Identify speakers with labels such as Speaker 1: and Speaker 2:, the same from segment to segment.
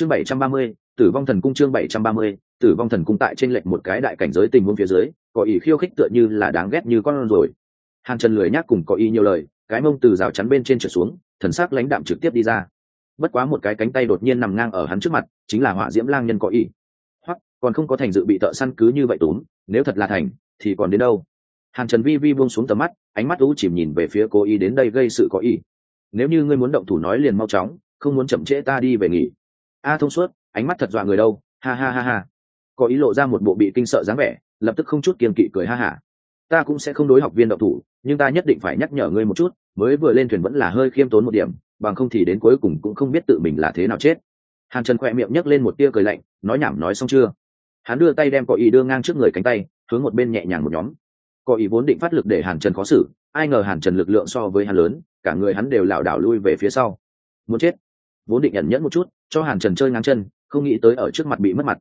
Speaker 1: chương bảy trăm ba mươi, tử vong thần cung chương bảy trăm ba mươi, tử vong thần cung tại trên lệnh một cái đại cảnh giới tình huống phía dưới, có ý khiêu khích tựa như là đáng ghét như con rồi. Hàn trần lười nhác cùng có ý nhiều lời, cái mông từ rào chắn bên trên trở xuống, thần sắc lãnh đạm trực tiếp đi ra. Bất quá một cái cánh tay đột nhiên nằm ngang ở hắn trước mặt, chính là họa diễm lang nhân có ý. Hoặc còn không có thành dự bị thợ săn cứ như vậy túm, nếu thật là thành, thì còn đến đâu? Hàn trần vi vi buông xuống tầm mắt, ánh mắt u chìm nhìn về phía cố ý đến đây gây sự có ý. Nếu như ngươi muốn động thủ nói liền mau chóng, không muốn chậm trễ ta đi về nghỉ a thông suốt, ánh mắt thật dọa người đâu, ha ha ha ha. Có ý lộ ra một bộ bị kinh sợ dáng vẻ, lập tức không chút kiềm kỵ cười ha hả ta cũng sẽ không đối học viên động thủ, nhưng ta nhất định phải nhắc nhở ngươi một chút, mới vừa lên thuyền vẫn là hơi khiêm tốn một điểm, bằng không thì đến cuối cùng cũng không biết tự mình là thế nào chết. Hàn trần khoe miệng nhấc lên một tia cười lạnh, nói nhảm nói xong chưa? Hắn đưa tay đem có ý đưa ngang trước người cánh tay, hướng một bên nhẹ nhàng một nhóm. Có ý vốn định phát lực để hàn trần khó xử, ai ngờ hàn trần lực lượng so với hắn lớn, cả người hắn đều lảo đảo lui về phía sau. Muốn chết vốn định nhận nhẫn một chút, cho hàn trần chơi ngang chân, không nghĩ tới ở trước mặt bị mất mặt.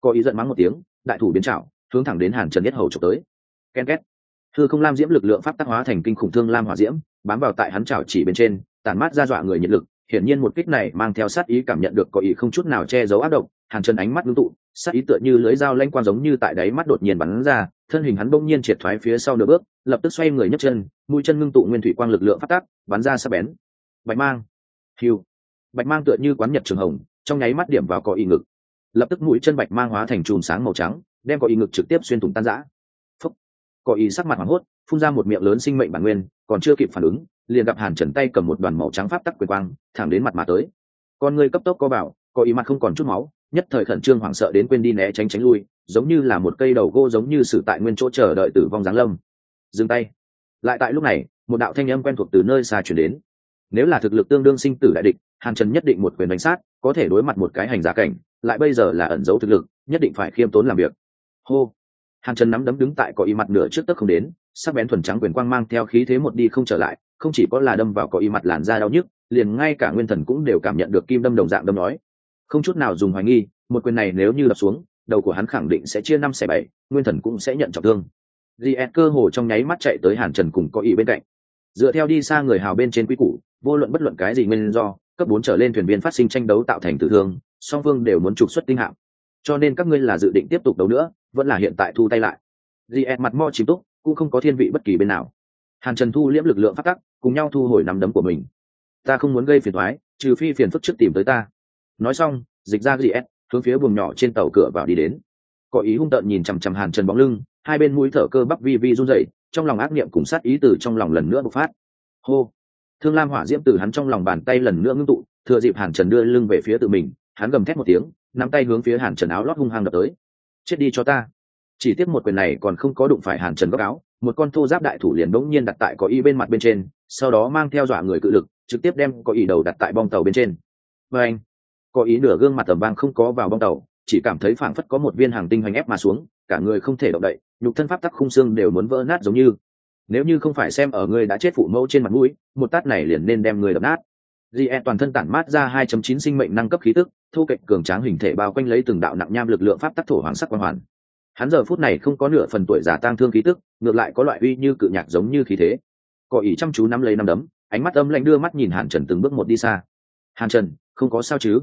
Speaker 1: Có ý giận mắng một tiếng, đại thủ biến trảo, hướng thẳng đến hàn trần nhất hầu chụp tới. Ken két. Thư không lam diễm lực lượng pháp tác hóa thành kinh khủng thương lam hỏa diễm, bám vào tại hắn trảo chỉ bên trên tàn mát ra dọa người nhiệt lực. Hiển nhiên một kích này mang theo sát ý cảm nhận được có ý không chút nào che giấu áp động hàn trần ánh mắt ngưng tụ, sát ý tựa như lưỡi dao lanh quan giống như tại đáy mắt đột nhiên bắn ra, thân hình hắn bỗng nhiên triệt thoái phía sau nửa bước, lập tức xoay người nhấc chân, mũi chân ngưng tụ nguyên thủy quang lực lượng phát tác bắn ra sắc bén. Bạch mang. Hiu bạch mang tựa như quán nhật trường hồng, trong nháy mắt điểm vào có y ngực. Lập tức mũi chân bạch mang hóa thành chùm sáng màu trắng, đem có y ngực trực tiếp xuyên thủng tan rã. Phúc. Có y sắc mặt hoảng hốt, phun ra một miệng lớn sinh mệnh bản nguyên, còn chưa kịp phản ứng, liền gặp hàn trần tay cầm một đoàn màu trắng pháp tắc quyền quang, thẳng đến mặt mà tới. Con người cấp tốc có bảo có y mặt không còn chút máu, nhất thời khẩn trương hoảng sợ đến quên đi né tránh tránh lui, giống như là một cây đầu gỗ giống như sự tại nguyên chỗ chờ đợi tử vong giáng lâm. Dừng tay. Lại tại lúc này, một đạo thanh âm quen thuộc từ nơi xa chuyển đến nếu là thực lực tương đương sinh tử đại địch, hàn trần nhất định một quyền đánh sát, có thể đối mặt một cái hành giả cảnh, lại bây giờ là ẩn giấu thực lực, nhất định phải khiêm tốn làm việc. Hô! Hàn trần nắm đấm đứng tại có y mặt nửa trước tức không đến, sắc bén thuần trắng quyền quang mang theo khí thế một đi không trở lại, không chỉ có là đâm vào có y mặt làn da đau nhức, liền ngay cả nguyên thần cũng đều cảm nhận được kim đâm đồng dạng đâm nói. Không chút nào dùng hoài nghi, một quyền này nếu như đập xuống, đầu của hắn khẳng định sẽ chia năm xẻ bảy, nguyên thần cũng sẽ nhận trọng thương. Gs cơ hồ trong nháy mắt chạy tới hàn trần cùng có ý bên cạnh. Dựa theo đi xa người hào bên trên quy củ vô luận bất luận cái gì nguyên do, cấp bốn trở lên thuyền viên phát sinh tranh đấu tạo thành tử thương, song phương đều muốn trục xuất tinh hạng cho nên các ngươi là dự định tiếp tục đấu nữa, vẫn là hiện tại thu tay lại. Gs mặt mo chìm túc, cũng không có thiên vị bất kỳ bên nào. Hàn trần thu liễm lực lượng phát tắc, cùng nhau thu hồi nắm đấm của mình. Ta không muốn gây phiền thoái trừ phi phiền phức trước tìm tới ta. Nói xong, dịch ra gs hướng phía buồng nhỏ trên tàu cửa vào đi đến. Có ý hung tợn nhìn chằm chằm hàn trần bóng lưng, hai bên mũi thở cơ bắp vi vi run rẩy, trong lòng ác niệm cùng sát ý từ trong lòng lần nữa bộc phát. Hô! Thương lam hỏa diễm từ hắn trong lòng bàn tay lần nữa ngưng tụ, thừa dịp hàn trần đưa lưng về phía tự mình, hắn gầm thét một tiếng, nắm tay hướng phía hàn trần áo lót hung hăng đập tới. Chết đi cho ta. Chỉ tiếc một quyền này còn không có đụng phải hàn trần góc áo, một con thô giáp đại thủ liền bỗng nhiên đặt tại có y bên mặt bên trên, sau đó mang theo dọa người cự lực, trực tiếp đem có ý đầu đặt tại bong tàu bên trên. Và anh, có ý nửa gương mặt tầm vang không có vào bong tàu, chỉ cảm thấy phảng phất có một viên hàng tinh hoành ép mà xuống, cả người không thể động đậy, nhục thân pháp tắc khung xương đều muốn vỡ nát giống như nếu như không phải xem ở ngươi đã chết phụ mẫu trên mặt mũi một tát này liền nên đem người đập nát Gie toàn thân tản mát ra 2.9 sinh mệnh năng cấp khí tức, thu kệch cường tráng hình thể bao quanh lấy từng đạo nặng nham lực lượng pháp tắc thổ hoàng sắc quan hoàn. Hắn giờ phút này không có nửa phần tuổi già tang thương khí tức, ngược lại có loại uy như cự nhạc giống như khí thế. Cọ ý chăm chú nắm lấy năm đấm, ánh mắt âm lạnh đưa mắt nhìn Hàn Trần từng bước một đi xa. Hàn Trần, không có sao chứ?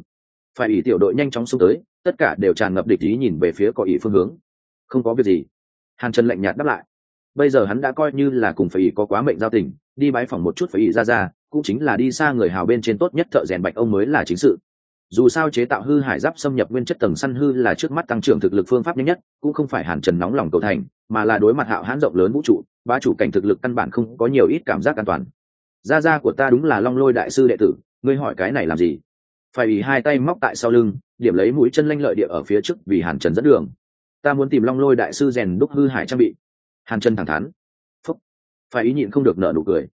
Speaker 1: Phải ý tiểu đội nhanh chóng xuống tới, tất cả đều tràn ngập địch ý nhìn về phía cọ ý phương hướng. Không có việc gì. Hàn Trần lạnh nhạt đáp lại. Bây giờ hắn đã coi như là cùng phải ý có quá mệnh giao tình, đi bái phỏng một chút phải ý ra ra, cũng chính là đi xa người hào bên trên tốt nhất thợ rèn bạch ông mới là chính sự. Dù sao chế tạo hư hải giáp xâm nhập nguyên chất tầng săn hư là trước mắt tăng trưởng thực lực phương pháp nhanh nhất cũng không phải hàn trần nóng lòng cầu thành mà là đối mặt hạo hãn rộng lớn vũ trụ ba chủ cảnh thực lực căn bản không có nhiều ít cảm giác an toàn. Gia gia của ta đúng là long lôi đại sư đệ tử ngươi hỏi cái này làm gì? Phải ý hai tay móc tại sau lưng điểm lấy mũi chân lanh lợi địa ở phía trước vì hàn trần dẫn đường. Ta muốn tìm long lôi đại sư rèn đúc hư hải trang bị hàn trần thẳng thắn. Phúc. Phải ý nhịn không được nợ nụ cười.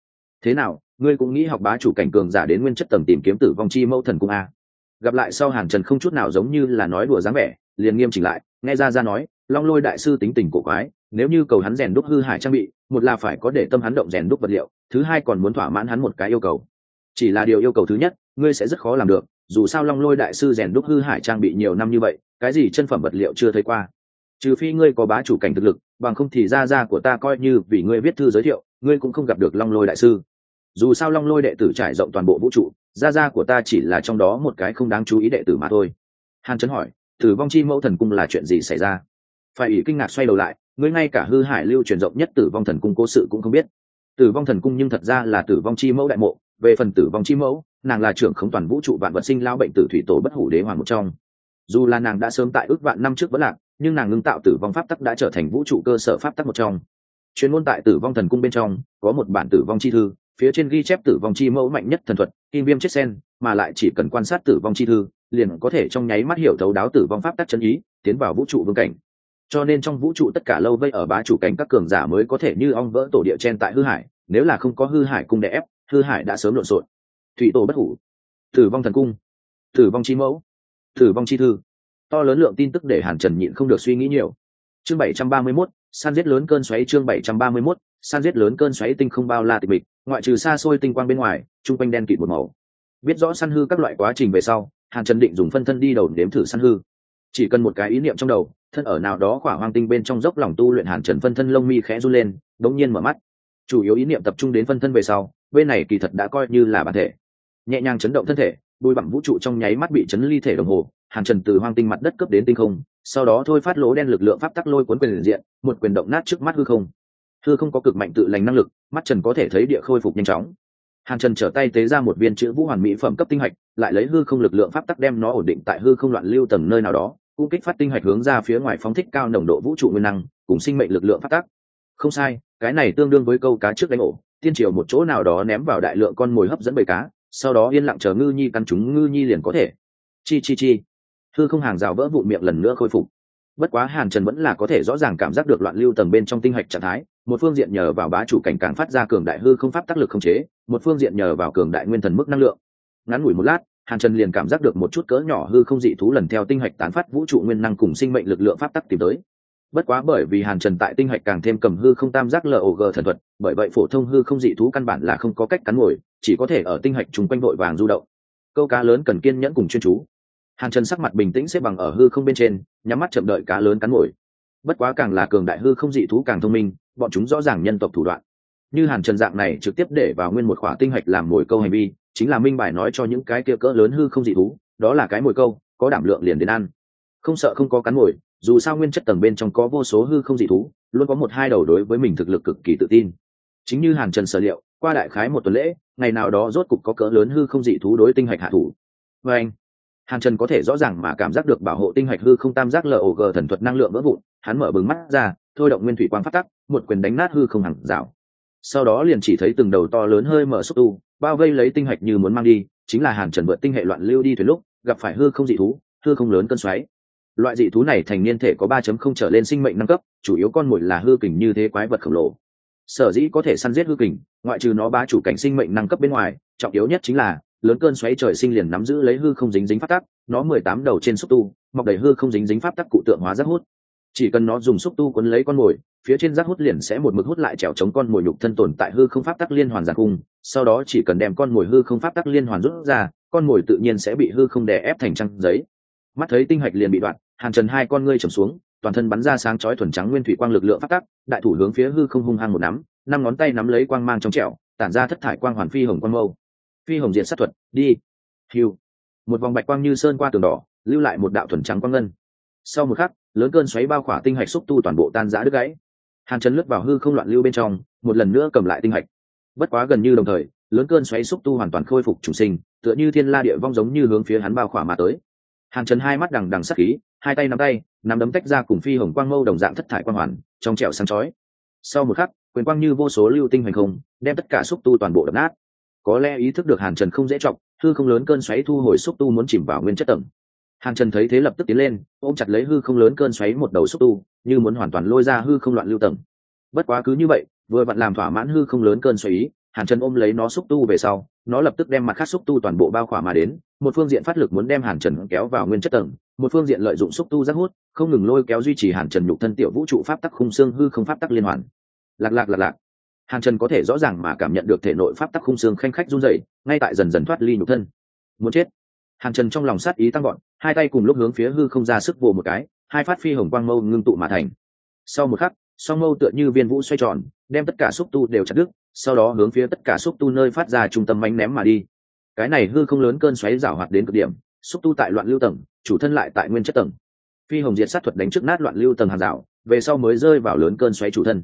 Speaker 1: Thế nào, ngươi cũng nghĩ học bá chủ cảnh cường giả đến nguyên chất tầng tìm kiếm tử vong chi mẫu thần cung a? Gặp lại sau hàn trần không chút nào giống như là nói đùa dáng vẻ, liền nghiêm chỉnh lại, nghe ra ra nói, long lôi đại sư tính tình cổ quái, nếu như cầu hắn rèn đúc hư hải trang bị, một là phải có để tâm hắn động rèn đúc vật liệu, thứ hai còn muốn thỏa mãn hắn một cái yêu cầu. Chỉ là điều yêu cầu thứ nhất, ngươi sẽ rất khó làm được, dù sao long lôi đại sư rèn đúc hư hải trang bị nhiều năm như vậy, cái gì chân phẩm vật liệu chưa thấy qua? Trừ phi ngươi có bá chủ cảnh thực lực, bằng không thì ra ra của ta coi như vì ngươi viết thư giới thiệu, ngươi cũng không gặp được long lôi đại sư. Dù sao long lôi đệ tử trải rộng toàn bộ vũ trụ, gia gia của ta chỉ là trong đó một cái không đáng chú ý đệ tử mà thôi. Hàn trấn hỏi, tử vong chi mẫu thần cung là chuyện gì xảy ra? Phải ủy kinh ngạc xoay đầu lại, ngươi ngay cả hư hải lưu truyền rộng nhất tử vong thần cung cố sự cũng không biết. Tử vong thần cung nhưng thật ra là tử vong chi mẫu đại mộ, về phần tử vong chi mẫu, nàng là trưởng khống toàn vũ trụ vạn vật sinh lao bệnh tử thủy tổ bất hủ đế hoàng một trong. Dù là nàng đã sớm tại ước vạn năm trước vẫn lạc nhưng nàng ngưng tạo tử vong pháp tắc đã trở thành vũ trụ cơ sở pháp tắc một trong. Chuyên môn tại tử vong thần cung bên trong, có một bản tử vong chi thư, phía trên ghi chép tử vong chi mẫu mạnh nhất thần thuật, kim viêm chết sen, mà lại chỉ cần quan sát tử vong chi thư, liền có thể trong nháy mắt hiểu thấu đáo tử vong pháp tắc chân ý, tiến vào vũ trụ vương cảnh. Cho nên trong vũ trụ tất cả lâu vây ở bá chủ cảnh các cường giả mới có thể như ong vỡ tổ địa chen tại hư hải, nếu là không có hư hải cung đè ép, hư hải đã sớm lộn xộn. Thủy tổ bất hủ. Tử vong thần cung. Tử vong chi mẫu. Tử vong chi thư to lớn lượng tin tức để hàn trần nhịn không được suy nghĩ nhiều. Chương bảy trăm ba mươi 731, san giết lớn cơn xoáy chương bảy trăm ba mươi 731, san giết lớn cơn xoáy tinh không bao la tịch mịch ngoại trừ xa xôi tinh quang bên ngoài chung quanh đen kịt một màu. Biết rõ săn hư các loại quá trình về sau hàn trần định dùng phân thân đi đầu đếm thử săn hư. Chỉ cần một cái ý niệm trong đầu thân ở nào đó khỏa hoang tinh bên trong dốc lòng tu luyện hàn trần phân thân lông mi khẽ run lên đống nhiên mở mắt. Chủ yếu ý niệm tập trung đến phân thân về sau bên này kỳ thật đã coi như là bản thể. Nhẹ nhàng chấn động thân thể bùi bặm vũ trụ trong nháy mắt bị chấn ly thể đồng hồ, hàn trần từ hoang tinh mặt đất cấp đến tinh không, sau đó thôi phát lỗ đen lực lượng pháp tắc lôi cuốn quyền diện, một quyền động nát trước mắt hư không. Hư không có cực mạnh tự lành năng lực, mắt trần có thể thấy địa khôi phục nhanh chóng. Hàn trần trở tay tế ra một viên chữ vũ hoàn mỹ phẩm cấp tinh hạch, lại lấy hư không lực lượng pháp tắc đem nó ổn định tại hư không loạn lưu tầng nơi nào đó cung kích phát tinh hạch hướng ra phía ngoài phóng thích cao nồng độ vũ trụ nguyên năng, cùng sinh mệnh lực lượng pháp tắc. Không sai, cái này tương đương với câu cá trước đánh ổ, tiên triều một chỗ nào đó ném vào đại lượng con mồi hấp dẫn bầy cá sau đó yên lặng chờ ngư nhi căn chúng ngư nhi liền có thể. Chi chi chi. Hư không hàng rào vỡ vụn miệng lần nữa khôi phục. Bất quá hàn trần vẫn là có thể rõ ràng cảm giác được loạn lưu tầng bên trong tinh hạch trạng thái. Một phương diện nhờ vào bá chủ cảnh càng phát ra cường đại hư không pháp tác lực không chế, một phương diện nhờ vào cường đại nguyên thần mức năng lượng. Ngắn ngủi một lát, hàn trần liền cảm giác được một chút cỡ nhỏ hư không dị thú lần theo tinh hạch tán phát vũ trụ nguyên năng cùng sinh mệnh lực lượng pháp tắc tìm tới bất quá bởi vì hàn trần tại tinh hạch càng thêm cầm hư không tam giác log thần thuật, bởi vậy phổ thông hư không dị thú căn bản là không có cách cắn ngồi, chỉ có thể ở tinh hạch chung quanh vội vàng du động. Câu cá lớn cần kiên nhẫn cùng chuyên chú. Hàn trần sắc mặt bình tĩnh xếp bằng ở hư không bên trên, nhắm mắt chậm đợi cá lớn cắn ngồi. Bất quá càng là cường đại hư không dị thú càng thông minh, bọn chúng rõ ràng nhân tộc thủ đoạn. Như hàn trần dạng này trực tiếp để vào nguyên một khỏa tinh hạch làm mồi câu hành vi, chính là minh bài nói cho những cái kia cỡ lớn hư không dị thú, đó là cái mồi câu, có đảm lượng liền đến ăn. Không sợ không có cắn mồi dù sao nguyên chất tầng bên trong có vô số hư không dị thú, luôn có một hai đầu đối với mình thực lực cực kỳ tự tin. Chính như hàn trần sở liệu, qua đại khái một tuần lễ, ngày nào đó rốt cục có cỡ lớn hư không dị thú đối tinh hạch hạ thủ. Và anh, hàn trần có thể rõ ràng mà cảm giác được bảo hộ tinh hạch hư không tam giác log thần thuật năng lượng vỡ vụn, hắn mở bừng mắt ra, thôi động nguyên thủy quang phát tắc, một quyền đánh nát hư không hàng rào. Sau đó liền chỉ thấy từng đầu to lớn hơi mở xúc tu, bao vây lấy tinh hạch như muốn mang đi, chính là hàn trần vượt tinh hệ loạn lưu đi thuyền lúc, gặp phải hư không dị thú, hư không lớn cơn xoáy loại dị thú này thành niên thể có ba chấm không trở lên sinh mệnh nâng cấp, chủ yếu con mồi là hư kình như thế quái vật khổng lồ. Sở dĩ có thể săn giết hư kình, ngoại trừ nó ba chủ cảnh sinh mệnh nâng cấp bên ngoài, trọng yếu nhất chính là, lớn cơn xoáy trời sinh liền nắm giữ lấy hư không dính dính pháp tắc, nó mười tám đầu trên xúc tu, mọc đầy hư không dính dính pháp tắc cụ tượng hóa rất hút. Chỉ cần nó dùng xúc tu quấn lấy con mồi, phía trên rác hút liền sẽ một mực hút lại trèo chống con mồi nhục thân tồn tại hư không pháp tắc liên hoàn giàn cung. Sau đó chỉ cần đem con mồi hư không pháp tắc liên hoàn rút ra, con mồi tự nhiên sẽ bị hư không đè ép thành trăng giấy. Mắt thấy tinh hạch liền bị đoạn hàn trần hai con ngươi trầm xuống, toàn thân bắn ra sáng chói thuần trắng nguyên thủy quang lực lượng pháp tắc đại thủ hướng phía hư không hung hăng một nắm, năm ngón tay nắm lấy quang mang trong trẹo tản ra thất thải quang hoàn phi hồng quang mâu. Phi hồng diện sát thuật, đi. Hiu một vòng bạch quang như sơn qua tường đỏ, lưu lại một đạo thuần trắng quang ngân. Sau một khắc, lớn cơn xoáy bao khỏa tinh hạch xúc tu toàn bộ tan rã đứt gãy. Hàn trần lướt vào hư không loạn lưu bên trong, một lần nữa cầm lại tinh hạch. Bất quá gần như đồng thời, lớn cơn xoáy xúc tu hoàn toàn khôi phục chủ sinh, tựa như thiên la địa vong giống như hướng phía hắn bao khỏa mà tới. Hàn trần hai mắt đằng đằng sắc khí hai tay nắm tay, nắm đấm tách ra cùng phi hồng quang mâu đồng dạng thất thải quang hoàn, trong trẹo sáng chói. Sau một khắc, quyền quang như vô số lưu tinh hoành không, đem tất cả xúc tu toàn bộ đập nát. Có lẽ ý thức được hàn trần không dễ trọng hư không lớn cơn xoáy thu hồi xúc tu muốn chìm vào nguyên chất tầng. Hàn trần thấy thế lập tức tiến lên, ôm chặt lấy hư không lớn cơn xoáy một đầu xúc tu, như muốn hoàn toàn lôi ra hư không loạn lưu tầng. Bất quá cứ như vậy, vừa vặn làm thỏa mãn hư không lớn cơn xoáy ý hàn trần ôm lấy nó xúc tu về sau nó lập tức đem mặt khác xúc tu toàn bộ bao khỏa mà đến một phương diện phát lực muốn đem hàn trần kéo vào nguyên chất tầng một phương diện lợi dụng xúc tu giác hút không ngừng lôi kéo duy trì hàn trần nhục thân tiểu vũ trụ pháp tắc khung xương hư không pháp tắc liên hoàn. Lạc lạc lạc lạc. Hàn trần có thể rõ ràng mà cảm nhận được thể nội pháp tắc khung xương khanh khách run rẩy, ngay tại dần dần thoát ly nhục thân. Muốn chết. Hàn trần trong lòng sát ý tăng gọn hai tay cùng lúc hướng phía hư không ra sức vồ một cái hai phát phi hồng quang mâu ngưng tụ mà thành. Sau một khắc song mâu tựa như viên vũ xoay tròn đem tất cả xúc tu đều chặt đứt sau đó hướng phía tất cả xúc tu nơi phát ra trung tâm bánh ném mà đi. Cái này hư không lớn cơn xoáy rảo hoạt đến cực điểm, xúc tu tại loạn lưu tầng, chủ thân lại tại nguyên chất tầng. Phi hồng diệt sát thuật đánh trước nát loạn lưu tầng hàng rào về sau mới rơi vào lớn cơn xoáy chủ thân.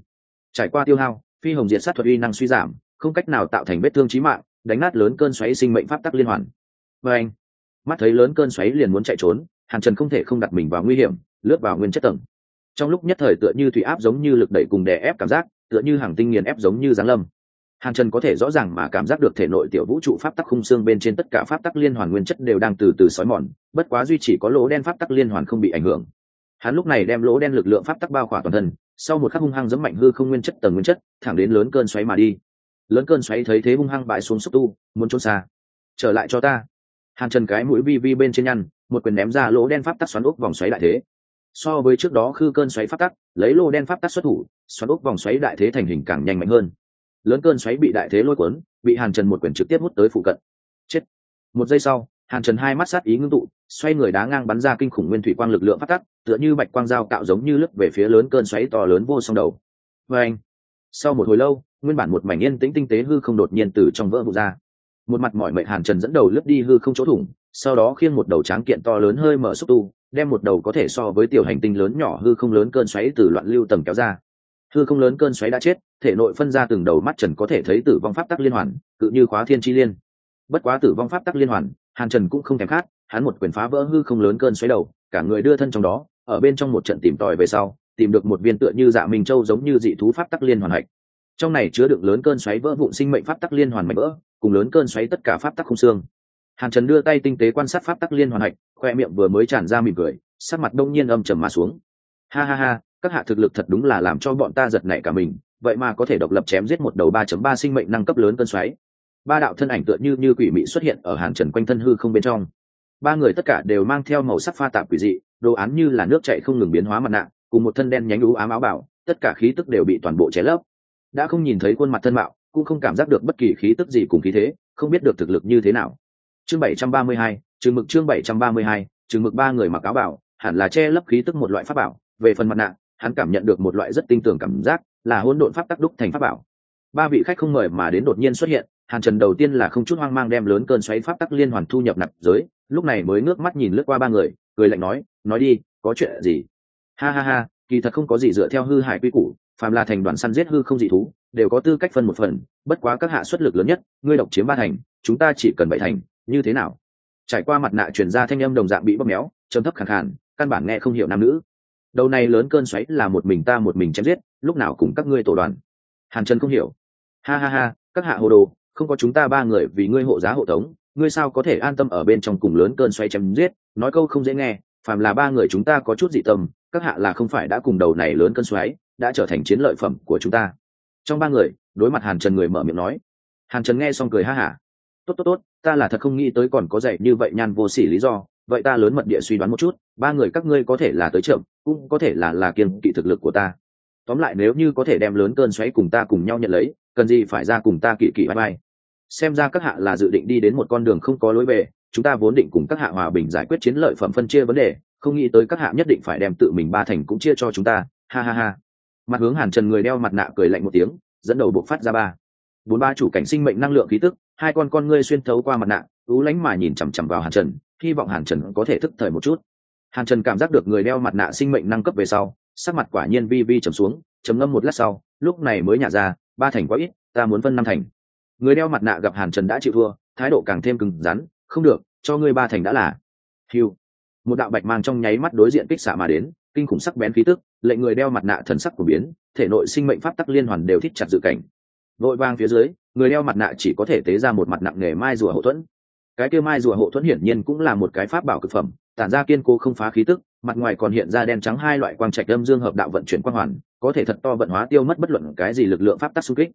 Speaker 1: Trải qua tiêu hao, phi hồng diệt sát thuật uy năng suy giảm, không cách nào tạo thành vết thương trí mạng, đánh nát lớn cơn xoáy sinh mệnh pháp tắc liên hoàn. Và anh mắt thấy lớn cơn xoáy liền muốn chạy trốn, hàn trần không thể không đặt mình vào nguy hiểm, lướt vào nguyên chất tầng. Trong lúc nhất thời tựa như thủy áp giống như lực đẩy cùng đè ép cảm giác, tựa như hàng tinh nghiền ép giống như giáng lâm hàn trần có thể rõ ràng mà cảm giác được thể nội tiểu vũ trụ pháp tắc khung xương bên trên tất cả pháp tắc liên hoàn nguyên chất đều đang từ từ xói mòn, bất quá duy chỉ có lỗ đen pháp tắc liên hoàn không bị ảnh hưởng. Hắn lúc này đem lỗ đen lực lượng pháp tắc bao khỏa toàn thân, sau một khắc hung hăng dẫm mạnh hư không nguyên chất tầng nguyên chất, thẳng đến lớn cơn xoáy mà đi. Lớn cơn xoáy thấy thế hung hăng bại xuống xúc tu, muốn trốn xa. Trở lại cho ta. Hàn trần cái mũi vi vi bên trên nhăn, một quyền ném ra lỗ đen pháp tắc xoắn ốc vòng xoáy đại thế. So với trước đó khư cơn xoáy pháp tắc, lấy lỗ đen pháp tắc xuất thủ, xoắn ốc vòng xoáy đại thế thành hình càng nhanh mạnh hơn lớn cơn xoáy bị đại thế lôi cuốn, bị hàn trần một quyền trực tiếp hút tới phụ cận. Chết. Một giây sau, hàn trần hai mắt sát ý ngưng tụ, xoay người đá ngang bắn ra kinh khủng nguyên thủy quang lực lượng phát tắc, tựa như bạch quang dao cạo giống như lướt về phía lớn cơn xoáy to lớn vô song đầu. Và anh, sau một hồi lâu, nguyên bản một mảnh yên tĩnh tinh tế hư không đột nhiên từ trong vỡ vụ ra. Một mặt mọi mệnh hàn trần dẫn đầu lướt đi hư không chỗ thủng, sau đó khiêng một đầu tráng kiện to lớn hơi mở xúc tu, đem một đầu có thể so với tiểu hành tinh lớn nhỏ hư không lớn cơn xoáy từ loạn lưu tầng kéo ra hư không lớn cơn xoáy đã chết, thể nội phân ra từng đầu mắt trần có thể thấy tử vong pháp tắc liên hoàn, cự như khóa thiên chi liên. Bất quá tử vong pháp tắc liên hoàn, hàn trần cũng không thèm khát, hắn một quyền phá vỡ hư không lớn cơn xoáy đầu, cả người đưa thân trong đó, ở bên trong một trận tìm tòi về sau, tìm được một viên tựa như dạ minh châu giống như dị thú pháp tắc liên hoàn hạch. Trong này chứa đựng lớn cơn xoáy vỡ vụn sinh mệnh pháp tắc liên hoàn mạnh vỡ, cùng lớn cơn xoáy tất cả pháp tắc không xương. Hàn trần đưa tay tinh tế quan sát pháp tắc liên hoàn hạch, khoe miệng vừa mới tràn ra mỉm cười, sắc mặt đông nhiên âm trầm mà xuống. Ha ha ha các hạ thực lực thật đúng là làm cho bọn ta giật nảy cả mình, vậy mà có thể độc lập chém giết một đầu ba chấm ba sinh mệnh năng cấp lớn cơn xoáy. Ba đạo thân ảnh tựa như như quỷ mị xuất hiện ở hàn trần quanh thân hư không bên trong. Ba người tất cả đều mang theo màu sắc pha tạp quỷ dị, đồ án như là nước chạy không ngừng biến hóa mặt nạ, cùng một thân đen nhánh lú ám áo bảo tất cả khí tức đều bị toàn bộ ché lấp. Đã không nhìn thấy khuôn mặt thân mạo, cũng không cảm giác được bất kỳ khí tức gì cùng khí thế, không biết được thực lực như thế nào. Chương bảy trăm ba mươi hai, chừng mực chương bảy trăm ba mươi hai, chừng mực ba người mặc áo bảo hẳn là che lấp khí tức một loại pháp bảo, về phần mặt nạ hắn cảm nhận được một loại rất tinh tường cảm giác, là hỗn độn pháp tắc đúc thành pháp bảo. Ba vị khách không mời mà đến đột nhiên xuất hiện, hàn trần đầu tiên là không chút hoang mang đem lớn cơn xoáy pháp tắc liên hoàn thu nhập nạp giới, lúc này mới ngước mắt nhìn lướt qua ba người, cười lạnh nói nói đi, có chuyện gì? Ha ha ha, kỳ thật không có gì dựa theo hư hải quy củ, phàm là thành đoàn săn giết hư không dị thú, đều có tư cách phân một phần, bất quá các hạ xuất lực lớn nhất, ngươi độc chiếm ba thành, chúng ta chỉ cần bảy thành, như thế nào? Trải qua mặt nạ chuyển ra thanh âm đồng dạng bị bóp méo, trầm thấp khẳng khàn, căn bản nghe không hiểu nam nữ đầu này lớn cơn xoáy là một mình ta một mình chém giết, lúc nào cùng các ngươi tổ đoàn. Hàn trần không hiểu. Ha ha ha, các hạ hồ đồ, không có chúng ta ba người vì ngươi hộ giá hộ tống, ngươi sao có thể an tâm ở bên trong cùng lớn cơn xoáy chém giết? Nói câu không dễ nghe, phàm là ba người chúng ta có chút dị tâm, các hạ là không phải đã cùng đầu này lớn cơn xoáy, đã trở thành chiến lợi phẩm của chúng ta. Trong ba người, đối mặt hàn trần người mở miệng nói. Hàn trần nghe xong cười ha hả. Tốt tốt tốt, ta là thật không nghĩ tới còn có dạy như vậy nhan vô sỉ lý do, vậy ta lớn mật địa suy đoán một chút ba người các ngươi có thể là tới chậm cũng có thể là là kiên kỵ thực lực của ta. Tóm lại nếu như có thể đem lớn cơn xoáy cùng ta cùng nhau nhận lấy, cần gì phải ra cùng ta kỵ kỵ bay bay xem ra các hạ là dự định đi đến một con đường không có lối về, chúng ta vốn định cùng các hạ hòa bình giải quyết chiến lợi phẩm phân chia vấn đề, không nghĩ tới các hạ nhất định phải đem tự mình ba thành cũng chia cho chúng ta, ha ha ha. Mặt hướng hàn trần người đeo mặt nạ cười lạnh một tiếng, dẫn đầu buộc phát ra ba. Bốn ba chủ cảnh sinh mệnh năng lượng khí tức, hai con con ngươi xuyên thấu qua mặt nạ ú lánh mà nhìn chằm chằm vào hàn trần, hy vọng hàn trần có thể thức thời một chút hàn trần cảm giác được người đeo mặt nạ sinh mệnh năng cấp về sau, sắc mặt quả nhiên vi vi trầm xuống, trầm ngâm một lát sau, lúc này mới nhả ra, ba thành quá ít, ta muốn phân năm thành. Người đeo mặt nạ gặp hàn trần đã chịu thua, thái độ càng thêm cứng rắn, không được, cho ngươi ba thành đã là. Hiu một đạo bạch mang trong nháy mắt đối diện kích xạ mà đến, kinh khủng sắc bén khí tức, lệnh người đeo mặt nạ thần sắc của biến, thể nội sinh mệnh pháp tắc liên hoàn đều thích chặt dự cảnh. Vội vang phía dưới, người đeo mặt nạ chỉ có thể tế ra một mặt nặng nghề mai rùa hậu thuẫn. Cái kia mai rùa hộ thuẫn hiển nhiên cũng là một cái pháp bảo cực phẩm tản ra kiên cố không phá khí tức, mặt ngoài còn hiện ra đen trắng hai loại quang trạch âm dương hợp đạo vận chuyển quang hoàn, có thể thật to vận hóa tiêu mất bất luận cái gì lực lượng pháp tắc xung kích.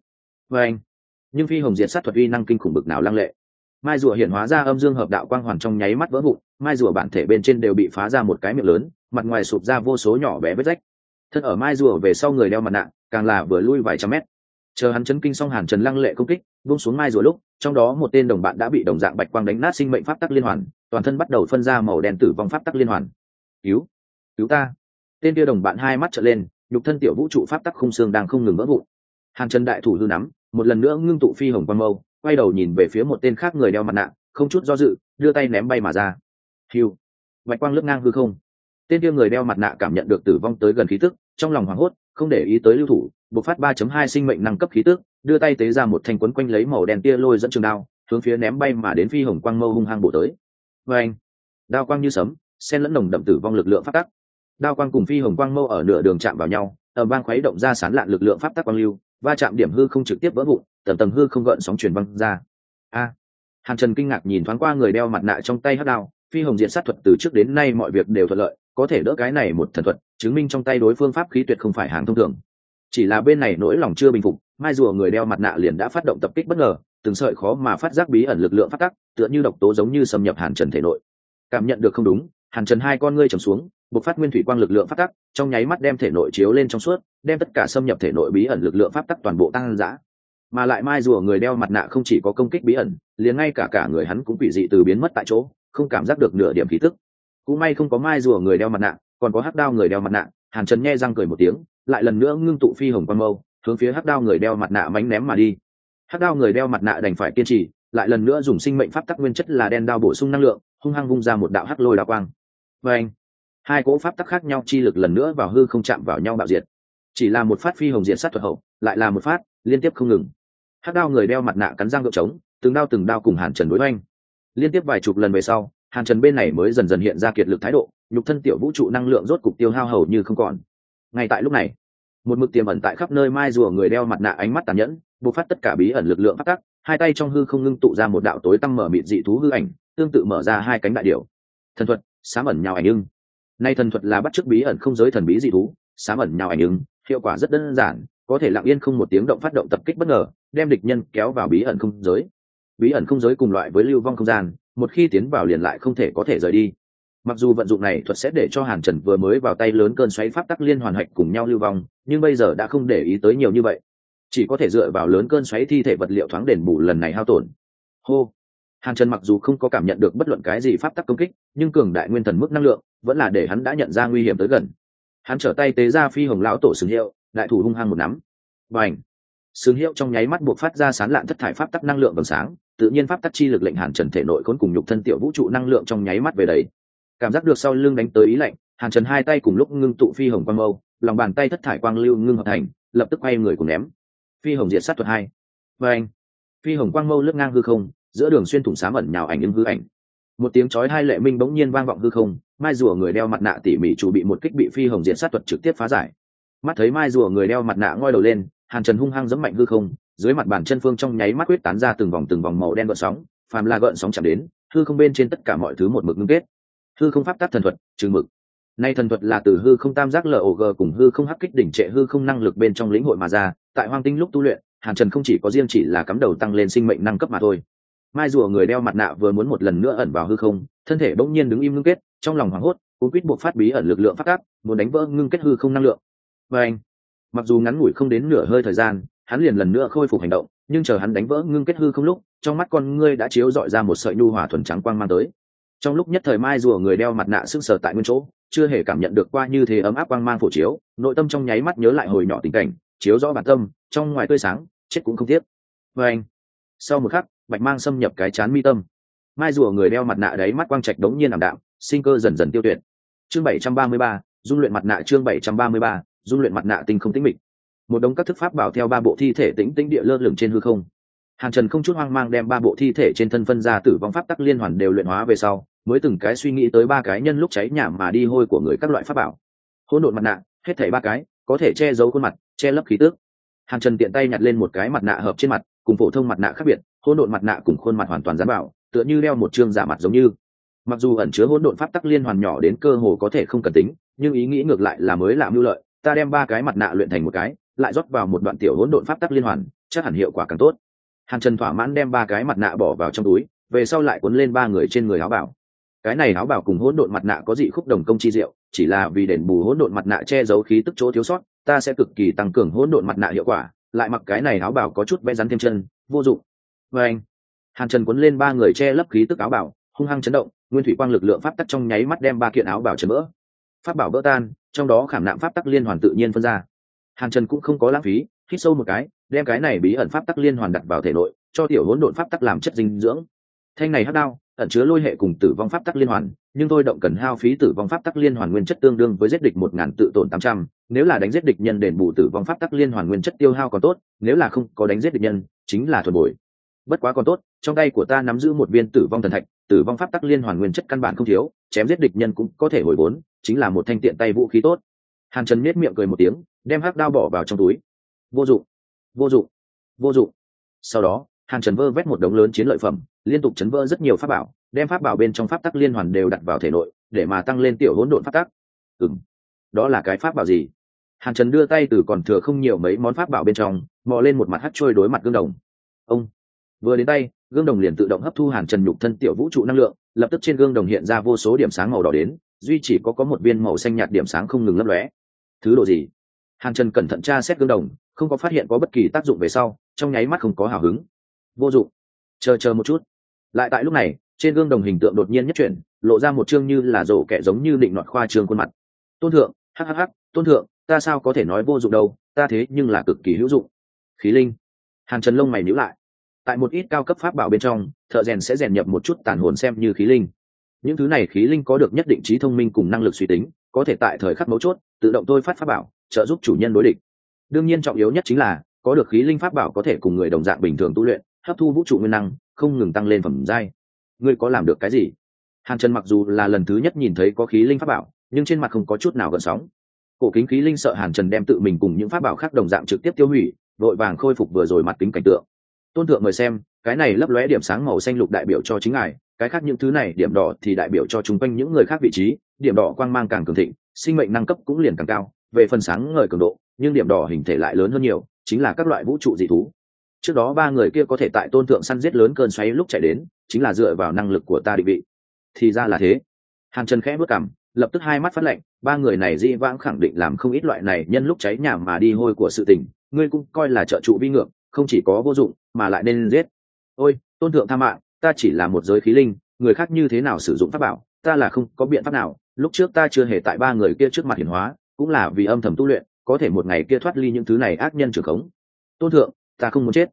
Speaker 1: Vê anh, nhưng phi hồng diệt sát thuật uy năng kinh khủng bực nào lăng lệ. Mai rùa hiện hóa ra âm dương hợp đạo quang hoàn trong nháy mắt vỡ vụn, mai rùa bản thể bên trên đều bị phá ra một cái miệng lớn, mặt ngoài sụp ra vô số nhỏ bé vết rách. Thân ở mai rùa về sau người đeo mặt nạ, càng là vừa lui vài trăm mét. Chờ hắn chấn kinh xong hàn trần lăng lệ công kích, buông xuống mai rùa lúc trong đó một tên đồng bạn đã bị đồng dạng bạch quang đánh nát sinh mệnh pháp tắc liên hoàn, toàn thân bắt đầu phân ra màu đen tử vong pháp tắc liên hoàn. Cứu cứu ta. Tên kia đồng bạn hai mắt trở lên, nhục thân tiểu vũ trụ pháp tắc khung xương đang không ngừng vỡ vụn. Hàn trần đại thủ hư nắm, một lần nữa ngưng tụ phi hồng quang mâu, quay đầu nhìn về phía một tên khác người đeo mặt nạ, không chút do dự, đưa tay ném bay mà ra. Hiu bạch quang lướt ngang hư không. Tên kia người đeo mặt nạ cảm nhận được tử vong tới gần khí tức, trong lòng hoảng hốt không để ý tới lưu thủ, bộc phát 3.2 sinh mệnh năng cấp khí tức, đưa tay tế ra một thanh quấn quanh lấy màu đen tia lôi dẫn trường đao, hướng phía ném bay mà đến phi hồng quang mâu hung hăng bổ tới. Vê anh, đao quang như sấm, xen lẫn nồng đậm tử vong lực lượng phát tắc. Đao quang cùng phi hồng quang mâu ở nửa đường chạm vào nhau ở bang khuấy động ra sán lạn lực lượng pháp tắc quang lưu, va chạm điểm hư không trực tiếp vỡ vụn, tầng tầng hư không gợn sóng truyền văng ra. A, hàn trần kinh ngạc nhìn thoáng qua người đeo mặt nạ trong tay hất đao, phi hồng diện sát thuật từ trước đến nay mọi việc đều thuận lợi có thể đỡ cái này một thần thuật, chứng minh trong tay đối phương pháp khí tuyệt không phải hàng thông thường. Chỉ là bên này nỗi lòng chưa bình phục, mai rùa người đeo mặt nạ liền đã phát động tập kích bất ngờ, từng sợi khó mà phát giác bí ẩn lực lượng phát tắc, tựa như độc tố giống như xâm nhập hàn trần thể nội. Cảm nhận được không đúng, hàn trần hai con ngươi trầm xuống buộc phát nguyên thủy quang lực lượng phát tắc, trong nháy mắt đem thể nội chiếu lên trong suốt, đem tất cả xâm nhập thể nội bí ẩn lực lượng phát tắc toàn bộ tăng giã mà lại mai rùa người đeo mặt nạ không chỉ có công kích bí ẩn, liền ngay cả cả người hắn cũng bị dị từ biến mất tại chỗ, không cảm giác được nửa điểm khí tức cũng may không có mai rùa người đeo mặt nạ, còn có hắc đao người đeo mặt nạ, hàn trần nghe răng cười một tiếng, lại lần nữa ngưng tụ phi hồng quan mâu, hướng phía hắc đao người đeo mặt nạ mánh ném mà đi. Hắc đao người đeo mặt nạ đành phải kiên trì, lại lần nữa dùng sinh mệnh pháp tắc nguyên chất là đen đao bổ sung năng lượng, hung hăng vung ra một đạo hắc lôi đa quang. Và anh hai cỗ pháp tắc khác nhau chi lực lần nữa vào hư không chạm vào nhau bạo diệt. Chỉ là một phát phi hồng diện sát thuật hậu, lại là một phát, liên tiếp không ngừng. Hắc đao người đeo mặt nạ cắn răng gợp trống, từng đao từng đao cùng hàn trần đối oanh liên tiếp vài chục lần về sau hàn trần bên này mới dần dần hiện ra kiệt lực thái độ, nhục thân tiểu vũ trụ năng lượng rốt cục tiêu hao hầu như không còn. Ngay tại lúc này, một mực tiềm ẩn tại khắp nơi mai rùa người đeo mặt nạ ánh mắt tàn nhẫn, bộc phát tất cả bí ẩn lực lượng phát tắc, hai tay trong hư không ngưng tụ ra một đạo tối tăm mở mịt dị thú hư ảnh, tương tự mở ra hai cánh đại điệu thần thuật, sám ẩn nhào ảnh ưng. Nay thần thuật là bắt chước bí ẩn không giới thần bí dị thú, sám ẩn nhào ảnh ưng, hiệu quả rất đơn giản, có thể lặng yên không một tiếng động phát động tập kích bất ngờ, đem địch nhân kéo vào bí ẩn không giới. Bí ẩn không giới cùng loại với lưu vong không gian một khi tiến vào liền lại không thể có thể rời đi. Mặc dù vận dụng này thuật sẽ để cho hàn trần vừa mới vào tay lớn cơn xoáy pháp tắc liên hoàn hạch cùng nhau lưu vong, nhưng bây giờ đã không để ý tới nhiều như vậy. Chỉ có thể dựa vào lớn cơn xoáy thi thể vật liệu thoáng đền bù lần này hao tổn. Hô! Hàn trần mặc dù không có cảm nhận được bất luận cái gì pháp tắc công kích, nhưng cường đại nguyên thần mức năng lượng vẫn là để hắn đã nhận ra nguy hiểm tới gần. Hắn trở tay tế ra phi hồng lão tổ sừng hiệu, đại thủ hung hăng một nắm. Và ảnh sừng hiệu trong nháy mắt buộc phát ra sán lạn thất thải pháp tắc năng lượng vầng sáng tự nhiên pháp tắc chi lực lệnh hàn trần thể nội khốn cùng nhục thân tiểu vũ trụ năng lượng trong nháy mắt về đấy cảm giác được sau lưng đánh tới ý lạnh, hàn trần hai tay cùng lúc ngưng tụ phi hồng quang mâu, lòng bàn tay thất thải quang lưu ngưng hợp thành, lập tức quay người cùng ném. Phi hồng diệt sát thuật hai. Và anh phi hồng quang mâu lướt ngang hư không, giữa đường xuyên thủng xám ẩn nhào ảnh ứng hư ảnh. Một tiếng chói hai lệ minh bỗng nhiên vang vọng hư không, mai rùa người đeo mặt nạ tỉ mỉ chủ bị một kích bị phi hồng diệt sát thuật trực tiếp phá giải. Mắt thấy mai rùa người đeo mặt nạ ngoi đầu lên, hàn trần hung hăng giẫm mạnh hư không dưới mặt bàn chân phương trong nháy mắt quyết tán ra từng vòng từng vòng màu đen gợn sóng, phàm là gợn sóng chạm đến, hư không bên trên tất cả mọi thứ một mực ngưng kết. Hư không pháp tắc thần thuật trừ mực. Nay thần thuật là từ hư không tam giác log cùng hư không hắc kích đỉnh trệ hư không năng lực bên trong lĩnh hội mà ra, tại hoang tinh lúc tu luyện, hàn trần không chỉ có riêng chỉ là cắm đầu tăng lên sinh mệnh năng cấp mà thôi. Mai rùa người đeo mặt nạ vừa muốn một lần nữa ẩn vào hư không, thân thể bỗng nhiên đứng im ngưng kết, trong lòng hoảng hốt, cuốn quýt buộc phát bí ẩn lực lượng phát tác muốn đánh vỡ ngưng kết hư không năng lượng. Và anh, mặc dù ngắn ngủi không đến nửa hơi thời gian hắn liền lần nữa khôi phục hành động, nhưng chờ hắn đánh vỡ ngưng kết hư không lúc, trong mắt con ngươi đã chiếu dọi ra một sợi nhu hòa thuần trắng quang mang tới. Trong lúc nhất thời mai rùa người đeo mặt nạ sưng sờ tại nguyên chỗ, chưa hề cảm nhận được qua như thế ấm áp quang mang phổ chiếu, nội tâm trong nháy mắt nhớ lại hồi nhỏ tình cảnh, chiếu rõ bản tâm, trong ngoài tươi sáng, chết cũng không tiếc. Vê anh, sau một khắc, bạch mang xâm nhập cái chán mi tâm. Mai rùa người đeo mặt nạ đấy mắt quang trạch đống nhiên ảm đạm, sinh cơ dần dần tiêu tuyệt. Chương bảy trăm ba mươi ba, dung luyện mặt nạ chương bảy trăm ba mươi ba, dung luyện mặt nạ tinh không tĩnh mịch một đống các thức pháp bảo theo ba bộ thi thể tĩnh tĩnh địa lơ lửng trên hư không. Hàn trần không chút hoang mang đem ba bộ thi thể trên thân phân ra tử vong pháp tắc liên hoàn đều luyện hóa về sau, mới từng cái suy nghĩ tới ba cái nhân lúc cháy nhà mà đi hôi của người các loại pháp bảo. Hỗn độn mặt nạ, hết thảy ba cái, có thể che giấu khuôn mặt, che lấp khí tước hàn trần tiện tay nhặt lên một cái mặt nạ hợp trên mặt, cùng phổ thông mặt nạ khác biệt, hỗn độn mặt nạ cùng khuôn mặt hoàn toàn dán bảo, tựa như đeo một chương giả mặt giống như. Mặc dù ẩn chứa hỗn độn pháp tắc liên hoàn nhỏ đến cơ hồ có thể không cần tính, nhưng ý nghĩ ngược lại là mới làm mưu lợi, ta đem ba cái mặt nạ luyện thành một cái lại rót vào một đoạn tiểu hỗn độn pháp tắc liên hoàn, chắc hẳn hiệu quả càng tốt. Hàn trần thỏa mãn đem ba cái mặt nạ bỏ vào trong túi, về sau lại cuốn lên ba người trên người áo bảo. Cái này áo bảo cùng hỗn độn mặt nạ có dị khúc đồng công chi diệu, chỉ là vì đền bù hỗn độn mặt nạ che giấu khí tức chỗ thiếu sót, ta sẽ cực kỳ tăng cường hỗn độn mặt nạ hiệu quả, lại mặc cái này áo bảo có chút vẽ rắn thêm chân, vô dụng. Và anh, hàn trần cuốn lên ba người che lấp khí tức áo bảo, hung hăng chấn động, nguyên thủy quang lực lượng pháp tắc trong nháy mắt đem ba kiện áo bảo chấn vỡ. Pháp bảo vỡ tan, trong đó khảm nạm pháp tắc liên hoàn tự nhiên phân ra hàn trần cũng không có lãng phí, hít sâu một cái, đem cái này bí ẩn pháp tắc liên hoàn đặt vào thể nội, cho tiểu hỗn độn pháp tắc làm chất dinh dưỡng. Thanh này hắc đao, ẩn chứa lôi hệ cùng tử vong pháp tắc liên hoàn, nhưng tôi động cần hao phí tử vong pháp tắc liên hoàn nguyên chất tương đương với giết địch một ngàn tự tổn tám trăm. Nếu là đánh giết địch nhân đền bù tử vong pháp tắc liên hoàn nguyên chất tiêu hao còn tốt, nếu là không có đánh giết địch nhân, chính là thuần bồi. Bất quá còn tốt, trong tay của ta nắm giữ một viên tử vong thần thạch, tử vong pháp tắc liên hoàn nguyên chất căn bản không thiếu, chém giết địch nhân cũng có thể hồi vốn, chính là một thanh tiện tay vũ khí tốt. Hàn trần miết miệng cười một tiếng đem hắc đao bỏ vào trong túi. Vô dụng vô dụng vô dụng. Sau đó, hàn trần vơ vét một đống lớn chiến lợi phẩm, liên tục chấn vỡ rất nhiều pháp bảo, đem pháp bảo bên trong pháp tắc liên hoàn đều đặt vào thể nội, để mà tăng lên tiểu hỗn độn pháp tắc. Ừng đó là cái pháp bảo gì? Hàn trần đưa tay từ còn thừa không nhiều mấy món pháp bảo bên trong, mò lên một mặt hắt trôi đối mặt gương đồng. Ông, vừa đến tay, gương đồng liền tự động hấp thu hàn trần nhục thân tiểu vũ trụ năng lượng, lập tức trên gương đồng hiện ra vô số điểm sáng màu đỏ đến, duy chỉ có có một viên màu xanh nhạt điểm sáng không ngừng lấp lóe. Thứ đồ gì? Hàn trần cẩn thận tra xét gương đồng, không có phát hiện có bất kỳ tác dụng về sau, trong nháy mắt không có hào hứng. Vô dụng. Chờ chờ một chút. Lại tại lúc này, trên gương đồng hình tượng đột nhiên nhất chuyển, lộ ra một chương như là rổ kẻ giống như định nọt khoa trường khuôn mặt. Tôn thượng hhh tôn thượng, ta sao có thể nói vô dụng đâu, ta thế nhưng là cực kỳ hữu dụng. Khí linh. Hàn trần lông mày nhíu lại. Tại một ít cao cấp pháp bảo bên trong, thợ rèn sẽ rèn nhập một chút tàn hồn xem như khí linh. Những thứ này khí linh có được nhất định trí thông minh cùng năng lực suy tính, có thể tại thời khắc mấu chốt, tự động tôi phát pháp bảo trợ giúp chủ nhân đối địch. Đương nhiên trọng yếu nhất chính là, có được khí linh pháp bảo có thể cùng người đồng dạng bình thường tu luyện, hấp thu vũ trụ nguyên năng, không ngừng tăng lên phẩm giai. Ngươi có làm được cái gì? Hàn trần mặc dù là lần thứ nhất nhìn thấy có khí linh pháp bảo, nhưng trên mặt không có chút nào gần sóng. Cổ kính khí linh sợ hàn trần đem tự mình cùng những pháp bảo khác đồng dạng trực tiếp tiêu hủy vội vàng khôi phục vừa rồi mặt kính cảnh tượng. Tôn thượng mời xem, cái này lấp lóe điểm sáng màu xanh lục đại biểu cho chính ngài, cái khác những thứ này điểm đỏ thì đại biểu cho chung quanh những người khác vị trí, điểm đỏ quang mang càng cường thịnh, sinh mệnh năng cấp cũng liền càng cao về phần sáng ngời cường độ, nhưng điểm đỏ hình thể lại lớn hơn nhiều, chính là các loại vũ trụ dị thú. Trước đó ba người kia có thể tại tôn thượng săn giết lớn cơn xoáy lúc chạy đến, chính là dựa vào năng lực của ta định vị. Thì ra là thế. Hàn trần khẽ bước cảm lập tức hai mắt phát lệnh ba người này dĩ vãng khẳng định làm không ít loại này nhân lúc cháy nhà mà đi hôi của sự tình, ngươi cũng coi là trợ trụ vi ngược, không chỉ có vô dụng, mà lại nên giết. Ôi, tôn thượng tha mạng, ta chỉ là một giới khí linh, người khác như thế nào sử dụng pháp bảo, ta là không có biện pháp nào, lúc trước ta chưa hề tại ba người kia trước mặt hiển hóa cũng là vì âm thầm tu luyện, có thể một ngày kia thoát ly những thứ này ác nhân trưởng khống. Tôn thượng, ta không muốn chết.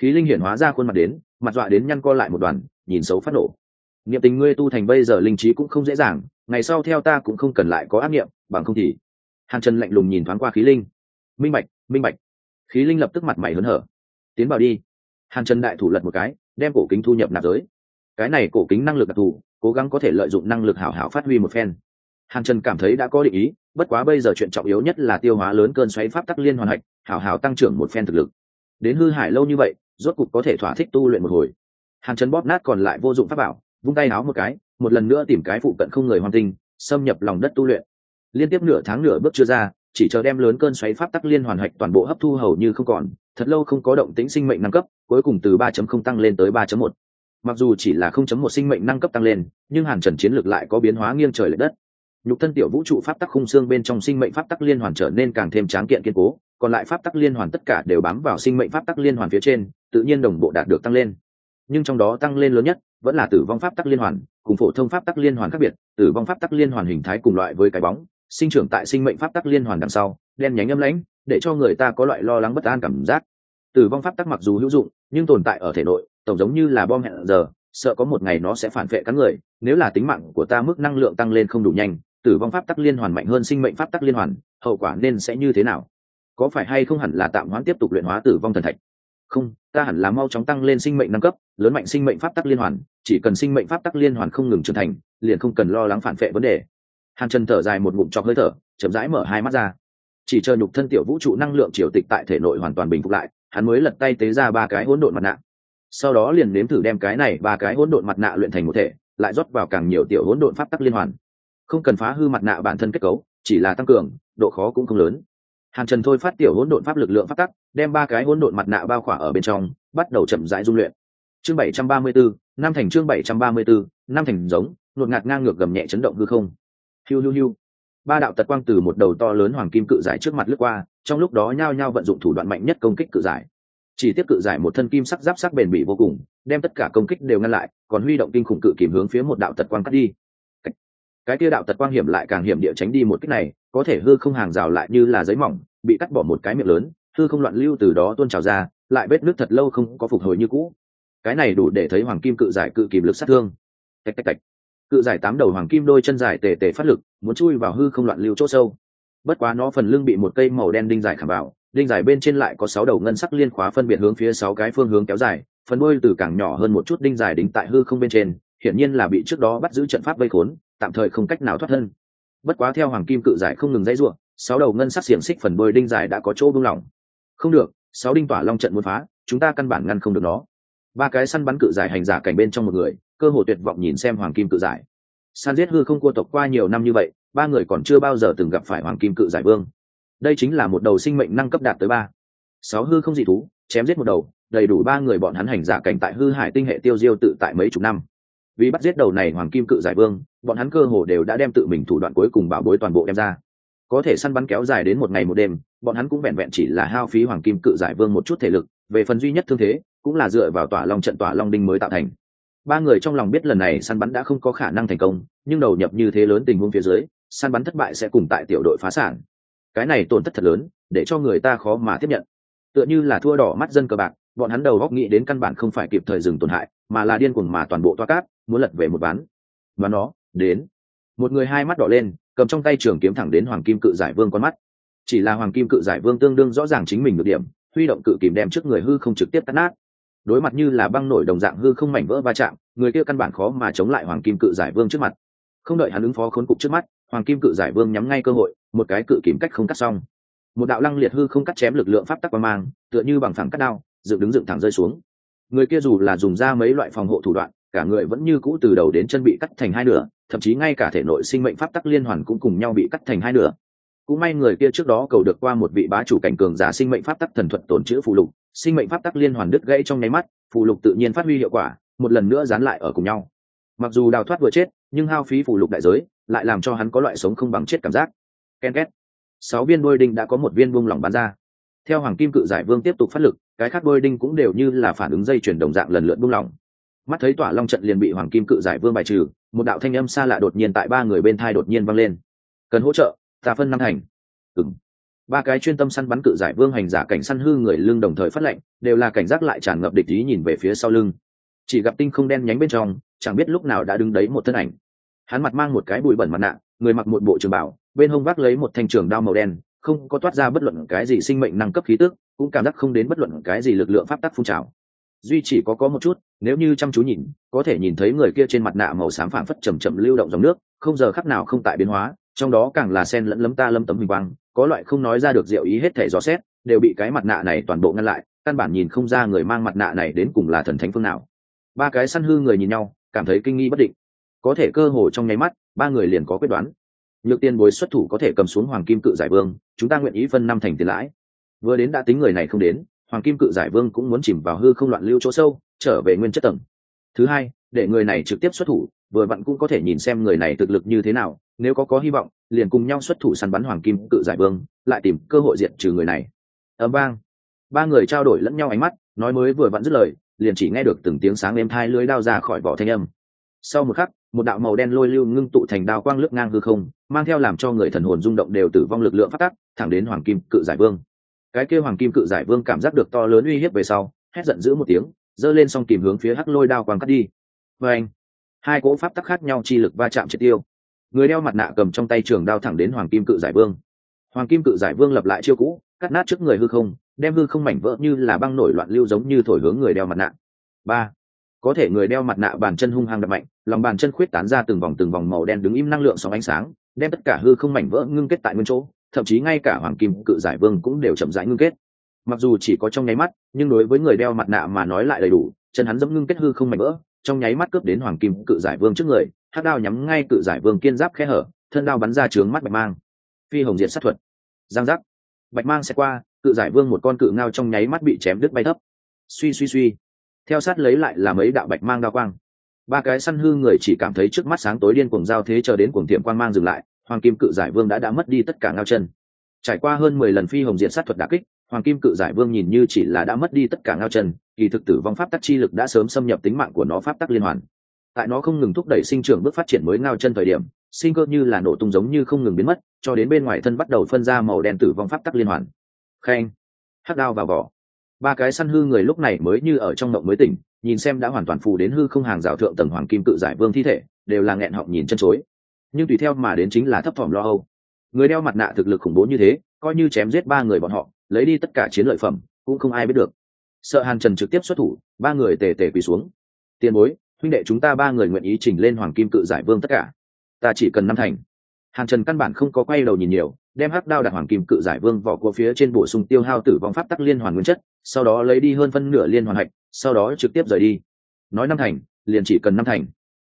Speaker 1: Khí linh hiển hóa ra khuôn mặt đến, mặt dọa đến nhăn co lại một đoàn, nhìn xấu phát nổ. Niệm tình ngươi tu thành bây giờ linh trí cũng không dễ dàng, ngày sau theo ta cũng không cần lại có ác niệm, bằng không thì. Hàn trần lạnh lùng nhìn thoáng qua khí linh. Minh bạch minh bạch. Khí linh lập tức mặt mày hớn hở. Tiến vào đi. Hàn trần đại thủ lật một cái, đem cổ kính thu nhập nạp giới. Cái này cổ kính năng lực đặc thù, cố gắng có thể lợi dụng năng lực hảo hảo phát huy một phen. Hàn trần cảm thấy đã có định ý bất quá bây giờ chuyện trọng yếu nhất là tiêu hóa lớn cơn xoáy pháp tắc liên hoàn hạch, hảo hảo tăng trưởng một phen thực lực. Đến hư hải lâu như vậy, rốt cục có thể thỏa thích tu luyện một hồi. Hàn trần bóp nát còn lại vô dụng pháp bảo, vung tay áo một cái, một lần nữa tìm cái phụ cận không người hoàn tinh xâm nhập lòng đất tu luyện. Liên tiếp nửa tháng nửa bước chưa ra, chỉ chờ đem lớn cơn xoáy pháp tắc liên hoàn hạch toàn bộ hấp thu hầu như không còn, thật lâu không có động tĩnh sinh mệnh năng cấp, cuối cùng từ 3.0 tăng lên tới 3.1. mặc dù chỉ là 0.1 sinh mệnh năng cấp tăng lên, nhưng hàn trần chiến lược lại có biến hóa nghiêng trời lệch đất nhục thân tiểu vũ trụ pháp tắc khung xương bên trong sinh mệnh pháp tắc liên hoàn trở nên càng thêm tráng kiện kiên cố, còn lại pháp tắc liên hoàn tất cả đều bám vào sinh mệnh pháp tắc liên hoàn phía trên, tự nhiên đồng bộ đạt được tăng lên. Nhưng trong đó tăng lên lớn nhất vẫn là tử vong pháp tắc liên hoàn, cùng phổ thông pháp tắc liên hoàn khác biệt, tử vong pháp tắc liên hoàn hình thái cùng loại với cái bóng, sinh trưởng tại sinh mệnh pháp tắc liên hoàn đằng sau, đen nhánh âm lãnh, để cho người ta có loại lo lắng bất an cảm giác. Tử vong pháp tắc mặc dù hữu dụng, nhưng tồn tại ở thể nội, tổng giống như là bom hẹn giờ, sợ có một ngày nó sẽ phản vệ cắn người, nếu là tính mạng của ta mức năng lượng tăng lên không đủ nhanh tử vong pháp tắc liên hoàn mạnh hơn sinh mệnh pháp tắc liên hoàn, hậu quả nên sẽ như thế nào? Có phải hay không hẳn là tạm hoãn tiếp tục luyện hóa tử vong thần thạch? Không, ta hẳn là mau chóng tăng lên sinh mệnh nâng cấp, lớn mạnh sinh mệnh pháp tắc liên hoàn, chỉ cần sinh mệnh pháp tắc liên hoàn không ngừng trưởng thành, liền không cần lo lắng phản vệ vấn đề. Hàn trần thở dài một ngụm chọc hơi thở, chậm rãi mở hai mắt ra. Chỉ chờ nhục thân tiểu vũ trụ năng lượng triều tịch tại thể nội hoàn toàn bình phục lại, hắn mới lật tay tế ra ba cái hỗn độn mặt nạ. Sau đó liền nếm thử đem cái này ba cái hỗn độn mặt nạ luyện thành một thể, lại rót vào càng nhiều tiểu hỗn độn pháp tắc liên hoàn không cần phá hư mặt nạ bản thân kết cấu, chỉ là tăng cường, độ khó cũng không lớn. Hàn trần thôi phát tiểu hỗn độn pháp lực lượng phát tắc, đem ba cái hỗn độn mặt nạ bao khỏa ở bên trong, bắt đầu chậm rãi dung luyện. Chương bảy trăm ba mươi bốn năm thành chương bảy trăm ba mươi bốn năm thành giống ngột ngạt ngang ngược gầm nhẹ chấn động hư không. Hiu hiu hiu. Ba đạo tật quang từ một đầu to lớn hoàng kim cự giải trước mặt lướt qua, trong lúc đó nhao nhao vận dụng thủ đoạn mạnh nhất công kích cự giải. Chỉ tiếp cự giải một thân kim sắc giáp sắc bền bỉ vô cùng, đem tất cả công kích đều ngăn lại, còn huy động kinh khủng cự kìm hướng phía một đạo tật quang cắt đi cái kia đạo tật quang hiểm lại càng hiểm địa tránh đi một cách này, có thể hư không hàng rào lại như là giấy mỏng, bị cắt bỏ một cái miệng lớn, hư không loạn lưu từ đó tuôn trào ra, lại vết nước thật lâu không có phục hồi như cũ. Cái này đủ để thấy hoàng kim cự giải cự kìm lực sát thương. Tạch tạch tạch. Cự giải tám đầu hoàng kim đôi chân dài tề tề phát lực, muốn chui vào hư không loạn lưu chỗ sâu. Bất quá nó phần lưng bị một cây màu đen đinh dài khảm vào, đinh dài bên trên lại có sáu đầu ngân sắc liên khóa phân biệt hướng phía sáu cái phương hướng kéo dài, phần đôi từ càng nhỏ hơn một chút đinh dài đính tại hư không bên trên, hiển nhiên là bị trước đó bắt giữ trận pháp vây khốn tạm thời không cách nào thoát thân. Bất quá theo hoàng kim cự giải không ngừng dãy ruộng sáu đầu ngân sắc xiềng xích phần bơi đinh dài đã có chỗ buông lỏng. Không được, sáu đinh tỏa long trận muốn phá, chúng ta căn bản ngăn không được nó. Ba cái săn bắn cự giải hành giả cảnh bên trong một người, cơ hồ tuyệt vọng nhìn xem hoàng kim cự giải. San giết hư không cua tộc qua nhiều năm như vậy, ba người còn chưa bao giờ từng gặp phải hoàng kim cự giải vương. Đây chính là một đầu sinh mệnh năng cấp đạt tới ba. Sáu hư không dị thú, chém giết một đầu, đầy đủ ba người bọn hắn hành giả cảnh tại hư hải tinh hệ tiêu diêu tự tại mấy chục năm vì bắt giết đầu này hoàng kim cự giải vương, bọn hắn cơ hồ đều đã đem tự mình thủ đoạn cuối cùng bảo bối toàn bộ đem ra. Có thể săn bắn kéo dài đến một ngày một đêm, bọn hắn cũng vẹn vẹn chỉ là hao phí hoàng kim cự giải vương một chút thể lực, về phần duy nhất thương thế, cũng là dựa vào tỏa long trận tỏa long đinh mới tạo thành. Ba người trong lòng biết lần này săn bắn đã không có khả năng thành công, nhưng đầu nhập như thế lớn tình huống phía dưới, săn bắn thất bại sẽ cùng tại tiểu đội phá sản. Cái này tổn thất thật lớn, để cho người ta khó mà tiếp nhận. Tựa như là thua đỏ mắt dân cờ bạc, bọn hắn đầu góc nghĩ đến căn bản không phải kịp thời dừng tổn hại mà là điên cuồng mà toàn bộ toa cát muốn lật về một bán và nó, đến. Một người hai mắt đỏ lên, cầm trong tay trường kiếm thẳng đến hoàng kim cự giải vương con mắt. Chỉ là hoàng kim cự giải vương tương đương rõ ràng chính mình được điểm, huy động cự kìm đem trước người hư không trực tiếp tắt nát. Đối mặt như là băng nổi đồng dạng hư không mảnh vỡ va chạm, người kia căn bản khó mà chống lại hoàng kim cự giải vương trước mặt. Không đợi hắn ứng phó khốn cục trước mắt, hoàng kim cự giải vương nhắm ngay cơ hội, một cái cự kìm cách không cắt xong. Một đạo lăng liệt hư không cắt chém lực lượng pháp tắc qua mang, tựa như bằng phẳng cắt đao, dựng đứng dựng thẳng rơi xuống người kia dù là dùng ra mấy loại phòng hộ thủ đoạn, cả người vẫn như cũ từ đầu đến chân bị cắt thành hai nửa, thậm chí ngay cả thể nội sinh mệnh pháp tắc liên hoàn cũng cùng nhau bị cắt thành hai nửa. Cũng may người kia trước đó cầu được qua một vị bá chủ cảnh cường giả sinh mệnh pháp tắc thần thuật tổn chữ phù lục, sinh mệnh pháp tắc liên hoàn đứt gãy trong nháy mắt, phù lục tự nhiên phát huy hiệu quả, một lần nữa dán lại ở cùng nhau. Mặc dù đào thoát vừa chết, nhưng hao phí phù lục đại giới lại làm cho hắn có loại sống không bằng chết cảm giác. Ken két. Sáu viên đôi đinh đã có một viên buông lỏng bán ra theo hoàng kim cự giải vương tiếp tục phát lực, cái khác đôi đinh cũng đều như là phản ứng dây chuyển đồng dạng lần lượt buông lỏng. Mắt thấy tỏa long trận liền bị hoàng kim cự giải vương bài trừ, một đạo thanh âm xa lạ đột nhiên tại ba người bên thai đột nhiên vang lên. Cần hỗ trợ, ta phân năm thành. Ừng ba cái chuyên tâm săn bắn cự giải vương hành giả cảnh săn hư người lưng đồng thời phát lệnh, đều là cảnh giác lại tràn ngập địch ý nhìn về phía sau lưng. Chỉ gặp tinh không đen nhánh bên trong, chẳng biết lúc nào đã đứng đấy một thân ảnh. Hắn mặt mang một cái bụi bẩn mặt nạ, người mặc một bộ trường bảo, bên hông vác lấy một thanh trường đao màu đen không có toát ra bất luận cái gì sinh mệnh năng cấp khí tức, cũng cảm giác không đến bất luận cái gì lực lượng pháp tắc phun trào. Duy chỉ có có một chút, nếu như chăm chú nhìn, có thể nhìn thấy người kia trên mặt nạ màu xám phảng phất chầm chậm lưu động dòng nước, không giờ khắc nào không tại biến hóa, trong đó càng là sen lẫn lấm ta lâm tấm hình quang, có loại không nói ra được diệu ý hết thể rõ xét, đều bị cái mặt nạ này toàn bộ ngăn lại, căn bản nhìn không ra người mang mặt nạ này đến cùng là thần thánh phương nào. Ba cái săn hư người nhìn nhau, cảm thấy kinh nghi bất định. Có thể cơ hồ trong nháy mắt, ba người liền có quyết đoán nhược tiên bối xuất thủ có thể cầm xuống hoàng kim cự giải vương, chúng ta nguyện ý phân năm thành tiền lãi. Vừa đến đã tính người này không đến, hoàng kim cự giải vương cũng muốn chìm vào hư không loạn lưu chỗ sâu, trở về nguyên chất tầng. Thứ hai, để người này trực tiếp xuất thủ, vừa vặn cũng có thể nhìn xem người này thực lực như thế nào, nếu có có hy vọng, liền cùng nhau xuất thủ săn bắn hoàng kim cự giải vương, lại tìm cơ hội diện trừ người này. Ấm vang. Ba người trao đổi lẫn nhau ánh mắt, nói mới vừa vặn dứt lời, liền chỉ nghe được từng tiếng sáng êm thai lưới đao ra khỏi vỏ thanh âm. Sau một khắc một đạo màu đen lôi lưu ngưng tụ thành đao quang lướt ngang hư không, mang theo làm cho người thần hồn rung động đều tử vong lực lượng phát tắc thẳng đến hoàng kim cự giải vương. Cái kêu hoàng kim cự giải vương cảm giác được to lớn uy hiếp về sau, hét giận dữ một tiếng, giơ lên xong tìm hướng phía hắc lôi đao quang cắt đi. Và anh hai cỗ pháp tắc khác nhau chi lực va chạm triệt tiêu. Người đeo mặt nạ cầm trong tay trường đao thẳng đến hoàng kim cự giải vương. Hoàng kim cự giải vương lập lại chiêu cũ, cắt nát trước người hư không, đem hư không mảnh vỡ như là băng nổi loạn lưu giống như thổi hướng người đeo mặt nạ. Ba! Có thể người đeo mặt nạ bàn chân hung hăng đập mạnh, lòng bàn chân khuyết tán ra từng vòng từng vòng màu đen đứng im năng lượng sóng ánh sáng, đem tất cả hư không mảnh vỡ ngưng kết tại nguyên chỗ, thậm chí ngay cả hoàng kim cự giải vương cũng đều chậm rãi ngưng kết. Mặc dù chỉ có trong nháy mắt, nhưng đối với người đeo mặt nạ mà nói lại đầy đủ, chân hắn dẫm ngưng kết hư không mảnh vỡ, trong nháy mắt cướp đến hoàng kim cự giải vương trước người hát đao nhắm ngay cự giải vương kiên giáp khe hở, thân đao bắn ra trướng mắt bạch mang. Phi hồng diện sát thuật. Giang giác. Bạch mang sẽ qua, cự giải vương một con cự ngao trong nháy mắt bị chém đứt bay thấp. Suy suy suy theo sát lấy lại là mấy đạo bạch mang đao quang. Ba cái săn hư người chỉ cảm thấy trước mắt sáng tối điên cuồng giao thế chờ đến cuồng tiệm quang mang dừng lại, hoàng kim cự giải vương đã đã mất đi tất cả ngao chân. Trải qua hơn mười lần phi hồng diện sát thuật đà kích, hoàng kim cự giải vương nhìn như chỉ là đã mất đi tất cả ngao chân, kỳ thực tử vong pháp tắc chi lực đã sớm xâm nhập tính mạng của nó pháp tắc liên hoàn. Tại nó không ngừng thúc đẩy sinh trưởng bước phát triển mới ngao chân thời điểm, sinh cơ như là nổ tung giống như không ngừng biến mất, cho đến bên ngoài thân bắt đầu phân ra màu đen tử vong pháp tắc liên hoàn. Khen. Hắc đao vào vỏ ba cái săn hư người lúc này mới như ở trong mộng mới tỉnh, nhìn xem đã hoàn toàn phù đến hư không hàng rào thượng tầng hoàng kim cự giải vương thi thể, đều là nghẹn họng nhìn chân chối. Nhưng tùy theo mà đến chính là thấp thỏm lo âu. Người đeo mặt nạ thực lực khủng bố như thế, coi như chém giết ba người bọn họ, lấy đi tất cả chiến lợi phẩm, cũng không ai biết được. Sợ hàn trần trực tiếp xuất thủ, ba người tề tề quỳ xuống. Tiền bối, huynh đệ chúng ta ba người nguyện ý trình lên hoàng kim cự giải vương tất cả. Ta chỉ cần năm thành hàn trần căn bản không có quay đầu nhìn nhiều, đem hắc đao đặt hoàng kim cự giải vương vỏ cua phía trên bổ sung tiêu hao tử vong pháp tắc liên hoàn nguyên chất, sau đó lấy đi hơn phân nửa liên hoàn hạch, sau đó trực tiếp rời đi. Nói năm thành, liền chỉ cần năm thành.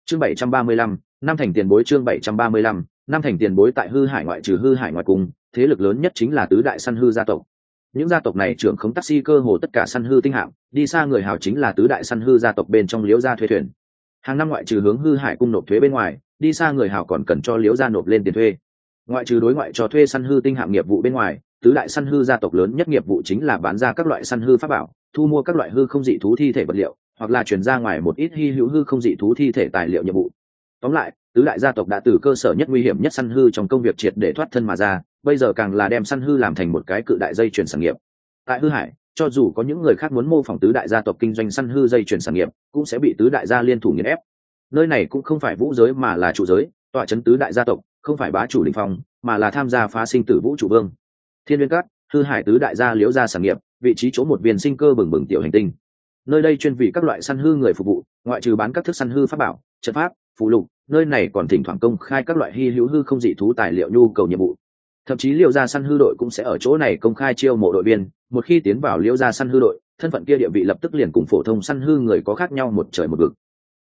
Speaker 1: Chương bảy trăm ba mươi lăm, năm thành tiền bối chương bảy trăm ba mươi lăm, năm thành tiền bối tại hư hải ngoại trừ hư hải ngoại cung thế lực lớn nhất chính là tứ đại săn hư gia tộc. Những gia tộc này trưởng khống taxi cơ hồ tất cả săn hư tinh hạng đi xa người hào chính là tứ đại săn hư gia tộc bên trong liễu gia thuê thuyền. Hàng năm ngoại trừ hướng hư hải cung nộp thuế bên ngoài đi xa người hào còn cần cho liễu gia nộp lên tiền thuê. Ngoại trừ đối ngoại cho thuê săn hư tinh hạng nghiệp vụ bên ngoài, tứ đại săn hư gia tộc lớn nhất nghiệp vụ chính là bán ra các loại săn hư pháp bảo, thu mua các loại hư không dị thú thi thể vật liệu, hoặc là chuyển ra ngoài một ít hy hữu hư không dị thú thi thể tài liệu nhiệm vụ. Tóm lại, tứ đại gia tộc đã từ cơ sở nhất nguy hiểm nhất săn hư trong công việc triệt để thoát thân mà ra, bây giờ càng là đem săn hư làm thành một cái cự đại dây chuyển sản nghiệp. Tại hư hải, cho dù có những người khác muốn mô phỏng tứ đại gia tộc kinh doanh săn hư dây chuyển sản nghiệp, cũng sẽ bị tứ đại gia liên thủ nghiền ép nơi này cũng không phải vũ giới mà là trụ giới, tọa chấn tứ đại gia tộc, không phải bá chủ đình phong, mà là tham gia phá sinh tử vũ trụ vương. Thiên viên cát hư hải tứ đại gia liễu gia sản nghiệp, vị trí chỗ một viên sinh cơ bừng bừng tiểu hành tinh. Nơi đây chuyên vị các loại săn hư người phục vụ, ngoại trừ bán các thức săn hư pháp bảo, trận pháp phụ lục, nơi này còn thỉnh thoảng công khai các loại hy hữu hư không dị thú tài liệu nhu cầu nhiệm vụ. Thậm chí liễu gia săn hư đội cũng sẽ ở chỗ này công khai chiêu mộ đội viên, một khi tiến vào liễu gia săn hư đội, thân phận kia địa vị lập tức liền cùng phổ thông săn hư người có khác nhau một trời một vực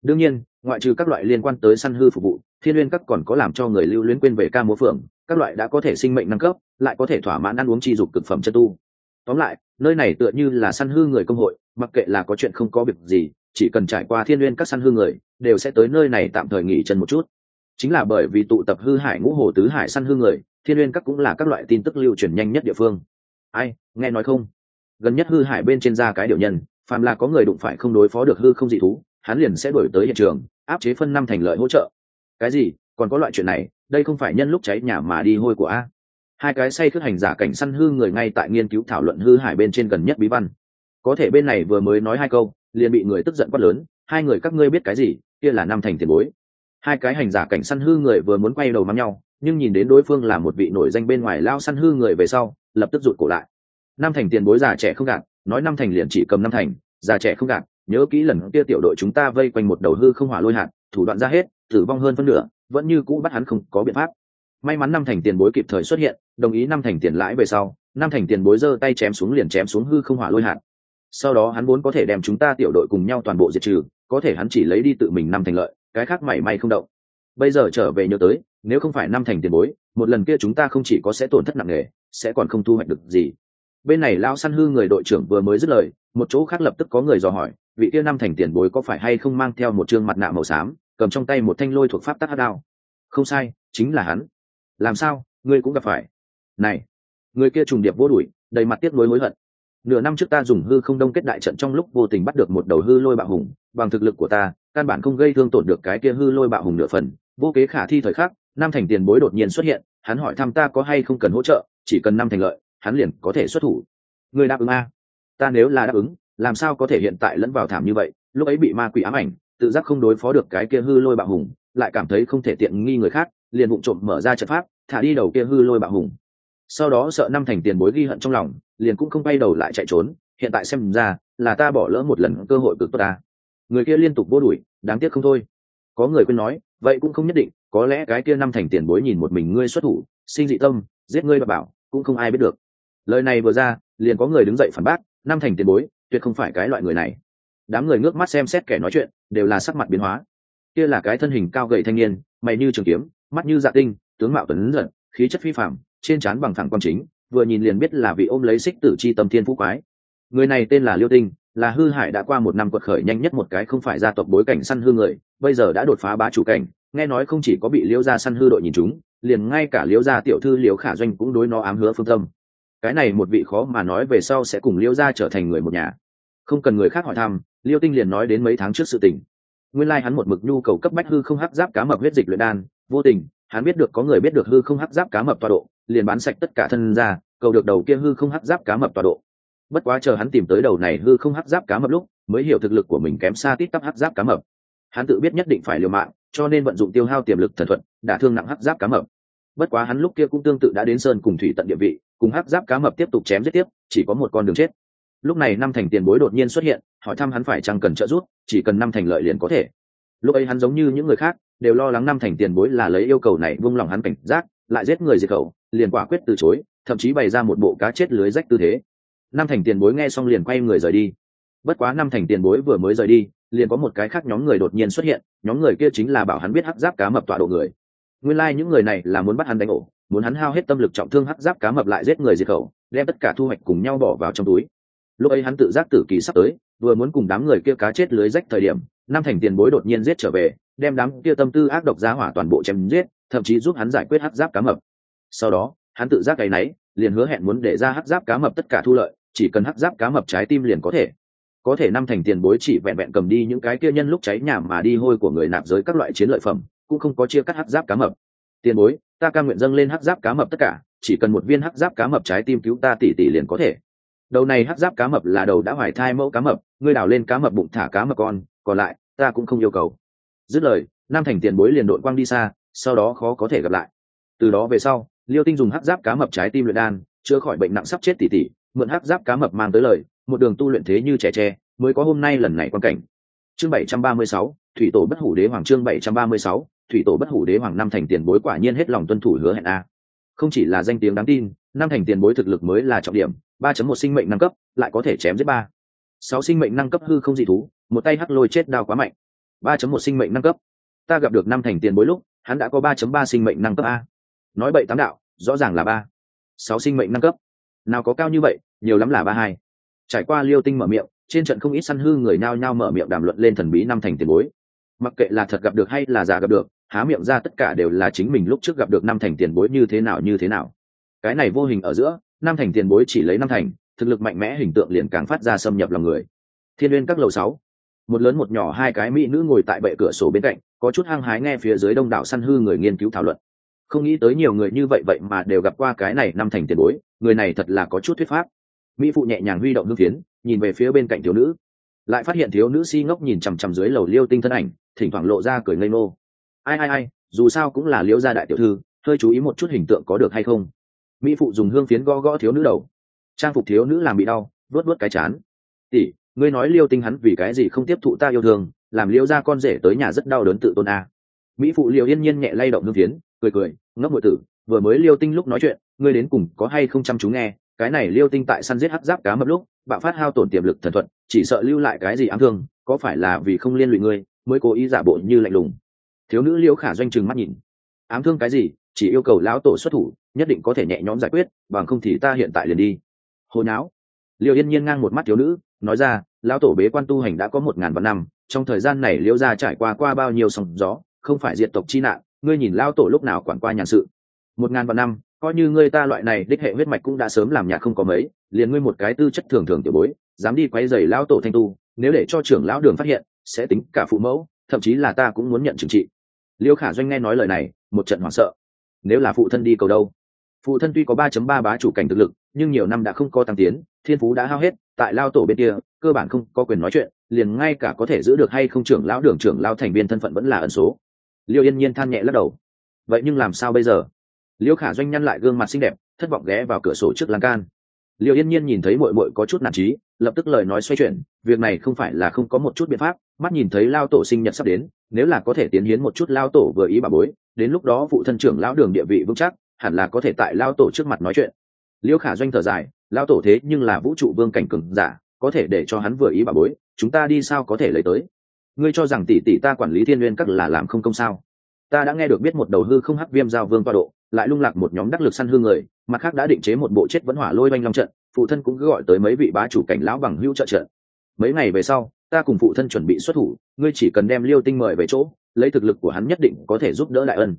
Speaker 1: đương nhiên, ngoại trừ các loại liên quan tới săn hư phục vụ, thiên n các còn có làm cho người lưu luyến quên về ca múa phượng, các loại đã có thể sinh mệnh nâng cấp, lại có thể thỏa mãn ăn uống chi dục cực phẩm chân tu. Tóm lại, nơi này tựa như là săn hư người công hội, mặc kệ là có chuyện không có việc gì, chỉ cần trải qua thiên n các săn hư người, đều sẽ tới nơi này tạm thời nghỉ chân một chút. Chính là bởi vì tụ tập hư hải ngũ hồ tứ hải săn hư người, thiên n các cũng là các loại tin tức lưu truyền nhanh nhất địa phương. Ai, nghe nói không? Gần nhất hư hải bên trên ra cái điều nhân, phàm là có người đụng phải không đối phó được hư không dị thú hắn liền sẽ đổi tới hiện trường, áp chế phân năm thành lợi hỗ trợ. Cái gì? Còn có loại chuyện này, đây không phải nhân lúc cháy nhà mà đi hôi của a. Hai cái say khước hành giả cảnh săn hư người ngay tại nghiên cứu thảo luận hư hải bên trên gần nhất bí văn. Có thể bên này vừa mới nói hai câu, liền bị người tức giận quát lớn, hai người các ngươi biết cái gì? Kia là năm thành tiền bối. Hai cái hành giả cảnh săn hư người vừa muốn quay đầu mắm nhau, nhưng nhìn đến đối phương là một vị nổi danh bên ngoài lao săn hư người về sau, lập tức rụt cổ lại. Năm thành tiền bối già trẻ không gạt, nói năm thành liền chỉ cầm năm thành, già trẻ không gạt nhớ kỹ lần kia tiểu đội chúng ta vây quanh một đầu hư không hỏa lôi hạt, thủ đoạn ra hết, tử vong hơn phân nửa, vẫn như cũ bắt hắn không có biện pháp. May mắn năm thành tiền bối kịp thời xuất hiện, đồng ý năm thành tiền lãi về sau, năm thành tiền bối giơ tay chém xuống liền chém xuống hư không hỏa lôi hạt. Sau đó hắn vốn có thể đem chúng ta tiểu đội cùng nhau toàn bộ diệt trừ, có thể hắn chỉ lấy đi tự mình năm thành lợi, cái khác mảy may không động. Bây giờ trở về nhớ tới, nếu không phải năm thành tiền bối, một lần kia chúng ta không chỉ có sẽ tổn thất nặng nề, sẽ còn không thu hoạch được gì. Bên này lao săn hư người đội trưởng vừa mới dứt lời một chỗ khác lập tức có người dò hỏi, vị Tiêu năm thành tiền bối có phải hay không mang theo một chương mặt nạ màu xám, cầm trong tay một thanh lôi thuộc pháp tắc hát đao? Không sai, chính là hắn. Làm sao, ngươi cũng gặp phải. Này, người kia trùng điệp vô đuổi, đầy mặt tiếc nuối hối hận. Nửa năm trước ta dùng hư không đông kết đại trận trong lúc vô tình bắt được một đầu hư lôi bạo hùng, bằng thực lực của ta, căn bản không gây thương tổn được cái kia hư lôi bạo hùng nửa phần. Vô kế khả thi thời khắc, năm thành tiền bối đột nhiên xuất hiện, hắn hỏi thăm ta có hay không cần hỗ trợ, chỉ cần năm thành lợi, hắn liền có thể xuất thủ. Người đáp ứng a? Ta nếu là đáp ứng, làm sao có thể hiện tại lẫn vào thảm như vậy? Lúc ấy bị ma quỷ ám ảnh, tự giác không đối phó được cái kia hư lôi bạo hùng, lại cảm thấy không thể tiện nghi người khác, liền vụng trộm mở ra trận pháp, thả đi đầu kia hư lôi bạo hùng. Sau đó sợ năm thành tiền bối ghi hận trong lòng, liền cũng không bay đầu lại chạy trốn, hiện tại xem ra, là ta bỏ lỡ một lần cơ hội cực tốt ta. Người kia liên tục vô đuổi, đáng tiếc không thôi. Có người quên nói, vậy cũng không nhất định, có lẽ cái kia năm thành tiền bối nhìn một mình ngươi xuất thủ, sinh dị tâm, giết ngươi và bảo, cũng không ai biết được. Lời này vừa ra, liền có người đứng dậy phản bác năm thành tiền bối, tuyệt không phải cái loại người này. Đám người ngước mắt xem xét kẻ nói chuyện, đều là sắc mặt biến hóa. Kia là cái thân hình cao gầy thanh niên, mày như trường kiếm, mắt như dạ tinh, tướng mạo tuấn giận khí chất phi phạm trên trán bằng thẳng quan chính, vừa nhìn liền biết là vị ôm lấy xích tử chi tâm thiên phú quái. Người này tên là liêu tinh, là hư hải đã qua một năm quật khởi nhanh nhất một cái không phải gia tộc bối cảnh săn hư người, bây giờ đã đột phá bá chủ cảnh, nghe nói không chỉ có bị liễu gia săn hư đội nhìn chúng, liền ngay cả liễu gia tiểu thư liễu khả doanh cũng đối nó ám hứa phương tâm cái này một vị khó mà nói về sau sẽ cùng liêu gia trở thành người một nhà. Không cần người khác hỏi thăm, liêu tinh liền nói đến mấy tháng trước sự tình. Nguyên lai hắn một mực nhu cầu cấp bách hư không hắc giáp cá mập huyết dịch luyện đan, vô tình, hắn biết được có người biết được hư không hắc giáp cá mập tọa độ, liền bán sạch tất cả thân ra, cầu được đầu kia hư không hắc giáp cá mập tọa độ. Bất quá chờ hắn tìm tới đầu này hư không hắc giáp cá mập lúc, mới hiểu thực lực của mình kém xa tít tắp hắc giáp cá mập. Hắn tự biết nhất định phải liều mạng, cho nên vận dụng tiêu hao tiềm lực thần thuật, đả thương nặng hắc giáp cá mập bất quá hắn lúc kia cũng tương tự đã đến sơn cùng thủy tận địa vị, cùng hắc giáp cá mập tiếp tục chém giết tiếp, chỉ có một con đường chết. Lúc này năm thành tiền bối đột nhiên xuất hiện, hỏi thăm hắn phải chăng cần trợ giúp, chỉ cần năm thành lợi liền có thể. Lúc ấy hắn giống như những người khác, đều lo lắng năm thành tiền bối là lấy yêu cầu này vung lòng hắn cảnh giác, lại giết người diệt khẩu, liền quả quyết từ chối, thậm chí bày ra một bộ cá chết lưới rách tư thế. Năm thành tiền bối nghe xong liền quay người rời đi. Bất quá năm thành tiền bối vừa mới rời đi, liền có một cái khác nhóm người đột nhiên xuất hiện, nhóm người kia chính là bảo hắn biết hắc giáp cá mập tọa độ người nguyên lai、like、những người này là muốn bắt hắn đánh ổ, muốn hắn hao hết tâm lực trọng thương hắc giáp cá mập lại giết người diệt khẩu, đem tất cả thu hoạch cùng nhau bỏ vào trong túi. Lúc ấy hắn tự giác tử kỳ sắp tới, vừa muốn cùng đám người kia cá chết lưới rách thời điểm, năm thành tiền bối đột nhiên giết trở về, đem đám kia tâm tư ác độc giá hỏa toàn bộ chém giết, thậm chí giúp hắn giải quyết hắc giáp cá mập. Sau đó, hắn tự giác cái náy liền hứa hẹn muốn để ra hắc giáp cá mập tất cả thu lợi, chỉ cần hắc giáp cá mập trái tim liền có thể. Có thể năm thành tiền bối chỉ vẹn vẹn cầm đi những cái kia nhân lúc cháy nhà mà đi hôi của người nạp giới các loại chiến lợi phẩm cũng không có chia cắt hắc giáp cá mập. Tiền bối ta cam nguyện dâng lên hắc giáp cá mập tất cả chỉ cần một viên hắc giáp cá mập trái tim cứu ta tỷ tỷ liền có thể. Đầu này hắc giáp cá mập là đầu đã hoài thai mẫu cá mập ngươi đào lên cá mập bụng thả cá mập con còn lại ta cũng không yêu cầu. Dứt lời nam thành tiền bối liền đội quang đi xa sau đó khó có thể gặp lại. Từ đó về sau liêu tinh dùng hắc giáp cá mập trái tim luyện đan chữa khỏi bệnh nặng sắp chết tỷ tỷ mượn hắc giáp cá mập mang tới lời một đường tu luyện thế như trẻ tre mới có hôm nay lần này quan cảnh. Chương 736, thủy tổ bất hủ đế hoàng chương 736, thủy tổ bất hủ đế hoàng năm thành tiền bối quả nhiên hết lòng tuân thủ hứa hẹn a. Không chỉ là danh tiếng đáng tin, năm thành tiền bối thực lực mới là trọng điểm, ba chấm một sinh mệnh năng cấp, lại có thể chém giết ba. Sáu sinh mệnh năng cấp hư không dị thú, một tay hắc lôi chết đao quá mạnh. Ba chấm một sinh mệnh năng cấp. Ta gặp được năm thành tiền bối lúc, hắn đã có ba chấm ba sinh mệnh năng cấp a. Nói bậy tám đạo, rõ ràng là ba. Sáu sinh mệnh năng cấp. Nào có cao như vậy, nhiều lắm là ba hai. Trải qua liêu tinh mở miệng, trên trận không ít săn hư người nao nhao mở miệng đàm luận lên thần bí năm thành tiền bối. Mặc kệ là thật gặp được hay là giả gặp được há miệng ra tất cả đều là chính mình lúc trước gặp được năm thành tiền bối như thế nào như thế nào. Cái này vô hình ở giữa, năm thành tiền bối chỉ lấy năm thành, thực lực mạnh mẽ hình tượng liền càng phát ra xâm nhập lòng người. Thiên liên các lầu sáu, một lớn một nhỏ hai cái mỹ nữ ngồi tại bệ cửa sổ bên cạnh, có chút hăng hái nghe phía dưới đông đảo săn hư người nghiên cứu thảo luận. Không nghĩ tới nhiều người như vậy vậy mà đều gặp qua cái này năm thành tiền bối, người này thật là có chút thuyết pháp. Mỹ phụ nhẹ nhàng huy động hương phiến, nhìn về phía bên cạnh thiếu nữ. Lại phát hiện thiếu nữ si ngốc nhìn chằm chằm dưới lầu liêu tinh thân ảnh, thỉnh thoảng lộ ra cười ngây ngô ai ai ai, dù sao cũng là liêu gia đại tiểu thư, hơi chú ý một chút hình tượng có được hay không. Mỹ phụ dùng hương phiến gõ gõ thiếu nữ đầu. Trang phục thiếu nữ làm bị đau vớt vớt cái chán. Tỷ, ngươi nói liêu tinh hắn vì cái gì không tiếp thụ ta yêu thương, làm liêu ra con rể tới nhà rất đau đớn tự tôn a. Mỹ phụ liêu yên nhiên nhẹ lay động hương phiến, cười cười, ngốc ngội tử, vừa mới liêu tinh lúc nói chuyện, ngươi đến cùng có hay không chăm chú nghe, cái này liêu tinh tại săn giết hắc giáp cá mập lúc, bạo phát hao tổn tiềm lực thần thuật, chỉ sợ lưu lại cái gì ám thương, có phải là vì không liên lụy ngươi, mới cố ý giả bộ như lạnh lùng thiếu nữ liễu khả doanh chừng mắt nhìn. Ám thương cái gì? Chỉ yêu cầu lão tổ xuất thủ, nhất định có thể nhẹ nhõm giải quyết, bằng không thì ta hiện tại liền đi. Hồi não liêu yên nhiên ngang một mắt thiếu nữ, nói ra, lão tổ bế quan tu hành đã có một ngàn vạn năm, trong thời gian này liêu gia trải qua qua bao nhiêu sóng gió, không phải diệt tộc chi nạn, ngươi nhìn lão tổ lúc nào quản qua nhàn sự. Một ngàn vạn năm, coi như ngươi ta loại này đích hệ huyết mạch cũng đã sớm làm nhạc không có mấy, liền ngươi một cái tư chất thường thường tiểu bối, dám đi quấy rầy lão tổ thanh tu, nếu để cho trưởng lão đường phát hiện, sẽ tính cả phụ mẫu, thậm chí là ta cũng muốn nhận trừng trị liêu khả doanh nghe nói lời này, một trận hoảng sợ. Nếu là phụ thân đi cầu đâu? Phụ thân tuy có ba chấm ba bá chủ cảnh thực lực, nhưng nhiều năm đã không có tăng tiến, thiên phú đã hao hết, tại lao tổ bên kia, cơ bản không có quyền nói chuyện, liền ngay cả có thể giữ được hay không trưởng lão đường trưởng lao thành viên thân phận vẫn là ẩn số. Liêu yên nhiên than nhẹ lắc đầu. Vậy nhưng làm sao bây giờ? Liêu khả doanh nhăn lại gương mặt xinh đẹp, thất vọng ghé vào cửa sổ trước lan can. Liêu yên nhiên nhìn thấy mội mội có chút nản trí lập tức lời nói xoay chuyển, việc này không phải là không có một chút biện pháp, mắt nhìn thấy lao tổ sinh nhật sắp đến nếu là có thể tiến hiến một chút lao tổ vừa ý bà bối, đến lúc đó phụ thân trưởng lão đường địa vị vững chắc, hẳn là có thể tại lao tổ trước mặt nói chuyện. Liêu khả doanh thở dài, lao tổ thế nhưng là vũ trụ vương cảnh cường giả, có thể để cho hắn vừa ý bà bối, chúng ta đi sao có thể lấy tới? Ngươi cho rằng tỷ tỷ ta quản lý thiên n các là làm không công sao? Ta đã nghe được biết một đầu hư không hắc viêm giao vương toa độ, lại lung lạc một nhóm đắc lực săn hương người, mặt khác đã định chế một bộ chết vẫn hỏa lôi oanh long trận, phụ thân cũng cứ gọi tới mấy vị bá chủ cảnh lão bằng hữu trợ trận. Mấy ngày về sau ta cùng phụ thân chuẩn bị xuất thủ, ngươi chỉ cần đem liêu tinh mời về chỗ, lấy thực lực của hắn nhất định có thể giúp đỡ đại ân.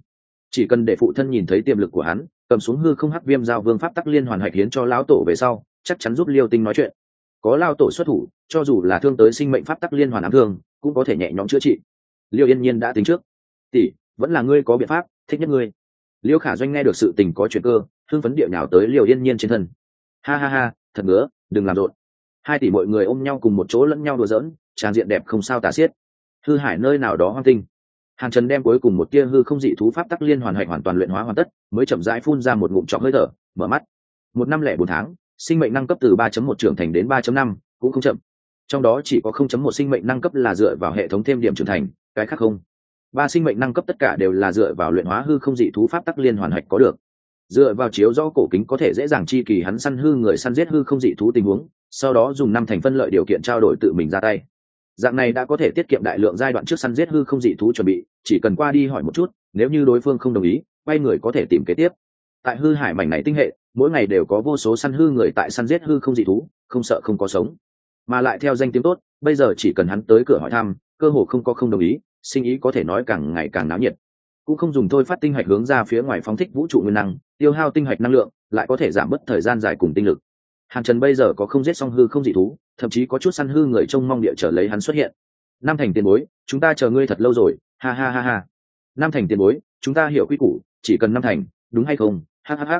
Speaker 1: Chỉ cần để phụ thân nhìn thấy tiềm lực của hắn, cầm xuống hư không hắc viêm giao vương pháp tắc liên hoàn hạch hiến cho lão tổ về sau, chắc chắn giúp liêu tinh nói chuyện. Có lao tổ xuất thủ, cho dù là thương tới sinh mệnh pháp tắc liên hoàn ám thương, cũng có thể nhẹ nhõm chữa trị. Liêu yên nhiên đã tính trước. Tỷ, vẫn là ngươi có biện pháp, thích nhất ngươi. Liêu khả doanh nghe được sự tình có chuyện cơ thương phấn địa nào tới liều yên nhiên trên thân. Ha ha ha, thật ngứa, đừng làm rộn hai tỷ mọi người ôm nhau cùng một chỗ lẫn nhau đùa giỡn tràn diện đẹp không sao tả xiết. Hư hải nơi nào đó hoang tinh. Hàn trần đem cuối cùng một tia hư không dị thú pháp tắc liên hoàn hạnh hoàn toàn luyện hóa hoàn tất mới chậm rãi phun ra một ngụm trọc hơi thở mở mắt. Một năm lẻ bốn tháng sinh mệnh năng cấp từ 3.1 trưởng thành đến 3.5, cũng không chậm. Trong đó chỉ có 0.1 sinh mệnh năng cấp là dựa vào hệ thống thêm điểm trưởng thành cái khác không. Ba sinh mệnh năng cấp tất cả đều là dựa vào luyện hóa hư không dị thú pháp tắc liên hoàn hạch có được dựa vào chiếu do cổ kính có thể dễ dàng chi kỳ hắn săn hư người săn giết hư không dị thú tình huống, sau đó dùng năm thành phân lợi điều kiện trao đổi tự mình ra tay. Dạng này đã có thể tiết kiệm đại lượng giai đoạn trước săn giết hư không dị thú chuẩn bị, chỉ cần qua đi hỏi một chút, nếu như đối phương không đồng ý, quay người có thể tìm kế tiếp. Tại hư hải mảnh này tinh hệ, mỗi ngày đều có vô số săn hư người tại săn giết hư không dị thú, không sợ không có sống. Mà lại theo danh tiếng tốt, bây giờ chỉ cần hắn tới cửa hỏi thăm, cơ hồ không có không đồng ý, sinh ý có thể nói càng ngày càng náo nhiệt cũng không dùng thôi phát tinh hạch hướng ra phía ngoài phóng thích vũ trụ nguyên năng, tiêu hao tinh hạch năng lượng, lại có thể giảm bớt thời gian dài cùng tinh lực. Hàn trần bây giờ có không giết xong hư không dị thú, thậm chí có chút săn hư người trông mong địa trở lấy hắn xuất hiện. Nam thành tiền bối, chúng ta chờ ngươi thật lâu rồi, ha ha ha ha. Nam thành tiền bối, chúng ta hiểu quy củ, chỉ cần năm thành, đúng hay không? Ha ha ha.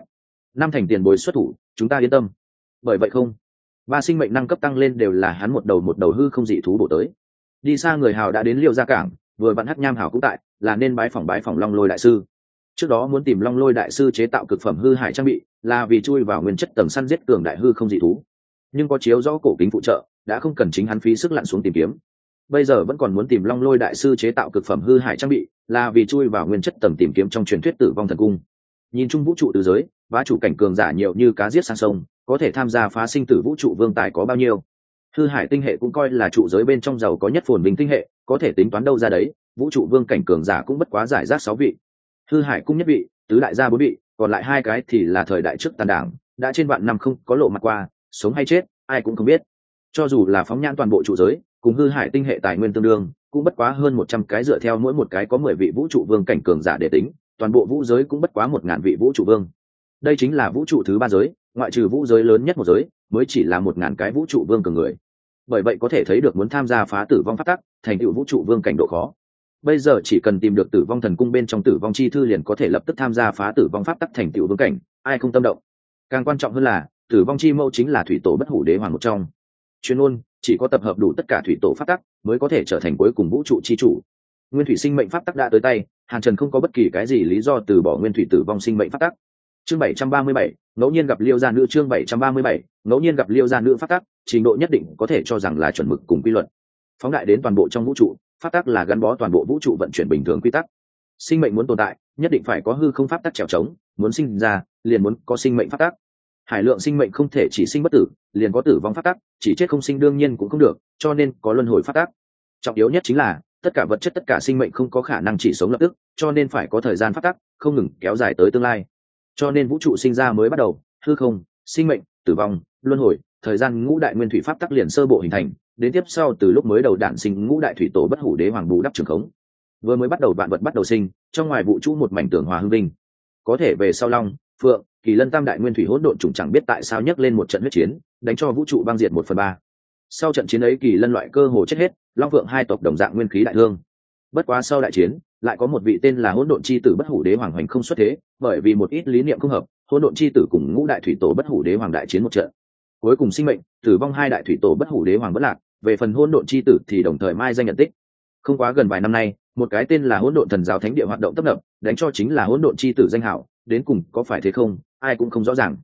Speaker 1: Năm thành tiền bối xuất thủ, chúng ta yên tâm. Bởi vậy không, ba sinh mệnh năng cấp tăng lên đều là hắn một đầu một đầu hư không dị thú bổ tới. Đi xa người hào đã đến liệu ra cảng vừa vặn hắc nham hào cũng tại, là nên bái phòng bái phòng long lôi đại sư. Trước đó muốn tìm long lôi đại sư chế tạo cực phẩm hư hải trang bị, là vì chui vào nguyên chất tầng săn giết cường đại hư không dị thú. Nhưng có chiếu rõ cổ kính phụ trợ, đã không cần chính hắn phí sức lặn xuống tìm kiếm. Bây giờ vẫn còn muốn tìm long lôi đại sư chế tạo cực phẩm hư hải trang bị, là vì chui vào nguyên chất tầng tìm kiếm trong truyền thuyết tử vong thần cung. Nhìn chung vũ trụ từ giới và chủ cảnh cường giả nhiều như cá giết sang sông, có thể tham gia phá sinh tử vũ trụ vương tài có bao nhiêu? Thư hải tinh hệ cũng coi là trụ giới bên trong giàu có nhất phồn bình tinh hệ, có thể tính toán đâu ra đấy, vũ trụ vương cảnh cường giả cũng bất quá giải rác sáu vị. Thư hải cũng nhất vị, tứ đại gia bốn vị, còn lại hai cái thì là thời đại trước tàn đảng, đã trên vạn năm không có lộ mặt qua, sống hay chết, ai cũng không biết. Cho dù là phóng nhãn toàn bộ trụ giới, cùng hư hải tinh hệ tài nguyên tương đương, cũng bất quá hơn một trăm cái dựa theo mỗi một cái có mười vị vũ trụ vương cảnh cường giả để tính, toàn bộ vũ giới cũng bất quá một ngàn vị vũ trụ vương. Đây chính là vũ trụ thứ ba giới, ngoại trừ vũ giới lớn nhất một giới, mới chỉ là một ngàn cái vũ trụ vương cường người bởi vậy có thể thấy được muốn tham gia phá tử vong phát tắc, thành tựu vũ trụ vương cảnh độ khó. Bây giờ chỉ cần tìm được tử vong thần cung bên trong tử vong chi thư liền có thể lập tức tham gia phá tử vong pháp tắc thành tựu vương cảnh, ai không tâm động? Càng quan trọng hơn là, tử vong chi mẫu chính là thủy tổ bất hủ đế hoàng một trong. Chuyên môn, chỉ có tập hợp đủ tất cả thủy tổ pháp tắc mới có thể trở thành cuối cùng vũ trụ chi chủ. Nguyên thủy sinh mệnh pháp tắc đã tới tay, hàn trần không có bất kỳ cái gì lý do từ bỏ nguyên thủy tử vong sinh mệnh pháp tắc chương bảy trăm ba mươi bảy, ngẫu nhiên gặp liêu gia nữ chương bảy trăm ba mươi bảy, ngẫu nhiên gặp liêu gia nữ phát tắc, trình độ nhất định có thể cho rằng là chuẩn mực cùng quy luật. Phóng đại đến toàn bộ trong vũ trụ phát tắc là gắn bó toàn bộ vũ trụ vận chuyển bình thường quy tắc. Sinh mệnh muốn tồn tại, nhất định phải có hư không pháp tắc trèo trống, muốn sinh ra, liền muốn có sinh mệnh pháp tắc. Hải lượng sinh mệnh không thể chỉ sinh bất tử, liền có tử vong pháp tắc, chỉ chết không sinh đương nhiên cũng không được, cho nên có luân hồi pháp tắc. Trọng yếu nhất chính là, tất cả vật chất tất cả sinh mệnh không có khả năng chỉ sống lập tức, cho nên phải có thời gian pháp tắc, không ngừng kéo dài tới tương lai cho nên vũ trụ sinh ra mới bắt đầu, hư không, sinh mệnh, tử vong, luân hồi, thời gian ngũ đại nguyên thủy pháp tắc liền sơ bộ hình thành, đến tiếp sau từ lúc mới đầu đản sinh ngũ đại thủy tổ bất hủ đế hoàng bù đắp trường khống. Vừa mới bắt đầu vạn vật bắt đầu sinh, trong ngoài vũ trụ một mảnh tường hòa hưng vinh. Có thể về sau long, phượng, kỳ lân tam đại nguyên thủy hỗn độn trùng chẳng biết tại sao nhấc lên một trận huyết chiến, đánh cho vũ trụ băng diệt một phần ba. Sau trận chiến ấy kỳ lân loại cơ hồ chết hết, long phượng hai tộc đồng dạng nguyên khí đại thương bất quá sau đại chiến, lại có một vị tên là hỗn độn chi tử bất hủ đế hoàng hoành không xuất thế, bởi vì một ít lý niệm không hợp, hỗn độn chi tử cùng ngũ đại thủy tổ bất hủ đế hoàng đại chiến một trận. Cuối cùng sinh mệnh, tử vong hai đại thủy tổ bất hủ đế hoàng bất lạc, về phần hỗn độn chi tử thì đồng thời mai danh nhận tích. Không quá gần vài năm nay, một cái tên là hỗn độn thần giáo thánh địa hoạt động tấp nập, đánh cho chính là hỗn độn chi tử danh hảo, đến cùng có phải thế không, ai cũng không rõ ràng.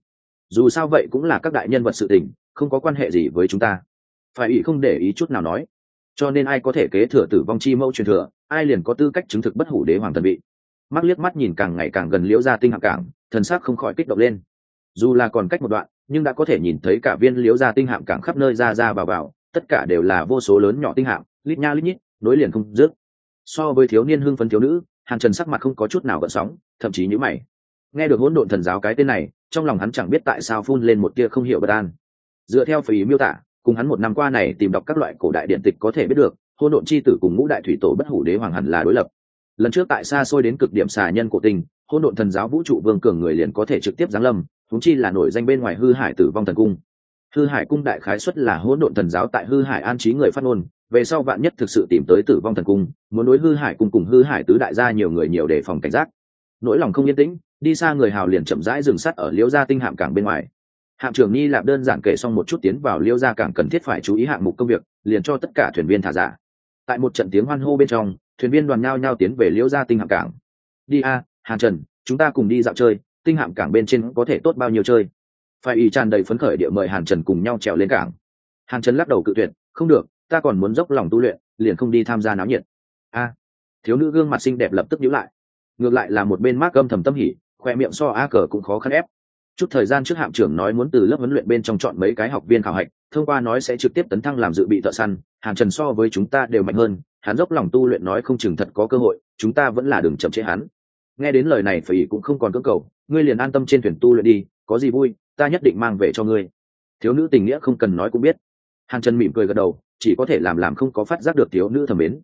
Speaker 1: Dù sao vậy cũng là các đại nhân vật sự tình, không có quan hệ gì với chúng ta. Phải ủy không để ý chút nào nói cho nên ai có thể kế thừa tử vong chi mẫu truyền thừa, ai liền có tư cách chứng thực bất hủ đế hoàng thần vị. Mắt liếc mắt nhìn càng ngày càng gần liễu gia tinh hạng cảng, thần sắc không khỏi kích động lên. Dù là còn cách một đoạn, nhưng đã có thể nhìn thấy cả viên liễu gia tinh hạng cảng khắp nơi ra ra vào vào, tất cả đều là vô số lớn nhỏ tinh hạng, lít nha lít nhít, nối liền không dứt. So với thiếu niên hưng phấn thiếu nữ, hàn trần sắc mặt không có chút nào gợn sóng, thậm chí nhữ mày. Nghe được hỗn độn thần giáo cái tên này, trong lòng hắn chẳng biết tại sao phun lên một tia không hiểu bất an. Dựa theo phí miêu tả cùng hắn một năm qua này tìm đọc các loại cổ đại điện tịch có thể biết được, Hôn độn chi tử cùng ngũ đại thủy tổ bất hủ đế hoàng hẳn là đối lập. Lần trước tại xa xôi đến cực điểm xà nhân cổ tình, hôn độn thần giáo vũ trụ vương cường người liền có thể trực tiếp giáng lâm thúng chi là nổi danh bên ngoài hư hải tử vong thần cung. Hư hải cung đại khái xuất là hỗn độn thần giáo tại hư hải an trí người phát ngôn, về sau vạn nhất thực sự tìm tới tử vong thần cung, muốn đối hư hải cung cùng hư hải tứ đại gia nhiều người nhiều đề phòng cảnh giác. Nỗi lòng không yên tĩnh, đi xa người hào liền chậm rãi dừng sắt ở liễu gia tinh hạm cảng bên ngoài hạm trưởng ni lạp đơn giản kể xong một chút tiến vào liêu ra cảng cần thiết phải chú ý hạng mục công việc, liền cho tất cả thuyền viên thả giả. Tại một trận tiếng hoan hô bên trong, thuyền viên đoàn nhao nhao tiến về liêu ra tinh hạm cảng. Đi a, hàn trần, chúng ta cùng đi dạo chơi, tinh hạm cảng bên trên có thể tốt bao nhiêu chơi? Phải ý tràn đầy phấn khởi địa mời hàn trần cùng nhau trèo lên cảng. Hàn trần lắc đầu cự tuyệt, không được, ta còn muốn dốc lòng tu luyện, liền không đi tham gia náo nhiệt. A, thiếu nữ gương mặt xinh đẹp lập tức nhíu lại. Ngược lại là một bên mác gâm thầm tâm hỉ, khoe miệng so a cờ cũng khó khăn ép chút thời gian trước hạm trưởng nói muốn từ lớp huấn luyện bên trong chọn mấy cái học viên khảo hạch, thông qua nói sẽ trực tiếp tấn thăng làm dự bị thợ săn, hàn trần so với chúng ta đều mạnh hơn, hắn dốc lòng tu luyện nói không chừng thật có cơ hội, chúng ta vẫn là đường chậm chế hắn. Nghe đến lời này phải cũng không còn cưỡng cầu, ngươi liền an tâm trên thuyền tu luyện đi, có gì vui, ta nhất định mang về cho ngươi. Thiếu nữ tình nghĩa không cần nói cũng biết. Hàn trần mỉm cười gật đầu, chỉ có thể làm làm không có phát giác được thiếu nữ thẩm mến.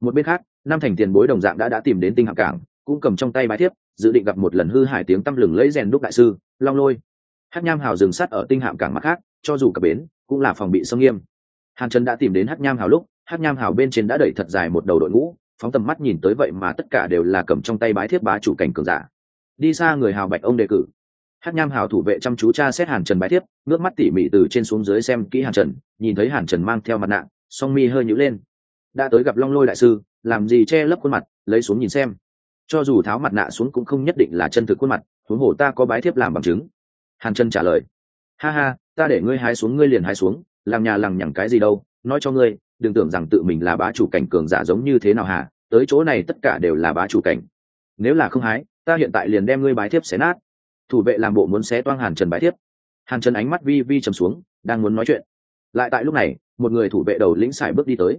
Speaker 1: Một bên khác, năm thành tiền bối đồng dạng đã đã tìm đến tinh hạng cảng cũng cầm trong tay bái thiếp, dự định gặp một lần hư hải tiếng tăm lừng lấy rèn đúc đại sư, long lôi. Hát nham hào dừng sắt ở tinh hạm cảng mặt khác, cho dù cập bến cũng là phòng bị sông nghiêm. Hàn trần đã tìm đến hát nham hào lúc hát nham hào bên trên đã đẩy thật dài một đầu đội ngũ, phóng tầm mắt nhìn tới vậy mà tất cả đều là cầm trong tay bái thiếp bá chủ cảnh cường giả. Đi xa người hào bạch ông đề cử. Hát nham hào thủ vệ chăm chú cha xét hàn trần bái thiếp, ngước mắt tỉ mỉ từ trên xuống dưới xem kỹ hàn trần, nhìn thấy hàn trần mang theo mặt nạ, song mi hơi nhữ lên. Đã tới gặp long lôi đại sư, làm gì che lấp khuôn mặt, lấy xuống nhìn xem cho dù tháo mặt nạ xuống cũng không nhất định là chân thực khuôn mặt, huống hồ ta có bái thiếp làm bằng chứng. Hàn chân trả lời, ha ha, ta để ngươi hái xuống ngươi liền hái xuống làm nhà lằng nhằng cái gì đâu, nói cho ngươi, đừng tưởng rằng tự mình là bá chủ cảnh cường giả giống như thế nào hả, tới chỗ này tất cả đều là bá chủ cảnh. Nếu là không hái, ta hiện tại liền đem ngươi bái thiếp xé nát. Thủ vệ làm bộ muốn xé toang hàn trần bái thiếp. Hàn trần ánh mắt vi vi trầm xuống, đang muốn nói chuyện. Lại tại lúc này, một người thủ vệ đầu lĩnh sải bước đi tới.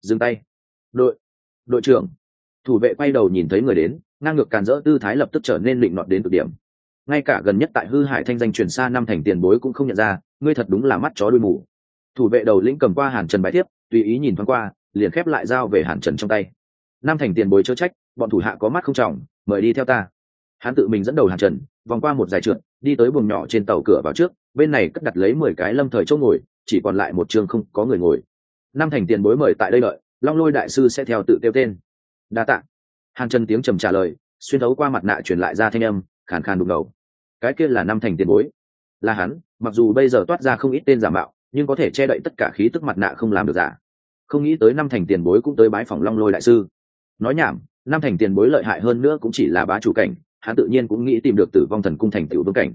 Speaker 1: Dừng tay. Đội đội trưởng thủ vệ quay đầu nhìn thấy người đến, ngang ngược càn rỡ tư thái lập tức trở nên định nọt đến cực điểm. Ngay cả gần nhất tại hư hải thanh danh truyền xa năm thành tiền bối cũng không nhận ra, ngươi thật đúng là mắt chó đuôi mù. Thủ vệ đầu lĩnh cầm qua hàn trần bái thiếp, tùy ý nhìn thoáng qua, liền khép lại dao về hàn trần trong tay. Năm thành tiền bối chớ trách, bọn thủ hạ có mắt không trọng, mời đi theo ta. Hắn tự mình dẫn đầu hàn trần, vòng qua một dài trượt, đi tới buồng nhỏ trên tàu cửa vào trước, bên này cất đặt lấy mười cái lâm thời chỗ ngồi, chỉ còn lại một trường không có người ngồi. Năm thành tiền bối mời tại đây đợi, long lôi đại sư sẽ theo tự tiêu tên đa tạ. Hàn trần tiếng trầm trả lời, xuyên thấu qua mặt nạ truyền lại ra thanh âm, khàn khàn đục ngầu. Cái kia là năm thành tiền bối. Là hắn, mặc dù bây giờ toát ra không ít tên giả mạo, nhưng có thể che đậy tất cả khí tức mặt nạ không làm được giả. Không nghĩ tới năm thành tiền bối cũng tới bái phòng long lôi đại sư. Nói nhảm, năm thành tiền bối lợi hại hơn nữa cũng chỉ là bá chủ cảnh, hắn tự nhiên cũng nghĩ tìm được tử vong thần cung thành tiểu vương cảnh.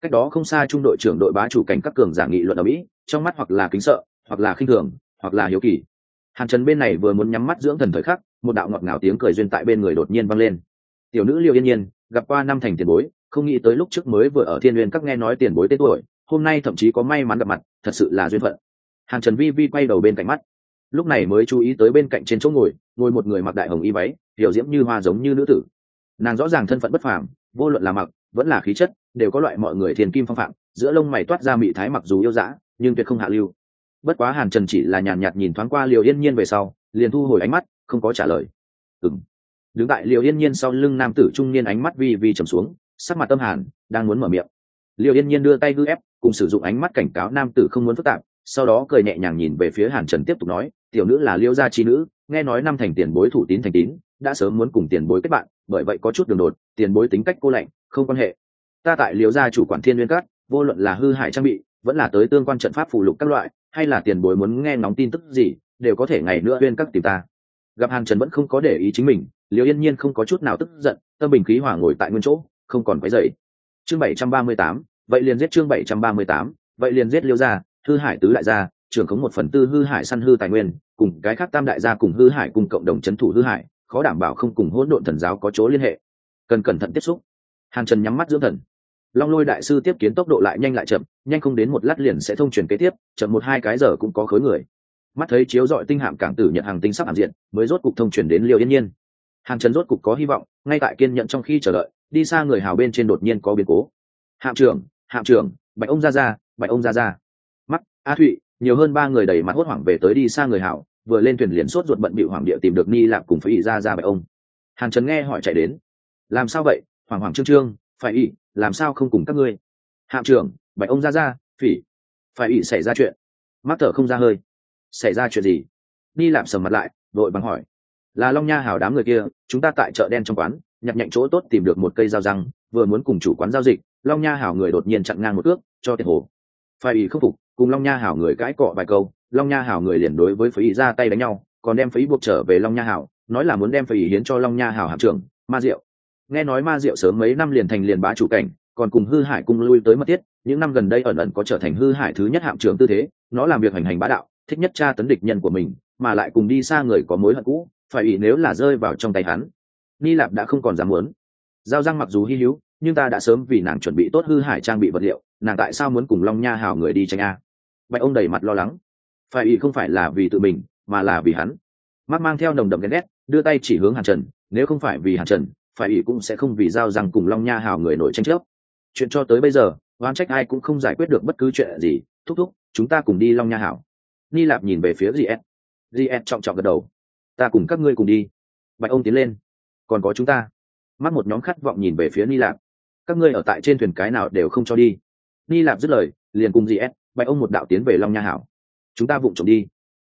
Speaker 1: Cách đó không xa trung đội trưởng đội bá chủ cảnh các cường giả nghị luận ở mỹ, trong mắt hoặc là kính sợ, hoặc là khinh thường, hoặc là hiếu kỳ. Hàn trần bên này vừa muốn nhắm mắt dưỡng thần thời khắc một đạo ngọt ngào tiếng cười duyên tại bên người đột nhiên vang lên. Tiểu nữ liêu yên nhiên, gặp qua năm thành tiền bối, không nghĩ tới lúc trước mới vừa ở thiên n các nghe nói tiền bối tên tuổi, hôm nay thậm chí có may mắn gặp mặt, thật sự là duyên phận. Hàn trần vi vi quay đầu bên cạnh mắt. Lúc này mới chú ý tới bên cạnh trên chỗ ngồi ngồi một người mặc đại hồng y váy, hiểu diễm như hoa giống như nữ tử. Nàng rõ ràng thân phận bất phàm, vô luận là mặc, vẫn là khí chất, đều có loại mọi người thiền kim phong phạm, giữa lông mày toát ra mị thái mặc dù yêu dã, nhưng tuyệt không hạ lưu. Bất quá hàn trần chỉ là nhàn nhạt nhìn thoáng qua liều yên nhiên về sau, liền thu hồi ánh mắt không có trả lời. Ừng đứng tại liệu yên nhiên sau lưng nam tử trung niên ánh mắt vi vi trầm xuống, sắc mặt tâm hàn, đang muốn mở miệng. Liệu yên nhiên đưa tay gư ép, cùng sử dụng ánh mắt cảnh cáo nam tử không muốn phức tạp, sau đó cười nhẹ nhàng nhìn về phía hàn trần tiếp tục nói, tiểu nữ là liêu gia chi nữ, nghe nói năm thành tiền bối thủ tín thành tín, đã sớm muốn cùng tiền bối kết bạn, bởi vậy có chút đường đột, tiền bối tính cách cô lạnh, không quan hệ. Ta tại liêu gia chủ quản thiên liên cát vô luận là hư hại trang bị, vẫn là tới tương quan trận pháp phụ lục các loại, hay là tiền bối muốn nghe nóng tin tức gì, đều có thể ngày nữa uyên các tìm ta gặp hàn trần vẫn không có để ý chính mình liều yên nhiên không có chút nào tức giận, tâm bình khí hỏa ngồi tại nguyên chỗ, không còn quấy dậy chương bảy trăm ba mươi tám, vậy liền giết chương bảy trăm ba mươi tám, vậy liền giết liêu gia, hư hải tứ đại gia, trưởng khống một phần tư hư hải săn hư tài nguyên, cùng cái khác tam đại gia cùng hư hải cùng cộng đồng c h ấ n thủ hư hải khó đảm bảo không cùng hỗn độn thần giáo có chỗ liên hệ. Cần cẩn thận tiếp xúc. Hàn trần nhắm mắt dưỡng thần. Long lôi đại sư tiếp kiến tốc độ lại nhanh lại chậm, nhanh không đến một lát liền sẽ thông truyền kế tiếp, chậm một hai cái giờ cũng có khối người mắt thấy chiếu dọi tinh hạm cảng tử nhận hàng tinh sắp hàm diện, mới rốt cục thông truyền đến liều yên nhiên. Hàng trần rốt cục có hy vọng, ngay tại kiên nhận trong khi chờ đợi, đi xa người hào bên trên đột nhiên có biến cố. Hạm trưởng hạm trưởng, bạch ông ra ra, bạch ông ra ra. Mắt, a thụy, nhiều hơn ba người đầy mặt hốt hoảng về tới đi xa người hào, vừa lên thuyền liền sốt ruột bận bịu hoàng địa tìm được ni lạp cùng phải ý ra ra bạch ông. Hàng trần nghe hỏi chạy đến. Làm sao vậy? Hoàng hoàng trương trương, phải ý làm sao không cùng các ngươi? Hạm trưởng, bạch ông ra ra, phỉ, phải ý xảy ra chuyện. Mắt thở không ra hơi xảy ra chuyện gì? Ni lạp sầm mặt lại vội bằng hỏi. Là long nha hào đám người kia, chúng ta tại chợ đen trong quán, nhặt nhạnh chỗ tốt tìm được một cây dao răng, vừa muốn cùng chủ quán giao dịch, long nha hảo người đột nhiên chặn ngang một ước, cho tiền hồ. Phải ý không phục, cùng long nha hảo người cãi cọ vài câu, long nha hảo người liền đối với phải ý ra tay đánh nhau, còn đem phải ý buộc trở về long nha hảo, nói là muốn đem phải ý hiến cho long nha hảo hạm trưởng, ma diệu. Nghe nói ma diệu sớm mấy năm liền thành liền bá chủ cảnh, còn cùng hư hải cung lui tới mất tiết những năm gần đây ẩn ẩn có trở thành hư hải thứ nhất hạm trưởng tư thế, nó làm việc hành hành bá đạo thích nhất tra tấn địch nhân của mình, mà lại cùng đi xa người có mối hận cũ, phải ý nếu là rơi vào trong tay hắn. Ni lạp đã không còn dám muốn. Giao răng mặc dù hy hữu, nhưng ta đã sớm vì nàng chuẩn bị tốt hư hải trang bị vật liệu, nàng tại sao muốn cùng long nha hào người đi tranh a? Bạch ông đầy mặt lo lắng. Phải ý không phải là vì tự mình, mà là vì hắn. Mắt mang theo nồng đậm ghen ghét, đưa tay chỉ hướng hàn trần, nếu không phải vì hàn trần, phải ý cũng sẽ không vì giao răng cùng long nha hào người nổi tranh chấp. Chuyện cho tới bây giờ oan trách ai cũng không giải quyết được bất cứ chuyện gì. Thúc thúc, chúng ta cùng đi long nha hảo ni lạp nhìn về phía gs gs trọng trọng gật đầu. Ta cùng các ngươi cùng đi. Bạch ông tiến lên. Còn có chúng ta. Mắt một nhóm khát vọng nhìn về phía ni lạp. Các ngươi ở tại trên thuyền cái nào đều không cho đi. Ni lạp dứt lời, liền cùng gs bạch ông một đạo tiến về long nha hảo. Chúng ta vụng trộm đi.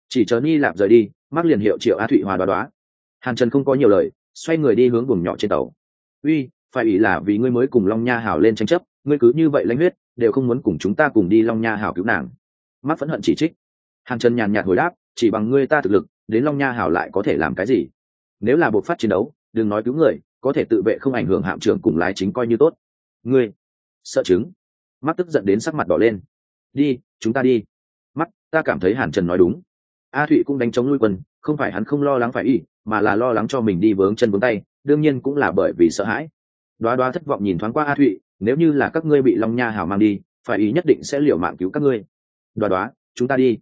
Speaker 1: Chỉ chờ ni lạp rời đi mắt liền hiệu triệu a thụy hòa đoá đoá. Hàn trần không có nhiều lời, xoay người đi hướng vùng nhỏ trên tàu. Uy, phải ý là vì ngươi mới cùng long nha hảo lên tranh chấp, ngươi cứ như vậy lãnh huyết, đều không muốn cùng chúng ta cùng đi long nha hảo cứu nàng. Mắt phẫn hận chỉ trích hàn trần nhàn nhạt hồi đáp, chỉ bằng ngươi ta thực lực, đến long nha hảo lại có thể làm cái gì? Nếu là buộc phát chiến đấu, đừng nói cứu người, có thể tự vệ không ảnh hưởng hạm trưởng cùng lái chính coi như tốt. Ngươi? Sợ chứng. Mắt tức giận đến sắc mặt đỏ lên. Đi, chúng ta đi. Mắt, ta cảm thấy hàn trần nói đúng. A thụy cũng đánh chống nuôi quân, không phải hắn không lo lắng phải y, mà là lo lắng cho mình đi vướng chân vướng tay, đương nhiên cũng là bởi vì sợ hãi. Đoá đoá thất vọng nhìn thoáng qua a thụy, nếu như là các ngươi bị long nha hào mang đi, phải ý nhất định sẽ liều mạng cứu các ngươi. Đoá đoá, chúng ta đi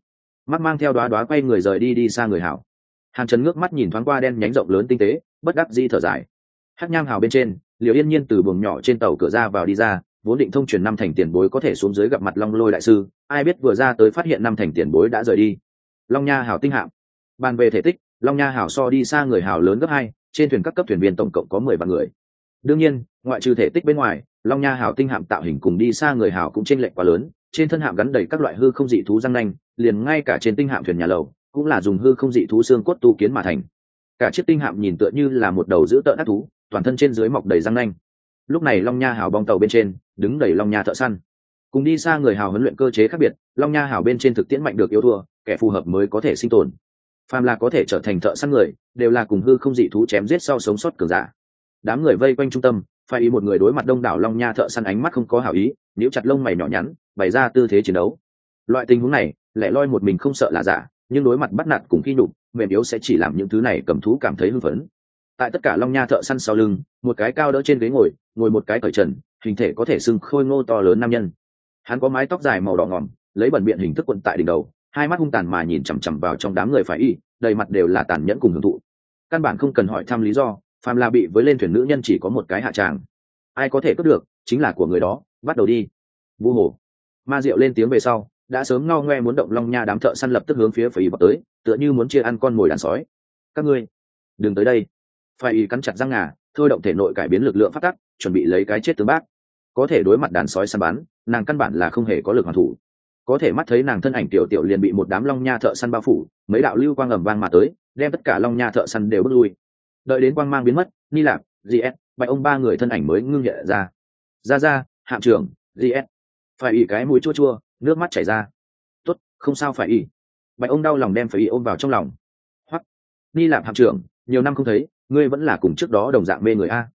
Speaker 1: mắt mang theo đoá đoá quay người rời đi đi xa người hảo. Hàn trần ngước mắt nhìn thoáng qua đen nhánh rộng lớn tinh tế, bất đắc di thở dài. Hát nham hào bên trên liệu yên nhiên từ buồng nhỏ trên tàu cửa ra vào đi ra, vốn định thông truyền năm thành tiền bối có thể xuống dưới gặp mặt long lôi đại sư, ai biết vừa ra tới phát hiện năm thành tiền bối đã rời đi. Long nha hào tinh hạm. Bàn về thể tích, long nha hào so đi xa người hào lớn gấp hai, trên thuyền các cấp thuyền viên tổng cộng có mười vạn người. Đương nhiên, ngoại trừ thể tích bên ngoài, long nha hào tinh hạm tạo hình cùng đi xa người hào cũng chênh lệch quá lớn trên thân hạm gắn đầy các loại hư không dị thú răng nanh, liền ngay cả trên tinh hạm thuyền nhà lầu, cũng là dùng hư không dị thú xương cốt tu kiến mà thành. Cả chiếc tinh hạm nhìn tựa như là một đầu giữ tợn ác thú, toàn thân trên dưới mọc đầy răng nanh. Lúc này long nha hào bong tàu bên trên, đứng đầy long nha thợ săn. Cùng đi xa người hào huấn luyện cơ chế khác biệt, long nha hào bên trên thực tiễn mạnh được yêu thua, kẻ phù hợp mới có thể sinh tồn. Phàm là có thể trở thành thợ săn người, đều là cùng hư không dị thú chém giết sau sống sót cường giả. Đám người vây quanh trung tâm phải ý một người đối mặt đông đảo long nha thợ săn ánh mắt không có hảo ý nếu chặt lông mày nhỏ nhắn, bày ra tư thế chiến đấu. Loại tình huống này, lẻ loi một mình không sợ là giả, nhưng đối mặt bắt nạt cùng khi nhục, mềm yếu sẽ chỉ làm những thứ này cầm thú cảm thấy hưng phấn. Tại tất cả long nha thợ săn sau lưng, một cái cao đỡ trên ghế ngồi ngồi một cái cởi trần, hình thể có thể sưng khôi ngô to lớn nam nhân. Hắn có mái tóc dài màu đỏ ngỏm, lấy bẩn biện hình thức quận tại đỉnh đầu, hai mắt hung tàn mà nhìn chằm chằm vào trong đám người phải y đầy mặt đều là tàn nhẫn cùng hưởng thụ. Căn bản không cần hỏi thăm lý do phàm là bị với lên thuyền nữ nhân chỉ có một cái hạ tràng. Ai có thể cướp được, chính là của người đó, bắt đầu đi. Vu hồ. Ma diệu lên tiếng về sau, đã sớm ngao ngoe muốn động long nha đám thợ săn lập tức hướng phía phải ý bọc tới, tựa như muốn chia ăn con mồi đàn sói. Các ngươi, đừng tới đây. Phải ý cắn chặt răng ngà, thôi động thể nội cải biến lực lượng phát tắc chuẩn bị lấy cái chết tướng bác. Có thể đối mặt đàn sói săn bắn, nàng căn bản là không hề có lực hoàn thủ. Có thể mắt thấy nàng thân ảnh tiểu tiểu liền bị một đám long nha thợ săn bao phủ, mấy đạo lưu quang ầm vang mà tới, đem tất cả long nha thợ săn đều bước lui đợi đến quang mang biến mất, ni lạc gs bạch ông ba người thân ảnh mới ngưng nhẹ ra. Ra ra, hạm trưởng gs phải ỉ cái mũi chua chua, nước mắt chảy ra. Tốt, không sao phải ỉ. Bạch ông đau lòng đem phải ỉ ôm vào trong lòng. Hoặc ni lạc hạm trưởng, nhiều năm không thấy, ngươi vẫn là cùng trước đó đồng dạng mê người a.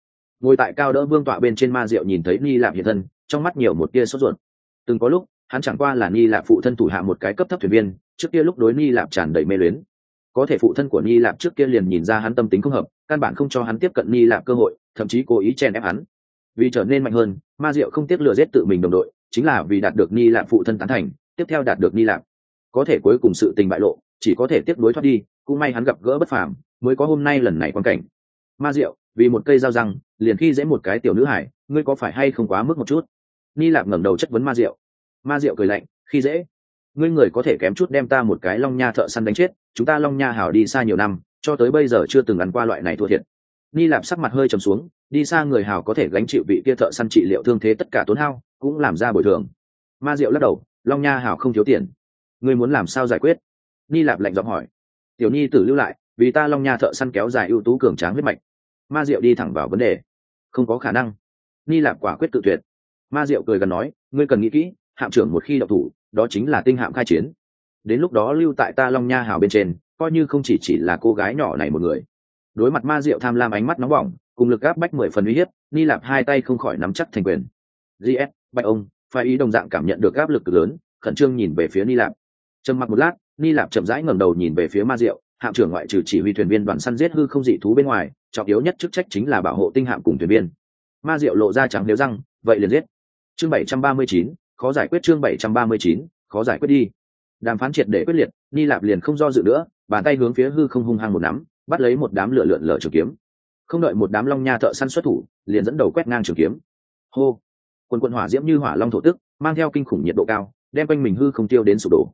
Speaker 1: Ngồi tại cao đỡ vương tọa bên trên ma rượu nhìn thấy ni lạc hiện thân, trong mắt nhiều một tia sốt ruột. Từng có lúc, hắn chẳng qua là ni lạp phụ thân thủ hạ một cái cấp thấp thuyền viên, trước kia lúc đối ni lạp tràn đầy mê luyến có thể phụ thân của ni lạp trước kia liền nhìn ra hắn tâm tính không hợp, căn bản không cho hắn tiếp cận ni lạp cơ hội, thậm chí cố ý chèn ép hắn. Vì trở nên mạnh hơn, ma diệu không tiếc lừa giết tự mình đồng đội, chính là vì đạt được ni lạp phụ thân tán thành, tiếp theo đạt được ni lạp. Có thể cuối cùng sự tình bại lộ, chỉ có thể tiếp nối thoát đi, cũng may hắn gặp gỡ bất phàm, mới có hôm nay lần này quan cảnh. Ma diệu, vì một cây dao răng, liền khi dễ một cái tiểu nữ hải, ngươi có phải hay không quá mức một chút? Ni lạp ngẩng đầu chất vấn ma diệu. Ma diệu cười lạnh, khi dễ ngươi người có thể kém chút đem ta một cái long nha thợ săn đánh chết, chúng ta long nha hảo đi xa nhiều năm, cho tới bây giờ chưa từng ăn qua loại này thua thiệt. Ni lạp sắc mặt hơi trầm xuống, đi xa người hảo có thể gánh chịu vị kia thợ săn trị liệu thương thế tất cả tốn hao, cũng làm ra bồi thường. Ma diệu lắc đầu, long nha hảo không thiếu tiền. Ngươi muốn làm sao giải quyết? Ni lạp lạnh giọng hỏi. Tiểu nhi tử lưu lại, vì ta long nha thợ săn kéo dài ưu tú cường tráng huyết mạch. Ma diệu đi thẳng vào vấn đề. Không có khả năng. Ni lạp quả quyết tự tuyệt. Ma diệu cười gần nói, ngươi cần nghĩ kỹ, hạm trưởng một khi đậu thủ đó chính là tinh hạm khai chiến. Đến lúc đó lưu tại ta long nha hào bên trên, coi như không chỉ chỉ là cô gái nhỏ này một người. Đối mặt ma diệu tham lam ánh mắt nóng bỏng, cùng lực gáp bách mười phần uy hiếp, ni lạp hai tay không khỏi nắm chắc thành quyền. Gs bạch ông, phải ý đồng dạng cảm nhận được áp lực cực lớn, khẩn trương nhìn về phía ni lạp. Trầm mặc một lát, ni lạp chậm rãi ngẩng đầu nhìn về phía ma diệu, hạm trưởng ngoại trừ chỉ huy thuyền viên đoàn săn giết hư không dị thú bên ngoài, trọng yếu nhất chức trách chính là bảo hộ tinh hạm cùng thuyền viên. Ma diệu lộ ra trắng nếu răng, vậy liền giết. Chương bảy trăm ba mươi chín khó giải quyết chương bảy trăm ba mươi chín, khó giải quyết đi. Đàm phán triệt để quyết liệt, ni lạp liền không do dự nữa, bàn tay hướng phía hư không hung hăng một nắm, bắt lấy một đám lửa lượn lở trường kiếm. Không đợi một đám long nha thợ săn xuất thủ, liền dẫn đầu quét ngang trường kiếm. Hô! Quần quần hỏa diễm như hỏa long thổ tức, mang theo kinh khủng nhiệt độ cao, đem quanh mình hư không tiêu đến sụp đổ.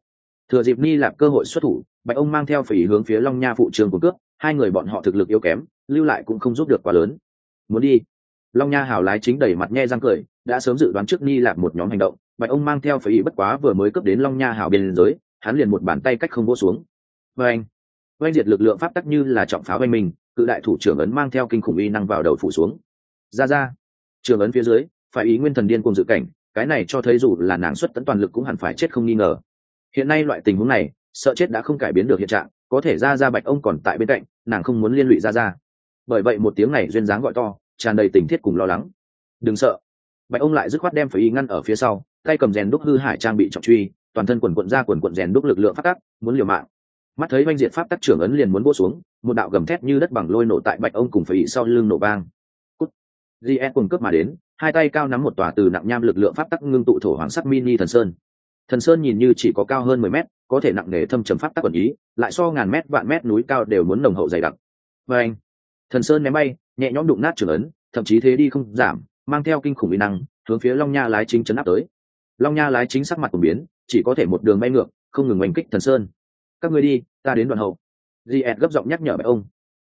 Speaker 1: Thừa dịp ni lạp cơ hội xuất thủ, bạch ông mang theo phỉ hướng phía long nha phụ trường của cướp, hai người bọn họ thực lực yếu kém, lưu lại cũng không giúp được quá lớn. Muốn đi. Long nha hào lái chính đẩy mặt nhe răng cười, đã sớm dự đoán trước ni lạp một nhóm hành động bạch ông mang theo phải ý bất quá vừa mới cướp đến long nha hảo bên giới, hắn liền một bàn tay cách không vỗ xuống. Vê anh oanh diệt lực lượng pháp tắc như là trọng pháo oanh mình, cự đại thủ trưởng ấn mang theo kinh khủng y năng vào đầu phủ xuống. Ra ra trường ấn phía dưới, phải ý nguyên thần điên cùng dự cảnh, cái này cho thấy dù là nàng xuất tấn toàn lực cũng hẳn phải chết không nghi ngờ. Hiện nay loại tình huống này, sợ chết đã không cải biến được hiện trạng, có thể ra ra bạch ông còn tại bên cạnh, nàng không muốn liên lụy ra ra. Bởi vậy một tiếng này duyên dáng gọi to, tràn đầy tình thiết cùng lo lắng. Đừng sợ. Bạch ông lại dứt khoát đem phải y ngăn ở phía sau tay cầm rèn đúc hư hải trang bị trọng truy, toàn thân quần quận ra quần quận rèn đúc lực lượng phát tắc, muốn liều mạng. Mắt thấy oanh diệt pháp tắc trưởng ấn liền muốn vỗ xuống, một đạo gầm thét như đất bằng lôi nổ tại bạch ông cùng phải ị sau lưng nổ vang. Cút. Gs cùng cướp mà đến, hai tay cao nắm một tòa từ nặng nham lực lượng pháp tắc ngưng tụ thổ hoàng sắc mini thần sơn. Thần sơn nhìn như chỉ có cao hơn mười mét, có thể nặng nề thâm trầm pháp tắc quần ý, lại so ngàn mét vạn mét núi cao đều muốn nồng hậu dày đặc. Và anh, thần sơn ném bay, nhẹ nhõm đụng nát trưởng ấn, thậm chí thế đi không giảm, mang theo kinh khủng uy năng, hướng phía long nha lái chính chấn áp tới long nha lái chính sắc mặt của biến, chỉ có thể một đường bay ngược, không ngừng oanh kích thần sơn. Các ngươi đi, ta đến đoạn hậu. Gs gấp giọng nhắc nhở bạch ông.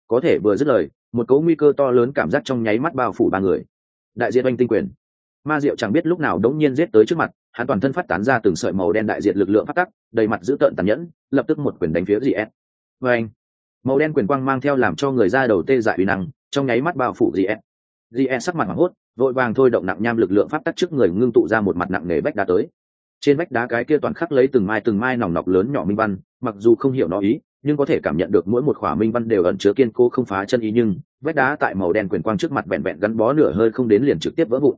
Speaker 1: Có thể vừa dứt lời, một cấu nguy cơ to lớn cảm giác trong nháy mắt bao phủ ba người. Đại diện oanh tinh quyền. Ma diệu chẳng biết lúc nào đống nhiên giết tới trước mặt, hắn toàn thân phát tán ra từng sợi màu đen đại diện lực lượng phát tắc, đầy mặt dữ tợn tàn nhẫn, lập tức một quyền đánh phía gs vê anh màu đen quyền quang mang theo làm cho người ra đầu tê dại uy năng, trong nháy mắt bao phủ gs gs sắc mặt hoảng hốt vội vàng thôi động nặng nham lực lượng pháp tắc trước người ngưng tụ ra một mặt nặng nề vách đá tới. Trên vách đá cái kia toàn khắc lấy từng mai từng mai nòng nọc lớn nhỏ minh văn, mặc dù không hiểu nó ý, nhưng có thể cảm nhận được mỗi một khỏa minh văn đều ẩn chứa kiên cố không phá chân ý nhưng vách đá tại màu đen quyền quang trước mặt vẹn vẹn gắn bó nửa hơi không đến liền trực tiếp vỡ vụn.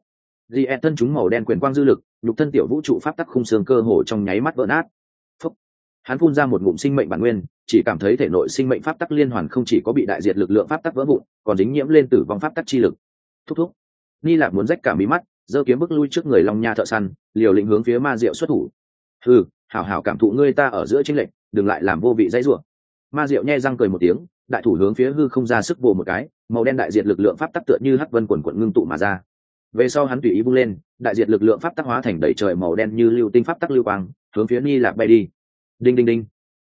Speaker 1: Di e thân chúng màu đen quyền quang dư lực, nhục thân tiểu vũ trụ pháp tắc khung xương cơ hồ trong nháy mắt vỡ nát. Phúc. hắn phun ra một ngụm sinh mệnh bản nguyên, chỉ cảm thấy thể nội sinh mệnh pháp tắc liên hoàn không chỉ có bị đại diệt lực lượng pháp tắc vỡ vụn, còn dính nhiễm lên tử vong pháp tắc chi lực. Thúc thúc ni lạc muốn rách cả mí mắt, giơ kiếm bức lui trước người long nha thợ săn, liều lĩnh hướng phía ma diệu xuất thủ. Ừ hảo hảo cảm thụ ngươi ta ở giữa chính lệnh đừng lại làm vô vị dãy rủa. Ma diệu nhe răng cười một tiếng, đại thủ hướng phía hư không ra sức bồ một cái, màu đen đại diệt lực lượng pháp tắc tựa như hắc vân quần quận ngưng tụ mà ra. Về sau hắn tùy ý bung lên, đại diệt lực lượng pháp tắc hóa thành đầy trời màu đen như lưu tinh pháp tắc lưu quang, hướng phía ni lạc bay đi. Đinh đinh đinh.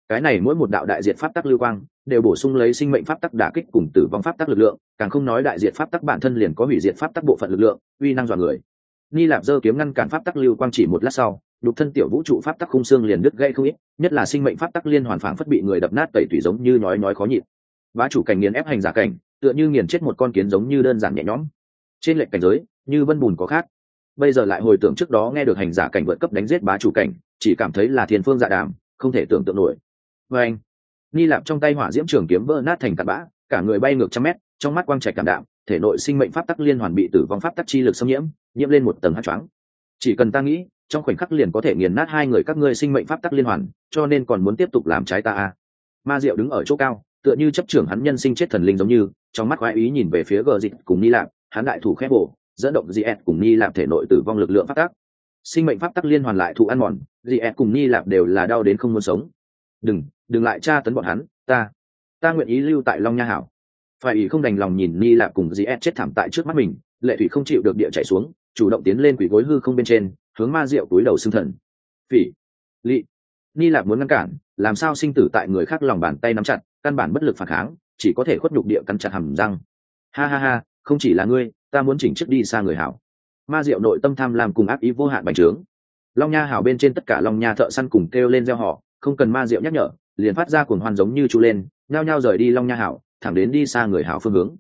Speaker 1: Cái này mỗi một đạo đại diệt pháp tắc lưu quang đều bổ sung lấy sinh mệnh pháp tắc đả kích cùng tử vong pháp tắc lực lượng, càng không nói đại diệt pháp tắc bản thân liền có hủy diệt pháp tắc bộ phận lực lượng, uy năng dọa người. Ni lạp dơ kiếm ngăn cản pháp tắc lưu quang chỉ một lát sau đục thân tiểu vũ trụ pháp tắc khung xương liền đứt gây không ít, nhất là sinh mệnh pháp tắc liên hoàn phảng phất bị người đập nát tẩy tủy giống như nói nói khó nhịn. Bá chủ cảnh nghiền ép hành giả cảnh, tựa như nghiền chết một con kiến giống như đơn giản nhẹ nhõm. Trên lệnh cảnh giới, như vân bùn có khác. Bây giờ lại hồi tưởng trước đó nghe được hành giả cảnh vượt cấp đánh giết bá chủ cảnh, chỉ cảm thấy là thiên phương dạ đàm, không thể tưởng tượng nổi. Và anh ni lạp trong tay hỏa diễm trường kiếm vỡ nát thành tạt bã, cả người bay ngược trăm mét, trong mắt quang trạch cảm đạm, thể nội sinh mệnh pháp tắc liên hoàn bị tử vong pháp tắc chi lực xâm nhiễm nhiễm lên một tầng hát choáng. Chỉ cần ta nghĩ, trong khoảnh khắc liền có thể nghiền nát hai người các ngươi sinh mệnh pháp tắc liên hoàn, cho nên còn muốn tiếp tục làm trái ta a ma diệu đứng ở chỗ cao, tựa như chấp trưởng hắn nhân sinh chết thần linh giống như, trong mắt khoái ý nhìn về phía gờ dịch cùng ni lạp, hắn đại thủ khép bổ, dẫn động gs cùng ni lạp thể nội tử vong lực lượng pháp tắc. Sinh mệnh pháp tắc liên hoàn lại thụ ăn mòn gs cùng ni lạp đều là đau đến không muốn sống đừng đừng lại tra tấn bọn hắn, ta ta nguyện ý lưu tại long nha hảo. Phải ý không đành lòng nhìn ni lạp cùng gs chết thảm tại trước mắt mình, lệ thủy không chịu được địa chạy xuống, chủ động tiến lên quỷ gối hư không bên trên, hướng ma diệu túi đầu xương thần. Phỉ, lị, ni lạp muốn ngăn cản, làm sao sinh tử tại người khác lòng bàn tay nắm chặt, căn bản bất lực phản kháng, chỉ có thể khuất nhục địa căn chặt hầm răng. Ha ha ha, không chỉ là ngươi, ta muốn chỉnh chức đi xa người hảo. Ma diệu nội tâm tham làm cùng ác ý vô hạn bành trướng. Long nha hảo bên trên tất cả long nha thợ săn cùng kêu lên gieo họ không cần ma diệu nhắc nhở, liền phát ra cuồng hoan giống như chu lên, nhao nhao rời đi long nha hảo, thẳng đến đi xa người hảo phương hướng.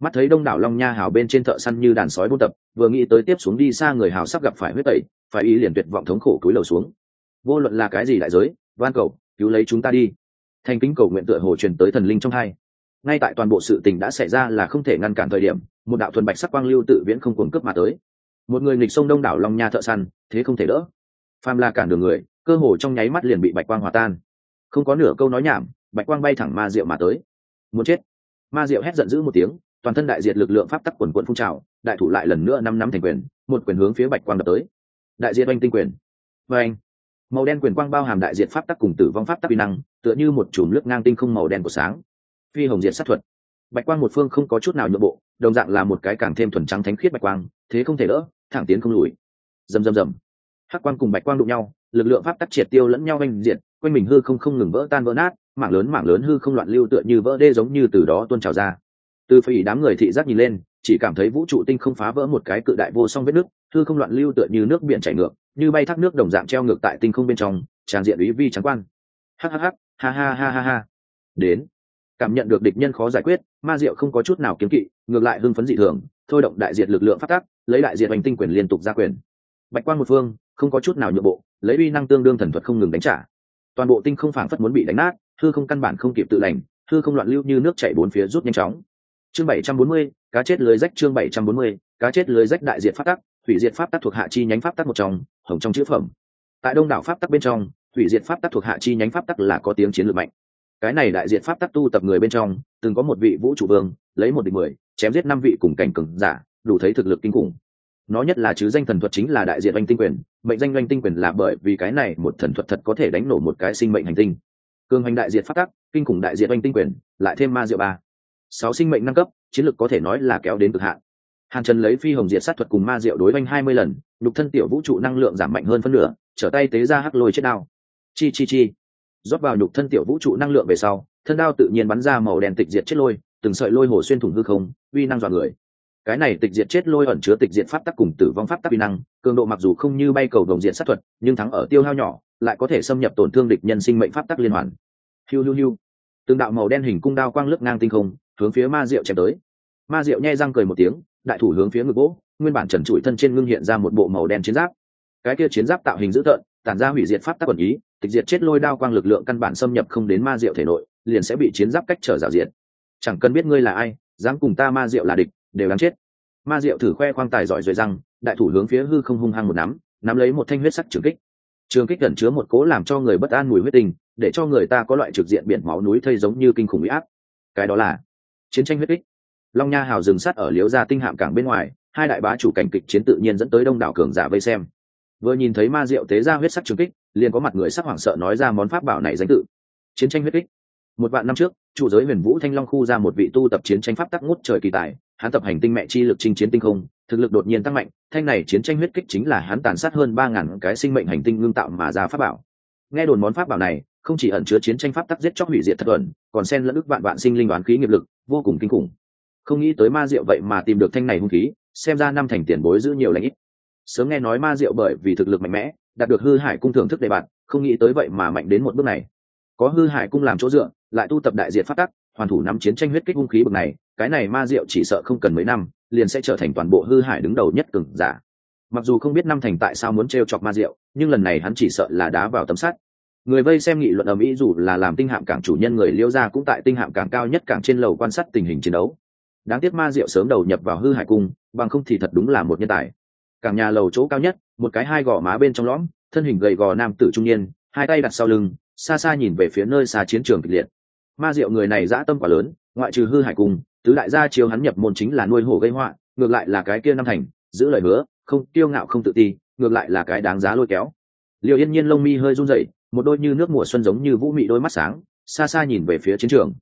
Speaker 1: Mắt thấy đông đảo long nha hảo bên trên thợ săn như đàn sói buôn tập, vừa nghĩ tới tiếp xuống đi xa người hảo sắp gặp phải huyết tẩy, phải ý liền tuyệt vọng thống khổ cúi đầu xuống. Vô luận là cái gì đại giới, van cầu, cứu lấy chúng ta đi. Thành kính cầu nguyện tựa hồ truyền tới thần linh trong hai. Ngay tại toàn bộ sự tình đã xảy ra là không thể ngăn cản thời điểm, một đạo thuần bạch sắc quang lưu tự viễn không cuồng cướp mà tới. Một người nghịch sông đông đảo long nha thợ săn, thế không thể đỡ. Pham la cản đường người cơ hồ trong nháy mắt liền bị bạch quang hòa tan. Không có nửa câu nói nhảm, bạch quang bay thẳng ma diệu mà tới. Muốn chết. Ma diệu hét giận dữ một tiếng, toàn thân đại diệt lực lượng pháp tắc quần quận phun trào, đại thủ lại lần nữa năm năm thành quyền, một quyền hướng phía bạch quang đập tới. Đại diệt oanh tinh quyền. Và anh màu đen quyền quang bao hàm đại diệt pháp tắc cùng tử vong pháp tắc uy năng, tựa như một chùm nước ngang tinh không màu đen của sáng. Phi hồng diệt sát thuật. Bạch quang một phương không có chút nào nhượng bộ, đồng dạng là một cái càng thêm thuần trắng thánh khiết bạch quang, thế không thể đỡ, thẳng tiến không lùi. Rầm rầm rầm. Hắc quang cùng bạch quang đụng nhau lực lượng pháp tắc triệt tiêu lẫn nhau oanh diệt, quanh mình hư không không ngừng vỡ tan vỡ nát, mảng lớn mảng lớn hư không loạn lưu tựa như vỡ đê giống như từ đó tuôn trào ra. Từ phỉ đám người thị giác nhìn lên, chỉ cảm thấy vũ trụ tinh không phá vỡ một cái cự đại vô song vết nước, hư không loạn lưu tựa như nước biển chảy ngược, như bay thác nước đồng dạng treo ngược tại tinh không bên trong, tràn diện ý vi trắng quan. Ha ha ha ha ha ha đến. Cảm nhận được địch nhân khó giải quyết, ma diệu không có chút nào kiếm kỵ, ngược lại hưng phấn dị thường, thôi động đại diệt lực lượng phát tác lấy đại diệt hành tinh quyền liên tục ra quyền. Bạch quan một phương, không có chút nào nhượng bộ lấy uy năng tương đương thần thuật không ngừng đánh trả. Toàn bộ tinh không phảng phất muốn bị đánh nát, hư không căn bản không kịp tự lành, hư không loạn lưu như nước chảy bốn phía rút nhanh chóng. Chương bảy trăm bốn mươi, cá chết lưới rách chương bảy trăm bốn mươi, cá chết lưới rách đại diệt pháp tắc thủy diệt pháp tắc thuộc hạ chi nhánh pháp tắc một trong, hồng trong chữ phẩm. Tại đông đảo pháp tắc bên trong thủy diệt pháp tắc thuộc hạ chi nhánh pháp tắc là có tiếng chiến lược mạnh. Cái này đại diệt pháp tắc tu tập người bên trong, từng có một vị vũ trụ vương, lấy một địch mười, chém giết năm vị cùng cảnh cường giả, đủ thấy thực lực kinh khủng nó nhất là chứ danh thần thuật chính là đại diện oanh tinh quyền, mệnh danh oanh tinh quyền là bởi vì cái này một thần thuật thật có thể đánh nổ một cái sinh mệnh hành tinh. Cường hành đại diện phát tắc, kinh khủng đại diện oanh tinh quyền, lại thêm ma diệu ba. Sáu sinh mệnh nâng cấp, chiến lược có thể nói là kéo đến cực hạn. Hàn trần lấy phi hồng diệt sát thuật cùng ma diệu đối oanh hai mươi lần, nhục thân tiểu vũ trụ năng lượng giảm mạnh hơn phân nửa, trở tay tế ra hắc lôi chết đao. Chi chi chi. Rót vào nhục thân tiểu vũ trụ năng lượng về sau, thân đao tự nhiên bắn ra màu đèn tịch diệt chết lôi, từng sợi lôi hồ xuyên thủng hư không, uy năng dọa người cái này tịch diệt chết lôi ẩn chứa tịch diệt pháp tắc cùng tử vong pháp tắc uy năng, cường độ mặc dù không như bay cầu đồng diện sát thuật, nhưng thắng ở tiêu hao nhỏ, lại có thể xâm nhập tổn thương địch nhân sinh mệnh pháp tắc liên hoàn. Hiu hiu hiu. Từng đạo màu đen hình cung đao quang lướt ngang tinh không, hướng phía ma diệu chém tới. Ma diệu nhai răng cười một tiếng, đại thủ hướng phía ngực gỗ, nguyên bản trần trụi thân trên ngưng hiện ra một bộ màu đen chiến giáp. Cái kia chiến giáp tạo hình dữ tợn, tản ra hủy diệt pháp tắc quần ý, tịch diệt chết lôi đao quang lực lượng căn bản xâm nhập không đến ma diệu thể nội, liền sẽ bị chiến giáp cách trở rào diệt. Chẳng cần biết ngươi là ai, dám cùng ta ma diệu là địch đều đáng chết. Ma diệu thử khoe khoang tài giỏi rồi rằng đại thủ hướng phía hư không hung hăng một nắm nắm lấy một thanh huyết sắc trường kích. Trường kích gần chứa một cố làm cho người bất an mùi huyết tình để cho người ta có loại trực diện biển máu núi thây giống như kinh khủng bị áp. Cái đó là chiến tranh huyết kích. Long nha hào dừng sát ở liễu gia tinh hạm cảng bên ngoài, hai đại bá chủ cảnh kịch chiến tự nhiên dẫn tới đông đảo cường giả vây xem. Vừa nhìn thấy ma diệu tế ra huyết sắc trường kích, liền có mặt người sắc hoảng sợ nói ra món pháp bảo này danh tự. Chiến tranh huyết kích. Một vạn năm trước trụ giới huyền vũ thanh long khu ra một vị tu tập chiến tranh pháp tắc ngút trời kỳ tài hắn tập hành tinh mẹ chi lực chinh chiến tinh không, thực lực đột nhiên tăng mạnh, thanh này chiến tranh huyết kích chính là hắn tàn sát hơn ba ngàn cái sinh mệnh hành tinh ngưng tạo mà ra pháp bảo. Nghe đồn món pháp bảo này, không chỉ ẩn chứa chiến tranh pháp tắc giết chóc hủy diệt thật ẩn, còn xen lẫn ức vạn vạn sinh linh đoán khí nghiệp lực, vô cùng kinh khủng. Không nghĩ tới ma diệu vậy mà tìm được thanh này hung khí, xem ra năm thành tiền bối giữ nhiều lãnh ít. Sớm nghe nói ma diệu bởi vì thực lực mạnh mẽ, đạt được hư hải cung thưởng thức đề bạt, không nghĩ tới vậy mà mạnh đến một bước này. Có hư hải cung làm chỗ dựa, lại tu tập đại diện pháp tắc, hoàn thủ nắm chiến tranh huyết kích hung khí bậc này cái này ma diệu chỉ sợ không cần mấy năm, liền sẽ trở thành toàn bộ hư hải đứng đầu nhất cường giả. Mặc dù không biết năm thành tại sao muốn t r e o chọc ma diệu, nhưng lần này hắn chỉ sợ là đá vào tấm sắt. Người vây xem nghị luận ở mỹ dù là làm tinh hạm cảng chủ nhân người liêu ra cũng tại tinh hạm cảng cao nhất cảng trên lầu quan sát tình hình chiến đấu. Đáng tiếc ma diệu sớm đầu nhập vào hư hải cung, bằng không thì thật đúng là một nhân tài. Cảng nhà lầu chỗ cao nhất, một cái hai gò má bên trong lõm, thân hình gầy gò nam tử trung niên, hai tay đặt sau lưng, xa xa nhìn về phía nơi xa chiến trường kịch liệt. Ma diệu người này dã tâm quá lớn, ngoại trừ hư hải cung tứ đại gia chiếu hắn nhập môn chính là nuôi hổ gây họa, ngược lại là cái kia năm thành, giữ lời hứa, không, kiêu ngạo không tự ti, ngược lại là cái đáng giá lôi kéo. Liệu yên nhiên lông mi hơi run rẩy, một đôi như nước mùa xuân giống như vũ mị đôi mắt sáng, xa xa nhìn về phía chiến trường.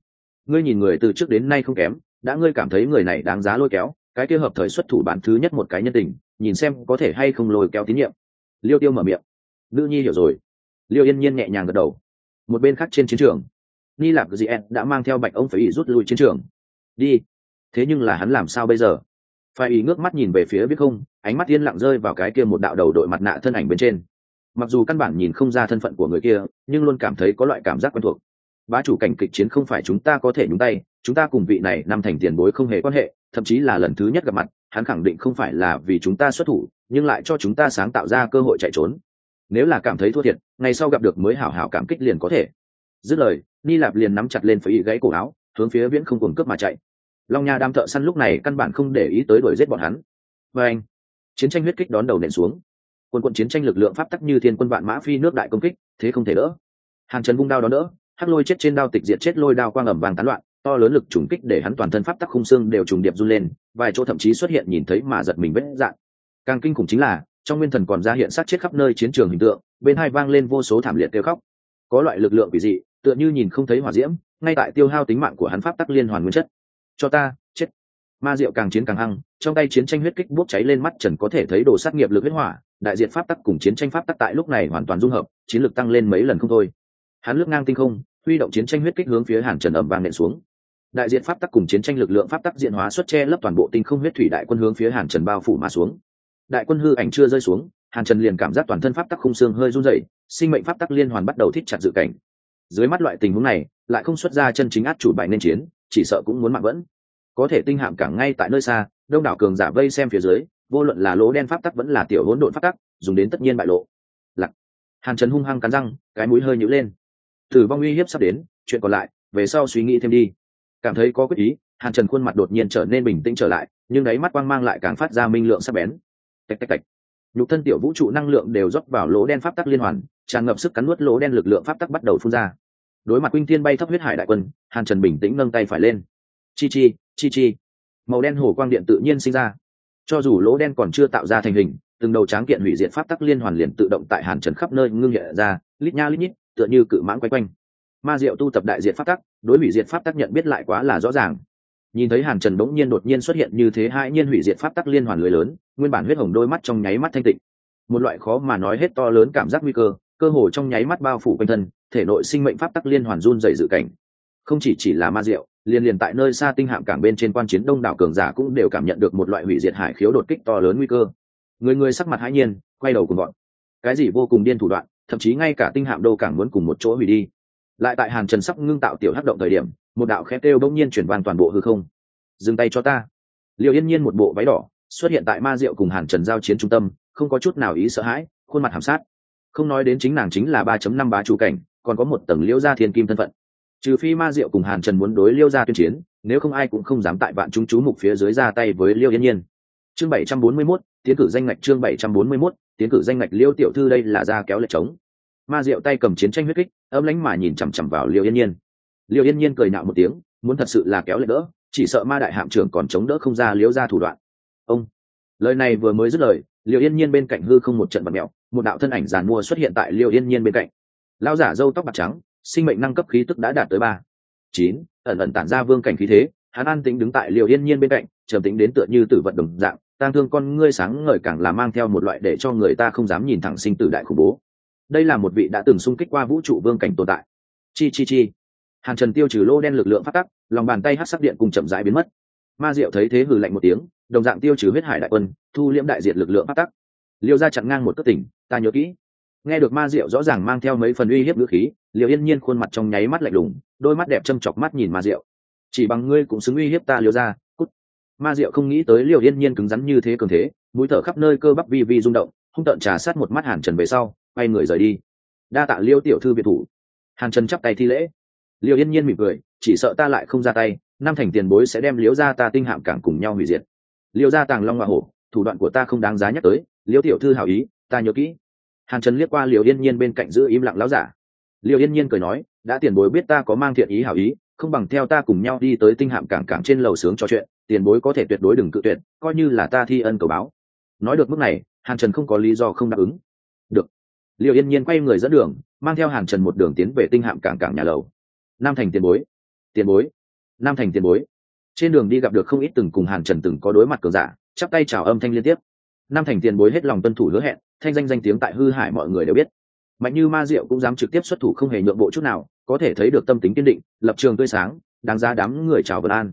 Speaker 1: Ngươi nhìn người từ trước đến nay không kém, đã ngươi cảm thấy người này đáng giá lôi kéo, cái kia hợp thời xuất thủ bản thứ nhất một cái nhân tình, nhìn xem có thể hay không lôi kéo tín nhiệm. Liêu tiêu mở miệng. Nữ nhi hiểu rồi. Liêu yên nhiên nhẹ nhàng gật đầu. Một bên khác trên chiến trường, ni lạp gdn đã mang theo bạch ông phải ý rút lui chiến trường đi. Thế nhưng là hắn làm sao bây giờ? Phải ý ngước mắt nhìn về phía biết không, ánh mắt yên lặng rơi vào cái kia một đạo đầu đội mặt nạ thân ảnh bên trên. Mặc dù căn bản nhìn không ra thân phận của người kia, nhưng luôn cảm thấy có loại cảm giác quen thuộc. Bá chủ cảnh kịch chiến không phải chúng ta có thể nhúng tay, chúng ta cùng vị này nằm thành tiền bối không hề quan hệ, thậm chí là lần thứ nhất gặp mặt, hắn khẳng định không phải là vì chúng ta xuất thủ, nhưng lại cho chúng ta sáng tạo ra cơ hội chạy trốn. Nếu là cảm thấy thua thiệt, ngày sau gặp được mới hảo hảo cảm kích liền có thể. Dứt lời, ni lạp liền nắm chặt lên phải ý gãy cổ áo hướng phía viễn không cuồng cướp mà chạy. Long nha đam thợ săn lúc này căn bản không để ý tới đuổi giết bọn hắn. Và anh, chiến tranh huyết kích đón đầu nện xuống. Quân quận chiến tranh lực lượng pháp tắc như thiên quân vạn mã phi nước đại công kích, thế không thể đỡ. Hàng trần vung đao đón đỡ, hắc lôi chết trên đao tịch diệt chết lôi đao quang ẩm vàng tán loạn, to lớn lực trùng kích để hắn toàn thân pháp tắc khung xương đều trùng điệp run lên, vài chỗ thậm chí xuất hiện nhìn thấy mà giật mình vết dạng càng kinh khủng chính là, trong nguyên thần còn ra hiện sát chết khắp nơi chiến trường hình tượng, bên hai vang lên vô số thảm liệt kêu khóc. Có loại lực lượng quỷ dị, tựa như nhìn không thấy hỏa diễm ngay tại tiêu hao tính mạng của hắn pháp tắc liên hoàn nguyên chất. Cho ta, chết. Ma diệu càng chiến càng hăng, trong tay chiến tranh huyết kích bốc cháy lên mắt trần có thể thấy đồ sát nghiệp lực huyết hỏa, đại diện pháp tắc cùng chiến tranh pháp tắc tại lúc này hoàn toàn dung hợp, chiến lực tăng lên mấy lần không thôi. Hắn lướt ngang tinh không, huy động chiến tranh huyết kích hướng phía hàn trần ẩm vàng nện xuống. Đại diện pháp tắc cùng chiến tranh lực lượng pháp tắc diện hóa xuất che lấp toàn bộ tinh không huyết thủy đại quân hướng phía hàn trần bao phủ mà xuống. Đại quân hư ảnh chưa rơi xuống, hàn trần liền cảm giác toàn thân pháp tắc khung xương hơi run rẩy, sinh mệnh pháp tắc liên hoàn bắt đầu thích chặt dự cảnh. Dưới mắt loại tình huống này lại không xuất ra chân chính át chủ bài nên chiến, chỉ sợ cũng muốn mạng vẫn. Có thể tinh hạm cảng ngay tại nơi xa, đông đảo cường giả vây xem phía dưới, vô luận là lỗ đen pháp tắc vẫn là tiểu hỗn độn pháp tắc, dùng đến tất nhiên bại lộ. Lặc hàn trần hung hăng cắn răng, cái mũi hơi nhữ lên. Tử vong uy hiếp sắp đến, chuyện còn lại, về sau suy nghĩ thêm đi. Cảm thấy có quyết ý, hàn trần khuôn mặt đột nhiên trở nên bình tĩnh trở lại, nhưng đáy mắt quang mang lại càng phát ra minh lượng sắc bén. Tạch tạch tạch. Nhục thân tiểu vũ trụ năng lượng đều rót vào lỗ đen pháp tắc liên hoàn, tràn ngập sức cắn nuốt lỗ đen lực lượng pháp tắc bắt đầu phun ra đối mặt quynh thiên bay thấp huyết hải đại quân, hàn trần bình tĩnh nâng tay phải lên. Chi chi chi chi. Màu đen hồ quang điện tự nhiên sinh ra. Cho dù lỗ đen còn chưa tạo ra thành hình, từng đầu tráng kiện hủy diệt pháp tắc liên hoàn liền tự động tại hàn trần khắp nơi ngưng hiện ra, lít nha lít nhít, tựa như cự mãng quay quanh. Ma diệu tu tập đại diện pháp tắc, đối hủy diệt pháp tắc nhận biết lại quá là rõ ràng. Nhìn thấy hàn trần bỗng nhiên đột nhiên xuất hiện như thế, hai nhiên hủy diệt pháp tắc liên hoàn lưới lớn, nguyên bản huyết hồng đôi mắt trong nháy mắt thanh tịnh. Một loại khó mà nói hết to lớn cảm giác nguy cơ cơ hồ trong nháy mắt bao phủ quanh thân thể nội sinh mệnh pháp tắc liên hoàn run dày dự cảnh. Không chỉ chỉ là ma diệu, liền liền tại nơi xa tinh hạm cảng bên trên quan chiến đông đảo cường giả cũng đều cảm nhận được một loại hủy diệt hải khiếu đột kích to lớn nguy cơ. Người người sắc mặt hãi nhiên, quay đầu cùng gọn cái gì vô cùng điên thủ đoạn, thậm chí ngay cả tinh hạm đô cảng muốn cùng một chỗ hủy đi. Lại tại hàn trần sắp ngưng tạo tiểu hắc động thời điểm, một đạo khe kêu bỗng nhiên chuyển van toàn bộ hư không. Dừng tay cho ta. Liệu yên nhiên một bộ váy đỏ, xuất hiện tại ma diệu cùng hàn trần giao chiến trung tâm, không có chút nào ý sợ hãi, khuôn mặt hàm sát. Không nói đến chính nàng chính là ba chấm năm bá chủ cảnh còn có một tầng liễu gia thiên kim thân phận. Trừ phi ma diệu cùng hàn trần muốn đối liêu gia tuyên chiến nếu không ai cũng không dám tại vạn chúng chú mục phía dưới ra tay với liêu yên nhiên. Chương bảy trăm bốn mươi 741, tiến cử danh ngạch chương bảy trăm bốn mươi 741, tiến cử danh ngạch liêu tiểu thư đây là ra kéo lệch trống. Ma diệu tay cầm chiến tranh huyết kích ấm lánh mà nhìn chằm chằm vào liêu yên nhiên. Liêu yên nhiên cười nạo một tiếng muốn thật sự là kéo lệch đỡ chỉ sợ ma đại hạm trưởng còn chống đỡ không ra liêu ra thủ đoạn. Ông lời này vừa mới dứt lời liêu yên nhiên bên cạnh hư không một trận bật mẹo một đạo thân ảnh giàn mua xuất hiện tại liêu yên nhiên bên cạnh lao giả râu tóc bạc trắng, sinh mệnh năng cấp khí tức đã đạt tới ba. Chín, ẩn ẩn tản ra vương cảnh khí thế, hắn an tính đứng tại liều yên nhiên bên cạnh, trầm tính đến tựa như tử vật đồng dạng, tang thương con ngươi sáng ngời càng là mang theo một loại để cho người ta không dám nhìn thẳng sinh tử đại khủng bố. Đây là một vị đã từng xung kích qua vũ trụ vương cảnh tồn tại. Chi chi chi. Hàn trần tiêu trừ lô đen lực lượng phát tắc, lòng bàn tay hát sắc điện cùng chậm rãi biến mất. Ma diệu thấy thế hừ lạnh một tiếng, đồng dạng tiêu trừ huyết hải đại quân, thu liễm đại diện lực lượng phát tắc. Liêu ra chặn ngang một cất tỉnh, ta nhớ kỹ nghe được ma diệu rõ ràng mang theo mấy phần uy hiếp ngữ khí liệu yên nhiên khuôn mặt trong nháy mắt lạnh lùng, đôi mắt đẹp châm chọc mắt nhìn ma diệu. Chỉ bằng ngươi cũng xứng uy hiếp ta liều ra cút. Ma diệu không nghĩ tới liệu yên nhiên cứng rắn như thế cường thế, mũi thở khắp nơi cơ bắp vi vi rung động, hung tợn trà sát một mắt hàn trần về sau, quay người rời đi. Đa tạ liêu tiểu thư biệt thủ. Hàn trần chắp tay thi lễ. Liệu yên nhiên mỉm cười, chỉ sợ ta lại không ra tay, năm thành tiền bối sẽ đem liễu ra ta tinh hạm cảng cùng nhau hủy diệt. Liêu ra tàng long hoa hổ, thủ đoạn của ta không đáng giá nhắc tới, liễu tiểu thư hảo ý, ta nhớ kỹ hàn trần liếc qua liều yên nhiên bên cạnh giữ im lặng láo giả. Liều yên nhiên cười nói, đã tiền bối biết ta có mang thiện ý hảo ý, không bằng theo ta cùng nhau đi tới tinh hạm cảng cảng trên lầu sướng trò chuyện, tiền bối có thể tuyệt đối đừng cự tuyệt, coi như là ta thi ân cầu báo. Nói được mức này, hàn trần không có lý do không đáp ứng. Được. Liệu yên nhiên quay người dẫn đường, mang theo hàn trần một đường tiến về tinh hạm cảng cảng nhà lầu. Nam thành tiền bối. Tiền bối. Nam thành tiền bối. Trên đường đi gặp được không ít từng cùng hàn trần từng có đối mặt cờ giả, chắp tay chào âm thanh liên tiếp nam thành tiền bối hết lòng tuân thủ hứa hẹn, thanh danh danh tiếng tại hư hải mọi người đều biết. Mạnh như ma diệu cũng dám trực tiếp xuất thủ không hề nhượng bộ chút nào, có thể thấy được tâm tính kiên định, lập trường tươi sáng, đáng ra đám người chào vân an.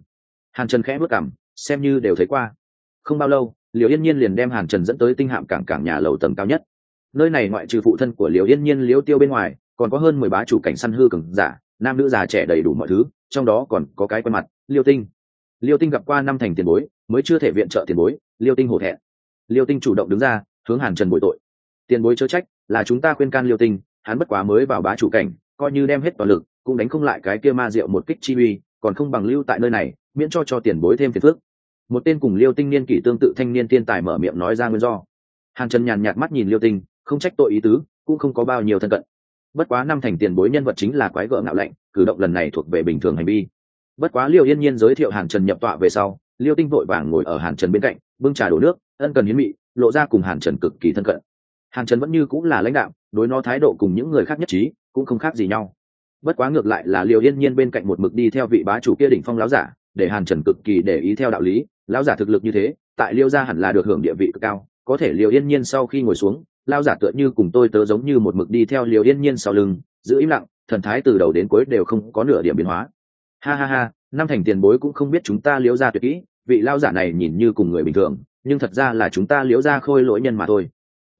Speaker 1: Hàn trần khẽ bước cảm xem như đều thấy qua. Không bao lâu liều yên nhiên liền đem hàn trần dẫn tới tinh hạm cảng cảng nhà lầu tầng cao nhất. Nơi này ngoại trừ phụ thân của liều yên nhiên liếu tiêu bên ngoài, còn có hơn mười bá chủ cảnh săn hư cường giả, nam nữ già trẻ đầy đủ mọi thứ, trong đó còn có cái quen mặt, liêu tinh. Liêu tinh gặp qua năm thành tiền bối, mới chưa thể viện trợ tiền bối, liêu tinh hổ thẹn liêu tinh chủ động đứng ra, hướng hàn trần bội tội. Tiền bối chớ trách, là chúng ta khuyên can liêu tinh, hắn bất quá mới vào bá chủ cảnh, coi như đem hết toàn lực, cũng đánh không lại cái kia ma diệu một kích chi uy, còn không bằng lưu tại nơi này, miễn cho cho tiền bối thêm phiền phước một tên cùng liêu tinh niên kỷ tương tự thanh niên tiên tài mở miệng nói ra nguyên do. Hàn trần nhàn nhạt mắt nhìn liêu tinh, không trách tội ý tứ, cũng không có bao nhiêu thân cận. Bất quá năm thành tiền bối nhân vật chính là quái gợ ngạo lạnh, cử động lần này thuộc về bình thường hành vi. Bất quá liêu yên nhiên giới thiệu hàn trần nhập tọa về sau, liêu tinh vội vàng ngồi ở hàn trần bên cạnh, bưng trà đổ nước ân cần hiến mị, lộ ra cùng hàn trần cực kỳ thân cận. Hàn trần vẫn như cũng là lãnh đạo, đối nó thái độ cùng những người khác nhất trí, cũng không khác gì nhau. Bất quá ngược lại là liệu yên nhiên bên cạnh một mực đi theo vị bá chủ kia đỉnh phong láo giả, để hàn trần cực kỳ để ý theo đạo lý, lão giả thực lực như thế, tại liêu gia hẳn là được hưởng địa vị cực cao, có thể liều yên nhiên sau khi ngồi xuống lao giả tựa như cùng tôi tớ giống như một mực đi theo liều yên nhiên sau lưng, giữ im lặng, thần thái từ đầu đến cuối đều không có nửa điểm biến hóa. Ha ha ha, năm thành tiền bối cũng không biết chúng ta liễu ra tuyệt kỹ, vị lao giả này nhìn như cùng người bình thường nhưng thật ra là chúng ta liễu ra khôi lỗi nhân mà thôi.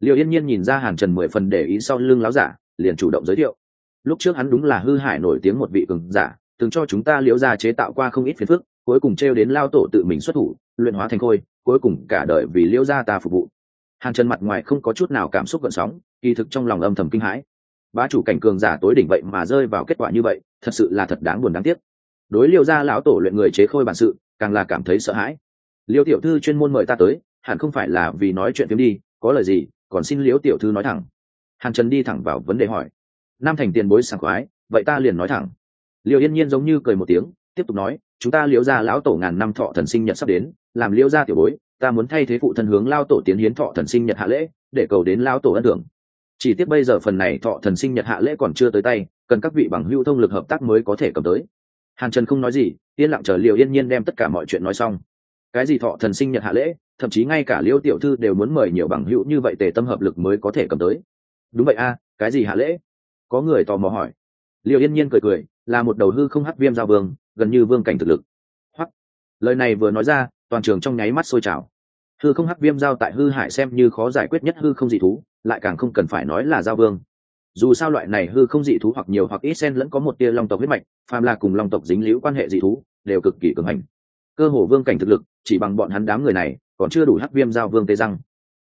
Speaker 1: Liệu yên nhiên nhìn ra hàn trần mười phần để ý sau lưng láo giả, liền chủ động giới thiệu. Lúc trước hắn đúng là hư hại nổi tiếng một vị cường giả, từng cho chúng ta liễu ra chế tạo qua không ít phiền phức, cuối cùng trêu đến lao tổ tự mình xuất thủ, luyện hóa thành khôi, cuối cùng cả đời vì liễu gia ta phục vụ. Hàn trần mặt ngoài không có chút nào cảm xúc gợn sóng, kỳ thực trong lòng âm thầm kinh hãi. Bá chủ cảnh cường giả tối đỉnh vậy mà rơi vào kết quả như vậy, thật sự là thật đáng buồn đáng tiếc. Đối liêu gia lão tổ luyện người chế khôi bản sự, càng là cảm thấy sợ hãi liêu tiểu thư chuyên môn mời ta tới, hẳn không phải là vì nói chuyện phiếm đi, có lời gì, còn xin liêu tiểu thư nói thẳng. Hàn trần đi thẳng vào vấn đề hỏi. Nam thành tiền bối sảng khoái, vậy ta liền nói thẳng. Liêu yên nhiên giống như cười một tiếng, tiếp tục nói, chúng ta liễu gia lão tổ ngàn năm thọ thần sinh nhật sắp đến, làm liễu gia tiểu bối, ta muốn thay thế phụ thân hướng lao tổ tiến hiến thọ thần sinh nhật hạ lễ, để cầu đến lao tổ ân thưởng. Chỉ tiếc bây giờ phần này thọ thần sinh nhật hạ lễ còn chưa tới tay, cần các vị bằng hữu thông lực hợp tác mới có thể cầm tới. Hàn trần không nói gì, yên lặng chờ liều yên nhiên đem tất cả mọi chuyện nói xong cái gì thọ thần sinh nhật hạ lễ, thậm chí ngay cả liêu tiểu thư đều muốn mời nhiều bằng hữu như vậy tề tâm hợp lực mới có thể cầm tới. Đúng vậy a, cái gì hạ lễ? Có người tò mò hỏi. Liệu yên nhiên cười cười, là một đầu hư không hắc viêm giao vương, gần như vương cảnh thực lực. Hoặc lời này vừa nói ra, toàn trường trong nháy mắt sôi trào. Hư không hắc viêm giao tại hư hải xem như khó giải quyết nhất hư không dị thú, lại càng không cần phải nói là giao vương. Dù sao loại này hư không dị thú hoặc nhiều hoặc ít sen lẫn có một tia long tộc huyết mạch, phàm là cùng long tộc dính liễu quan hệ dị thú, đều cực kỳ cường hành cơ hồ vương cảnh thực lực, chỉ bằng bọn hắn đám người này, còn chưa đủ hắc viêm giao vương tê răng.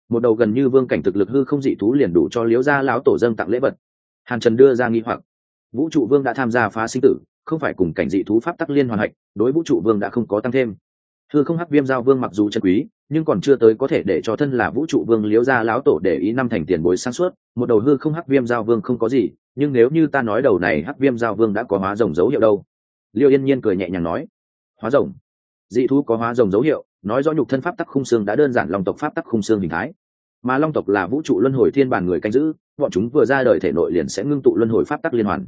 Speaker 1: Một đầu gần như vương cảnh thực lực hư không dị thú liền đủ cho liễu gia lão tổ dâng tặng lễ vật. Hàn trần đưa ra nghi hoặc. Vũ trụ vương đã tham gia phá sinh tử, không phải cùng cảnh dị thú pháp tắc liên hoàn hạch, đối vũ trụ vương đã không có tăng thêm. Hư không hắc viêm giao vương mặc dù chân quý, nhưng còn chưa tới có thể để cho thân là vũ trụ vương liễu gia lão tổ để ý năm thành tiền bối sáng suốt. Một đầu hư không hắc viêm giao vương không có gì, nhưng nếu như ta nói đầu này hắc viêm giao vương đã có hóa rồng dấu hiệu đâu? Liêu yên nhiên cười nhẹ nhàng nói. Hóa rồng? Dị thú có hóa rồng dấu hiệu, nói rõ nhục thân pháp tắc khung xương đã đơn giản lòng tộc pháp tắc khung xương hình thái. Mà long tộc là vũ trụ luân hồi thiên bản người canh giữ, bọn chúng vừa ra đời thể nội liền sẽ ngưng tụ luân hồi pháp tắc liên hoàn.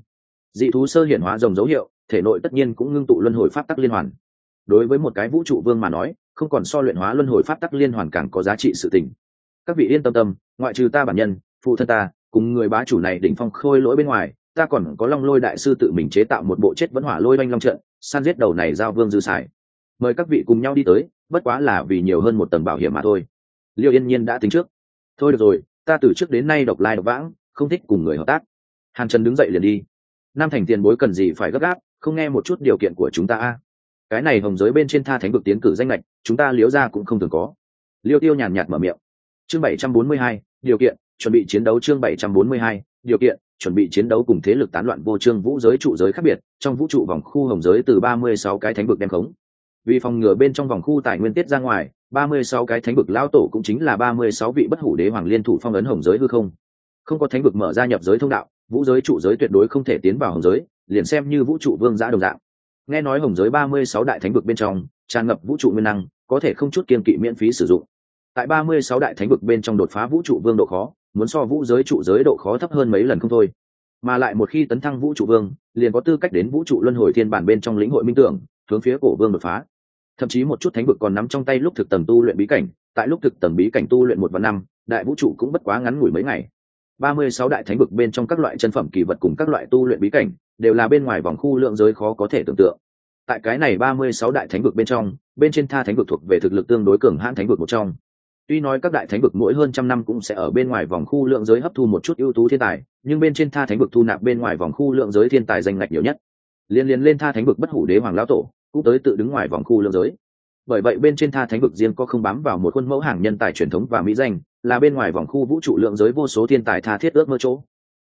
Speaker 1: Dị thú sơ hiển hóa rồng dấu hiệu, thể nội tất nhiên cũng ngưng tụ luân hồi pháp tắc liên hoàn. Đối với một cái vũ trụ vương mà nói, không còn so luyện hóa luân hồi pháp tắc liên hoàn càng có giá trị sự tình. Các vị yên tâm tâm, ngoại trừ ta bản nhân, phụ thân ta, cùng người bá chủ này đỉnh phong khôi lỗi bên ngoài, ta còn có long lôi đại sư tự mình chế tạo một bộ chết vẫn hỏa lôi oanh long trận san giết đầu này giao vương dư xài mời các vị cùng nhau đi tới, bất quá là vì nhiều hơn một tầng bảo hiểm mà thôi. Liêu yên nhiên đã tính trước. Thôi được rồi, ta từ trước đến nay độc lai độc vãng, không thích cùng người hợp tác. Hàn trần đứng dậy liền đi. Nam thành tiền bối cần gì phải gấp gáp, không nghe một chút điều kiện của chúng ta a? Cái này hồng giới bên trên tha thánh vực tiến cử danh lệch chúng ta liếu ra cũng không thường có. Liêu tiêu nhàn nhạt mở miệng. Chương bảy trăm bốn mươi hai, điều kiện, chuẩn bị chiến đấu chương bảy trăm bốn mươi hai, điều kiện, chuẩn bị chiến đấu cùng thế lực tán loạn vô trương vũ giới trụ giới khác biệt, trong vũ trụ vòng khu hồng giới từ ba mươi sáu cái thánh vực đem khống vì phòng ngừa bên trong vòng khu tài nguyên tiết ra ngoài, ba mươi sáu cái thánh vực lao tổ cũng chính là ba mươi sáu vị bất hủ đế hoàng liên thủ phong ấn hồng giới hư không. Không có thánh vực mở ra nhập giới thông đạo, vũ giới trụ giới tuyệt đối không thể tiến vào hồng giới, liền xem như vũ trụ vương giã đồng dạng. Nghe nói hồng giới ba mươi sáu đại thánh vực bên trong, tràn ngập vũ trụ nguyên năng, có thể không chút kiên kỵ miễn phí sử dụng. Tại ba mươi sáu đại thánh vực bên trong đột phá vũ trụ vương độ khó, muốn so vũ giới trụ giới độ khó thấp hơn mấy lần không thôi. Mà lại một khi tấn thăng vũ trụ vương, liền có tư cách đến vũ trụ luân hồi thiên bản bên trong lĩnh hội minh tưởng hướng phía cổ vương đột phá. Thậm chí một chút thánh vực còn nắm trong tay lúc thực tầng tu luyện bí cảnh, tại lúc thực tầng bí cảnh tu luyện một và năm, đại vũ trụ cũng bất quá ngắn ngủi mấy ngày. Ba mươi sáu đại thánh vực bên trong các loại chân phẩm kỳ vật cùng các loại tu luyện bí cảnh, đều là bên ngoài vòng khu lượng giới khó có thể tưởng tượng. Tại cái này ba mươi sáu đại thánh vực bên trong, bên trên tha thánh vực thuộc về thực lực tương đối cường hãn thánh vực một trong. Tuy nói các đại thánh vực mỗi hơn trăm năm cũng sẽ ở bên ngoài vòng khu lượng giới hấp thu một chút ưu tú thiên tài, nhưng bên trên tha thánh vực thu nạp bên ngoài vòng khu lượng giới thiên tài danh ngạch nhiều nhất. Liên liên lên tha thánh vực bất hủ đế hoàng lão tổ cũng tới tự đứng ngoài vòng khu lương giới. Bởi vậy bên trên tha thánh vực riêng có không bám vào một khuôn mẫu hàng nhân tài truyền thống và mỹ danh, là bên ngoài vòng khu vũ trụ lượng giới vô số thiên tài tha thiết ước mơ chỗ.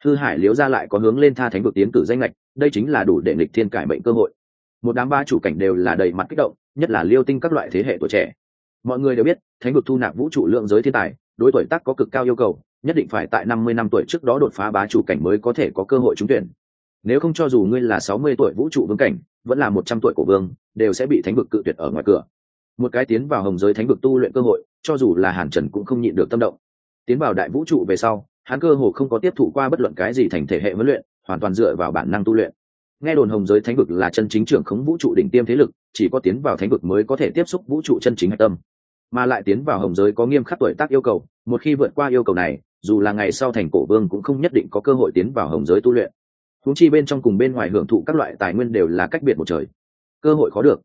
Speaker 1: Thư hải liếu ra lại có hướng lên tha thánh vực tiến cử danh lệch đây chính là đủ để nghịch thiên cải mệnh cơ hội. Một đám ba chủ cảnh đều là đầy mặt kích động, nhất là liêu tinh các loại thế hệ tuổi trẻ. Mọi người đều biết, thánh vực thu nạp vũ trụ lượng giới thiên tài, đối tuổi tác có cực cao yêu cầu, nhất định phải tại năm mươi năm tuổi trước đó đột phá bá chủ cảnh mới có thể có cơ hội trúng tuyển. Nếu không cho dù ngươi là sáu mươi tuổi vũ trụ vương cảnh vẫn là một trăm tuổi cổ vương, đều sẽ bị thánh vực cự tuyệt ở ngoài cửa. Một cái tiến vào hồng giới thánh vực tu luyện cơ hội, cho dù là hàn trần cũng không nhịn được tâm động. Tiến vào đại vũ trụ về sau, hắn cơ hồ không có tiếp thụ qua bất luận cái gì thành thể hệ huấn luyện, hoàn toàn dựa vào bản năng tu luyện. Nghe đồn hồng giới thánh vực là chân chính trưởng khống vũ trụ đỉnh tiêm thế lực, chỉ có tiến vào thánh vực mới có thể tiếp xúc vũ trụ chân chính hạch tâm. Mà lại tiến vào hồng giới có nghiêm khắc tuổi tác yêu cầu, một khi vượt qua yêu cầu này, dù là ngày sau thành cổ vương cũng không nhất định có cơ hội tiến vào hồng giới tu luyện húng chi bên trong cùng bên ngoài hưởng thụ các loại tài nguyên đều là cách biệt một trời. Cơ hội khó được.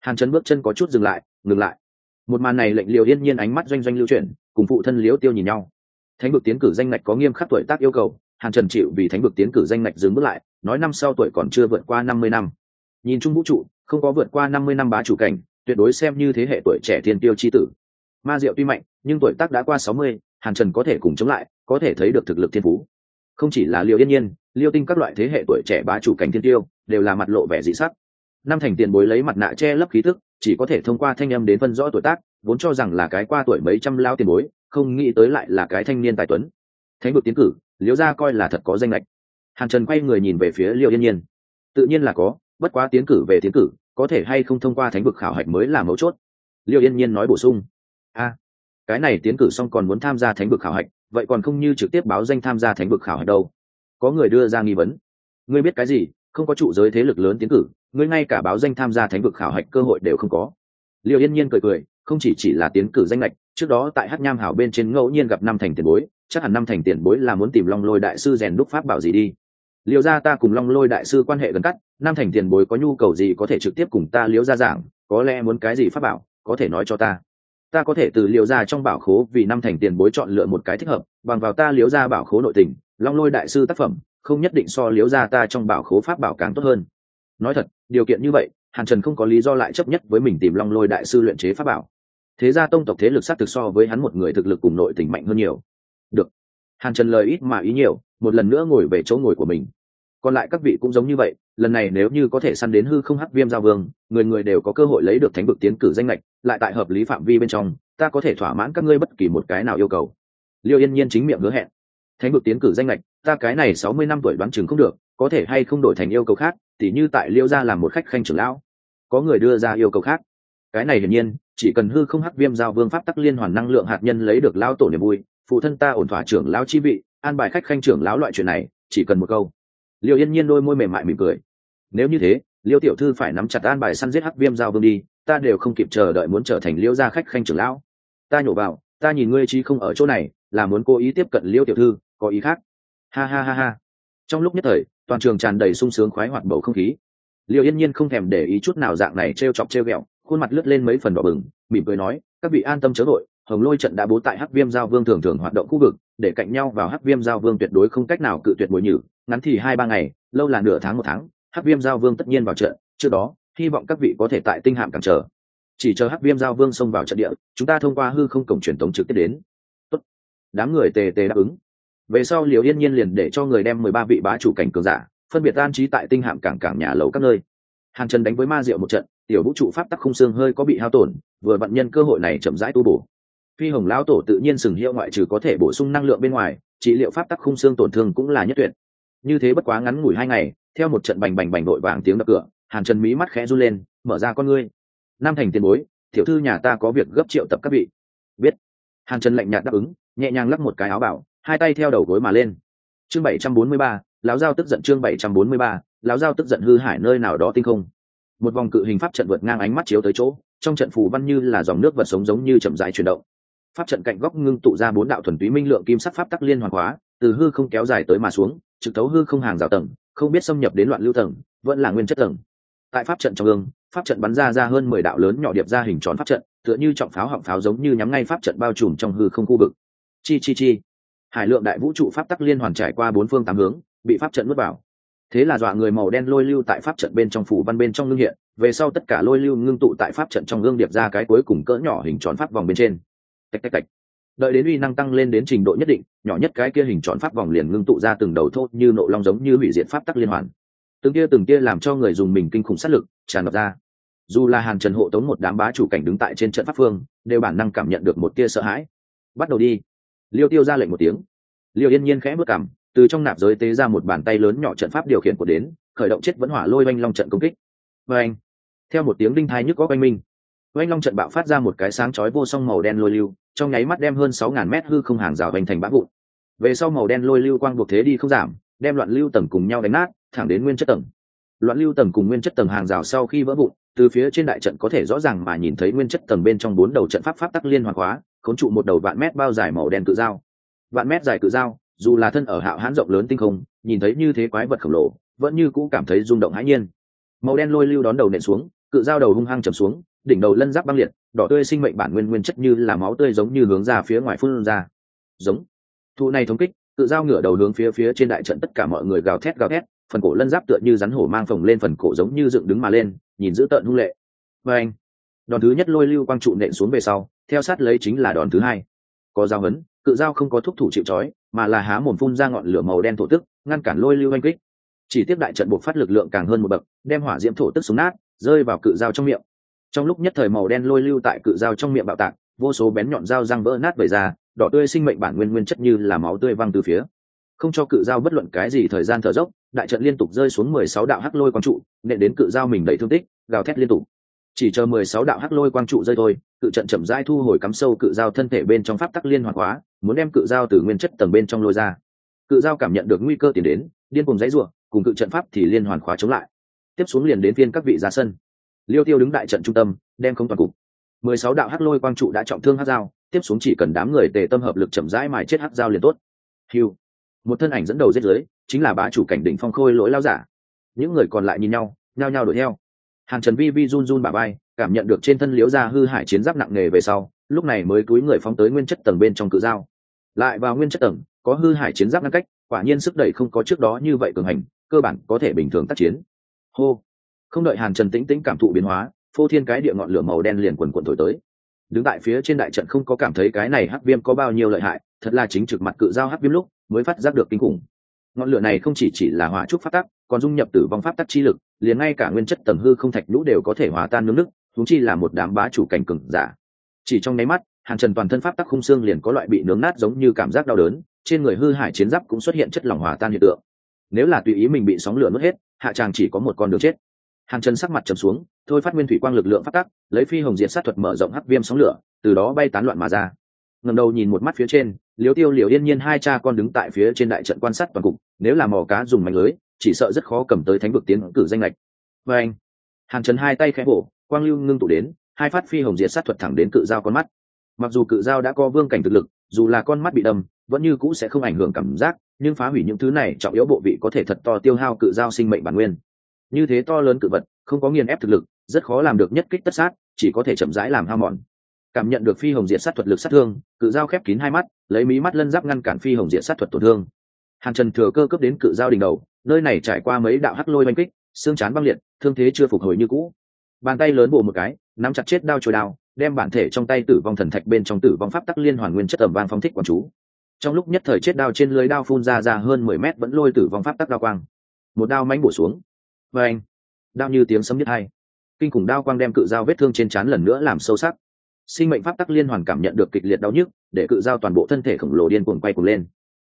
Speaker 1: Hàn chấn bước chân có chút dừng lại, ngừng lại. Một màn này lệnh liều yên nhiên ánh mắt doanh doanh lưu chuyển, cùng phụ thân liếu tiêu nhìn nhau. Thánh vực tiến cử danh ngạch có nghiêm khắc tuổi tác yêu cầu, hàn trần chịu vì thánh vực tiến cử danh ngạch dừng bước lại, nói năm sau tuổi còn chưa vượt qua năm mươi năm. Nhìn chung vũ trụ, không có vượt qua năm mươi năm bá chủ cảnh, tuyệt đối xem như thế hệ tuổi trẻ thiên tiêu chi tử. Ma diệu tuy mạnh, nhưng tuổi tác đã qua sáu mươi, hàn trần có thể cùng chống lại, có thể thấy được thực lực thiên phú không chỉ là liệu yên nhiên, liêu tinh các loại thế hệ tuổi trẻ bá chủ cảnh thiên tiêu, đều là mặt lộ vẻ dị sắc. Năm thành tiền bối lấy mặt nạ che lấp khí thức chỉ có thể thông qua thanh âm đến phân rõ tuổi tác, vốn cho rằng là cái qua tuổi mấy trăm lao tiền bối, không nghĩ tới lại là cái thanh niên tài tuấn. Thánh vực tiến cử liễu gia coi là thật có danh lệch. Hàn trần quay người nhìn về phía liêu yên nhiên. Tự nhiên là có, bất quá tiến cử về tiến cử, có thể hay không thông qua thánh vực khảo hạch mới là mấu chốt. Liêu yên nhiên nói bổ sung. A cái này tiến cử xong còn muốn tham gia thánh vực khảo hạch, vậy còn không như trực tiếp báo danh tham gia thánh vực khảo hạch đâu. Có người đưa ra nghi vấn. Ngươi biết cái gì? Không có trụ giới thế lực lớn tiến cử, ngươi ngay cả báo danh tham gia thánh vực khảo hạch cơ hội đều không có. Liệu yên nhiên cười cười, không chỉ chỉ là tiến cử danh lệch trước đó tại hát nham hảo bên trên ngẫu nhiên gặp năm thành tiền bối, chắc hẳn năm thành tiền bối là muốn tìm long lôi đại sư rèn đúc pháp bảo gì đi. Liệu ra ta cùng long lôi đại sư quan hệ gần cắt, năm thành tiền bối có nhu cầu gì có thể trực tiếp cùng ta liễu ra giảng, có lẽ muốn cái gì pháp bảo, có thể nói cho ta ta có thể từ liễu ra trong bảo khố vì năm thành tiền bối chọn lựa một cái thích hợp, bằng vào ta liễu ra bảo khố nội tình, long lôi đại sư tác phẩm, không nhất định so liễu ra ta trong bảo khố pháp bảo càng tốt hơn. Nói thật, điều kiện như vậy, hàn trần không có lý do lại chấp nhất với mình tìm long lôi đại sư luyện chế pháp bảo. Thế ra tông tộc thế lực s á t thực so với hắn một người thực lực cùng nội tình mạnh hơn nhiều. Được. Hàn trần lời ít mà ý nhiều, một lần nữa ngồi về chỗ ngồi của mình còn lại các vị cũng giống như vậy, lần này nếu như có thể săn đến hư không hắc viêm giao vương, người người đều có cơ hội lấy được thánh vực tiến cử danh lệch lại tại hợp lý phạm vi bên trong, ta có thể thỏa mãn các ngươi bất kỳ một cái nào yêu cầu. Liêu yên nhiên chính miệng hứa hẹn. Thánh vực tiến cử danh lệch ta cái này sáu mươi năm tuổi đoán chừng không được, có thể hay không đổi thành yêu cầu khác, tỉ như tại liêu gia làm một khách khanh trưởng lão. Có người đưa ra yêu cầu khác. Cái này hiển nhiên, chỉ cần hư không hắc viêm giao vương pháp tắc liên hoàn năng lượng hạt nhân lấy được lao tổ niềm vui, phụ thân ta ổn thỏa trưởng lão chi vị, an bài khách khanh trưởng lão loại chuyện này, chỉ cần một câu liêu yên nhiên đôi môi mềm mại mỉm cười. Nếu như thế, liêu tiểu thư phải nắm chặt an bài săn giết hắc viêm giao vương đi, ta đều không kịp chờ đợi muốn trở thành liêu gia khách khanh trưởng lão. Ta nhổ vào, ta nhìn ngươi chi không ở chỗ này, là muốn cố ý tiếp cận liêu tiểu thư, có ý khác. Ha ha ha ha. Trong lúc nhất thời, toàn trường tràn đầy sung sướng khoái hoạt bầu không khí. Liêu yên nhiên không thèm để ý chút nào dạng này t r e o chọc t r e o g ẹ o khuôn mặt lướt lên mấy phần đỏ bừng, mỉm cười nói, các vị an tâm chớ vội, hồng lôi trận đã bố tại hắc viêm giao vương thường thường hoạt động khu vực để cạnh nhau vào hắc viêm giao vương tuyệt đối không cách nào cự tuyệt bồi nhử, ngắn thì hai ba ngày, lâu là nửa tháng một tháng, hắc viêm giao vương tất nhiên vào trận, trước đó, hy vọng các vị có thể tại tinh hạm cản trở. Chỉ chờ hắc viêm giao vương xông vào trận địa, chúng ta thông qua hư không cổng truyền tống trực tiếp đến. Tốt. đám người tề tề đáp ứng. Về sau liều yên nhiên liền để cho người đem mười ba vị bá chủ cảnh cường giả, phân biệt an trí tại tinh hạm cảng cảng nhà lầu các nơi. Hàng trần đánh với ma diệu một trận, tiểu vũ trụ pháp tắc khung xương hơi có bị hao tổn, vừa vận nhân cơ hội này chậm rãi tu bổ phi hồng lão tổ tự nhiên sừng hiệu ngoại trừ có thể bổ sung năng lượng bên ngoài, trị liệu pháp tắc khung xương tổn thương cũng là nhất tuyệt. Như thế bất quá ngắn ngủi hai ngày, theo một trận bành bành bành đội vàng tiếng đập cửa, hàn trần mí mắt khẽ run lên, mở ra con ngươi. Nam thành tiền bối, tiểu thư nhà ta có việc gấp triệu tập các vị. Biết. Hàn trần lạnh nhạt đáp ứng, nhẹ nhàng lắp một cái áo bảo, hai tay theo đầu gối mà lên. Chương bảy trăm bốn mươi ba, lão giao tức giận chương bảy trăm bốn mươi ba, lão giao tức giận hư hải nơi nào đó tinh không. Một vòng cự hình pháp trận vượt ngang ánh mắt chiếu tới chỗ, trong trận phù văn như là dòng nước vật sống giống như chậm rãi chuyển động pháp trận cạnh góc ngưng tụ ra bốn đạo thuần túy minh lượng kim sắc pháp tắc liên hoàn hóa, từ hư không kéo dài tới mà xuống, trực thấu hư không hàng rào tầng, không biết xâm nhập đến loạn lưu tầng, vẫn là nguyên chất tầng. Tại pháp trận trong ương pháp trận bắn ra ra hơn mười đạo lớn nhỏ điệp ra hình tròn pháp trận, tựa như trọng pháo họng pháo giống như nhắm ngay pháp trận bao trùm trong hư không khu vực. Chi chi chi. Hải lượng đại vũ trụ pháp tắc liên hoàn trải qua bốn phương tám hướng, bị pháp trận mất vào. Thế là dọa người màu đen lôi lưu tại pháp trận bên trong phủ văn bên trong ngưng hiện, về sau tất cả lôi lưu ngưng tụ tại pháp trận trong gương điệp ra cái cuối cùng cỡ nhỏ hình tròn pháp vòng bên trên tạch tạch tạch đợi đến uy năng tăng lên đến trình độ nhất định, nhỏ nhất cái kia hình tròn pháp vòng liền ngưng tụ ra từng đầu thô như nộ long giống như hủy diệt pháp tắc liên hoàn. Từng kia từng kia làm cho người dùng mình kinh khủng sát lực tràn ngập ra. Dù là hàn trần hộ tống một đám bá chủ cảnh đứng tại trên trận pháp phương, đều bản năng cảm nhận được một tia sợ hãi. Bắt đầu đi. Liêu tiêu ra lệnh một tiếng. Liêu yên nhiên khẽ bước cảm từ trong nạp giới tế ra một bàn tay lớn nhỏ trận pháp điều khiển của đến, khởi động chết vẫn hỏa lôi oanh long trận công kích. Và anh theo một tiếng đinh thai nhức có quanh minh oanh long trận bạo phát ra một cái sáng chói vô song màu đen lôi lưu, trong nháy mắt đem hơn sáu ngàn mét hư không hàng rào hoành thành bã vụn. Về sau màu đen lôi lưu quang buộc thế đi không giảm, đem loạn lưu tầng cùng nhau đánh nát, thẳng đến nguyên chất tầng. Loạn lưu tầng cùng nguyên chất tầng hàng rào sau khi vỡ vụn, từ phía trên đại trận có thể rõ ràng mà nhìn thấy nguyên chất tầng bên trong bốn đầu trận pháp pháp tắc liên hoàn hóa, khốn trụ một đầu vạn mét bao dài màu đen cự dao. Vạn mét dài cự dao, dù là thân ở hạo hãn rộng lớn tinh không, nhìn thấy như thế quái vật khổng lồ, vẫn như cũ cảm thấy rung động hãi nhiên. Màu đen lôi lưu đón đầu nện xuống, cự dao đầu hung hăng chầm xuống đỉnh đầu lân giáp băng liệt, đỏ tươi sinh mệnh bản nguyên nguyên chất như là máu tươi giống như hướng ra phía ngoài phun ra. Giống. Thụ này thống kích cự dao ngửa đầu hướng phía phía trên đại trận tất cả mọi người gào thét gào thét, phần cổ lân giáp tựa như rắn hổ mang phồng lên phần cổ giống như dựng đứng mà lên, nhìn dữ tợn hung lệ. Và anh đòn thứ nhất lôi lưu quang trụ nện xuống về sau, theo sát lấy chính là đòn thứ hai. Có dao hấn, cự dao không có thúc thủ chịu trói, mà là há mồm phun ra ngọn lửa màu đen thổ tức, ngăn cản lôi lưu anh kích. Chỉ tiếp đại trận buộc phát lực lượng càng hơn một bậc, đem hỏa diễm thổ tức xuống nát, rơi vào cự dao trong miệng trong lúc nhất thời màu đen lôi lưu tại cự dao trong miệng bạo tạc, vô số bén nhọn dao răng vỡ nát vẩy ra, đỏ tươi sinh mệnh bản nguyên nguyên chất như là máu tươi văng từ phía. Không cho cự dao bất luận cái gì thời gian thở dốc, đại trận liên tục rơi xuống mười sáu đạo hắc lôi quang trụ, nện đến cự dao mình đầy thương tích, gào thét liên tục. Chỉ chờ mười sáu đạo hắc lôi quang trụ rơi thôi, cự trận chậm rãi thu hồi cắm sâu cự dao thân thể bên trong pháp tắc liên hoạt hóa, muốn đem cự dao từ nguyên chất tầng bên trong lôi ra. Cự dao cảm nhận được nguy cơ tiến đến, điên cùng dãy ruộng cùng cự trận pháp thì liên hoàn khóa chống lại. Tiếp xuống liền đến phiên các vị ra sân liêu tiêu đứng đại trận trung tâm, đem không toàn cục. Mười sáu đạo hắc lôi quang trụ đã trọng thương hắc dao tiếp xuống chỉ cần đám người tề tâm hợp lực chậm rãi mài chết hắc dao liền tốt. Hiu một thân ảnh dẫn đầu giết dưới, chính là bá chủ cảnh đỉnh phong khôi lỗi lao giả. Những người còn lại nhìn nhau, nhao nhao đuổi theo. Hàn trần vi vi run run bà bay cảm nhận được trên thân liễu ra hư hại chiến giáp nặng nề về sau, lúc này mới cúi người phóng tới nguyên chất tầng bên trong cự dao lại vào nguyên chất tầng, có hư hại chiến giáp ngăn cách, quả nhiên sức đẩy không có trước đó như vậy cường hành, cơ bản có thể bình thường tác chiến. Hô không đợi hàn trần tĩnh tĩnh cảm thụ biến hóa, phô thiên cái địa ngọn lửa màu đen liền quần quần thổi tới. Đứng tại phía trên đại trận không có cảm thấy cái này hắc viêm có bao nhiêu lợi hại, thật là chính trực mặt cự giao hắc viêm lúc mới phát giác được kinh khủng. Ngọn lửa này không chỉ chỉ là hỏa trúc phát tắc, còn dung nhập tử vong pháp tắc chi lực, liền ngay cả nguyên chất tầng hư không thạch lũ đều có thể hòa tan nướng nước thúng chi là một đám bá chủ cảnh cừng giả. Chỉ trong nháy mắt, hàn trần toàn thân pháp tắc khung xương liền có loại bị nướng nát giống như cảm giác đau đớn, trên người hư hải chiến giáp cũng xuất hiện chất lỏng hòa tan hiện tượng. Nếu là tùy ý mình bị sóng lửa nuốt hết, hạ tràng chỉ có một con đường chết hàng chân sắc mặt trầm xuống, thôi phát nguyên thủy quang lực lượng phát tắc, lấy phi hồng diện sát thuật mở rộng hắc viêm sóng lửa, từ đó bay tán loạn mà ra. Ngầm đầu nhìn một mắt phía trên liếu tiêu liều yên nhiên hai cha con đứng tại phía trên đại trận quan sát toàn cục, nếu là mò cá dùng mảnh lưới, chỉ sợ rất khó cầm tới thánh vực tiến cử danh lệch. Và anh hàng trần hai tay khẽ bổ quang lưu ngưng tụ đến, hai phát phi hồng diệt sát thuật thẳng đến cự dao con mắt. Mặc dù cự dao đã có vương cảnh thực lực, dù là con mắt bị đâm, vẫn như cũ sẽ không ảnh hưởng cảm giác, nhưng phá hủy những thứ này trọng yếu bộ vị có thể thật to tiêu hao cự dao sinh mệnh bản nguyên như thế to lớn cự vật, không có nghiền ép thực lực, rất khó làm được nhất kích tất sát, chỉ có thể chậm rãi làm hao mòn. Cảm nhận được phi hồng diện sát thuật lực sát thương, cự dao khép kín hai mắt, lấy mí mắt lân giáp ngăn cản phi hồng diện sát thuật tổn thương. Hàn trần thừa cơ cấp đến cự dao đỉnh đầu, nơi này trải qua mấy đạo hắc lôi oanh kích, xương chán băng liệt, thương thế chưa phục hồi như cũ. Bàn tay lớn bổ một cái, nắm chặt chết đao trôi đao, đem bản thể trong tay tử vong thần thạch bên trong tử vong pháp tắc liên hoàn nguyên chất tầm vang phong thích quán chú. Trong lúc nhất thời chết đao trên lưới đao phun ra ra hơn mười mét vẫn lôi tử vong pháp tắc đao quang. Một đao mánh bổ xuống và anh, đao như tiếng sấm nhất hai. Kinh khủng đao quang đem cự dao vết thương trên trán lần nữa làm sâu sắc. Sinh mệnh pháp tắc liên hoàn cảm nhận được kịch liệt đau nhức, để cự dao toàn bộ thân thể khổng lồ điên cuồng quay cuồng lên.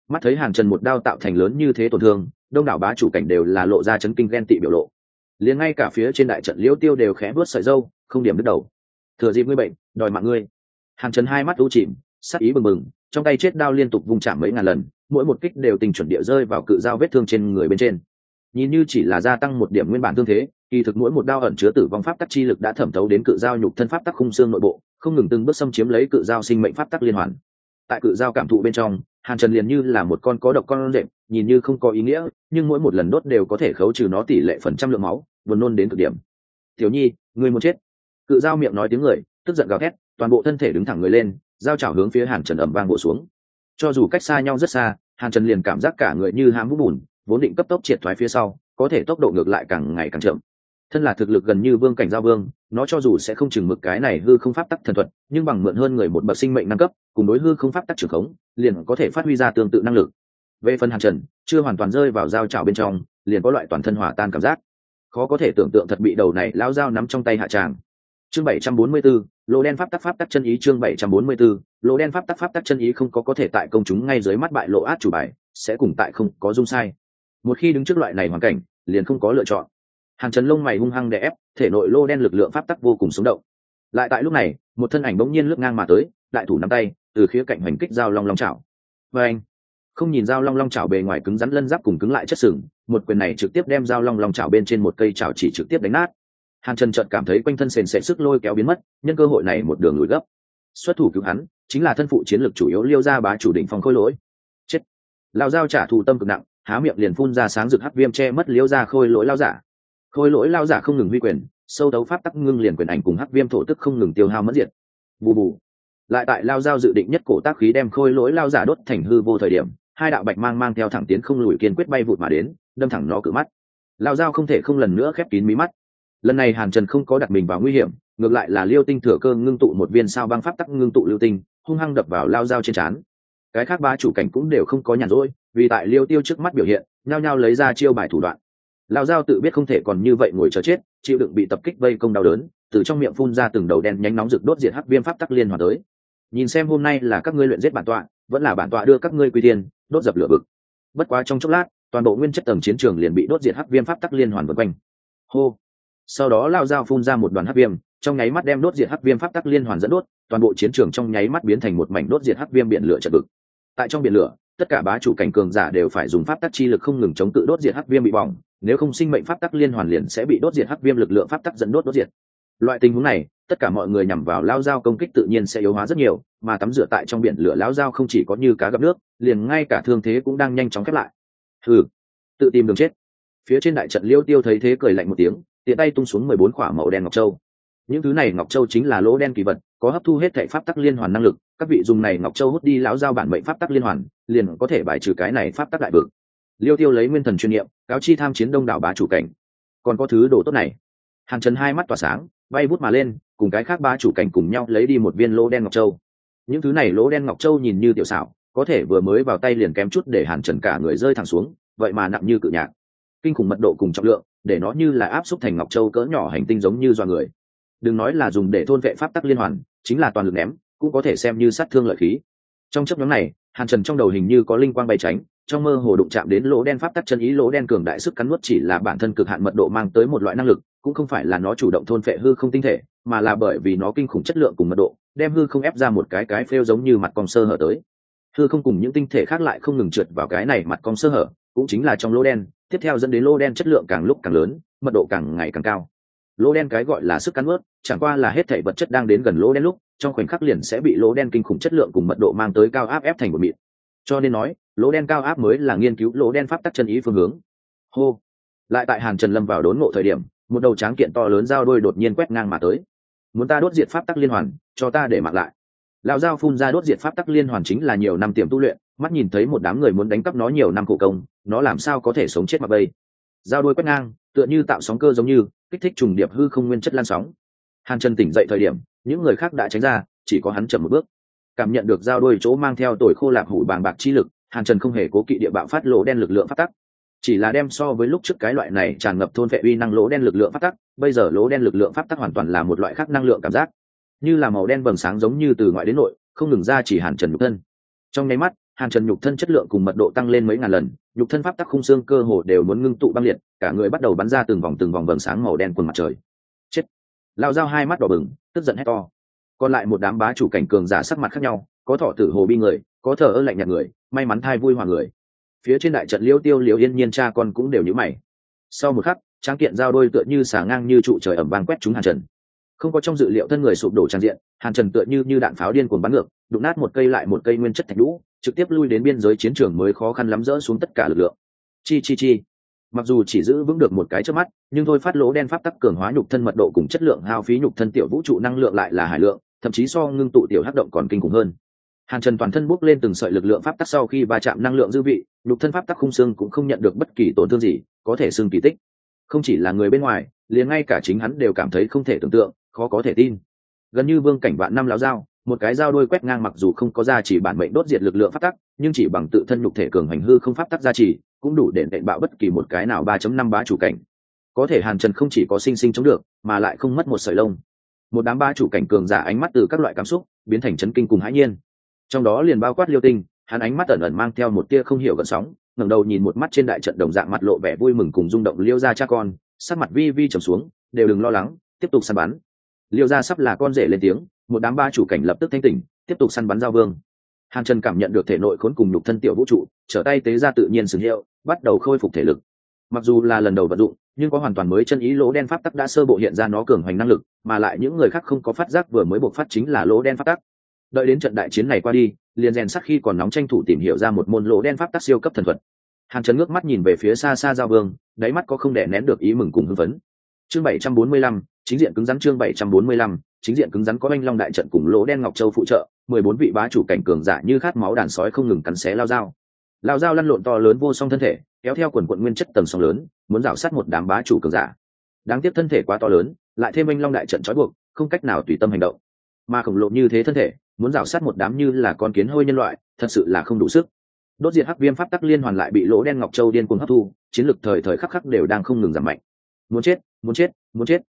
Speaker 1: Mắt thấy hàng trần một đao tạo thành lớn như thế tổn thương, đông đảo bá chủ cảnh đều là lộ ra chấn kinh ghen tị biểu lộ. Liền ngay cả phía trên đại trận liễu tiêu đều khẽ vớt sợi dâu không điểm đứt đầu. Thừa dịp ngươi bệnh, đòi mạng ngươi. Hàng trần hai mắt u chìm, sắc ý bừng bừng, trong tay chết đao liên tục vùng chạm mấy ngàn lần, mỗi một kích đều tình chuẩn địa rơi vào cự dao vết thương trên người bên trên nhìn như chỉ là gia tăng một điểm nguyên bản tương thế, kỳ thực mỗi một đao ẩn chứa tử vong pháp tắc chi lực đã thẩm thấu đến cự dao nhục thân pháp tắc khung xương nội bộ, không ngừng từng bước xâm chiếm lấy cự dao sinh mệnh pháp tắc liên hoàn. Tại cự dao cảm thụ bên trong, hàn trần liền như là một con có độc con đệm nhìn như không có ý nghĩa, nhưng mỗi một lần đốt đều có thể khấu trừ nó tỷ lệ phần trăm lượng máu, buồn nôn đến cực điểm. Tiểu nhi người muốn chết? Cự dao miệng nói tiếng người, tức giận gào thét, toàn bộ thân thể đứng thẳng người lên dao chảo hướng phía hàn trần ẩm vang bộ xuống. Cho dù cách xa nhau rất xa, hàn trần liền cảm giác cả người như hám vũ bùn vốn định cấp tốc triệt thoái phía sau có thể tốc độ ngược lại càng ngày càng chậm. Thân là thực lực gần như vương cảnh giao vương nó cho dù sẽ không chừng mực cái này hư không pháp tắc thần thuật nhưng bằng mượn hơn người một bậc sinh mệnh năng cấp cùng đối hư không pháp tắc trưởng khống liền có thể phát huy ra tương tự năng lực. Về phần hàn trần chưa hoàn toàn rơi vào dao trào bên trong liền có loại toàn thân hòa tan cảm giác. Khó có thể tưởng tượng thật bị đầu này lao dao nắm trong tay hạ tràng. Chương bảy trăm bốn mươi 744, lỗ đen pháp tắc pháp tắc chân ý chương bảy trăm bốn mươi 744, lỗ đen pháp tắc pháp tắc chân ý không có có thể tại công chúng ngay dưới mắt bại lộ át chủ bài sẽ cùng tại không có dung sai một khi đứng trước loại này hoàn cảnh, liền không có lựa chọn. Hàng trần lông mày hung hăng đè ép, thể nội lô đen lực lượng pháp tắc vô cùng sống động. Lại tại lúc này, một thân ảnh bỗng nhiên lướt ngang mà tới, đại thủ nắm tay, từ khía cạnh hoành kích dao long long chảo. Và anh, không nhìn dao long long chảo bề ngoài cứng rắn lân giáp cùng cứng lại chất sừng, một quyền này trực tiếp đem dao long long chảo bên trên một cây chảo chỉ trực tiếp đánh nát. Hàn trần chợt cảm thấy quanh thân sền sệt sức lôi kéo biến mất, nhân cơ hội này một đường lùi gấp. Xuất thủ cứu hắn, chính là thân phụ chiến lược chủ yếu liêu ra bá chủ định phòng khôi lỗi. Chết. Lao dao trả thù tâm cực nặng há miệng liền phun ra sáng rực hắc viêm che mất liễu ra khôi lỗi lao giả. Khôi lỗi lao giả không ngừng huy quyền, sâu đấu pháp tắc ngưng liền quyền ảnh cùng hắc viêm thổ tức không ngừng tiêu hao mất diệt. Bù bù. Lại tại lao giao dự định nhất cổ tác khí đem khôi lỗi lao giả đốt thành hư vô thời điểm, hai đạo bạch mang mang theo thẳng tiến không lùi kiên quyết bay vụt mà đến, đâm thẳng nó cử mắt. Lao dao không thể không lần nữa khép kín mí mắt. Lần này hàn trần không có đặt mình vào nguy hiểm, ngược lại là liêu tinh thừa cơ ngưng tụ một viên sao băng pháp tắc ngưng tụ lưu tinh, hung hăng đập vào lao dao trên trán cái khác ba chủ cảnh cũng đều không có nhàn rỗi, vì tại liêu tiêu trước mắt biểu hiện, nhao nhao lấy ra chiêu bài thủ đoạn lao Giao tự biết không thể còn như vậy ngồi chờ chết, chịu đựng bị tập kích vây công đau đớn, từ trong miệng phun ra từng đầu đen nhánh nóng rực đốt diệt hắc viêm pháp tắc liên hoàn tới nhìn xem hôm nay là các ngươi luyện giết bản tọa, vẫn là bản tọa đưa các ngươi quy tiên, đốt dập lửa bực. bất quá trong chốc lát, toàn bộ nguyên chất tầng chiến trường liền bị đốt diệt hắc viêm pháp tắc liên hoàn vượt quanh hô sau đó lao dao phun ra một đoàn hắc viêm, trong nháy mắt đem đốt diệt hắc viêm pháp tắc liên hoàn dẫn đốt, toàn bộ chiến trường trong nháy mắt biến thành một mảnh đốt diệt hắc viêm biển lửa chật bực tại trong biển lửa, tất cả bá chủ cảnh cường giả đều phải dùng pháp tắc chi lực không ngừng chống cự đốt diệt hắc viêm bị bỏng, nếu không sinh mệnh pháp tắc liên hoàn liền sẽ bị đốt diệt hắc viêm lực lượng pháp tắc dẫn đốt đốt diệt. Loại tình huống này, tất cả mọi người nhằm vào lao dao công kích tự nhiên sẽ yếu hóa rất nhiều, mà tắm rửa tại trong biển lửa lao dao không chỉ có như cá gặp nước, liền ngay cả thương thế cũng đang nhanh chóng khép lại. Thử tự tìm đường chết. Phía trên đại trận liêu tiêu thấy thế cười lạnh một tiếng, tiện tay tung xuống mười bốn khỏa màu đen ngọc châu. Những thứ này ngọc châu chính là lỗ đen kỳ vật, có hấp thu hết thệ pháp tắc liên hoàn năng lực các vị dùng này ngọc châu hút đi lão giao bản mệnh pháp tắc liên hoàn, liền có thể bài trừ cái này pháp tắc đại vực liêu tiêu lấy nguyên thần chuyên niệm, cáo chi tham chiến đông đảo bá chủ cảnh. Còn có thứ đồ tốt này. Hàn trần hai mắt tỏa sáng, bay vút mà lên, cùng cái khác ba chủ cảnh cùng nhau lấy đi một viên lỗ đen ngọc châu. Những thứ này lỗ đen ngọc châu nhìn như tiểu xảo, có thể vừa mới vào tay liền kém chút để hàn trần cả người rơi thẳng xuống, vậy mà nặng như cự nhạc. Kinh khủng mật độ cùng trọng lượng, để nó như là áp xúc thành ngọc châu cỡ nhỏ hành tinh giống như do người. Đừng nói là dùng để thôn vệ pháp tắc liên hoàn, chính là toàn lực ném cũng có thể xem như sát thương lợi khí. Trong chấp nhóm này, hàn trần trong đầu hình như có linh quang bay tránh, trong mơ hồ đụng chạm đến lỗ đen pháp tắc chân ý, lỗ đen cường đại sức cắn nuốt chỉ là bản thân cực hạn mật độ mang tới một loại năng lực, cũng không phải là nó chủ động thôn phệ hư không tinh thể, mà là bởi vì nó kinh khủng chất lượng cùng mật độ, đem hư không ép ra một cái cái phêu giống như mặt cong sơ hở tới. Hư không cùng những tinh thể khác lại không ngừng trượt vào cái này mặt cong sơ hở, cũng chính là trong lỗ đen, tiếp theo dẫn đến lỗ đen chất lượng càng lúc càng lớn, mật độ càng ngày càng cao. Lỗ đen cái gọi là sức cắn ướt chẳng qua là hết thể vật chất đang đến gần lỗ đen lúc trong khoảnh khắc liền sẽ bị lỗ đen kinh khủng chất lượng cùng mật độ mang tới cao áp ép thành một mịn. Cho nên nói, lỗ đen cao áp mới là nghiên cứu lỗ đen pháp tắc chân ý phương hướng. Hô! Lại tại hàn trần lâm vào đốn ngộ thời điểm, một đầu tráng kiện to lớn dao đôi đột nhiên quét ngang mà tới. Muốn ta đốt diệt pháp tắc liên hoàn, cho ta để mặc lại. Lão dao phun ra đốt diệt pháp tắc liên hoàn chính là nhiều năm tiềm tu luyện, mắt nhìn thấy một đám người muốn đánh cắp nó nhiều năm khổ công, nó làm sao có thể sống chết mặc bây? Dao đôi quét ngang, tựa như tạo sóng cơ giống như, kích thích trùng điệp hư không nguyên chất lan sóng. Hàn trần tỉnh dậy thời điểm những người khác đã tránh ra, chỉ có hắn chậm một bước. Cảm nhận được dao đôi chỗ mang theo tuổi khô lạc hủ bàng bạc chi lực, hàn trần không hề cố kỵ địa bạo phát lỗ đen lực lượng phát tắc. Chỉ là đem so với lúc trước cái loại này tràn ngập thôn vệ uy năng lỗ đen lực lượng phát tắc, bây giờ lỗ đen lực lượng phát tắc hoàn toàn là một loại khác năng lượng cảm giác. Như là màu đen bầm sáng giống như từ ngoại đến nội, không ngừng ra chỉ hàn trần nhục thân. Trong nháy mắt, hàn trần nhục thân chất lượng cùng mật độ tăng lên mấy ngàn lần, nhục thân pháp tắc khung xương cơ hồ đều muốn ngưng tụ băng liệt, cả người bắt đầu bắn ra từng vòng từng vòng vầng sáng màu đen quần mặt trời lao dao hai mắt đỏ bừng, tức giận hét to. Còn lại một đám bá chủ cảnh cường giả sắc mặt khác nhau, có thọ tử hồ bi người, có thờ ơ lạnh nhạt người, may mắn thai vui hòa người. Phía trên đại trận liêu tiêu liều yên nhiên cha con cũng đều nhữ mày. Sau một khắc trang kiện giao đôi tựa như xả ngang như trụ trời ẩm vang quét chúng hàn trần. Không có trong dự liệu thân người sụp đổ trang diện, hàn trần tựa như như đạn pháo điên cuồng bắn ngược, đụng nát một cây lại một cây nguyên chất thạch lũ trực tiếp lui đến biên giới chiến trường mới khó khăn lắm dỡ xuống tất cả lực lượng. Chi chi chi mặc dù chỉ giữ vững được một cái trước mắt, nhưng thôi phát lỗ đen pháp tắc cường hóa nhục thân mật độ cùng chất lượng hao phí nhục thân tiểu vũ trụ năng lượng lại là hải lượng, thậm chí so ngưng tụ tiểu hắc động còn kinh khủng hơn. Hàn trần toàn thân bốc lên từng sợi lực lượng pháp tắc sau khi va chạm năng lượng dư vị, nhục thân pháp tắc khung xương cũng không nhận được bất kỳ tổn thương gì, có thể xương kỳ tích. Không chỉ là người bên ngoài, liền ngay cả chính hắn đều cảm thấy không thể tưởng tượng, khó có thể tin. Gần như vương cảnh vạn năm láo dao, một cái dao đôi quét ngang mặc dù không có gia trì bản mệnh đốt diệt lực lượng pháp tắc, nhưng chỉ bằng tự thân nhục thể cường hành hư không pháp tắc gia trì cũng đủ để đệm bạo bất kỳ một cái nào ba chấm năm bá chủ cảnh. Có thể hàn trần không chỉ có sinh sinh chống được, mà lại không mất một sợi lông. Một đám ba chủ cảnh cường giả ánh mắt từ các loại cảm xúc, biến thành chấn kinh cùng hãi nhiên. Trong đó liền bao quát liêu tinh, hắn ánh mắt ẩn ẩn mang theo một tia không hiểu gần sóng, ngẩng đầu nhìn một mắt trên đại trận đồng dạng mặt lộ vẻ vui mừng cùng rung động liêu gia cha con, sắc mặt vi vi trầm xuống, đều đừng lo lắng, tiếp tục săn bắn. Liêu gia sắp là con rể lên tiếng, một đám ba chủ cảnh lập tức thanh tỉnh, tiếp tục săn bắn giao vương hàn trần cảm nhận được thể nội khốn cùng nhục thân tiểu vũ trụ, trở tay tế ra tự nhiên sừng hiệu, bắt đầu khôi phục thể lực. Mặc dù là lần đầu vận dụng, nhưng có hoàn toàn mới chân ý lỗ đen pháp tắc đã sơ bộ hiện ra nó cường hoành năng lực, mà lại những người khác không có phát giác vừa mới buộc phát chính là lỗ đen pháp tắc. Đợi đến trận đại chiến này qua đi, liền rèn sắc khi còn nóng tranh thủ tìm hiểu ra một môn lỗ đen pháp tắc siêu cấp thần thuật. Hàn trần ngước mắt nhìn về phía xa xa giao vương, đáy mắt có không đẻ nén được ý mừng cùng hưng phấn. Chương bảy trăm bốn mươi lăm, chính diện cứng rắn chương bảy trăm bốn mươi lăm, chính diện cứng rắn có anh long đại trận cùng lỗ đen ngọc châu phụ trợ mười bốn vị bá chủ cảnh cường giả như khát máu đàn sói không ngừng cắn xé lao dao. Lao dao lăn lộn to lớn vô song thân thể, kéo theo quần quận nguyên chất tầng sóng lớn, muốn rào sát một đám bá chủ cường giả. Đáng tiếc thân thể quá to lớn, lại thêm anh long đại trận trói buộc, không cách nào tùy tâm hành động. Mà khổng lồ như thế thân thể, muốn rào sát một đám như là con kiến hôi nhân loại, thật sự là không đủ sức. Đốt diệt hắc viêm pháp tắc liên hoàn lại bị lỗ đen ngọc châu điên cuồng hấp thu, chiến lược thời thời khắc khắc đều đang không ngừng giảm mạnh. Muốn chết muốn chết muốn chết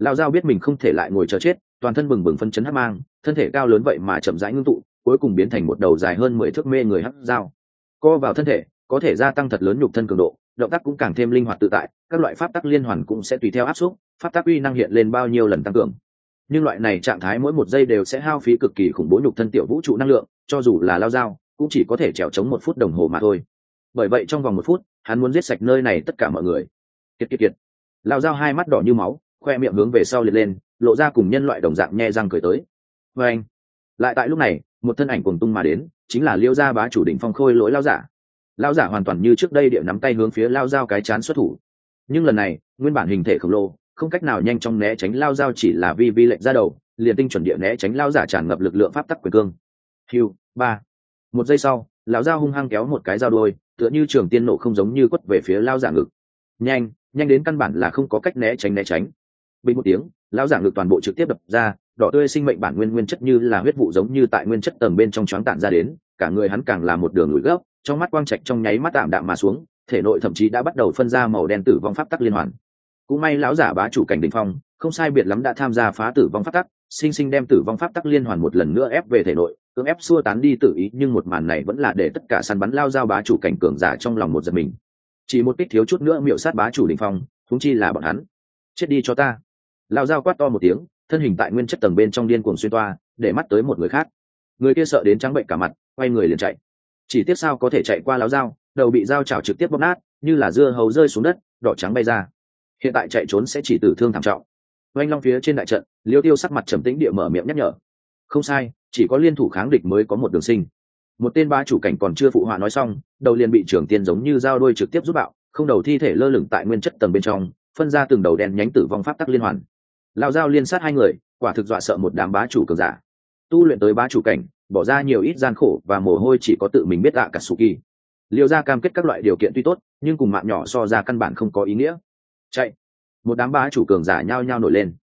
Speaker 1: lao dao biết mình không thể lại ngồi chờ chết, toàn thân bừng bừng phân chấn hắc mang, thân thể cao lớn vậy mà chậm rãi ngưng tụ, cuối cùng biến thành một đầu dài hơn mười thước mê người hắc dao co vào thân thể, có thể gia tăng thật lớn nhục thân cường độ, động tác cũng càng thêm linh hoạt tự tại, các loại pháp tắc liên hoàn cũng sẽ tùy theo áp suất, pháp tắc uy năng hiện lên bao nhiêu lần tăng cường. Nhưng loại này trạng thái mỗi một giây đều sẽ hao phí cực kỳ khủng bố nhục thân tiểu vũ trụ năng lượng, cho dù là lao dao cũng chỉ có thể trèo chống một phút đồng hồ mà thôi. Bởi vậy trong vòng một phút, hắn muốn giết sạch nơi này tất cả mọi người. Kiệt kiệt kiệt. Lao dao hai mắt đỏ như máu khoe miệng hướng về sau liệt lên, lộ ra cùng nhân loại đồng dạng nhe răng cười tới. Vê anh, lại tại lúc này, một thân ảnh cùng tung mà đến, chính là liêu gia bá chủ đỉnh phong khôi lỗi lao giả. Lao giả hoàn toàn như trước đây địa nắm tay hướng phía lao dao cái chán xuất thủ. Nhưng lần này, nguyên bản hình thể khổng lồ, không cách nào nhanh chóng né tránh lao dao chỉ là vi vi lệnh ra đầu, liền tinh chuẩn địa né tránh lao giả tràn ngập lực lượng pháp tắc quyền cương. Hiu ba. Một giây sau, lão dao hung hăng kéo một cái dao đôi, tựa như trường tiên nộ không giống như quất về phía lao giả ngực. Nhanh nhanh đến căn bản là không có cách né tránh né tránh bình một tiếng, lão giả ngực toàn bộ trực tiếp đập ra, đỏ tươi sinh mệnh bản nguyên nguyên chất như là huyết vụ giống như tại nguyên chất tầng bên trong choáng tản ra đến, cả người hắn càng là một đường lùi gấp, trong mắt quang trạch trong nháy mắt tạm đạm mà xuống, thể nội thậm chí đã bắt đầu phân ra màu đen tử vong pháp tắc liên hoàn. Cũng may lão giả bá chủ cảnh đình phong, không sai biệt lắm đã tham gia phá tử vong pháp tắc, sinh sinh đem tử vong pháp tắc liên hoàn một lần nữa ép về thể nội, cưỡng ép xua tán đi tự ý, nhưng một màn này vẫn là để tất cả săn bắn lao dao bá chủ cảnh cường giả trong lòng một giật mình. Chỉ một kích thiếu chút nữa miệu sát bá chủ đình phong thúng chi là bọn hắn. Chết đi cho ta lao dao quát to một tiếng, thân hình tại nguyên chất tầng bên trong điên cuồng xuyên toa, để mắt tới một người khác. Người kia sợ đến trắng bệnh cả mặt, quay người liền chạy. Chỉ tiếc sao có thể chạy qua lao dao, đầu bị dao chảo trực tiếp bóp nát, như là dưa hấu rơi xuống đất, đỏ trắng bay ra. Hiện tại chạy trốn sẽ chỉ tử thương thảm trọng. Oanh long phía trên đại trận, liêu tiêu sắc mặt trầm tĩnh địa mở miệng nhắc nhở. Không sai, chỉ có liên thủ kháng địch mới có một đường sinh. Một tên ba chủ cảnh còn chưa phụ họa nói xong, đầu liền bị trưởng tiên giống như dao đuôi trực tiếp rút bạo, không đầu thi thể lơ lửng tại nguyên chất tầng bên trong, phân ra từng đầu đen nhánh tử vong pháp tắc liên hoàn lao dao liên sát hai người, quả thực dọa sợ một đám bá chủ cường giả. Tu luyện tới bá chủ cảnh, bỏ ra nhiều ít gian khổ và mồ hôi chỉ có tự mình biết tạ cả su kỳ liêu ra cam kết các loại điều kiện tuy tốt, nhưng cùng mạng nhỏ so ra căn bản không có ý nghĩa. Chạy. Một đám bá chủ cường giả nhao nhao nổi lên.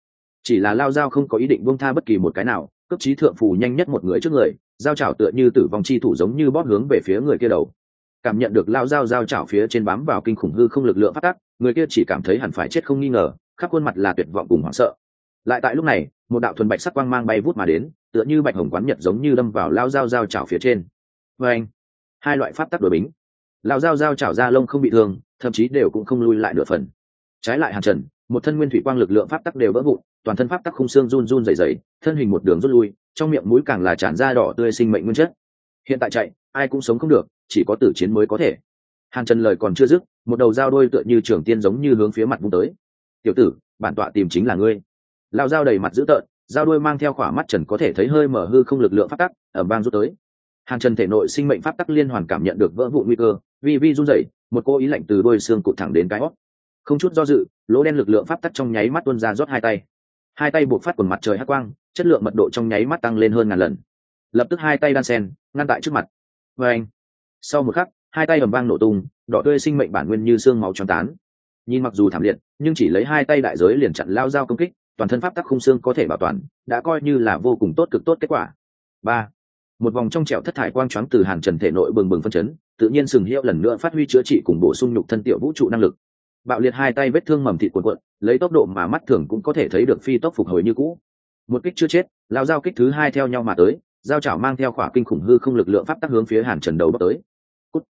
Speaker 1: Chỉ là lao dao không có ý định buông tha bất kỳ một cái nào, cấp trí thượng phù nhanh nhất một người trước người, giao chảo tựa như tử vong chi thủ giống như bóp hướng về phía người kia đầu. Cảm nhận được lao dao giao chảo phía trên bám vào kinh khủng hư không lực lượng phát tác người kia chỉ cảm thấy hẳn phải chết không nghi ngờ khắp khuôn mặt là tuyệt vọng cùng hoảng sợ. Lại tại lúc này, một đạo thuần bạch sắc quang mang bay vút mà đến, tựa như bạch hồng quán nhật giống như đâm vào lao dao dao chảo phía trên. Vê anh, hai loại pháp tắc đổi bính. Lao dao dao chảo ra lông không bị thương, thậm chí đều cũng không lui lại nửa phần. Trái lại hàn trần, một thân nguyên thủy quang lực lượng pháp tắc đều vỡ vụn, toàn thân pháp tắc khung xương run run dày dày thân hình một đường rút lui, trong miệng mũi càng là tràn ra đỏ tươi sinh mệnh nguyên chất. Hiện tại chạy, ai cũng sống không được, chỉ có tử chiến mới có thể. Hàn trần lời còn chưa dứt, một đầu dao đôi tựa như trường tiên giống như hướng phía mặt vung tới tiểu tử, bản tọa tìm chính là ngươi. Lao dao đầy mặt dữ tợn, dao đuôi mang theo khỏa mắt trần có thể thấy hơi mở hư không lực lượng pháp tắc ở bang rút tới. Hàng trần thể nội sinh mệnh pháp tắc liên hoàn cảm nhận được vỡ vụ nguy cơ, vi vi run rẩy, một cô ý lạnh từ đôi xương cụt thẳng đến cái hót. Không chút do dự, lỗ đen lực lượng pháp tắc trong nháy mắt tuôn ra rót hai tay. Hai tay buộc phát quần mặt trời hát quang, chất lượng mật độ trong nháy mắt tăng lên hơn ngàn lần. Lập tức hai tay đan sen, ngăn tại trước mặt. Vê anh sau một khắc, hai tay ầm vang nổ tung, đỏ tươi sinh mệnh bản nguyên như xương máu tròn tán nhìn mặc dù thảm liệt, nhưng chỉ lấy hai tay đại giới liền chặn lao dao công kích, toàn thân pháp tắc khung xương có thể bảo toàn, đã coi như là vô cùng tốt cực tốt kết quả. Ba, một vòng trong trẻo thất thải quang choáng từ hàn trần thể nội bừng bừng phân chấn, tự nhiên sừng hiệu lần nữa phát huy chữa trị cùng bổ sung nhục thân tiểu vũ trụ năng lực. Bạo liệt hai tay vết thương mầm thịt cuộn cuộn, lấy tốc độ mà mắt thường cũng có thể thấy được phi tốc phục hồi như cũ. Một kích chưa chết, lao dao kích thứ hai theo nhau mà tới, dao chảo mang theo khỏa kinh khủng hư không lực lượng pháp tắc hướng phía hàn trần đầu bước tới. Cút.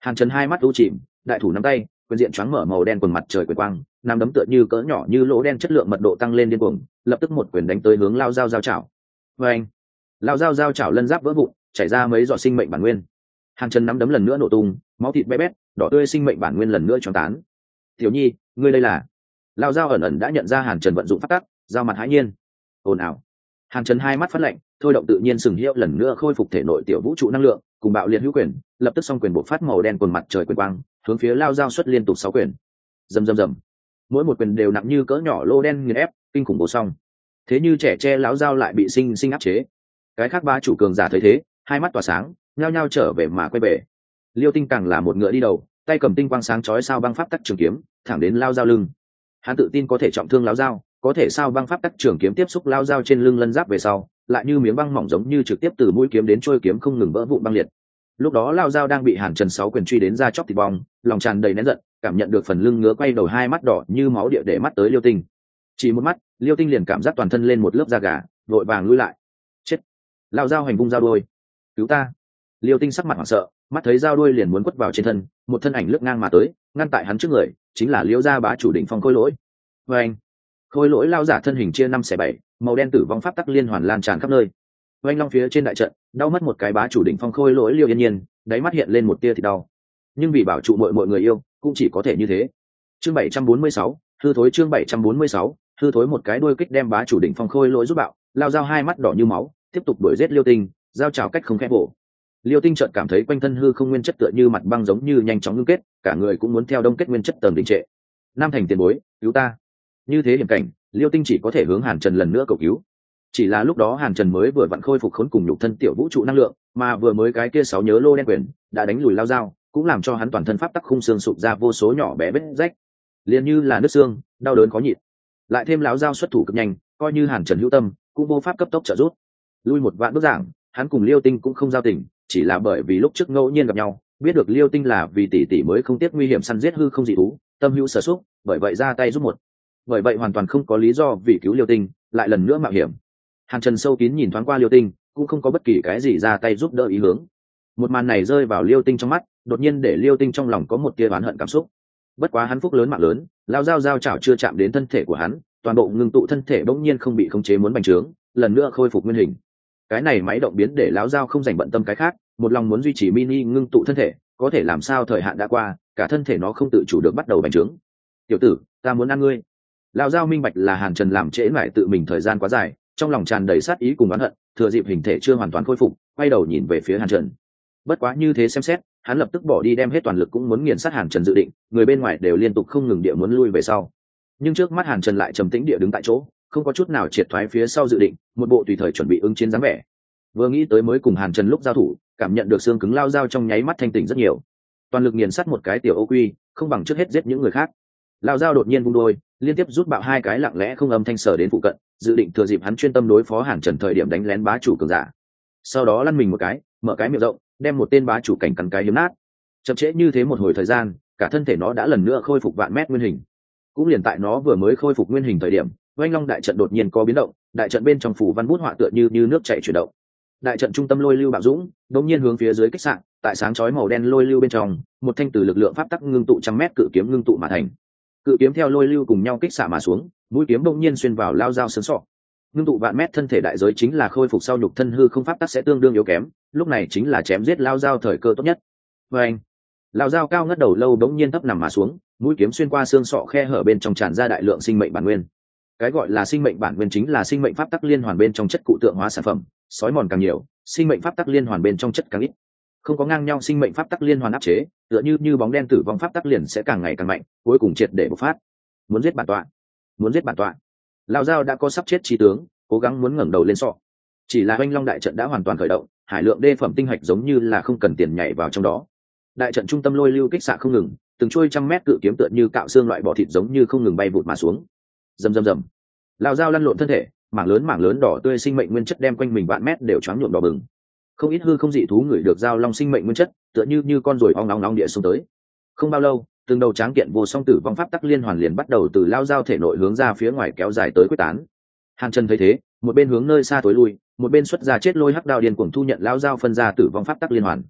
Speaker 1: hàn trần hai mắt u chìm, đại thủ nắm tay quyền diện choáng mở màu đen quần mặt trời quyền quang nằm đấm tựa như cỡ nhỏ như lỗ đen chất lượng mật độ tăng lên điên cuồng, lập tức một quyền đánh tới hướng lao dao dao chảo. Vê anh, lao dao dao chảo lân giáp vỡ vụn, chảy ra mấy giọt sinh mệnh bản nguyên. Hàng chân nắm đấm lần nữa nổ tung, máu thịt bé bét, đỏ tươi sinh mệnh bản nguyên lần nữa choáng tán. Tiểu nhi, ngươi đây là? Lao dao ẩn ẩn đã nhận ra hàn trần vận dụng phát tắc, giao mặt hãi nhiên. Ồn ào hàn trần hai mắt phát lạnh, thôi động tự nhiên sừng hiệu lần nữa khôi phục thể nội tiểu vũ trụ năng lượng, cùng bạo liệt hữu quyền, lập tức xong quyền bộ phát màu đen quần mặt trời quyền quang, hướng phía lao giao xuất liên tục sáu quyền. Rầm rầm rầm. Mỗi một quyền đều nặng như cỡ nhỏ lô đen nghiền ép, kinh khủng bổ xong thế như trẻ tre láo dao lại bị sinh sinh áp chế. Cái khác ba chủ cường giả thấy thế, hai mắt tỏa sáng, nhao nhao trở về mà quay về. Liêu tinh càng là một ngựa đi đầu, tay cầm tinh quang sáng chói sao băng pháp tắc trường kiếm, thẳng đến lao dao lưng. Hắn tự tin có thể trọng thương láo dao có thể sao băng pháp tắc trường kiếm tiếp xúc lao dao trên lưng lân giáp về sau, lại như miếng băng mỏng giống như trực tiếp từ mũi kiếm đến trôi kiếm không ngừng vỡ vụn băng liệt. Lúc đó lao dao đang bị hàn trần sáu quyền truy đến ra chóc thịt bong, lòng tràn đầy nén giận, cảm nhận được phần lưng ngứa quay đầu hai mắt đỏ như máu địa để mắt tới liêu tinh. Chỉ một mắt, liêu tinh liền cảm giác toàn thân lên một lớp da gà, vội vàng lui lại. Chết! Lao dao hành vung dao đôi cứu ta! Liêu tinh sắc mặt hoảng sợ, mắt thấy dao đuôi liền muốn quất vào trên thân, một thân ảnh lướt ngang mà tới, ngăn tại hắn trước người, chính là liêu gia bá chủ định phong khôi lỗi. Vê anh khôi lỗi lao giả thân hình chia năm xẻ bảy, màu đen tử vong pháp tắc liên hoàn lan tràn khắp nơi. Oanh long phía trên đại trận, đau mất một cái bá chủ đỉnh phong khôi lỗi liêu yên nhiên, đáy mắt hiện lên một tia thì đau. Nhưng vì bảo trụ mọi mọi người yêu, cũng chỉ có thể như thế. Chương bảy trăm bốn mươi sáu, hư thối chương bảy trăm bốn mươi sáu, hư thối một cái đuôi kích đem bá chủ đỉnh phong khôi lỗi giúp bạo, lao dao hai mắt đỏ như máu, tiếp tục đuổi giết liêu tinh, giao trào cách không khép bổ liêu tinh trợn cảm thấy quanh thân hư không nguyên chất tựa như mặt băng giống như nhanh chóng ngưng kết, cả người cũng muốn theo đông kết nguyên chất tầng đình trệ. Nam thành tiền bối, cứu ta như thế hiểm cảnh, liêu tinh chỉ có thể hướng hàn trần lần nữa cầu cứu. Chỉ là lúc đó hàn trần mới vừa vặn khôi phục khốn cùng nhục thân tiểu vũ trụ năng lượng, mà vừa mới cái kia sáu nhớ lô đen quyền đã đánh lùi lao dao, cũng làm cho hắn toàn thân pháp tắc khung xương sụp ra vô số nhỏ bé vết rách. Liền như là nước xương, đau đớn khó nhịn. Lại thêm láo dao xuất thủ cực nhanh, coi như hàn trần hữu tâm, cũng vô pháp cấp tốc trợ rút lui một vạn bức giảng, hắn cùng liêu tinh cũng không giao tình, chỉ là bởi vì lúc trước ngẫu nhiên gặp nhau, biết được liêu tinh là vì tỷ tỷ mới không tiếc nguy hiểm săn giết hư không dị thú, tâm hữu sở xúc, bởi vậy ra tay giúp một bởi vậy hoàn toàn không có lý do vì cứu liêu tinh, lại lần nữa mạo hiểm. Hàn trần sâu kín nhìn thoáng qua liêu tinh, cũng không có bất kỳ cái gì ra tay giúp đỡ ý hướng. Một màn này rơi vào liêu tinh trong mắt, đột nhiên để liêu tinh trong lòng có một tia oán hận cảm xúc. Bất quá hắn phúc lớn mạng lớn, lao dao dao chảo chưa chạm đến thân thể của hắn, toàn bộ ngưng tụ thân thể bỗng nhiên không bị khống chế muốn bành trướng, lần nữa khôi phục nguyên hình. Cái này máy động biến để lão dao không dành bận tâm cái khác, một lòng muốn duy trì mini ngưng tụ thân thể, có thể làm sao thời hạn đã qua, cả thân thể nó không tự chủ được bắt đầu bành trướng. Tiểu tử, ta muốn ăn ngươi lão giao minh bạch là hàn trần làm trễ lại tự mình thời gian quá dài, trong lòng tràn đầy sát ý cùng oán hận, thừa dịp hình thể chưa hoàn toàn khôi phục, quay đầu nhìn về phía hàn trần. Bất quá như thế xem xét, hắn lập tức bỏ đi đem hết toàn lực cũng muốn nghiền sát hàn trần dự định, người bên ngoài đều liên tục không ngừng địa muốn lui về sau. Nhưng trước mắt hàn trần lại trầm tĩnh địa đứng tại chỗ, không có chút nào triệt thoái phía sau dự định, một bộ tùy thời chuẩn bị ứng chiến dáng vẻ. Vừa nghĩ tới mới cùng hàn trần lúc giao thủ, cảm nhận được xương cứng lao dao trong nháy mắt thanh tỉnh rất nhiều. Toàn lực nghiền sát một cái tiểu ô quy, không bằng trước hết giết những người khác lao dao đột nhiên vung đôi, liên tiếp rút bạo hai cái lặng lẽ không âm thanh sở đến phụ cận, dự định thừa dịp hắn chuyên tâm đối phó hàn trần thời điểm đánh lén bá chủ cường giả. Sau đó lăn mình một cái, mở cái miệng rộng, đem một tên bá chủ cảnh cắn cái hiếm nát. Chậm trễ như thế một hồi thời gian, cả thân thể nó đã lần nữa khôi phục vạn mét nguyên hình. Cũng liền tại nó vừa mới khôi phục nguyên hình thời điểm, oanh long đại trận đột nhiên có biến động, đại trận bên trong phủ văn bút họa tựa như như nước chảy chuyển động. Đại trận trung tâm lôi lưu bạo dũng, đột nhiên hướng phía dưới khách sạn tại sáng chói màu đen lôi lưu bên trong, một thanh từ lực lượng pháp tắc ngưng tụ trăm mét cự kiếm ngưng tụ mà thành cự kiếm theo lôi lưu cùng nhau kích xả mà xuống, mũi kiếm bỗng nhiên xuyên vào lao dao sướng sọ. Ngưng tụ vạn mét thân thể đại giới chính là khôi phục sau nhục thân hư không pháp tắc sẽ tương đương yếu kém, lúc này chính là chém giết lao dao thời cơ tốt nhất. Vê anh lao dao cao ngất đầu lâu bỗng nhiên thấp nằm mà xuống, mũi kiếm xuyên qua xương sọ khe hở bên trong tràn ra đại lượng sinh mệnh bản nguyên. Cái gọi là sinh mệnh bản nguyên chính là sinh mệnh pháp tắc liên hoàn bên trong chất cụ tượng hóa sản phẩm, sói mòn càng nhiều, sinh mệnh pháp tắc liên hoàn bên trong chất càng ít không có ngang nhau sinh mệnh pháp tắc liên hoàn áp chế, tựa như như bóng đen tử vong pháp tắc liền sẽ càng ngày càng mạnh, cuối cùng triệt để bộc phát. Muốn giết bản tọa. Muốn giết bản tọa. Lao dao đã có sắp chết trí tướng, cố gắng muốn ngẩng đầu lên sọ. Chỉ là oanh long đại trận đã hoàn toàn khởi động, hải lượng đê phẩm tinh hạch giống như là không cần tiền nhảy vào trong đó. Đại trận trung tâm lôi lưu kích xạ không ngừng, từng trôi trăm mét cự kiếm tựa như cạo xương loại bỏ thịt giống như không ngừng bay vụt mà xuống. Rầm rầm rầm. Lao dao lăn lộn thân thể, mảng lớn mảng lớn đỏ tươi sinh mệnh nguyên chất đem quanh mình vạn mét đều choáng nhuộm đỏ bừng không ít hư không dị thú người được giao long sinh mệnh nguyên chất, tựa như như con ruồi ong nóng nóng địa xuống tới. Không bao lâu, từng đầu tráng kiện vô song tử vong pháp tắc liên hoàn liền bắt đầu từ lao dao thể nội hướng ra phía ngoài kéo dài tới quyết tán. Hàn trần thấy thế, một bên hướng nơi xa tối lui, một bên xuất ra chết lôi hắc đao điên cuồng thu nhận lao dao phân ra tử vong pháp tắc liên hoàn.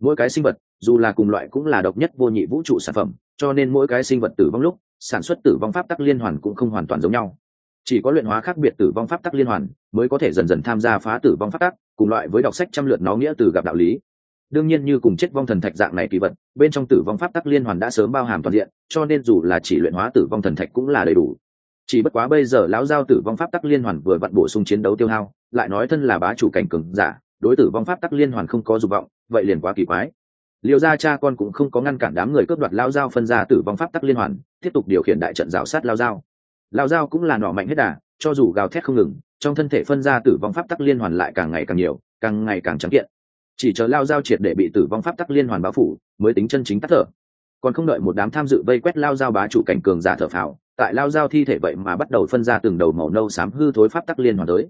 Speaker 1: Mỗi cái sinh vật, dù là cùng loại cũng là độc nhất vô nhị vũ trụ sản phẩm, cho nên mỗi cái sinh vật tử vong lúc, sản xuất tử vong pháp tắc liên hoàn cũng không hoàn toàn giống nhau chỉ có luyện hóa khác biệt tử vong pháp tắc liên hoàn, mới có thể dần dần tham gia phá tử vong pháp tắc, cùng loại với đọc sách trăm lượt nó nghĩa từ gặp đạo lý. Đương nhiên như cùng chết vong thần thạch dạng này kỳ vật, bên trong tử vong pháp tắc liên hoàn đã sớm bao hàm toàn diện, cho nên dù là chỉ luyện hóa tử vong thần thạch cũng là đầy đủ. Chỉ bất quá bây giờ lão giao tử vong pháp tắc liên hoàn vừa vặn bổ sung chiến đấu tiêu hao, lại nói thân là bá chủ cảnh cường giả, đối tử vong pháp tắc liên hoàn không có dục vọng, vậy liền quá kỳ quái. Liệu ra cha con cũng không có ngăn cản đám người cướp đoạt lao dao phân ra tử vong pháp tắc liên hoàn, tiếp tục điều khiển đại trận rào sát lao dao lao dao cũng là nọ mạnh hết đà, cho dù gào thét không ngừng, trong thân thể phân ra tử vong pháp tắc liên hoàn lại càng ngày càng nhiều, càng ngày càng trắng kiện. Chỉ chờ lao dao triệt để bị tử vong pháp tắc liên hoàn báo phủ, mới tính chân chính tắt thở. Còn không đợi một đám tham dự vây quét lao dao bá chủ cảnh cường giả thở phào, tại lao dao thi thể vậy mà bắt đầu phân ra từng đầu màu nâu xám hư thối pháp tắc liên hoàn tới.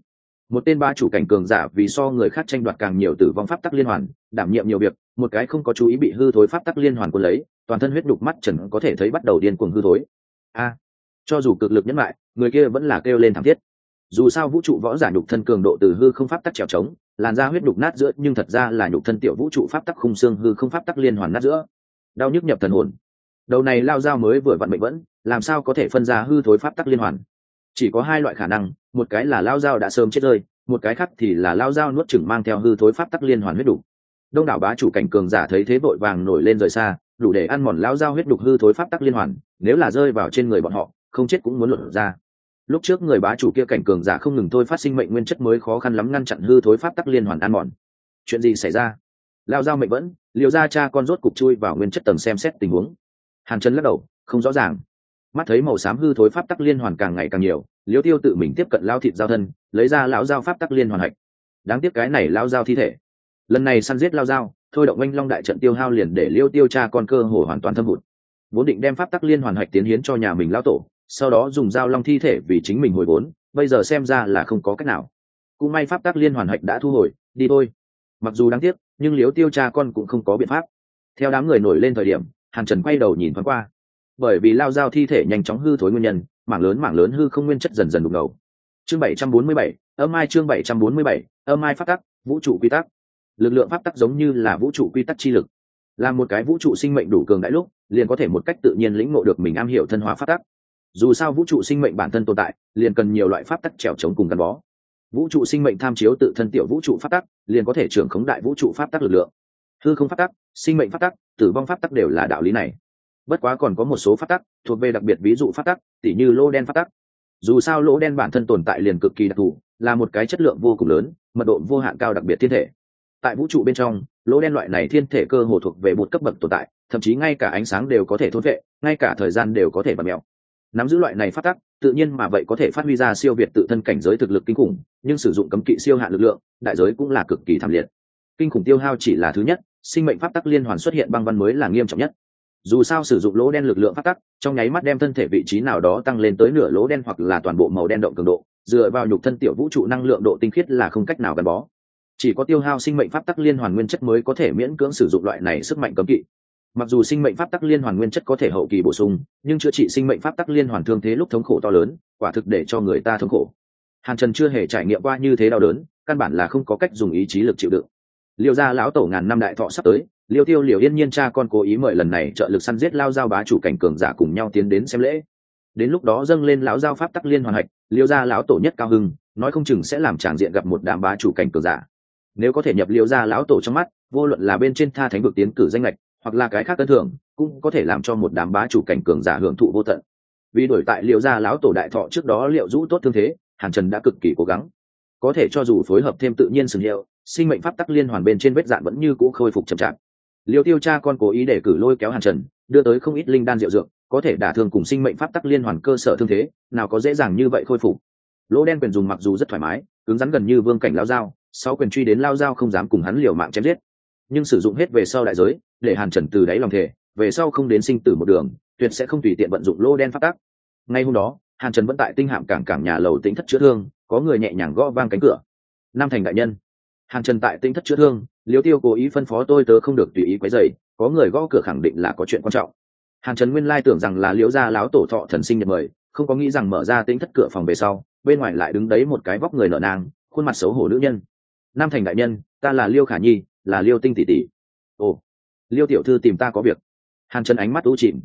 Speaker 1: Một tên ba chủ cảnh cường giả vì so người khác tranh đoạt càng nhiều tử vong pháp tắc liên hoàn, đảm nhiệm nhiều việc, một cái không có chú ý bị hư thối pháp tắc liên hoàn quân lấy, toàn thân huyết đục mắt trần có thể thấy bắt đầu điên cuồng hư thối. A! Cho dù cực lực nhẫn lại người kia vẫn là kêu lên thảm thiết. Dù sao vũ trụ võ giả nhục thân cường độ từ hư không pháp tắc trèo trống, làn da huyết đục nát giữa, nhưng thật ra là nhục thân tiểu vũ trụ pháp tắc khung xương hư không pháp tắc liên hoàn nát giữa. Đau nhức nhập thần hồn. Đầu này lao dao mới vừa vặn mệnh vẫn, làm sao có thể phân ra hư thối pháp tắc liên hoàn? Chỉ có hai loại khả năng, một cái là lao dao đã sớm chết rơi, một cái khác thì là lao dao nuốt chừng mang theo hư thối pháp tắc liên hoàn huyết đục. Đông đảo bá chủ cảnh cường giả thấy thế vội vàng nổi lên rời xa, đủ để ăn mòn lao dao huyết đục hư thối pháp tắc liên hoàn, nếu là rơi vào trên người bọn họ không chết cũng muốn luận ra. Lúc trước người bá chủ kia cảnh cường giả không ngừng thôi phát sinh mệnh nguyên chất mới khó khăn lắm ngăn chặn hư thối pháp tắc liên hoàn ăn mòn. Chuyện gì xảy ra? Lao dao mệnh vẫn, liều ra cha con rốt cục chui vào nguyên chất tầng xem xét tình huống. Hàn chân lắc đầu, không rõ ràng. Mắt thấy màu xám hư thối pháp tắc liên hoàn càng ngày càng nhiều, liêu tiêu tự mình tiếp cận lao thịt giao thân, lấy ra lão giao pháp tắc liên hoàn hạch. Đáng tiếc cái này lao giao thi thể. Lần này săn giết lao giao, thôi động anh long đại trận tiêu hao liền để liêu tiêu cha con cơ hồ hoàn toàn thâm hụt. Vốn định đem pháp tắc liên hoàn hạch tiến hiến cho nhà mình lao tổ sau đó dùng dao long thi thể vì chính mình hồi vốn, bây giờ xem ra là không có cách nào. Cũng may pháp tắc liên hoàn hạch đã thu hồi, đi thôi. Mặc dù đáng tiếc, nhưng liếu tiêu cha con cũng không có biện pháp. Theo đám người nổi lên thời điểm, hàn trần quay đầu nhìn thoáng qua. Bởi vì lao dao thi thể nhanh chóng hư thối nguyên nhân, mảng lớn mảng lớn hư không nguyên chất dần dần đục ngầu. Chương bảy trăm bốn mươi bảy, âm mai chương bảy trăm bốn mươi bảy, âm mai pháp tắc, vũ trụ quy tắc. Lực lượng pháp tắc giống như là vũ trụ quy tắc chi lực. Là một cái vũ trụ sinh mệnh đủ cường đại lúc, liền có thể một cách tự nhiên lĩnh ngộ được mình am hiểu thân hóa pháp tắc dù sao vũ trụ sinh mệnh bản thân tồn tại, liền cần nhiều loại pháp tắc trèo trống cùng gắn bó. Vũ trụ sinh mệnh tham chiếu tự thân tiểu vũ trụ pháp tắc, liền có thể trưởng khống đại vũ trụ pháp tắc lực lượng. Hư không pháp tắc, sinh mệnh pháp tắc, tử vong pháp tắc đều là đạo lý này. Bất quá còn có một số pháp tắc thuộc về đặc biệt ví dụ pháp tắc, tỉ như lỗ đen pháp tắc. Dù sao lỗ đen bản thân tồn tại liền cực kỳ đặc thù, là một cái chất lượng vô cùng lớn, mật độ vô hạn cao đặc biệt thiên thể. Tại vũ trụ bên trong, lỗ đen loại này thiên thể cơ hồ thuộc về một cấp bậc tồn tại, thậm chí ngay cả ánh sáng đều có thể thốt vệ, ngay cả thời gian đều có thể bật mèo nắm giữ loại này phát tắc, tự nhiên mà vậy có thể phát huy ra siêu việt tự thân cảnh giới thực lực kinh khủng, nhưng sử dụng cấm kỵ siêu hạn lực lượng, đại giới cũng là cực kỳ thảm liệt. Kinh khủng tiêu hao chỉ là thứ nhất, sinh mệnh pháp tắc liên hoàn xuất hiện băng văn mới là nghiêm trọng nhất. Dù sao sử dụng lỗ đen lực lượng pháp tắc, trong nháy mắt đem thân thể vị trí nào đó tăng lên tới nửa lỗ đen hoặc là toàn bộ màu đen động cường độ, dựa vào nhục thân tiểu vũ trụ năng lượng độ tinh khiết là không cách nào gắn bó. Chỉ có tiêu hao sinh mệnh pháp tắc liên hoàn nguyên chất mới có thể miễn cưỡng sử dụng loại này sức mạnh cấm kỵ mặc dù sinh mệnh pháp tắc liên hoàn nguyên chất có thể hậu kỳ bổ sung, nhưng chữa trị sinh mệnh pháp tắc liên hoàn thương thế lúc thống khổ to lớn, quả thực để cho người ta thống khổ. Hàn trần chưa hề trải nghiệm qua như thế đau đớn, căn bản là không có cách dùng ý chí lực chịu đựng. Liêu gia lão tổ ngàn năm đại thọ sắp tới, liêu tiêu liều yên nhiên cha con cố ý mời lần này trợ lực săn giết lao giao bá chủ cảnh cường giả cùng nhau tiến đến xem lễ. Đến lúc đó dâng lên lão giao pháp tắc liên hoàn hạch, liêu gia lão tổ nhất cao hưng, nói không chừng sẽ làm tràng diện gặp một đám bá chủ cảnh cường giả. Nếu có thể nhập liêu gia lão tổ trong mắt, vô luận là bên trên tha thánh vực tiến cử danh lệch hoặc là cái khác ân thường cũng có thể làm cho một đám bá chủ cảnh cường giả hưởng thụ vô tận. Vì đổi tại liệu gia lão tổ đại thọ trước đó liệu rũ tốt thương thế, hàn trần đã cực kỳ cố gắng. Có thể cho dù phối hợp thêm tự nhiên sừng hiệu, sinh mệnh pháp tắc liên hoàn bên trên vết dạn vẫn như cũ khôi phục chậm chạp. Liều tiêu cha con cố ý để cử lôi kéo hàn trần, đưa tới không ít linh đan diệu dược, có thể đả thương cùng sinh mệnh pháp tắc liên hoàn cơ sở thương thế, nào có dễ dàng như vậy khôi phục. Lỗ đen quyền dùng mặc dù rất thoải mái, cứng rắn gần như vương cảnh lao dao sau quyền truy đến lao dao không dám cùng hắn liều mạng chém giết nhưng sử dụng hết về sau đại giới, để hàn trần từ đáy lòng thể về sau không đến sinh tử một đường, tuyệt sẽ không tùy tiện vận dụng lô đen phát tác ngay hôm đó, hàn trần vẫn tại tinh hạm cảng cảng nhà lầu tính thất chữa thương, có người nhẹ nhàng gõ vang cánh cửa. Nam thành đại nhân. Hàn trần tại tinh thất chữa thương, liêu tiêu cố ý phân phó tôi tớ không được tùy ý quấy dày có người gõ cửa khẳng định là có chuyện quan trọng. Hàn trần nguyên lai tưởng rằng là liễu gia láo tổ thọ thần sinh nhật mời, không có nghĩ rằng mở ra tính thất cửa phòng về sau, bên ngoài lại đứng đấy một cái vóc người nở nang, khuôn mặt xấu hổ nữ nhân. Nam thành đại nhân, ta là liêu khả nhi là liêu tinh tỷ tỷ. Ồ, liêu tiểu thư tìm ta có việc. Hàn trần ánh mắt u chìm.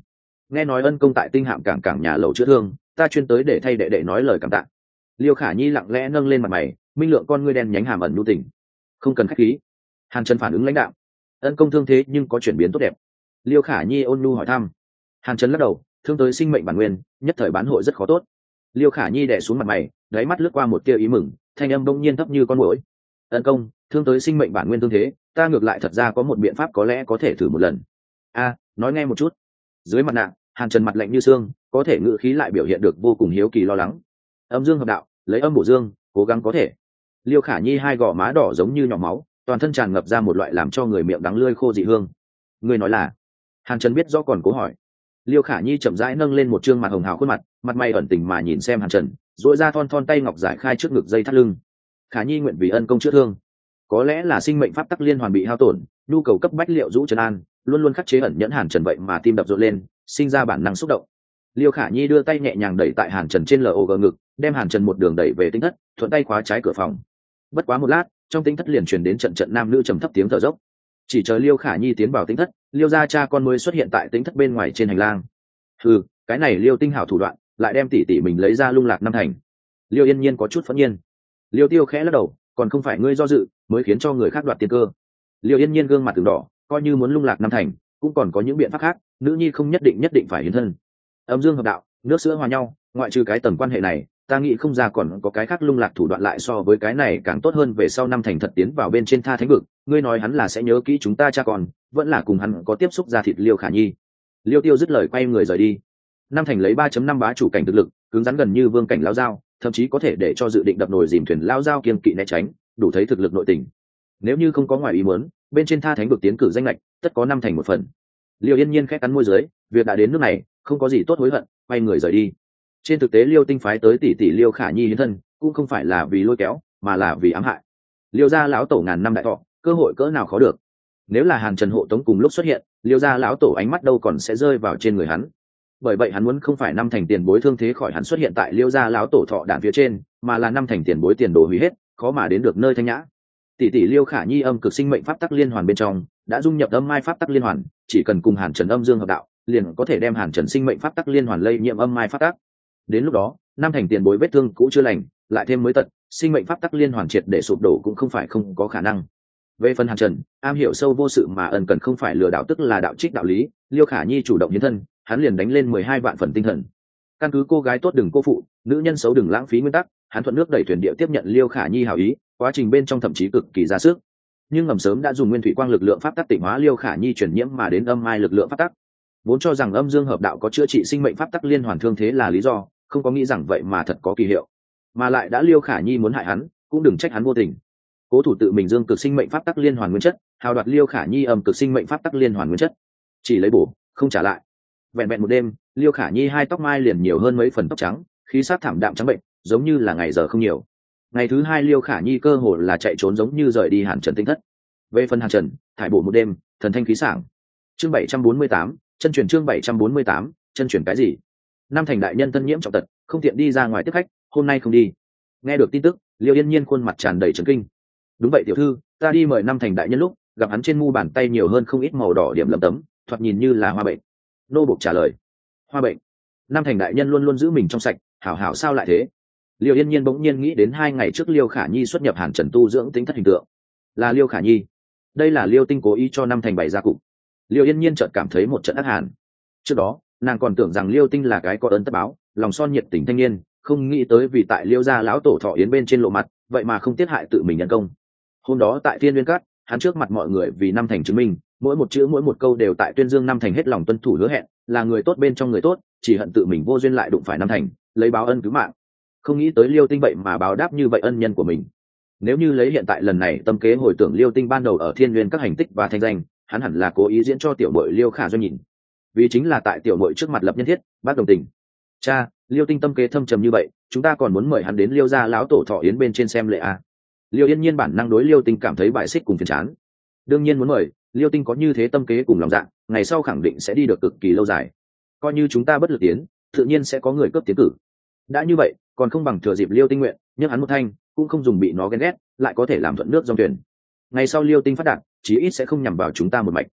Speaker 1: Nghe nói ân công tại tinh hạm cảng cảng nhà lầu chữa thương, ta chuyên tới để thay đệ đệ nói lời cảm tạ. Liêu khả nhi lặng lẽ nâng lên mặt mày, minh lượng con ngươi đen nhánh hàm ẩn nhu tình. Không cần k h á c h khí. Hàn trần phản ứng lãnh đạo. Ân công thương thế nhưng có chuyển biến tốt đẹp. Liêu khả nhi ôn nhu hỏi thăm. Hàn trần lắc đầu, thương tới sinh mệnh bản nguyên, nhất thời bán hội rất khó tốt. Liêu khả nhi đẻ xuống mặt mày, đáy mắt lướt qua một tia ý mừng, thanh âm bỗng nhiên thấp như con mũi ân công, thương tới sinh mệnh bản nguyên thương thế ta ngược lại thật ra có một biện pháp có lẽ có thể thử một lần. A, nói nghe một chút. Dưới mặt nạ, hàn trần mặt lạnh như xương, có thể ngự khí lại biểu hiện được vô cùng hiếu kỳ lo lắng. Âm dương hợp đạo, lấy âm bổ dương, cố gắng có thể. Liêu khả nhi hai gò má đỏ giống như nhỏ máu, toàn thân tràn ngập ra một loại làm cho người miệng đắng lươi khô dị hương. Người nói là? Hàn trần biết do còn cố hỏi. Liêu khả nhi chậm rãi nâng lên một chương mặt hồng hào khuôn mặt mặt mày ẩn tình mà nhìn xem hàn trần dội ra thon thon tay ngọc giải khai trước ngực dây thắt lưng. Khả nhi nguyện vì ân công chữa thương có lẽ là sinh mệnh pháp tắc liên hoàn bị hao tổn, nhu cầu cấp bách liệu rũ trần an, luôn luôn khắc chế ẩn nhẫn hàn trần vậy mà tim đập rộn lên, sinh ra bản năng xúc động. Liêu khả nhi đưa tay nhẹ nhàng đẩy tại hàn trần trên log ngực, đem hàn trần một đường đẩy về tính thất, thuận tay khóa trái cửa phòng. Bất quá một lát, trong tính thất liền truyền đến trận trận nam nữ trầm thấp tiếng thở dốc. Chỉ chờ liêu khả nhi tiến vào tính thất, liêu gia cha con mới xuất hiện tại tính thất bên ngoài trên hành lang. Ừ cái này liêu tinh hảo thủ đoạn, lại đem tỉ tỉ mình lấy ra lung lạc năm thành. Liêu yên nhiên có chút phẫn nhiên. Liêu tiêu khẽ lắc đầu còn không phải ngươi do dự, mới khiến cho người khác đoạt tiền cơ. Liêu yên nhiên gương mặt từng đỏ, coi như muốn lung lạc năm thành, cũng còn có những biện pháp khác, nữ nhi không nhất định nhất định phải hiến thân. Âm dương hợp đạo, nước sữa hòa nhau, ngoại trừ cái tầm quan hệ này, ta nghĩ không ra còn có cái khác lung lạc thủ đoạn lại so với cái này càng tốt hơn về sau năm thành thật tiến vào bên trên tha thánh vực, ngươi nói hắn là sẽ nhớ kỹ chúng ta cha còn vẫn là cùng hắn có tiếp xúc ra thịt liêu khả nhi. Liêu tiêu dứt lời quay người rời đi. Năm thành lấy ba chấm năm bá chủ cảnh thực lực, cứng rắn gần như vương cảnh lao dao thậm chí có thể để cho dự định đập nồi dìm thuyền lao dao kiên kỵ né tránh, đủ thấy thực lực nội tình. Nếu như không có ngoài ý muốn, bên trên tha thánh vực tiến cử danh lệch, tất có năm thành một phần. Liêu yên nhiên khét cắn môi dưới, việc đã đến nước này, không có gì tốt hối hận, quay người rời đi. Trên thực tế liêu tinh phái tới tỷ tỷ liêu khả nhi hiến thân, cũng không phải là vì lôi kéo, mà là vì ám hại. Liêu gia lão tổ ngàn năm đại thọ, cơ hội cỡ nào khó được. Nếu là hàn trần hộ tống cùng lúc xuất hiện, liêu gia lão tổ ánh mắt đâu còn sẽ rơi vào trên người hắn bởi vậy hắn muốn không phải năm thành tiền bối thương thế khỏi hắn xuất hiện tại liêu gia lão tổ thọ đạn phía trên, mà là năm thành tiền bối tiền đồ hủy hết, khó mà đến được nơi thanh nhã. Tỷ tỷ liêu khả nhi âm cực sinh mệnh pháp tắc liên hoàn bên trong, đã dung nhập âm mai pháp tắc liên hoàn, chỉ cần cùng hàn trần âm dương hợp đạo, liền có thể đem hàn trần sinh mệnh pháp tắc liên hoàn lây nhiễm âm mai pháp tắc. Đến lúc đó, năm thành tiền bối vết thương cũ chưa lành, lại thêm mới tận, sinh mệnh pháp tắc liên hoàn triệt để sụp đổ cũng không phải không có khả năng. Về phần hàn trần, am hiểu sâu vô sự mà ẩn cần không phải lừa đạo tức là đạo trích đạo lý, liêu khả nhi chủ động hiến thân hắn liền đánh lên mười hai vạn phần tinh thần. Căn cứ cô gái tốt đừng cô phụ, nữ nhân xấu đừng lãng phí nguyên tắc, hắn thuận nước đẩy thuyền địa tiếp nhận liêu khả nhi hào ý, quá trình bên trong thậm chí cực kỳ ra sức. Nhưng ngầm sớm đã dùng nguyên thủy quang lực lượng pháp tắc tỉnh hóa liêu khả nhi chuyển nhiễm mà đến âm mai lực lượng pháp tắc. Vốn cho rằng âm dương hợp đạo có chữa trị sinh mệnh pháp tắc liên hoàn thương thế là lý do, không có nghĩ rằng vậy mà thật có kỳ hiệu. Mà lại đã liêu khả nhi muốn hại hắn, cũng đừng trách hắn vô tình. Cố thủ tự mình dương cực sinh mệnh pháp tắc liên hoàn nguyên chất, hào đoạt liêu khả nhi âm cực sinh mệnh pháp tắc liên hoàn nguyên chất. Chỉ lấy bổ, không trả lại vẹn vẹn một đêm, liêu khả nhi hai tóc mai liền nhiều hơn mấy phần tóc trắng, khí sát thảm đạm trắng bệnh, giống như là ngày giờ không nhiều. Ngày thứ hai liêu khả nhi cơ hồ là chạy trốn giống như rời đi hàn trần tinh thất. Về phần hàn trần, thải bổ một đêm, thần thanh khí sảng. Chương bảy trăm bốn mươi tám, chân chuyển chương bảy trăm bốn mươi tám, chân chuyển cái gì? Năm thành đại nhân thân nhiễm trọng tật, không tiện đi ra ngoài tiếp khách, hôm nay không đi. Nghe được tin tức, liêu yên nhiên khuôn mặt tràn đầy trấn kinh. Đúng vậy tiểu thư, ta đi mời năm thành đại nhân lúc, gặp hắn trên mu bàn tay nhiều hơn không ít màu đỏ điểm lầm tấm, thoạt nhìn như là hoa bệnh nô bục trả lời. Hoa bệnh. Nam thành đại nhân luôn luôn giữ mình trong sạch, hảo hảo sao lại thế? Liêu yên nhiên bỗng nhiên nghĩ đến hai ngày trước liêu khả nhi xuất nhập hàn trần tu dưỡng tính thất hình tượng. Là liêu khả nhi. Đây là liêu tinh cố ý cho năm thành bày ra cụ liêu yên nhiên chợt cảm thấy một trận ác hàn. Trước đó, nàng còn tưởng rằng liêu tinh là cái có ơn tất báo, lòng son nhiệt tình thanh niên, không nghĩ tới vì tại liêu gia lão tổ thọ yến bên trên lộ mặt, vậy mà không tiết hại tự mình nhân công. Hôm đó tại thiên liên cát hắn trước mặt mọi người vì năm thành chứng minh mỗi một chữ mỗi một câu đều tại tuyên dương năm thành hết lòng tuân thủ hứa hẹn, là người tốt bên trong người tốt, chỉ hận tự mình vô duyên lại đụng phải năm thành, lấy báo ân cứu mạng. Không nghĩ tới liêu tinh vậy mà báo đáp như vậy ân nhân của mình. Nếu như lấy hiện tại lần này tâm kế hồi tưởng liêu tinh ban đầu ở thiên nguyên các hành tích và thanh danh, hắn hẳn là cố ý diễn cho tiểu mội liêu khả doanh nhìn. Vì chính là tại tiểu mội trước mặt lập nhân thiết, bác đồng tình. Cha, liêu tinh tâm kế thâm trầm như vậy, chúng ta còn muốn mời hắn đến liêu ra lão tổ thọ yến bên trên xem lệ a à? liêu yên nhiên bản năng đối liêu tinh cảm thấy bại xích cùng phiền chán. Đương nhiên muốn mời liêu tinh có như thế tâm kế cùng lòng dạ, ngày sau khẳng định sẽ đi được cực kỳ lâu dài. Coi như chúng ta bất lực tiến tự nhiên sẽ có người cấp tiến cử. Đã như vậy còn không bằng thừa dịp liêu tinh nguyện nhưng hắn một thanh cũng không dùng bị nó ghen ghét lại có thể làm thuận nước dòng thuyền. Ngày sau liêu tinh phát đạt chí ít sẽ không nhằm vào chúng ta một mạch.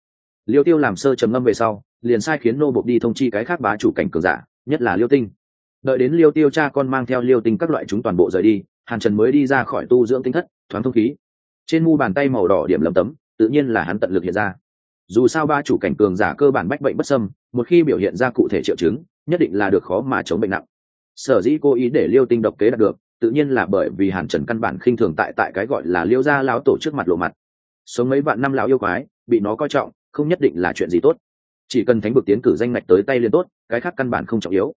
Speaker 1: Liêu tiêu làm sơ trầm ngâm về sau liền sai khiến nô bộc đi thông chi cái khác bá chủ cảnh cường giả nhất là liêu tinh. Đợi đến liêu tiêu cha con mang theo liêu tinh các loại chúng toàn bộ rời đi hàn trần mới đi ra khỏi tu dưỡng tinh thất thoáng thông khí. Trên mu bàn tay màu đỏ điểm lầm tấm tự nhiên là hắn tận lực hiện ra. Dù sao ba chủ cảnh cường giả cơ bản bách bệnh bất sâm một khi biểu hiện ra cụ thể triệu chứng, nhất định là được khó mà chống bệnh nặng. Sở dĩ cố ý để liêu tinh độc kế đạt được, tự nhiên là bởi vì hàn trần căn bản khinh thường tại tại cái gọi là liêu gia lão tổ trước mặt lộ mặt. Sống mấy vạn năm lão yêu quái, bị nó coi trọng, không nhất định là chuyện gì tốt. Chỉ cần thánh vực tiến cử danh ngạch tới tay liền tốt, cái khác căn bản không trọng yếu.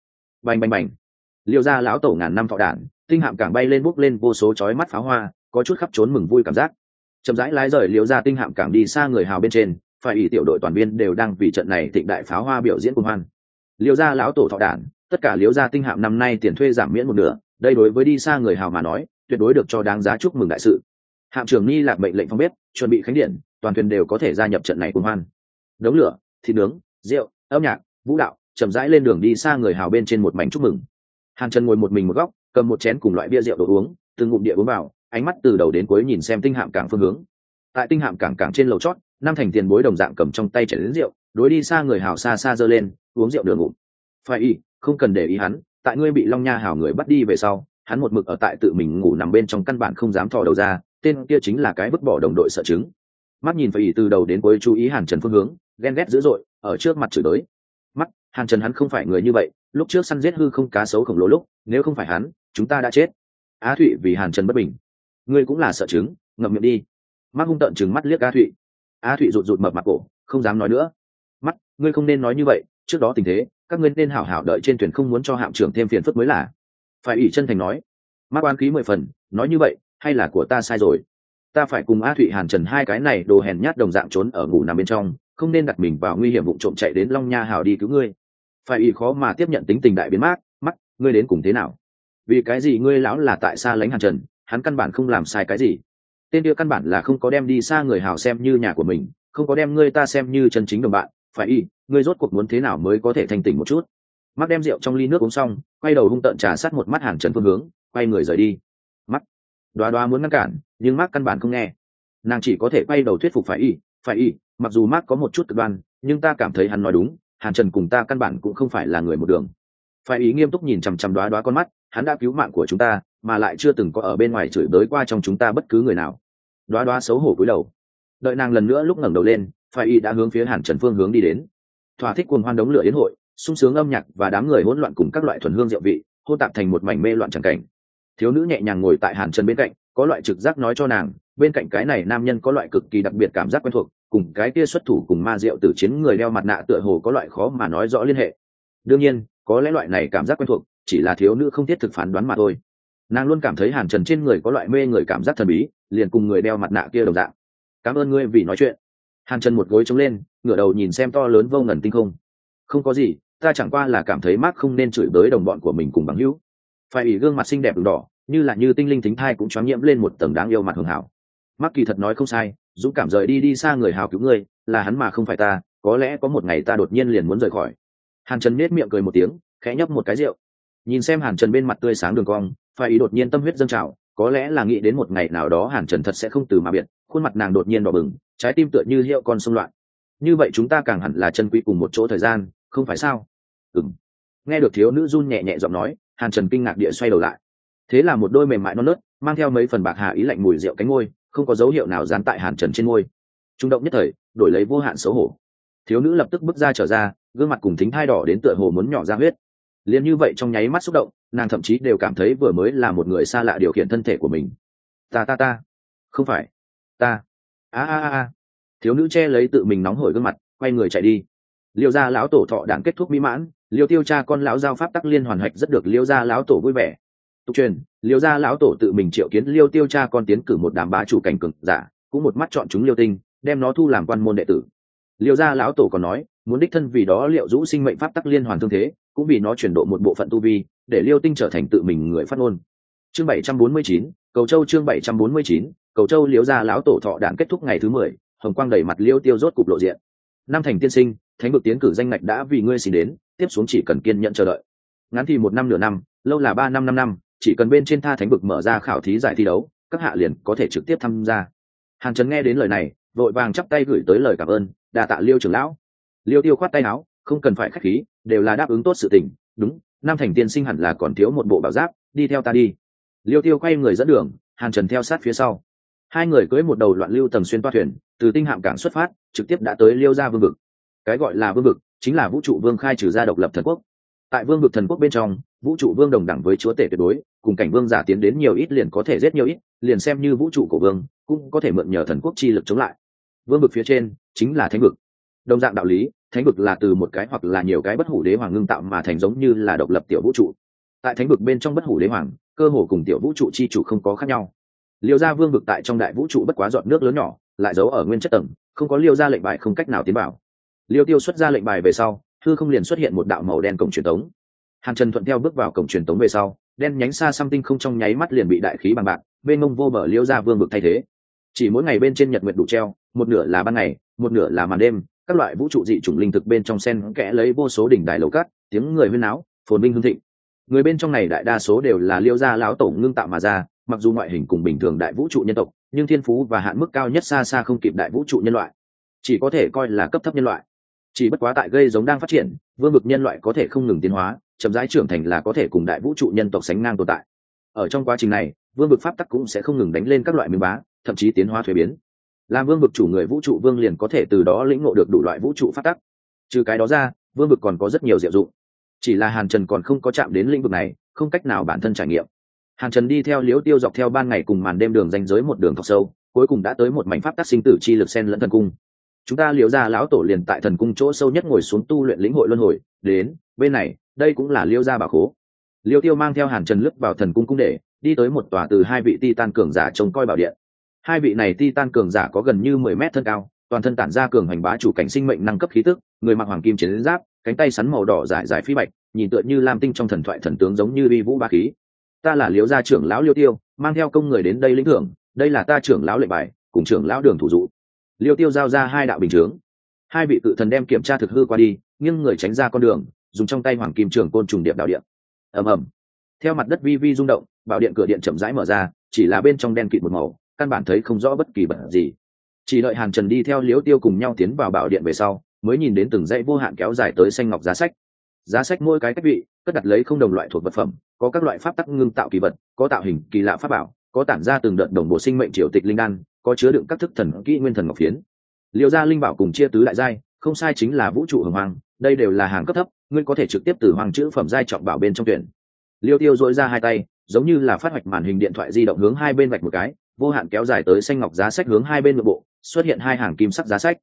Speaker 1: Bành bành bành. Liêu gia lão tổ ngàn năm thọ đản, tinh hạm càng bay lên bốc lên vô số chói mắt pháo hoa, có chút khắp trốn mừng vui cảm giác chậm rãi lái rời liễu gia tinh hạm cảng đi xa người hào bên trên, phải ủy tiểu đội toàn viên đều đang vì trận này thịnh đại pháo hoa biểu diễn cùng hoan. Liễu gia lão tổ thọ đản, tất cả liễu gia tinh hạm năm nay tiền thuê giảm miễn một nửa, đây đối với đi xa người hào mà nói, tuyệt đối được cho đáng giá chúc mừng đại sự. Hạm trưởng ni lạc mệnh lệnh phong bếp, chuẩn bị khánh điện, toàn thuyền đều có thể gia nhập trận này cùng hoan. Đống lửa, thịt nướng, rượu, âm nhạc, vũ đạo, chậm rãi lên đường đi xa người hào bên trên một mảnh chúc mừng. Hàn trần ngồi một mình một góc, cầm một chén cùng loại bia rượu đồ uống, từng ngụm địa uống vào ánh mắt từ đầu đến cuối nhìn xem tinh hạm cảng phương hướng. Tại tinh hạm cảng cảng trên lầu chót, năm thành tiền bối đồng dạng cầm trong tay chảy đến rượu, đối đi xa người hào xa xa giơ lên, uống rượu đường ngủ. phải y, không cần để ý hắn, tại ngươi bị long nha hào người bắt đi về sau, hắn một mực ở tại tự mình ngủ nằm bên trong căn bản không dám thò đầu ra, tên kia chính là cái vứt bỏ đồng đội sợ chứng. Mắt nhìn phải y từ đầu đến cuối chú ý hàn trần phương hướng, ghen ghét dữ dội, ở trước mặt chửi tới mắt, hàn trần hắn không phải người như vậy, lúc trước săn giết hư không cá sấu khổng lồ lúc, nếu không phải hắn, chúng ta đã chết. Á thụy vì hàn trần bất bình ngươi cũng là sợ chứng, ngậm miệng đi. Mắt hung tợn chừng mắt liếc á thụy. Á thụy rụt rụt mập mặt cổ, không dám nói nữa. Mắt, ngươi không nên nói như vậy, trước đó tình thế, các ngươi nên hảo hảo đợi trên thuyền không muốn cho hạm trưởng thêm phiền phức mới là. Phải ủy chân thành nói. Mắt oan khí mười phần, nói như vậy, hay là của ta sai rồi? Ta phải cùng a thụy hàn trần hai cái này đồ hèn nhát đồng dạng trốn ở ngủ nằm bên trong, không nên đặt mình vào nguy hiểm vụ trộm chạy đến long nha hảo đi cứu ngươi. Phải ủy khó mà tiếp nhận tính tình đại biến mát, mắt, ngươi đến cùng thế nào? Vì cái gì ngươi lão là tại xa lánh hàn trần hắn căn bản không làm sai cái gì. Tên kia căn bản là không có đem đi xa người hào xem như nhà của mình, không có đem ngươi ta xem như chân chính đồng bạn, phải y, ngươi rốt cuộc muốn thế nào mới có thể thành tỉnh một chút? Mắt đem rượu trong ly nước uống xong, quay đầu hung tợn trà sát một mắt hàn trần phương hướng, quay người rời đi. Mắt, đoá đoá muốn ngăn cản, nhưng mắt căn bản không nghe. Nàng chỉ có thể quay đầu thuyết phục phải y phải y, mặc dù mắt có một chút cực đoan, nhưng ta cảm thấy hắn nói đúng, hàn trần cùng ta căn bản cũng không phải là người một đường. Phải ý nghiêm túc nhìn chằm chằm đoá đoá con mắt hắn đã cứu mạng của chúng ta, mà lại chưa từng có ở bên ngoài chửi bới qua trong chúng ta bất cứ người nào. Đoá đoá xấu hổ cúi đầu. Đợi nàng lần nữa lúc ngẩng đầu lên phải y đã hướng phía hàn trần phương hướng đi đến. Thỏa thích cuồng hoan đống lửa yến hội, sung sướng âm nhạc và đám người hỗn loạn cùng các loại thuần hương rượu vị, hô tạp thành một mảnh mê loạn tràng cảnh. Thiếu nữ nhẹ nhàng ngồi tại hàn trần bên cạnh, có loại trực giác nói cho nàng, bên cạnh cái này nam nhân có loại cực kỳ đặc biệt cảm giác quen thuộc, cùng cái kia xuất thủ cùng ma rượu tử chiến người đeo mặt nạ tựa hồ có loại khó mà nói rõ liên hệ. Đương nhiên, có lẽ loại này cảm giác quen thuộc chỉ là thiếu nữ không thiết thực phán đoán mà thôi. Nàng luôn cảm thấy hàn trần trên người có loại mê người cảm giác thần bí, liền cùng người đeo mặt nạ kia đồng dạng. Cảm ơn ngươi vì nói chuyện. Hàn trần một gối trống lên, ngửa đầu nhìn xem to lớn vô ngần tinh không. Không có gì, ta chẳng qua là cảm thấy mát không nên chửi bới đồng bọn của mình cùng bằng hữu. Phải ủy gương mặt xinh đẹp đường đỏ, như là như tinh linh thính thai cũng choáng nhiễm lên một tầng đáng yêu mặt hường hảo. Mắc kỳ thật nói không sai, dũng cảm rời đi đi xa người hào cứu ngươi là hắn mà không phải ta, có lẽ có một ngày ta đột nhiên liền muốn rời khỏi. Hàn trần nết miệng cười một tiếng, khẽ nhấp một cái rượu nhìn xem hàn trần bên mặt tươi sáng đường cong phải ý đột nhiên tâm huyết dâng trào, có lẽ là nghĩ đến một ngày nào đó hàn trần thật sẽ không từ mà biệt, khuôn mặt nàng đột nhiên đỏ bừng, trái tim tựa như hiệu con sông loạn. Như vậy chúng ta càng hẳn là chân quý cùng một chỗ thời gian, không phải sao? Ừng nghe được thiếu nữ run nhẹ nhẹ giọng nói, hàn trần kinh ngạc địa xoay đầu lại. Thế là một đôi mềm mại non nớt, mang theo mấy phần bạc hà ý lạnh mùi rượu cánh ngôi không có dấu hiệu nào dán tại hàn trần trên ngôi trung động nhất thời, đổi lấy vô hạn xấu hổ. Thiếu nữ lập tức bước ra trở ra, gương mặt cùng thính thai đỏ đến tựa hồ muốn nhỏ ra huyết liền như vậy trong nháy mắt xúc động, nàng thậm chí đều cảm thấy vừa mới là một người xa lạ điều khiển thân thể của mình. Ta ta ta. Không phải. Ta. A a a thiếu nữ che lấy tự mình nóng hổi gương mặt, quay người chạy đi. Liêu gia lão tổ thọ đảng kết thúc mỹ mãn, liêu tiêu cha con lão giao pháp tắc liên hoàn hạch rất được liêu gia lão tổ vui vẻ. Tục truyền, liêu gia lão tổ tự mình triệu kiến liêu tiêu cha con tiến cử một đám bá chủ cảnh cực giả, cũng một mắt chọn chúng liêu tinh, đem nó thu làm quan môn đệ tử. Liêu gia lão tổ còn nói, muốn đích thân vì đó liệu rũ sinh mệnh pháp tắc liên hoàn thương thế cũng vì nó chuyển độ một bộ phận tu vi, để liêu tinh trở thành tự mình người phát ngôn. Chương bảy trăm bốn mươi chín, cầu châu chương bảy trăm bốn mươi chín, cầu châu liếu gia lão tổ thọ đản kết thúc ngày thứ mười, hồng quang đẩy mặt liêu tiêu rốt cục lộ diện. Năm thành tiên sinh, thánh vực tiến cử danh ngạch đã vì ngươi xin đến, tiếp xuống chỉ cần kiên nhận chờ đợi. Ngắn thì một năm nửa năm, lâu là ba năm năm năm, chỉ cần bên trên tha thánh vực mở ra khảo thí giải thi đấu, các hạ liền có thể trực tiếp tham gia. Hàn trần nghe đến lời này, vội vàng chắp tay gửi tới lời cảm ơn đà tạ liêu trưởng lão. Liêu tiêu khoát tay áo không cần phải khách khí, đều là đáp ứng tốt sự tình, đúng, nam thành tiên sinh hẳn là còn thiếu một bộ bảo giáp, đi theo ta đi. Liêu tiêu quay người dẫn đường, hàn trần theo sát phía sau. Hai người cưới một đầu loạn lưu tầng xuyên toa thuyền, từ tinh hạm cảng xuất phát, trực tiếp đã tới liêu ra vương vực. Cái gọi là vương vực, chính là vũ trụ vương khai trừ ra độc lập thần quốc. Tại vương vực thần quốc bên trong, vũ trụ vương đồng đẳng với chúa tể tuyệt đối, cùng cảnh vương giả tiến đến nhiều ít liền có thể giết nhiều ít, liền xem như vũ trụ của vương, cũng có thể mượn nhờ thần quốc chi lực chống lại. Vương vực phía trên, chính là thánh vực đồng dạng đạo lý, thánh vực là từ một cái hoặc là nhiều cái bất hủ đế hoàng ngưng tạo mà thành giống như là độc lập tiểu vũ trụ. Tại thánh vực bên trong bất hủ đế hoàng, cơ hồ cùng tiểu vũ trụ chi chủ không có khác nhau. Liêu gia vương vực tại trong đại vũ trụ bất quá dọn nước lớn nhỏ, lại giấu ở nguyên chất tầng, không có liêu ra lệnh bài không cách nào tiến bảo liêu tiêu xuất ra lệnh bài về sau thư không liền xuất hiện một đạo màu đen cổng truyền tống. Hàn trần thuận theo bước vào cổng truyền tống về sau, đen nhánh xa xăm tinh không trong nháy mắt liền bị đại khí bằng bạc bên mông vô mở liêu ra vương vực thay thế. Chỉ mỗi ngày bên trên nhật nguyện đủ treo, một nửa là ban ngày, một nửa là màn đêm các loại vũ trụ dị chủng linh thực bên trong sen kẽ lấy vô số đỉnh đài lầu cát, tiếng người huyên náo, phồn binh hương thịnh. Người bên trong này đại đa số đều là liêu gia lão tổ ngưng tạo mà ra, mặc dù ngoại hình cùng bình thường đại vũ trụ nhân tộc, nhưng thiên phú và hạn mức cao nhất xa xa không kịp đại vũ trụ nhân loại. Chỉ có thể coi là cấp thấp nhân loại. Chỉ bất quá tại gây giống đang phát triển, vương vực nhân loại có thể không ngừng tiến hóa, chậm rãi trưởng thành là có thể cùng đại vũ trụ nhân tộc sánh ngang tồn tại. Ở trong quá trình này, vương vực pháp tắc cũng sẽ không ngừng đánh lên các loại miếng bá, thậm chí tiến hóa thuế biến làm vương vực chủ người vũ trụ vương liền có thể từ đó lĩnh ngộ được đủ loại vũ trụ phát tắc. Trừ cái đó ra, vương vực còn có rất nhiều diệu dụng. Chỉ là hàn trần còn không có chạm đến lĩnh vực này, không cách nào bản thân trải nghiệm. Hàn trần đi theo liễu tiêu dọc theo ban ngày cùng màn đêm đường danh giới một đường thọc sâu, cuối cùng đã tới một mảnh pháp tác sinh tử chi lực sen lẫn thần cung. Chúng ta liễu ra lão tổ liền tại thần cung chỗ sâu nhất ngồi xuống tu luyện lĩnh hội luân hồi, đến, bên này, đây cũng là liễu gia bà khố. Liễu tiêu mang theo hàn trần lướt vào thần cung cung để, đi tới một tòa từ hai vị ti tan cường giả trông coi bảo điện hai vị này ti tan cường giả có gần như mười mét thân cao, toàn thân tản ra cường hành bá chủ cảnh sinh mệnh năng cấp khí tức, người mặc hoàng kim chiến giáp, cánh tay sắn màu đỏ dài dài phi bạch, nhìn tựa như lam tinh trong thần thoại thần tướng giống như uy vũ ba khí. Ta là liễu gia trưởng lão liêu tiêu, mang theo công người đến đây lĩnh thưởng, đây là ta trưởng lão lệnh bài, cùng trưởng lão đường thủ dụ. Liêu tiêu giao ra hai đạo bình chướng. Hai vị cự thần đem kiểm tra thực hư qua đi, nhưng người tránh ra con đường, dùng trong tay hoàng kim trường côn trùng điệp đạo điện. Ầm ầm. Theo mặt đất vi vi rung động, bảo điện cửa điện chậm rãi mở ra, chỉ là bên trong đen kịt một màu căn bản thấy không rõ bất kỳ bẩn gì. Chỉ đợi hàn trần đi theo liễu tiêu cùng nhau tiến vào bảo điện về sau, mới nhìn đến từng dãy vô hạn kéo dài tới xanh ngọc giá sách. Giá sách mỗi cái cách vị, cất đặt lấy không đồng loại thuộc vật phẩm, có các loại pháp tắc ngưng tạo kỳ vật, có tạo hình kỳ lạ pháp bảo, có tản ra từng đợt đồng bộ sinh mệnh triều tịch linh đan, có chứa đựng các thức thần kỹ nguyên thần ngọc phiến. Liệu ra linh bảo cùng chia tứ đại giai, không sai chính là vũ trụ hồng hoàng đây đều là hàng cấp thấp, ngươi có thể trực tiếp từ hoàng chữ phẩm giai trọng bảo bên trong tuyển. Liêu tiêu dội ra hai tay, giống như là phát hoạch màn hình điện thoại di động hướng hai bên vạch một cái vô hạn kéo dài tới xanh ngọc giá sách hướng hai bên nội bộ, xuất hiện hai hàng kim sắc giá sách.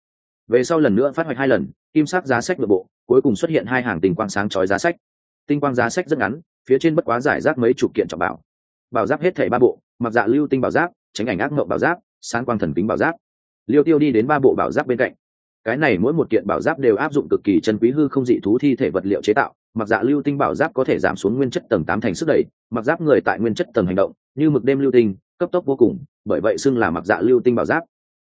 Speaker 1: Về sau lần nữa phát hoạch hai lần, kim sắc giá sách nội bộ, cuối cùng xuất hiện hai hàng tình quang sáng chói giá sách. Tinh quang giá sách rất ngắn, phía trên bất quá giải rác mấy chục kiện trọng bảo. Bảo giáp hết thảy ba bộ, mặc dạ lưu tinh bảo giáp, tránh ảnh ác mộng bảo giáp, sáng quang thần kính bảo giáp. Liêu tiêu đi đến ba bộ bảo giáp bên cạnh. Cái này mỗi một kiện bảo giáp đều áp dụng cực kỳ chân quý hư không dị thú thi thể vật liệu chế tạo, mặc dạ lưu tinh bảo giáp có thể giảm xuống nguyên chất tầng tám thành sức đẩy, mặc giáp người tại nguyên chất tầng hành động, như mực đêm lưu tinh cấp tốc vô cùng, bởi vậy xưng là mặc dạ lưu tinh bảo giáp.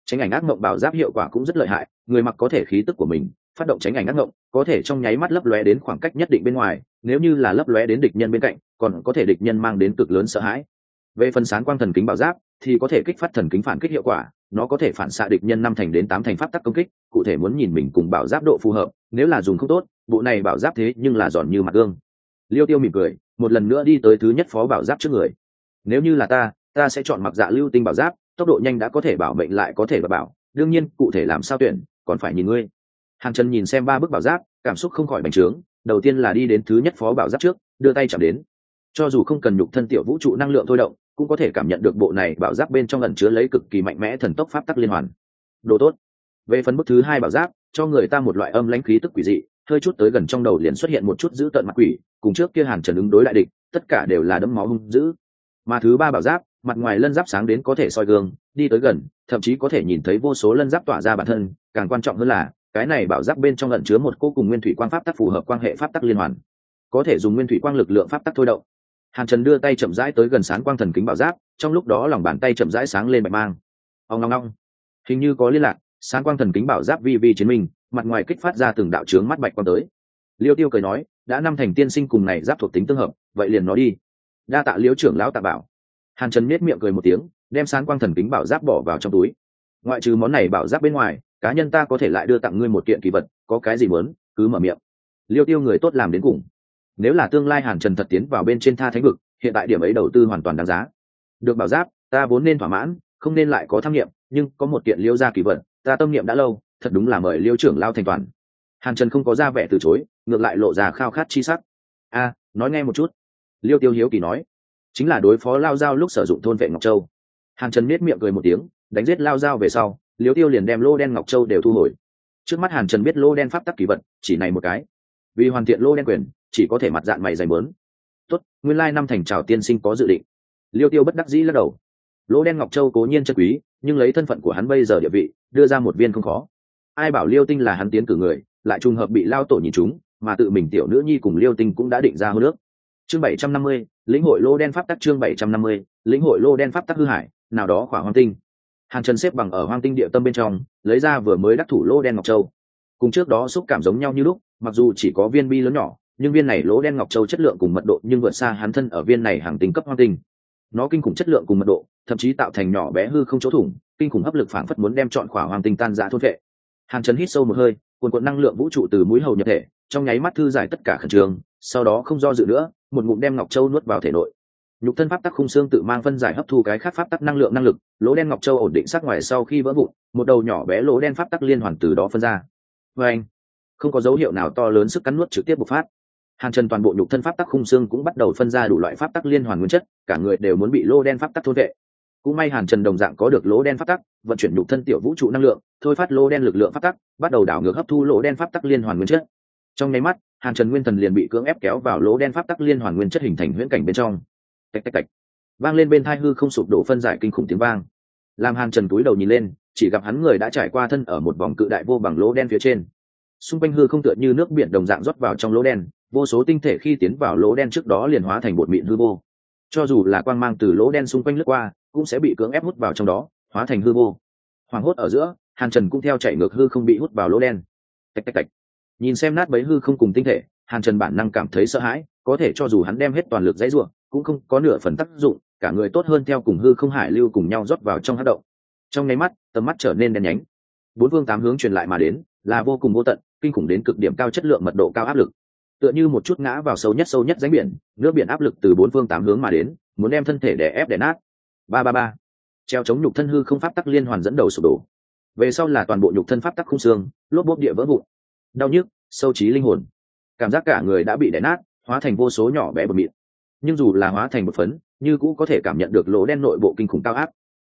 Speaker 1: Tránh ảnh ác mộng bảo giáp hiệu quả cũng rất lợi hại, người mặc có thể khí tức của mình, phát động tránh ảnh ác mộng, có thể trong nháy mắt lấp lóe đến khoảng cách nhất định bên ngoài, nếu như là lấp lóe đến địch nhân bên cạnh, còn có thể địch nhân mang đến cực lớn sợ hãi. Về phần sáng quang thần kính bảo giáp, thì có thể kích phát thần kính phản kích hiệu quả, nó có thể phản xạ địch nhân năm thành đến tám thành pháp tắc công kích, cụ thể muốn nhìn mình cùng bảo giáp độ phù hợp, nếu là dùng không tốt, bộ này bảo giáp thế nhưng là giòn như mặt gương. Liêu tiêu mỉm cười, một lần nữa đi tới thứ nhất phó bảo giáp trước người. Nếu như là ta ta sẽ chọn mặc dạ lưu tinh bảo giáp, tốc độ nhanh đã có thể bảo mệnh lại có thể bảo đương nhiên, cụ thể làm sao tuyển, còn phải nhìn ngươi. Hàng trần nhìn xem ba bức bảo giáp, cảm xúc không khỏi bành trướng, đầu tiên là đi đến thứ nhất phó bảo giáp trước, đưa tay chạm đến. Cho dù không cần nhục thân tiểu vũ trụ năng lượng thôi động, cũng có thể cảm nhận được bộ này bảo giáp bên trong ẩn chứa lấy cực kỳ mạnh mẽ thần tốc pháp tắc liên hoàn. Đồ tốt. Về phần bức thứ hai bảo giáp, cho người ta một loại âm lãnh khí tức quỷ dị, hơi chút tới gần trong đầu liền xuất hiện một chút giữ tận mặt quỷ, cùng trước kia hàn trần ứng đối đại địch, tất cả đều là đấm máu hung dữ. Mà thứ ba bảo giáp mặt ngoài lân giáp sáng đến có thể soi gương, đi tới gần, thậm chí có thể nhìn thấy vô số lân giáp tỏa ra bản thân, càng quan trọng hơn là, cái này bảo giáp bên trong lẩn chứa một cô cùng nguyên thủy quang pháp tắc phù hợp quan hệ pháp tắc liên hoàn. Có thể dùng nguyên thủy quang lực lượng pháp tắc thôi động. Hàn trần đưa tay chậm rãi tới gần sáng quang thần kính bảo giáp, trong lúc đó lòng bàn tay chậm rãi sáng lên bạch mang. Ông ngong ngong hình như có liên lạc, sáng quang thần kính bảo giáp vi vi chiến minh, mặt ngoài kích phát ra từng đạo trướng mắt bạch quang tới. Liêu tiêu cười nói, đã năm thành tiên sinh cùng này giáp thuộc tính tương hợp, vậy liền nói đi. Đa tạ liễu trưởng lão tạ bảo hàn trần miết miệng cười một tiếng, đem sáng quang thần kính bảo giáp bỏ vào trong túi. Ngoại trừ món này bảo giáp bên ngoài, cá nhân ta có thể lại đưa tặng ngươi một kiện kỳ vật, có cái gì muốn, cứ mở miệng. Liêu tiêu người tốt làm đến cùng. Nếu là tương lai hàn trần thật tiến vào bên trên tha thánh vực, hiện tại điểm ấy đầu tư hoàn toàn đáng giá. Được bảo giáp, ta vốn nên thỏa mãn, không nên lại có tham nghiệm, nhưng có một kiện liêu ra kỳ vật, ta tâm niệm đã lâu, thật đúng là mời liêu trưởng lao thành toàn. Hàn trần không có ra vẻ từ chối, ngược lại lộ ra khao khát chi sắc. A, nói nghe một chút. Liêu tiêu hiếu kỳ nói chính là đối phó lao dao lúc sử dụng thôn vệ ngọc châu. Hàn trần biết miệng cười một tiếng, đánh giết lao dao về sau, liêu tiêu liền đem lô đen ngọc châu đều thu hồi. Trước mắt hàn trần biết lô đen pháp tắc kỳ vật, chỉ này một cái. Vì hoàn thiện lô đen quyền, chỉ có thể mặt dạng mày dày mớn. Tốt, nguyên lai năm thành trào tiên sinh có dự định. Liêu tiêu bất đắc dĩ lắc đầu. Lô đen ngọc châu cố nhiên chân quý, nhưng lấy thân phận của hắn bây giờ địa vị, đưa ra một viên không khó. Ai bảo liêu tinh là hắn tiến cử người, lại trùng hợp bị lao tổ nhìn chúng, mà tự mình tiểu nữ nhi cùng liêu tinh cũng đã định ra hô nước chương bảy trăm năm mươi lĩnh hội lô đen pháp tắc chương bảy trăm năm mươi, lĩnh hội lô đen pháp tắc hư hải nào đó khỏa hoang tinh. Hàn trần xếp bằng ở hoang tinh địa tâm bên trong, lấy ra vừa mới đắc thủ lô đen ngọc châu. Cùng trước đó xúc cảm giống nhau như lúc, mặc dù chỉ có viên bi lớn nhỏ, nhưng viên này lỗ đen ngọc châu chất lượng cùng mật độ nhưng vượt xa hắn thân ở viên này hàng tinh cấp hoang tinh. Nó kinh khủng chất lượng cùng mật độ, thậm chí tạo thành nhỏ bé hư không chỗ thủng, kinh khủng hấp lực phản phất muốn đem chọn khỏa hoàng tinh tan ra thôn vệ hàn trần hít sâu một hơi, cuồn cuộn năng lượng vũ trụ từ mũi hầu nhập thể, trong nháy mắt thư giải tất cả khẩn trương sau đó không do dự nữa, một ngụm đem ngọc châu nuốt vào thể nội. Nhục thân pháp tắc khung xương tự mang phân giải hấp thu cái khác pháp tắc năng lượng năng lực, lỗ đen ngọc châu ổn định sắc ngoài sau khi vỡ vụn, một đầu nhỏ bé lỗ đen pháp tắc liên hoàn từ đó phân ra. Vê anh, không có dấu hiệu nào to lớn sức cắn nuốt trực tiếp bộc phát. Hàn trần toàn bộ nhục thân pháp tắc khung xương cũng bắt đầu phân ra đủ loại pháp tắc liên hoàn nguyên chất, cả người đều muốn bị lỗ đen pháp tắc thôn vệ. Cũng may hàn trần đồng dạng có được lỗ đen pháp tắc, vận chuyển nhục thân tiểu vũ trụ năng lượng, thôi phát lỗ đen lực lượng pháp tắc, bắt đầu đảo ngược hấp thu lỗ đen pháp tắc liên hoàn nguyên chất. Trong nháy mắt hàn trần nguyên thần liền bị cưỡng ép kéo vào lỗ đen pháp tắc liên hoàn nguyên chất hình thành huyễn cảnh bên trong. Tạch tạch tạch. Vang lên bên thai hư không sụp đổ phân giải kinh khủng tiếng vang. Làm hàn trần túi đầu nhìn lên, chỉ gặp hắn người đã trải qua thân ở một vòng cự đại vô bằng lỗ đen phía trên. Xung quanh hư không tựa như nước biển đồng dạng rót vào trong lỗ đen, vô số tinh thể khi tiến vào lỗ đen trước đó liền hóa thành bột mịn hư vô. Cho dù là quang mang từ lỗ đen xung quanh lướt qua, cũng sẽ bị cưỡng ép hút vào trong đó, hóa thành hư vô. Hoảng hốt ở giữa, hàn trần cũng theo chạy ngược hư không bị hút vào lỗ đen. Tạch tạch tạch nhìn xem nát bấy hư không cùng tinh thể, hàn trần bản năng cảm thấy sợ hãi, có thể cho dù hắn đem hết toàn lực dãy ruộng cũng không có nửa phần tác dụng, cả người tốt hơn theo cùng hư không hải lưu cùng nhau rót vào trong hát động. Trong nháy mắt, tầm mắt trở nên đen nhánh. Bốn phương tám hướng truyền lại mà đến, là vô cùng vô tận, kinh khủng đến cực điểm cao chất lượng mật độ cao áp lực. Tựa như một chút ngã vào sâu nhất sâu nhất ránh biển, nước biển áp lực từ bốn phương tám hướng mà đến, muốn đem thân thể đè ép đè nát. Ba ba ba. Treo chống nhục thân hư không pháp tắc liên hoàn dẫn đầu sụp đổ. Về sau là toàn bộ nhục thân pháp tắc không xương, lốp bốp địa vỡ vụn đau nhức, sâu trí linh hồn. Cảm giác cả người đã bị đè nát, hóa thành vô số nhỏ bé bờ mịn. Nhưng dù là hóa thành một phấn, như cũ có thể cảm nhận được lỗ đen nội bộ kinh khủng cao áp.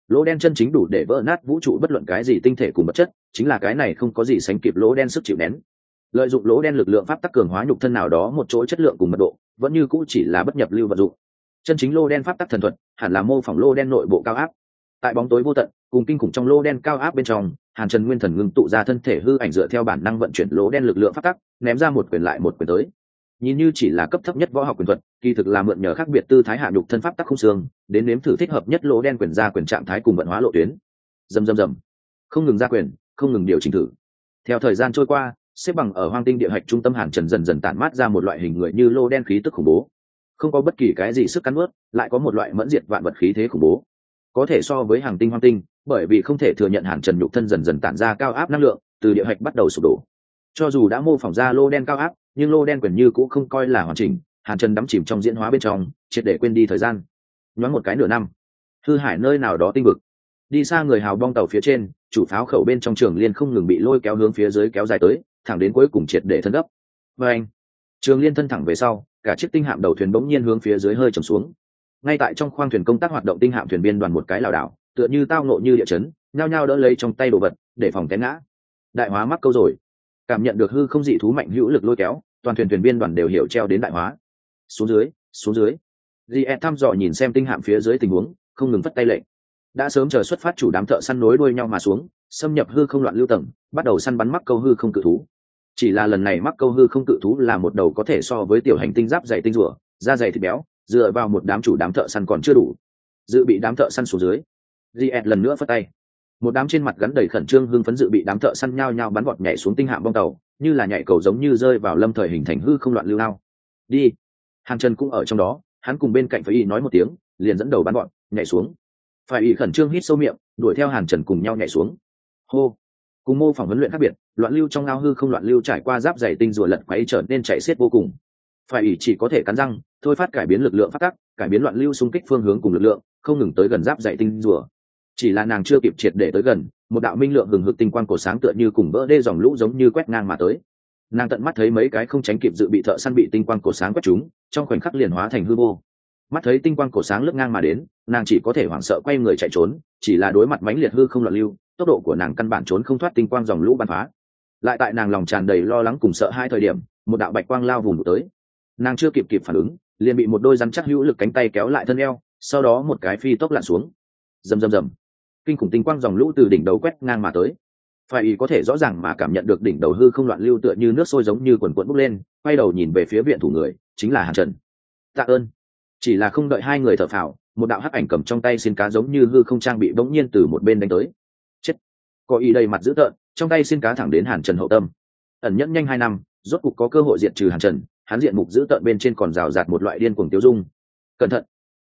Speaker 1: Lỗ đen chân chính đủ để vỡ nát vũ trụ bất luận cái gì tinh thể cùng vật chất, chính là cái này không có gì sánh kịp lỗ đen sức chịu nén. Lợi dụng lỗ đen lực lượng pháp tắc cường hóa nhục thân nào đó một chỗ chất lượng cùng mật độ, vẫn như cũ chỉ là bất nhập lưu vật dụng. Chân chính lô đen pháp tắc thần thuật, hẳn là mô phỏng lô đen nội bộ cao áp tại bóng tối vô tận, cùng kinh khủng trong lô đen cao áp bên trong, hàn trần nguyên thần ngưng tụ ra thân thể hư ảnh dựa theo bản năng vận chuyển lỗ đen lực lượng phát tắc, ném ra một quyền lại một quyền tới. Nhìn như chỉ là cấp thấp nhất võ học quyền thuật, kỳ thực là mượn nhờ khác biệt tư thái hạ nhục thân pháp tắc không xương, đến nếm thử thích hợp nhất lỗ đen quyền ra quyền trạng thái cùng vận hóa lộ tuyến. Dầm dầm dầm không ngừng ra quyền, không ngừng điều chỉnh thử. Theo thời gian trôi qua, xếp bằng ở hoang tinh địa hạch trung tâm hàn trần dần dần tản mát ra một loại hình người như lô đen khí tức khủng bố. Không có bất kỳ cái gì sức cắn ướt lại có một loại mẫn diệt vạn vật khí thế khủng bố có thể so với hàng tinh hoang tinh, bởi vì không thể thừa nhận hàn trần nhục thân dần dần tản ra cao áp năng lượng, từ địa hạch bắt đầu sụp đổ. Cho dù đã mô phỏng ra lô đen cao áp, nhưng lô đen quyền như cũng không coi là hoàn chỉnh, hàn trần đắm chìm trong diễn hóa bên trong, triệt để quên đi thời gian. Nhoáng một cái nửa năm, thư hải nơi nào đó tinh vực. Đi xa người hào bong tàu phía trên, chủ pháo khẩu bên trong trường liên không ngừng bị lôi kéo hướng phía dưới kéo dài tới, thẳng đến cuối cùng triệt để thân gấp. Và anh, trường liên thân thẳng về sau, cả chiếc tinh hạm đầu thuyền bỗng nhiên hướng phía dưới hơi trầm xuống ngay tại trong khoang thuyền công tác hoạt động tinh hạm thuyền viên đoàn một cái lảo đảo tựa như tao nộ như địa chấn nhao nhao đỡ lấy trong tay đồ vật để phòng té ngã đại hóa mắc câu rồi cảm nhận được hư không dị thú mạnh hữu lực lôi kéo toàn thuyền thuyền viên đoàn đều hiểu treo đến đại hóa xuống dưới xuống dưới Diệp e thăm dò nhìn xem tinh hạm phía dưới tình huống, không ngừng vất tay lệnh. Đã sớm chờ xuất phát chủ đám thợ săn nối đuôi nhau mà xuống, xâm nhập hư không loạn lưu tầng, bắt đầu săn bắn mắc câu hư không cự thú. Chỉ là lần này mắc câu hư không cự thú là một đầu có thể so với tiểu hành tinh giáp dày tinh rùa, da dày thịt béo, dựa vào một đám chủ đám thợ săn còn chưa đủ. Dự bị đám thợ săn xuống dưới. gn lần nữa phất tay. Một đám trên mặt gắn đầy khẩn trương hưng phấn dự bị đám thợ săn nhao nhao bắn vọt nhảy xuống tinh hạm bong tàu, như là nhảy cầu giống như rơi vào lâm thời hình thành hư không loạn lưu lao. Đi. Hàn Trần cũng ở trong đó, hắn cùng bên cạnh phải y nói một tiếng liền dẫn đầu bắn bọn nhảy xuống phải y khẩn trương hít sâu miệng đuổi theo hàn trần cùng nhau nhảy xuống hô cùng mô phỏng huấn luyện khác biệt loạn lưu trong ao hư không loạn lưu trải qua giáp dày tinh rùa lật quấy trở nên chạy xiết vô cùng phải ủy chỉ có thể cắn răng, thôi phát cải biến lực lượng phát tắc, cải biến loạn lưu xung kích phương hướng cùng lực lượng, không ngừng tới gần giáp dạy tinh rùa. Chỉ là nàng chưa kịp triệt để tới gần, một đạo minh lượng hừng hực tinh quang cổ sáng tựa như cùng vỡ đê dòng lũ giống như quét ngang mà tới. Nàng tận mắt thấy mấy cái không tránh kịp dự bị thợ săn bị tinh quang cổ sáng quét chúng, trong khoảnh khắc liền hóa thành hư vô. Mắt thấy tinh quang cổ sáng lướt ngang mà đến, nàng chỉ có thể hoảng sợ quay người chạy trốn, chỉ là đối mặt mãnh liệt hư không loạn lưu, tốc độ của nàng căn bản trốn không thoát tinh quang dòng lũ bắn phá. Lại tại nàng lòng tràn đầy lo lắng cùng sợ hai thời điểm, một đạo bạch quang lao vùng tới nàng chưa kịp kịp phản ứng, liền bị một đôi rắn chắc hữu lực cánh tay kéo lại thân eo, sau đó một cái phi tốc lặn xuống. Rầm rầm rầm. Kinh khủng tinh quang dòng lũ từ đỉnh đầu quét ngang mà tới. Phải ý có thể rõ ràng mà cảm nhận được đỉnh đầu hư không loạn lưu tựa như nước sôi giống như quần quận bốc lên, quay đầu nhìn về phía viện thủ người, chính là hàn trần. Tạ ơn. Chỉ là không đợi hai người thở phào, một đạo hắc ảnh cầm trong tay xin cá giống như hư không trang bị bỗng nhiên từ một bên đánh tới. Chết. Có ý đầy mặt dữ tợn, trong tay xin cá thẳng đến hàn trần hậu tâm. Ẩn nhẫn nhanh hai năm, rốt cục có cơ hội diệt trừ hàn trần hắn diện mục dữ tợn bên trên còn rào rạt một loại điên cuồng tiêu dung. Cẩn thận.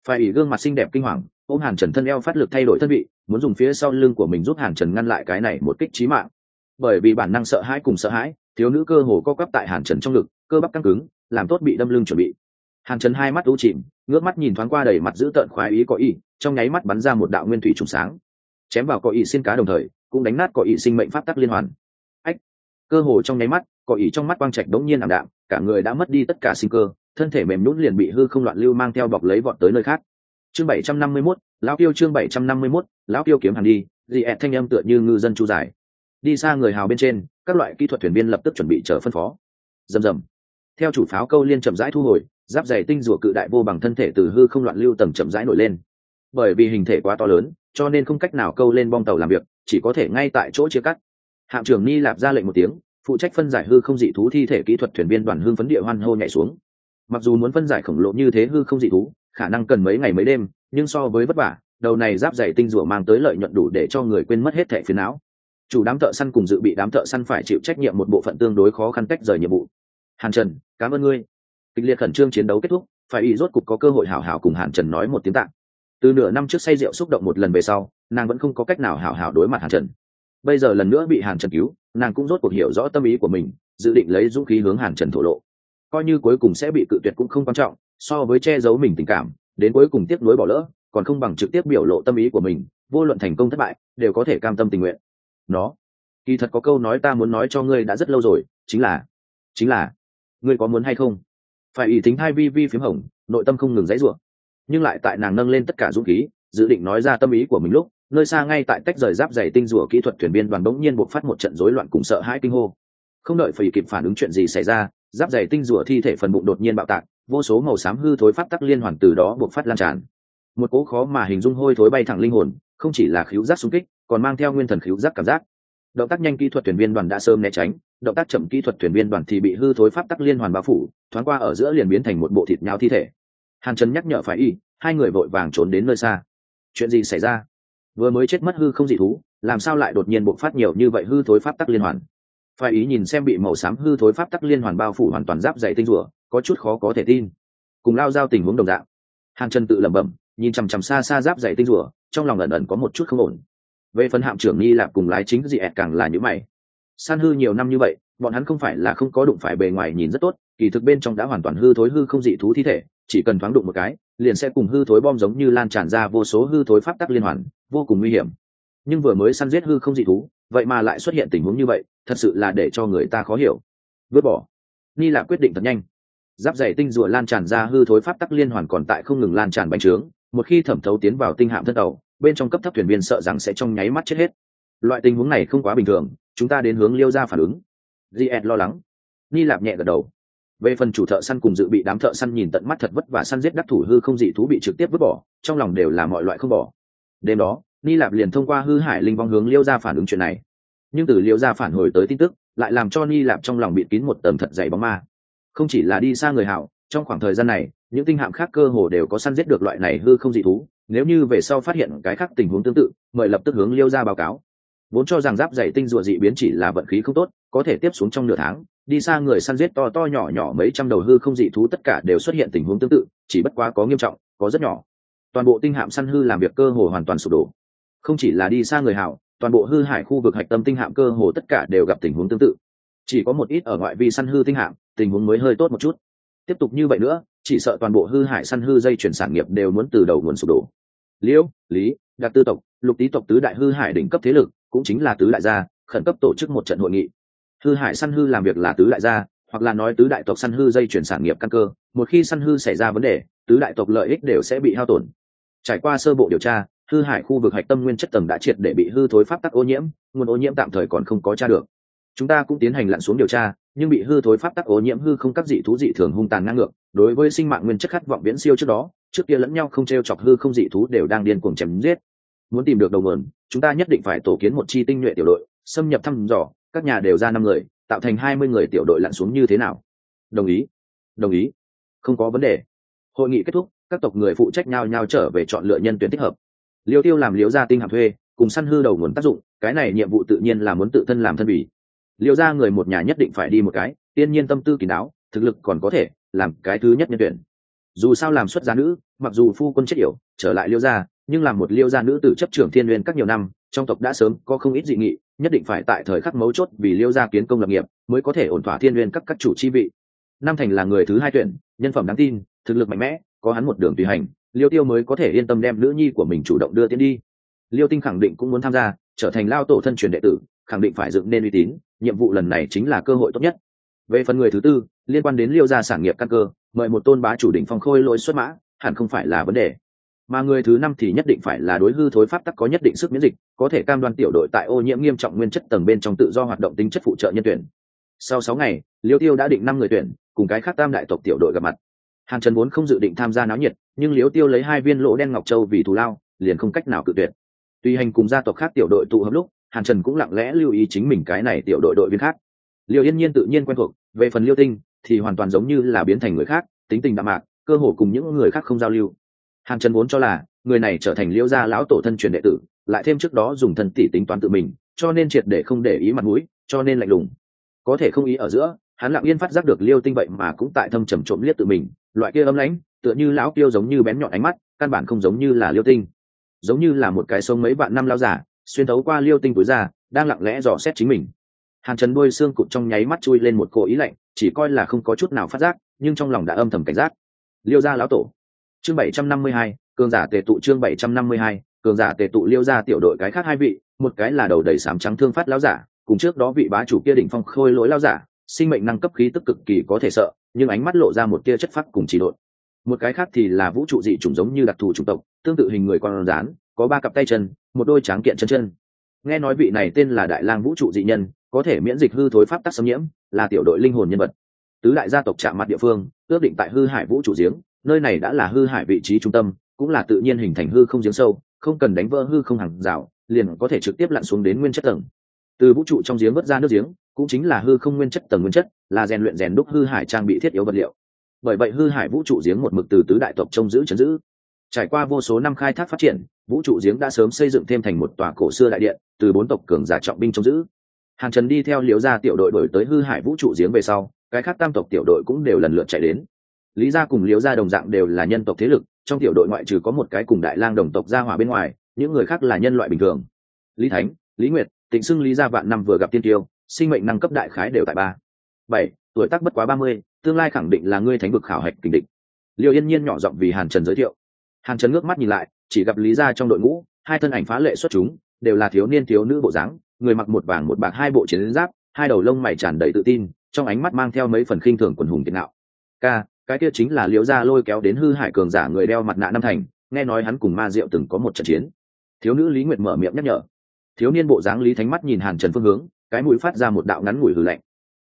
Speaker 1: Phải ủy gương mặt xinh đẹp kinh hoàng ôm hàn trần thân eo phát lực thay đổi thân vị muốn dùng phía sau lưng của mình giúp hàn trần ngăn lại cái này một kích trí mạng. Bởi vì bản năng sợ hãi cùng sợ hãi thiếu nữ cơ hồ co quắp tại hàn trần trong lực, cơ bắp căng cứng làm tốt bị đâm lưng chuẩn bị. Hàn trần hai mắt u chìm ngước mắt nhìn thoáng qua đầy mặt giữ tợn khoái ý có ý trong nháy mắt bắn ra một đạo nguyên thủy trùng sáng. Chém vào có ý xin cá đồng thời cũng đánh nát có ý sinh mệnh pháp tắc liên hoàn. Ách! Cơ hồ trong nháy mắt có ý trong mắt quang trạch đống nhiên ảm đạm cả người đã mất đi tất cả sinh cơ thân thể mềm nhún liền bị hư không loạn lưu mang theo bọc lấy vọt tới nơi khác. Chương bảy trăm năm mươi 751, lão tiêu chương bảy trăm năm mươi 751, lão tiêu kiếm hàng đi dị ẹt thanh âm tựa như ngư dân chu dài. Đi xa người hào bên trên các loại kỹ thuật thuyền viên lập tức chuẩn bị chờ phân phó. Rầm rầm. Theo chủ pháo câu liên chậm rãi thu hồi giáp dày tinh rùa cự đại vô bằng thân thể từ hư không loạn lưu tầng chậm rãi nổi lên. Bởi vì hình thể quá to lớn cho nên không cách nào câu lên bong tàu làm việc chỉ có thể ngay tại chỗ chia cắt. Hạm trưởng ni lạp ra lệnh một tiếng phụ trách phân giải hư không dị thú thi thể kỹ thuật thuyền viên đoàn hương phấn địa hoan hô nhảy xuống. Mặc dù muốn phân giải khổng lồ như thế hư không dị thú, khả năng cần mấy ngày mấy đêm, nhưng so với vất vả, đầu này giáp dày tinh rủa mang tới lợi nhuận đủ để cho người quên mất hết thẻ phiến não. Chủ đám thợ săn cùng dự bị đám thợ săn phải chịu trách nhiệm một bộ phận tương đối khó khăn cách rời nhiệm vụ. Hàn trần, cảm ơn ngươi. Kịch liệt khẩn trương chiến đấu kết thúc, phải ý rốt cục có cơ hội hảo hảo cùng hàn trần nói một tiếng tạng từ nửa năm trước say rượu xúc động một lần về sau, nàng vẫn không có cách nào hảo hảo đối mặt hàn trần. Bây giờ lần nữa bị hàn trần cứu nàng cũng rốt cuộc hiểu rõ tâm ý của mình, dự định lấy dũng khí hướng hàn trần thổ lộ. Coi như cuối cùng sẽ bị cự tuyệt cũng không quan trọng, so với che giấu mình tình cảm, đến cuối cùng tiếp nối bỏ lỡ, còn không bằng trực tiếp biểu lộ tâm ý của mình, vô luận thành công thất bại, đều có thể cam tâm tình nguyện. Nó, kỳ thật có câu nói ta muốn nói cho ngươi đã rất lâu rồi, chính là chính là, ngươi có muốn hay không? Phải ý tính hai vi vi phím hồng, nội tâm không ngừng dãy ruộng nhưng lại tại nàng nâng lên tất cả dũng khí, dự định nói ra tâm ý của mình lúc nơi xa ngay tại tách rời giáp dày tinh rủa kỹ thuật thuyền viên đoàn bỗng nhiên buộc phát một trận rối loạn cùng sợ hãi kinh hô. Không đợi phải kịp phản ứng chuyện gì xảy ra, giáp dày tinh rủa thi thể phần bụng đột nhiên bạo tạc, vô số màu xám hư thối pháp tắc liên hoàn từ đó buộc phát lan tràn. Một cỗ khó mà hình dung hôi thối bay thẳng linh hồn, không chỉ là khíu giác xung kích, còn mang theo nguyên thần khíu giác cảm giác. Động tác nhanh kỹ thuật thuyền viên đoàn đã sớm né tránh, động tác chậm kỹ thuật thuyền viên đoàn thì bị hư thối pháp tắc liên hoàn bao phủ, thoáng qua ở giữa liền biến thành một bộ thịt nhau thi thể. Hàn trần nhắc nhở phải y, hai người vội vàng trốn đến nơi xa. Chuyện gì xảy ra? Vừa mới chết mất hư không dị thú, làm sao lại đột nhiên bộc phát nhiều như vậy hư thối pháp tắc liên hoàn? Phải ý nhìn xem bị màu xám hư thối pháp tắc liên hoàn bao phủ hoàn toàn giáp dày tinh rủa có chút khó có thể tin. Cùng lao giao tình huống đồng dạng. Hàng chân tự lẩm bẩm, nhìn chằm chằm xa xa giáp dày tinh rủa trong lòng ẩn ẩn có một chút không ổn. Về phần hạm trưởng nghi lạp cùng lái chính dị ẹt càng là những mày. San hư nhiều năm như vậy, bọn hắn không phải là không có đụng phải bề ngoài nhìn rất tốt, kỳ thực bên trong đã hoàn toàn hư thối hư không dị thú thi thể, chỉ cần thoáng đụng một cái, liền sẽ cùng hư thối bom giống như lan tràn ra vô số hư thối pháp tắc liên hoàn vô cùng nguy hiểm. Nhưng vừa mới săn giết hư không dị thú, vậy mà lại xuất hiện tình huống như vậy, thật sự là để cho người ta khó hiểu. Vứt bỏ. Ni là quyết định thật nhanh. Giáp dày tinh rùa lan tràn ra hư thối pháp tắc liên hoàn còn tại không ngừng lan tràn bánh trướng, một khi thẩm thấu tiến vào tinh hạm thân tàu, bên trong cấp thấp thuyền viên sợ rằng sẽ trong nháy mắt chết hết. Loại tình huống này không quá bình thường, chúng ta đến hướng liêu ra phản ứng. Diệt lo lắng. Ni lạp nhẹ gật đầu. Về phần chủ thợ săn cùng dự bị đám thợ săn nhìn tận mắt thật vất và săn giết đắc thủ hư không dị thú bị trực tiếp vứt bỏ, trong lòng đều là mọi loại không bỏ đêm đó, ni lạp liền thông qua hư hải linh vong hướng liêu ra phản ứng chuyện này. Nhưng từ liêu ra phản hồi tới tin tức, lại làm cho ni lạp trong lòng bị kín một tầm thật dày bóng ma. Không chỉ là đi xa người hảo, trong khoảng thời gian này, những tinh hạm khác cơ hồ đều có săn giết được loại này hư không dị thú, nếu như về sau phát hiện cái khác tình huống tương tự, mời lập tức hướng liêu ra báo cáo. Vốn cho rằng giáp dày tinh rùa dị biến chỉ là vận khí không tốt, có thể tiếp xuống trong nửa tháng, đi xa người săn giết to to nhỏ nhỏ mấy trăm đầu hư không dị thú tất cả đều xuất hiện tình huống tương tự, chỉ bất quá có nghiêm trọng, có rất nhỏ toàn bộ tinh hạm săn hư làm việc cơ hồ hoàn toàn sụp đổ. Không chỉ là đi xa người hảo, toàn bộ hư hải khu vực hạch tâm tinh hạm cơ hồ tất cả đều gặp tình huống tương tự. Chỉ có một ít ở ngoại vi săn hư tinh hạm, tình huống mới hơi tốt một chút. Tiếp tục như vậy nữa, chỉ sợ toàn bộ hư hải săn hư dây chuyển sản nghiệp đều muốn từ đầu nguồn sụp đổ. Liễu lý đặc tư tộc, lục tý tộc tứ đại hư hải đỉnh cấp thế lực, cũng chính là tứ đại gia, khẩn cấp tổ chức một trận hội nghị. Hư hải săn hư làm việc là tứ đại gia, hoặc là nói tứ đại tộc săn hư dây chuyển sản nghiệp căn cơ, một khi săn hư xảy ra vấn đề, tứ đại tộc lợi ích đều sẽ bị hao tổn trải qua sơ bộ điều tra, hư hại khu vực hạch tâm nguyên chất tầng đã triệt để bị hư thối pháp tắc ô nhiễm, nguồn ô nhiễm tạm thời còn không có tra được. Chúng ta cũng tiến hành lặn xuống điều tra, nhưng bị hư thối pháp tắc ô nhiễm hư không các dị thú dị thường hung tàn ngang ngược, đối với sinh mạng nguyên chất khát vọng viễn siêu trước đó, trước kia lẫn nhau không t r e o chọc hư không dị thú đều đang điên cuồng chém giết. Muốn tìm được đầu nguồn, chúng ta nhất định phải tổ kiến một chi tinh nhuệ tiểu đội, xâm nhập thăm dò, các nhà đều ra năm người, tạo thành hai mươi người tiểu đội lặn xuống như thế nào? Đồng ý. Đồng ý. Không có vấn đề. Hội nghị kết thúc các tộc người phụ trách nhau nhau trở về chọn lựa nhân tuyển thích hợp. Liêu tiêu làm liêu gia tinh hàm thuê, cùng săn hư đầu nguồn tác dụng, cái này nhiệm vụ tự nhiên là muốn tự thân làm thân bỉ liêu gia người một nhà nhất định phải đi một cái, tiên nhiên tâm tư kỳ đáo, thực lực còn có thể làm cái thứ nhất nhân tuyển. Dù sao làm xuất gia nữ, mặc dù phu quân chết yểu, trở lại liêu gia, nhưng làm một liêu gia nữ tử chấp trưởng thiên nguyên các nhiều năm, trong tộc đã sớm có không ít dị nghị, nhất định phải tại thời khắc mấu chốt vì liêu gia kiến công lập nghiệp, mới có thể ổn thỏa thiên nguyên các các chủ chi vị. Nam thành là người thứ hai tuyển, nhân phẩm đáng tin, thực lực mạnh mẽ có hắn một đường tùy hành, liêu tiêu mới có thể yên tâm đem nữ nhi của mình chủ động đưa tiến đi. Liêu tinh khẳng định cũng muốn tham gia, trở thành lao tổ thân truyền đệ tử, khẳng định phải dựng nên uy tín, nhiệm vụ lần này chính là cơ hội tốt nhất. Về phần người thứ tư, liên quan đến liêu gia sản nghiệp căn cơ, mời một tôn bá chủ định phong khôi lỗi xuất mã, hẳn không phải là vấn đề. Mà người thứ năm thì nhất định phải là đối hư thối pháp tắc có nhất định sức miễn dịch, có thể cam đoan tiểu đội tại ô nhiễm nghiêm trọng nguyên chất tầng bên trong tự do hoạt động tính chất phụ trợ nhân tuyển. Sau sáu ngày, liêu tiêu đã định năm người tuyển, cùng cái khác tam đại tộc tiểu đội gặp mặt hàn trần vốn không dự định tham gia náo nhiệt, nhưng Liễu tiêu lấy hai viên lỗ đen ngọc châu vì thù lao, liền không cách nào cự tuyệt. Tuy hành cùng gia tộc khác tiểu đội tụ hợp lúc, hàn trần cũng lặng lẽ lưu ý chính mình cái này tiểu đội đội viên khác. Liễu yên nhiên tự nhiên quen thuộc, về phần liêu tinh, thì hoàn toàn giống như là biến thành người khác, tính tình đạm mạc, cơ hồ cùng những người khác không giao lưu. Hàn trần vốn cho là, người này trở thành liêu gia lão tổ thân truyền đệ tử, lại thêm trước đó dùng thân tỷ tính toán tự mình, cho nên triệt để không để ý mặt mũi, cho nên lạnh lùng. Có thể không ý ở giữa hắn lặng yên phát giác được liêu tinh vậy mà cũng tại thâm trầm trộm liếc tự mình, loại kia ấm lãnh tựa như lão kiêu giống như bén nhọn ánh mắt, căn bản không giống như là liêu tinh. Giống như là một cái sống mấy vạn năm lao giả, xuyên thấu qua liêu tinh túi ra, đang lặng lẽ dò xét chính mình. Hàn trần đôi xương cụt trong nháy mắt chui lên một cỗ ý lạnh, chỉ coi là không có chút nào phát giác, nhưng trong lòng đã âm thầm cảnh giác. Liêu gia lão tổ. Chương bảy trăm năm mươi hai, cường giả tề tụ chương bảy trăm năm mươi hai, cường giả tề tụ liêu gia tiểu đội cái khác hai vị, một cái là đầu đầy sám trắng thương phát lão giả, cùng trước đó vị bá chủ kia đỉnh phong khôi lỗi lão giả sinh mệnh năng cấp khí tức cực kỳ có thể sợ, nhưng ánh mắt lộ ra một tia chất phác cùng chỉ độn. Một cái khác thì là vũ trụ dị chủng giống như đặc thù chủng tộc, tương tự hình người con rán có ba cặp tay chân, một đôi tráng kiện chân chân. Nghe nói vị này tên là đại lang vũ trụ dị nhân, có thể miễn dịch hư thối pháp tắc xâm nhiễm, là tiểu đội linh hồn nhân vật. Tứ đại gia tộc chạm mặt địa phương, ước định tại hư hải vũ trụ giếng, nơi này đã là hư hải vị trí trung tâm, cũng là tự nhiên hình thành hư không giếng sâu, không cần đánh vỡ hư không hàng rào, liền có thể trực tiếp lặn xuống đến nguyên chất tầng. Từ vũ trụ trong giếng vớt ra nước giếng cũng chính là hư không nguyên chất tầng nguyên chất, là rèn luyện rèn đúc hư hải trang bị thiết yếu vật liệu. Bởi vậy hư hải vũ trụ giếng một mực từ tứ đại tộc trông giữ chấn giữ. Trải qua vô số năm khai thác phát triển, vũ trụ giếng đã sớm xây dựng thêm thành một tòa cổ xưa đại điện, từ bốn tộc cường giả trọng binh trông giữ. Hàn trần đi theo liễu gia tiểu đội đổi tới hư hải vũ trụ giếng về sau, cái khác tam tộc tiểu đội cũng đều lần lượt chạy đến. Lý gia cùng liễu gia đồng dạng đều là nhân tộc thế lực, trong tiểu đội ngoại trừ có một cái cùng đại lang đồng tộc gia hỏa bên ngoài, những người khác là nhân loại bình thường. Lý thánh, lý nguyệt, tịnh xưng lý gia vạn năm vừa gặp tiên tiêu sinh mệnh năng cấp đại khái đều tại ba. Bảy, tuổi tác bất quá ba mươi, tương lai khẳng định là ngươi thánh vực khảo hạch kình định liệu yên nhiên nhỏ giọng vì hàn trần giới thiệu. Hàn trần ngước mắt nhìn lại, chỉ gặp lý gia trong đội ngũ, hai thân ảnh phá lệ xuất chúng, đều là thiếu niên thiếu nữ bộ dáng, người mặc một vàng một bạc hai bộ chiến giáp, hai đầu lông mày tràn đầy tự tin, trong ánh mắt mang theo mấy phần khinh thường quần hùng tiền nạo ca, cái kia chính là liễu gia lôi kéo đến hư hải cường giả người đeo mặt nạ năm thành, nghe nói hắn cùng ma diệu từng có một trận chiến. Thiếu nữ lý nguyệt mở miệng nhắc nhở. Thiếu niên bộ dáng lý thánh mắt nhìn hàn trần phương hướng cái mũi phát ra một đạo ngắn ngủi hừ lạnh.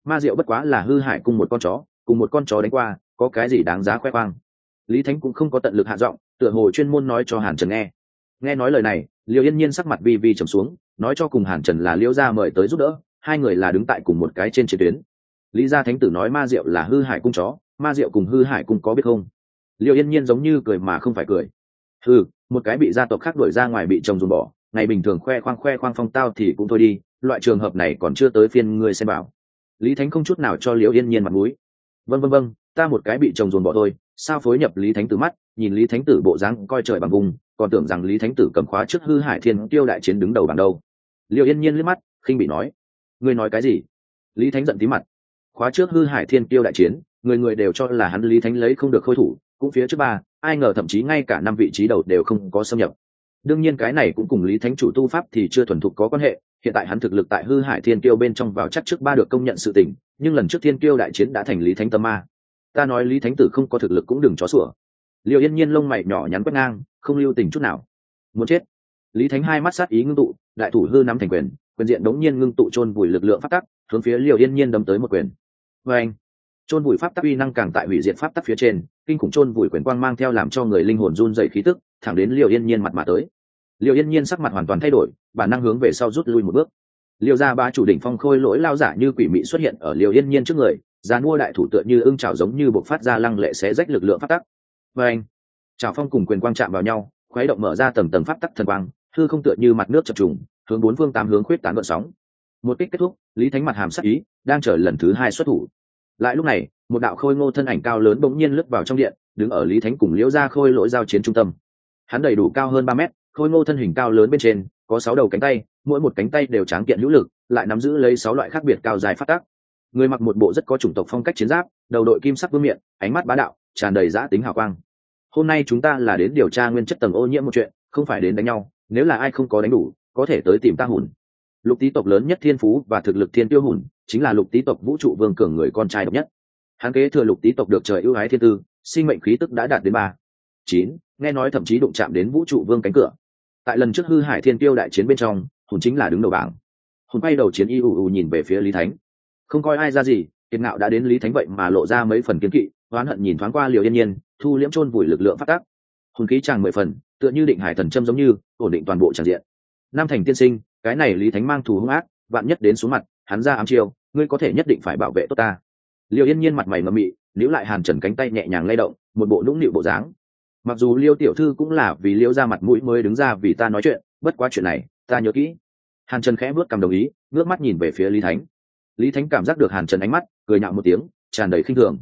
Speaker 1: Ma diệu bất quá là hư hải cung một con chó cùng một con chó đánh qua có cái gì đáng giá khoe khoang? Lý thánh cũng không có tận lực hạ giọng tựa hồ chuyên môn nói cho hàn trần nghe. Nghe nói lời này liêu yên nhiên sắc mặt vi vi trầm xuống nói cho cùng hàn trần là liêu gia mời tới giúp đỡ hai người là đứng tại cùng một cái trên chiến tuyến. Lý gia thánh tử nói ma diệu là hư hải cung chó ma diệu cùng hư hải cung có biết không? Liêu yên nhiên giống như cười mà không phải cười. Ừ, một cái bị gia tộc khác đuổi ra ngoài bị chồng dùng bỏ ngày bình thường khoe khoang khoe khoang phong tao thì cũng thôi đi, loại trường hợp này còn chưa tới phiên ngươi xem bảo. Lý thánh không chút nào cho liễu yên nhiên mặt mũi. Vân vân vân ta một cái bị chồng dồn bỏ thôi, sao phối nhập lý thánh tử mắt, nhìn lý thánh tử bộ dáng coi trời bằng vùng, còn tưởng rằng lý thánh tử cầm khóa trước hư hải thiên tiêu đại chiến đứng đầu bằng đâu. Liệu yên nhiên liếc mắt, khinh bị nói. Ngươi nói cái gì? Lý thánh giận tí mặt. Khóa trước hư hải thiên tiêu đại chiến, người người đều cho là hắn lý thánh lấy không được khôi thủ, cũng phía trước ba, ai ngờ thậm chí ngay cả năm vị trí đầu đều không có xâm nhập đương nhiên cái này cũng cùng lý thánh chủ tu pháp thì chưa thuần thục có quan hệ, hiện tại hắn thực lực tại hư hải thiên kiêu bên trong vào chắc trước ba được công nhận sự tình, nhưng lần trước thiên kiêu đại chiến đã thành lý thánh tâm ma. Ta nói lý thánh tử không có thực lực cũng đừng chó sủa. Liệu yên nhiên lông mày nhỏ nhắn quét ngang, không lưu tình chút nào. Muốn chết. Lý thánh hai mắt sát ý ngưng tụ, đại thủ hư nắm thành quyền quyền diện đống nhiên ngưng tụ chôn vùi lực lượng pháp tắc, hướng phía liệu yên nhiên đâm tới một quyền. Vê anh chôn vùi pháp tắc uy năng càng tại hủy diệt pháp tắc phía trên, kinh khủng chôn vùi quyền quang mang theo làm cho người linh hồn run dày khí tức thẳng đến liều yên nhiên mặt mà tới. Liều yên nhiên sắc mặt hoàn toàn thay đổi, bản năng hướng về sau rút lui một bước. Liều ra ba chủ đỉnh phong khôi lỗi lao giả như quỷ mị xuất hiện ở liều yên nhiên trước người giá mua đại thủ tựa như ưng trào giống như bộc phát ra lăng lệ xé rách lực lượng pháp tắc. Và anh trào phong cùng quyền quang chạm vào nhau, khuấy động mở ra tầng tầng pháp tắc thần quang thư không tựa như mặt nước chập trùng, hướng bốn phương tám hướng khuyết tán vận sóng. Một kích kết thúc, lý thánh mặt hàm sắc ý, đang chờ lần thứ hai xuất thủ. Lại lúc này, một đạo khôi ngô thân ảnh cao lớn bỗng nhiên lướt vào trong điện, đứng ở lý thánh cùng liễu gia khôi lỗi giao chiến trung tâm hắn đầy đủ cao hơn ba mét, khôi ngô thân hình cao lớn bên trên, có sáu đầu cánh tay, mỗi một cánh tay đều tráng kiện hữu lực, lại nắm giữ lấy sáu loại khác biệt cao dài phát tác người mặc một bộ rất có chủng tộc phong cách chiến giáp, đầu đội kim sắc vương miệng ánh mắt bá đạo, tràn đầy giã tính hào quang. Hôm nay chúng ta là đến điều tra nguyên chất tầng ô nhiễm một chuyện, không phải đến đánh nhau, nếu là ai không có đánh đủ, có thể tới tìm ta hùn. Lục tý tộc lớn nhất thiên phú và thực lực thiên tiêu hùn, chính là lục tý tộc vũ trụ vương cường người con trai độc nhất. Hắn kế thừa lục tý tộc được trời ưu ái thiên tư, sinh mệnh khí tức đã đạt đến ba chín, nghe nói thậm chí đụng chạm đến vũ trụ vương cánh cửa. Tại lần trước hư hải thiên tiêu đại chiến bên trong, hùn chính là đứng đầu bảng. Hùn bay đầu chiến y ù ù nhìn về phía lý thánh. Không coi ai ra gì, kiệt ngạo đã đến lý thánh vậy mà lộ ra mấy phần kiến kỵ, oán hận nhìn thoáng qua liều yên nhiên, thu liễm chôn vùi lực lượng phát tác. Hồn khí chàng mười phần, tựa như định hải thần châm giống như, ổn định toàn bộ tràng diện. Nam thành tiên sinh, cái này lý thánh mang thù hung ác, vạn nhất đến xuống mặt, hắn ra ám chiêu, ngươi có thể nhất định phải bảo vệ tốt ta. Liều yên nhiên mặt mày ngậm mị, níu lại hàn trần cánh tay nhẹ nhàng lay động, một bộ nũng nịu bộ dáng mặc dù liêu tiểu thư cũng là vì liêu ra mặt mũi mới đứng ra vì ta nói chuyện, bất quá chuyện này, ta nhớ kỹ. Hàn trần khẽ bước cầm đồng ý, ngước mắt nhìn về phía lý thánh. Lý thánh cảm giác được hàn trần ánh mắt, cười nhạo một tiếng, tràn đầy khinh thường.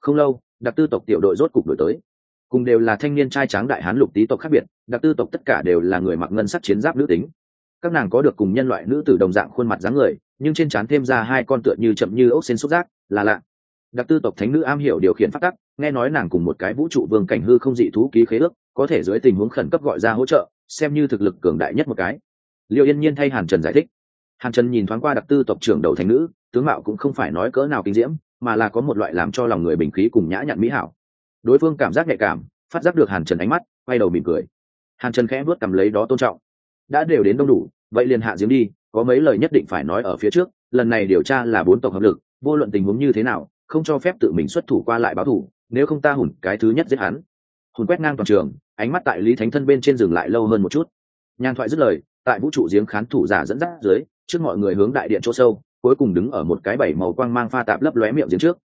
Speaker 1: Không lâu, đặc tư tộc tiểu đội rốt cục đổi tới. Cùng đều là thanh niên trai tráng đại hán lục tý tộc khác biệt, đặc tư tộc tất cả đều là người mặc ngân sắc chiến giáp nữ tính. Các nàng có được cùng nhân loại nữ tử đồng dạng khuôn mặt dáng người, nhưng trên trán thêm ra hai con tựa như chậm như ốc xên xúc giác, là lạ đặc tư tộc thánh nữ am hiểu điều khiển phát tắc, nghe nói nàng cùng một cái vũ trụ vương cảnh hư không dị thú ký khế ước, có thể dưới tình huống khẩn cấp gọi ra hỗ trợ, xem như thực lực cường đại nhất một cái. Liệu yên nhiên thay hàn trần giải thích. Hàn trần nhìn thoáng qua đặc tư tộc trưởng đầu thánh nữ, tướng mạo cũng không phải nói cỡ nào kinh diễm, mà là có một loại làm cho lòng người bình khí cùng nhã nhặn mỹ hảo. Đối phương cảm giác nhạy cảm, phát giác được hàn trần ánh mắt, quay đầu mỉm cười. Hàn trần khẽ vớt cầm lấy đó tôn trọng. Đã đều đến đông đủ, vậy liền hạ giếng đi, có mấy lời nhất định phải nói ở phía trước, lần này điều tra là bốn tộc hợp lực, vô luận tình huống như thế nào không cho phép tự mình xuất thủ qua lại báo thủ, nếu không ta hùn cái thứ nhất giết hắn. Hùn quét ngang toàn trường, ánh mắt tại lý thánh thân bên trên dừng lại lâu hơn một chút. Nhàn thoại dứt lời, tại vũ trụ giếng khán thủ giả dẫn dắt dưới, trước mọi người hướng đại điện chỗ sâu, cuối cùng đứng ở một cái bảy màu quang mang pha tạp lấp lóe miệng giếng trước.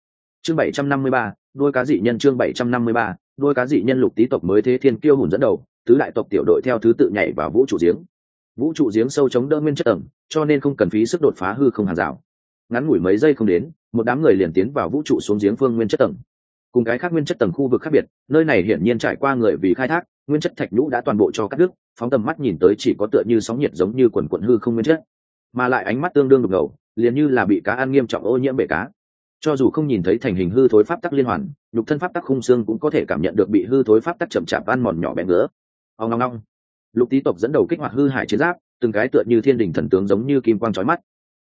Speaker 1: Chương bảy trăm năm mươi ba, đôi cá dị nhân chương bảy trăm năm mươi ba, đôi cá dị nhân lục tý tộc mới thế thiên kiêu hùn dẫn đầu, tứ đại tộc tiểu đội theo thứ tự nhảy vào vũ trụ giếng. Vũ trụ giếng sâu chống đỡ nguyên chất tầng cho nên không cần phí sức đột phá hư không hàng rào. Ngắn ngủi mấy giây không đến một đám người liền tiến vào vũ trụ xuống giếng phương nguyên chất tầng. Cùng cái khác nguyên chất tầng khu vực khác biệt nơi này hiển nhiên trải qua người vì khai thác nguyên chất thạch nhũ đã toàn bộ cho các nước, phóng tầm mắt nhìn tới chỉ có tựa như sóng nhiệt giống như quần quận hư không nguyên chất. Mà lại ánh mắt tương đương đục ngầu liền như là bị cá ăn nghiêm trọng ô nhiễm bể cá. Cho dù không nhìn thấy thành hình hư thối pháp tắc liên hoàn nhục thân pháp tắc khung xương cũng có thể cảm nhận được bị hư thối pháp tắc chậm chạp ăn mòn nhỏ bé ngứa. Ông long long lục tý tộc dẫn đầu kích hoạt hư hải chiến giáp từng cái tựa như thiên đình thần tướng giống như kim quang trói mắt.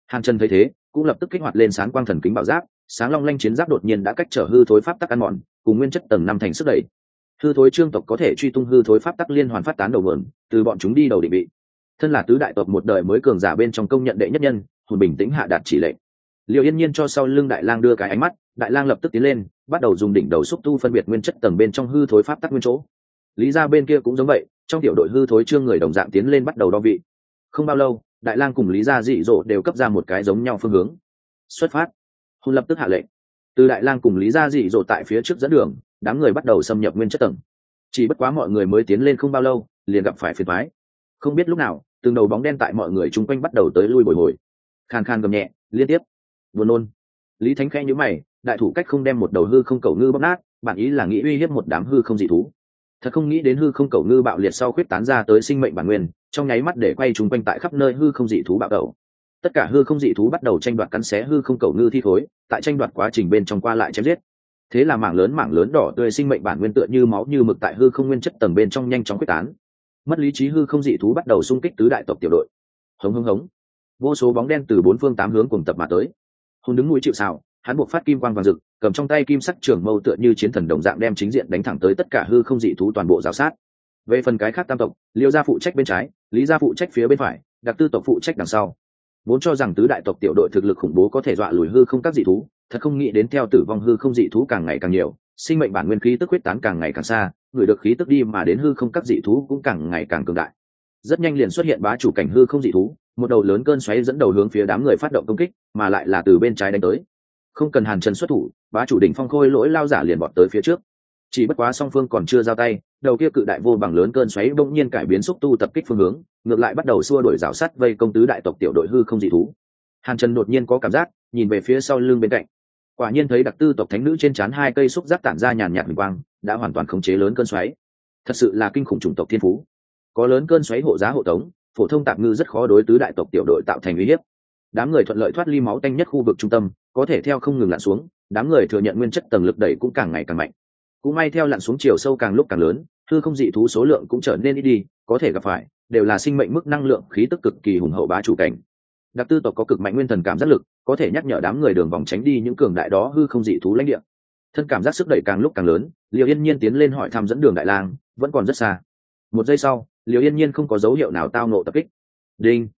Speaker 1: Hàn chân thấy thế cũng lập tức kích hoạt lên sáng quang thần kính bảo giáp, sáng long lanh chiến giáp đột nhiên đã cách trở hư thối pháp tắc ăn mòn, cùng nguyên chất tầng năm thành sức đẩy. Hư thối trương tộc có thể truy tung hư thối pháp tắc liên hoàn phát tán đầu vườn từ bọn chúng đi đầu định vị. Thân là tứ đại tộc một đời mới cường giả bên trong công nhận đệ nhất nhân hùn bình tĩnh hạ đạt chỉ lệnh. Liệu yên nhiên cho sau lưng đại lang đưa cái ánh mắt, đại lang lập tức tiến lên, bắt đầu dùng đỉnh đầu xúc tu phân biệt nguyên chất tầng bên trong hư thối pháp tắc nguyên chỗ. Lý ra bên kia cũng giống vậy, trong tiểu đội hư thối trương người đồng dạng tiến lên bắt đầu đo vị. Không bao lâu đại lang cùng lý gia dị dỗ đều cấp ra một cái giống nhau phương hướng. Xuất phát. Hôn lập tức hạ lệnh. Từ đại lang cùng lý gia dị dỗ tại phía trước dẫn đường, đám người bắt đầu xâm nhập nguyên chất tầng. Chỉ bất quá mọi người mới tiến lên không bao lâu, liền gặp phải phiền thoái không biết lúc nào, từng đầu bóng đen tại mọi người chung quanh bắt đầu tới lui bồi hồi. Khàn khàn gầm nhẹ, liên tiếp. Buồn nôn. Lý thánh khẽ nhữ mày, đại thủ cách không đem một đầu hư không cầu ngư bóc nát bản ý là nghĩ uy hiếp một đám hư không dị thú thật không nghĩ đến hư không cầu ngư bạo liệt sau khuyết tán ra tới sinh mệnh bản nguyên, trong nháy mắt để quay chúng quanh tại khắp nơi hư không dị thú bạo đầu. Tất cả hư không dị thú bắt đầu tranh đoạt cắn xé hư không cầu ngư thi thối, tại tranh đoạt quá trình bên trong qua lại chém giết. Thế là mảng lớn mảng lớn đỏ tươi sinh mệnh bản nguyên tựa như máu như mực tại hư không nguyên chất tầng bên trong nhanh chóng quyết tán. Mất lý trí hư không dị thú bắt đầu xung kích tứ đại tộc tiểu đội. Hống hống hống. Vô số bóng đen từ bốn phương tám hướng cùng tập mà tới. Hùng đứng núi chịu xào hắn buộc phát kim quang vàng rực cầm trong tay kim sắc trường mâu tựa như chiến thần đồng dạng đem chính diện đánh thẳng tới tất cả hư không dị thú toàn bộ giáo sát. Về phần cái khác tam tộc, liêu gia phụ trách bên trái, lý gia phụ trách phía bên phải, đặc tư tộc phụ trách đằng sau. Vốn cho rằng tứ đại tộc tiểu đội thực lực khủng bố có thể dọa lùi hư không các dị thú, thật không nghĩ đến theo tử vong hư không dị thú càng ngày càng nhiều, sinh mệnh bản nguyên khí tức huyết tán càng ngày càng xa, người được khí tức đi mà đến hư không các dị thú cũng càng ngày càng cường đại. Rất nhanh liền xuất hiện bá chủ cảnh hư không dị thú, một đầu lớn cơn xoáy dẫn đầu hướng phía đám người phát động công kích, mà lại là từ bên trái đánh tới không cần hàn trần xuất thủ, bá chủ đỉnh phong khôi lỗi lao giả liền bọt tới phía trước. Chỉ bất quá song phương còn chưa giao tay, đầu kia cự đại vô bằng lớn cơn xoáy bỗng nhiên cải biến xúc tu tập kích phương hướng, ngược lại bắt đầu xua đổi rào sắt vây công tứ đại tộc tiểu đội hư không dị thú. Hàn trần đột nhiên có cảm giác, nhìn về phía sau lưng bên cạnh. Quả nhiên thấy đặc tư tộc thánh nữ trên trán hai cây xúc giác tản ra nhàn nhạt hình quang, đã hoàn toàn khống chế lớn cơn xoáy. Thật sự là kinh khủng chủng tộc thiên phú. Có lớn cơn xoáy hộ giá hộ tống, phổ thông tạm ngư rất khó đối tứ đại tộc tiểu đội tạo thành uy hiếp. Đám người thuận lợi thoát ly máu tanh nhất khu vực trung tâm có thể theo không ngừng lặn xuống, đám người thừa nhận nguyên chất tầng lực đẩy cũng càng ngày càng mạnh. Cũng may theo lặn xuống chiều sâu càng lúc càng lớn thư không dị thú số lượng cũng trở nên ít đi, có thể gặp phải, đều là sinh mệnh mức năng lượng khí tức cực kỳ hùng hậu bá chủ cảnh. Đặc tư tộc có cực mạnh nguyên thần cảm giác lực, có thể nhắc nhở đám người đường vòng tránh đi những cường đại đó hư không dị thú lãnh địa. Thân cảm giác sức đẩy càng lúc càng lớn liệu yên nhiên tiến lên hỏi thăm dẫn đường đại lang, vẫn còn rất xa. Một giây sau liệu yên nhiên không có dấu hiệu nào tao nộ tập kích. Đinh!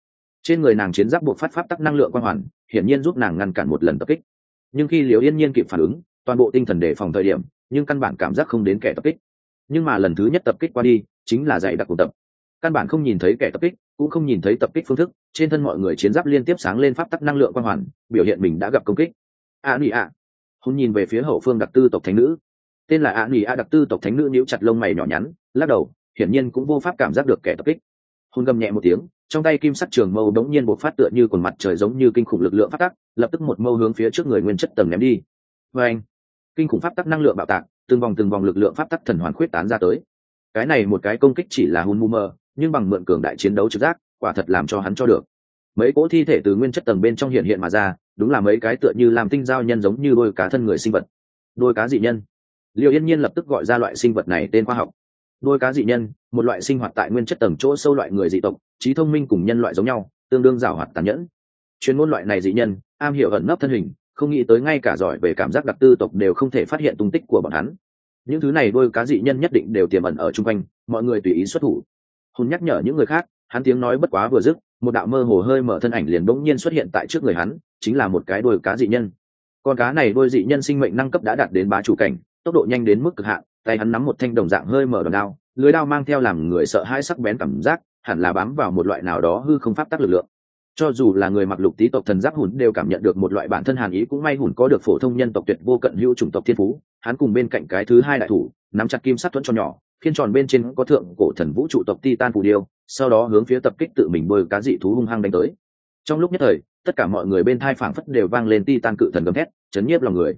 Speaker 1: Trên người nàng chiến giáp buộc phát pháp tắc năng lượng quang hoàn, hiển nhiên giúp nàng ngăn cản một lần tập kích. Nhưng khi liều yên nhiên kịp phản ứng, toàn bộ tinh thần đề phòng thời điểm, nhưng căn bản cảm giác không đến kẻ tập kích. Nhưng mà lần thứ nhất tập kích qua đi, chính là dạy đặc cuộc tập. Căn bản không nhìn thấy kẻ tập kích, cũng không nhìn thấy tập kích phương thức, trên thân mọi người chiến giáp liên tiếp sáng lên pháp tắc năng lượng quang hoàn, biểu hiện mình đã gặp công kích. A nị a. Hôn nhìn về phía hậu phương đặc tư tộc thánh nữ. Tên là a nị a đặc tư tộc thánh nữ níu chặt lông mày nhỏ nhắn, lắc đầu, hiển nhiên cũng vô pháp cảm giác được kẻ tập kích. Hôn gầm nhẹ một tiếng trong tay kim sắt trường mâu đống nhiên bộc phát tựa như quần mặt trời giống như kinh khủng lực lượng phát tắc, lập tức một mâu hướng phía trước người nguyên chất tầng ném đi. Vê anh, kinh khủng pháp tắc năng lượng bạo tạc, từng vòng từng vòng lực lượng pháp tắc thần hoàn khuyết tán ra tới. Cái này một cái công kích chỉ là hun mù mơ nhưng bằng mượn cường đại chiến đấu trực giác, quả thật làm cho hắn cho được. Mấy cỗ thi thể từ nguyên chất tầng bên trong hiện hiện mà ra, đúng là mấy cái tựa như làm tinh giao nhân giống như đôi cá thân người sinh vật. Đôi cá dị nhân. Liệu yên nhiên lập tức gọi ra loại sinh vật này tên khoa học. Đôi cá dị nhân, một loại sinh hoạt tại nguyên chất tầng chỗ sâu loại người dị tộc trí thông minh cùng nhân loại giống nhau, tương đương giảo hoạt tàn nhẫn. Chuyên môn loại này dị nhân, am hiểu ẩn nấp thân hình, không nghĩ tới ngay cả giỏi về cảm giác đặc tư tộc đều không thể phát hiện tung tích của bọn hắn. Những thứ này đôi cá dị nhân nhất định đều tiềm ẩn ở chung quanh, mọi người tùy ý xuất thủ. Hùng nhắc nhở những người khác, hắn tiếng nói bất quá vừa dứt, một đạo mơ hồ hơi mở thân ảnh liền bỗng nhiên xuất hiện tại trước người hắn, chính là một cái đôi cá dị nhân. Con cá này đôi dị nhân sinh mệnh năng cấp đã đạt đến bá chủ cảnh, tốc độ nhanh đến mức cực hạn, tay hắn nắm một thanh đồng dạng hơi mở đòn đao, lưới đao mang theo làm người sợ hãi sắc bén cảm giác hẳn là bám vào một loại nào đó hư không pháp tắc lực lượng. Cho dù là người mặc lục tý tộc thần giáp hùn đều cảm nhận được một loại bản thân hàn ý, cũng may hùn có được phổ thông nhân tộc tuyệt vô cận hữu chủng tộc thiên phú. Hắn cùng bên cạnh cái thứ hai đại thủ, nắm chặt kim sắt thuẫn cho nhỏ khiên tròn bên trên có thượng cổ thần vũ trụ tộc titan phù điêu, sau đó hướng phía tập kích tự mình bơi cá dị thú hung hăng đánh tới. Trong lúc nhất thời, tất cả mọi người bên thai phảng phất đều vang lên titan cự thần gầm thét, chấn nhiếp lòng người.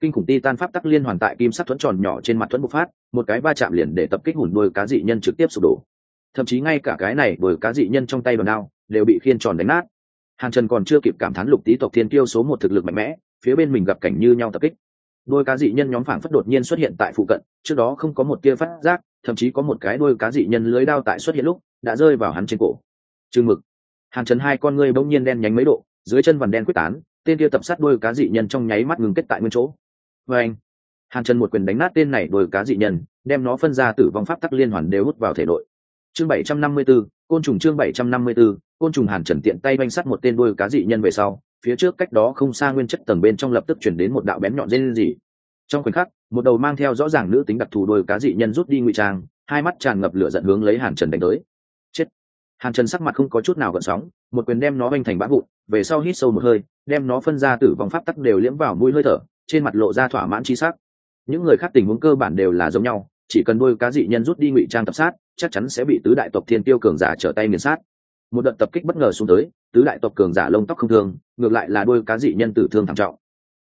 Speaker 1: Kinh khủng titan pháp tắc liên hoàn tại kim sắt thuẫn tròn nhỏ trên mặt thuẫn bộc phát, một cái va chạm liền để tập kích hùn đôi cá dị nhân trực tiếp sụp đổ thậm chí ngay cả cái này bởi cá dị nhân trong tay đòn đao đều bị khiên tròn đánh nát. Hàn trần còn chưa kịp cảm thán lục tý tộc thiên tiêu số một thực lực mạnh mẽ, phía bên mình gặp cảnh như nhau tập kích. Đôi cá dị nhân nhóm phảng phất đột nhiên xuất hiện tại phụ cận, trước đó không có một tia phát giác, thậm chí có một cái đôi cá dị nhân lưới đao tại xuất hiện lúc, đã rơi vào hắn trên cổ. Chừng mực. Hàn trần hai con ngươi bỗng nhiên đen nhánh mấy độ, dưới chân vằn đen quyết tán, tên kia tập sát đôi cá dị nhân trong nháy mắt ngừng kết tại nguyên chỗ. Vê anh, hàn trần một quyền đánh nát tên này đôi cá dị nhân, đem nó phân ra tử vong pháp tắc liên hoàn đều hút vào thể nội chương 754, côn trùng chương 754, côn trùng hàn trần tiện tay banh sắt một tên đôi cá dị nhân về sau phía trước cách đó không xa nguyên chất tầng bên trong lập tức chuyển đến một đạo bén nhọn dây gì trong khoảnh khắc một đầu mang theo rõ ràng nữ tính đặc thù đôi cá dị nhân rút đi ngụy trang hai mắt tràn ngập lửa giận hướng lấy hàn trần đánh tới. Chết! Hàn trần sắc mặt không có chút nào gợn sóng một quyền đem nó banh thành bã vụn về sau hít sâu một hơi đem nó phân ra tử vong pháp tắc đều liễm vào mũi hơi thở trên mặt lộ ra thỏa mãn chi sắc. Những người khác tình huống cơ bản đều là giống nhau chỉ cần đôi cá dị nhân rút đi ngụy trang tập sát, chắc chắn sẽ bị tứ đại tộc thiên tiêu cường giả trở tay miền sát. Một đợt tập kích bất ngờ xuống tới, tứ đại tộc cường giả lông tóc không thương, ngược lại là đôi cá dị nhân tử thương thảm trọng.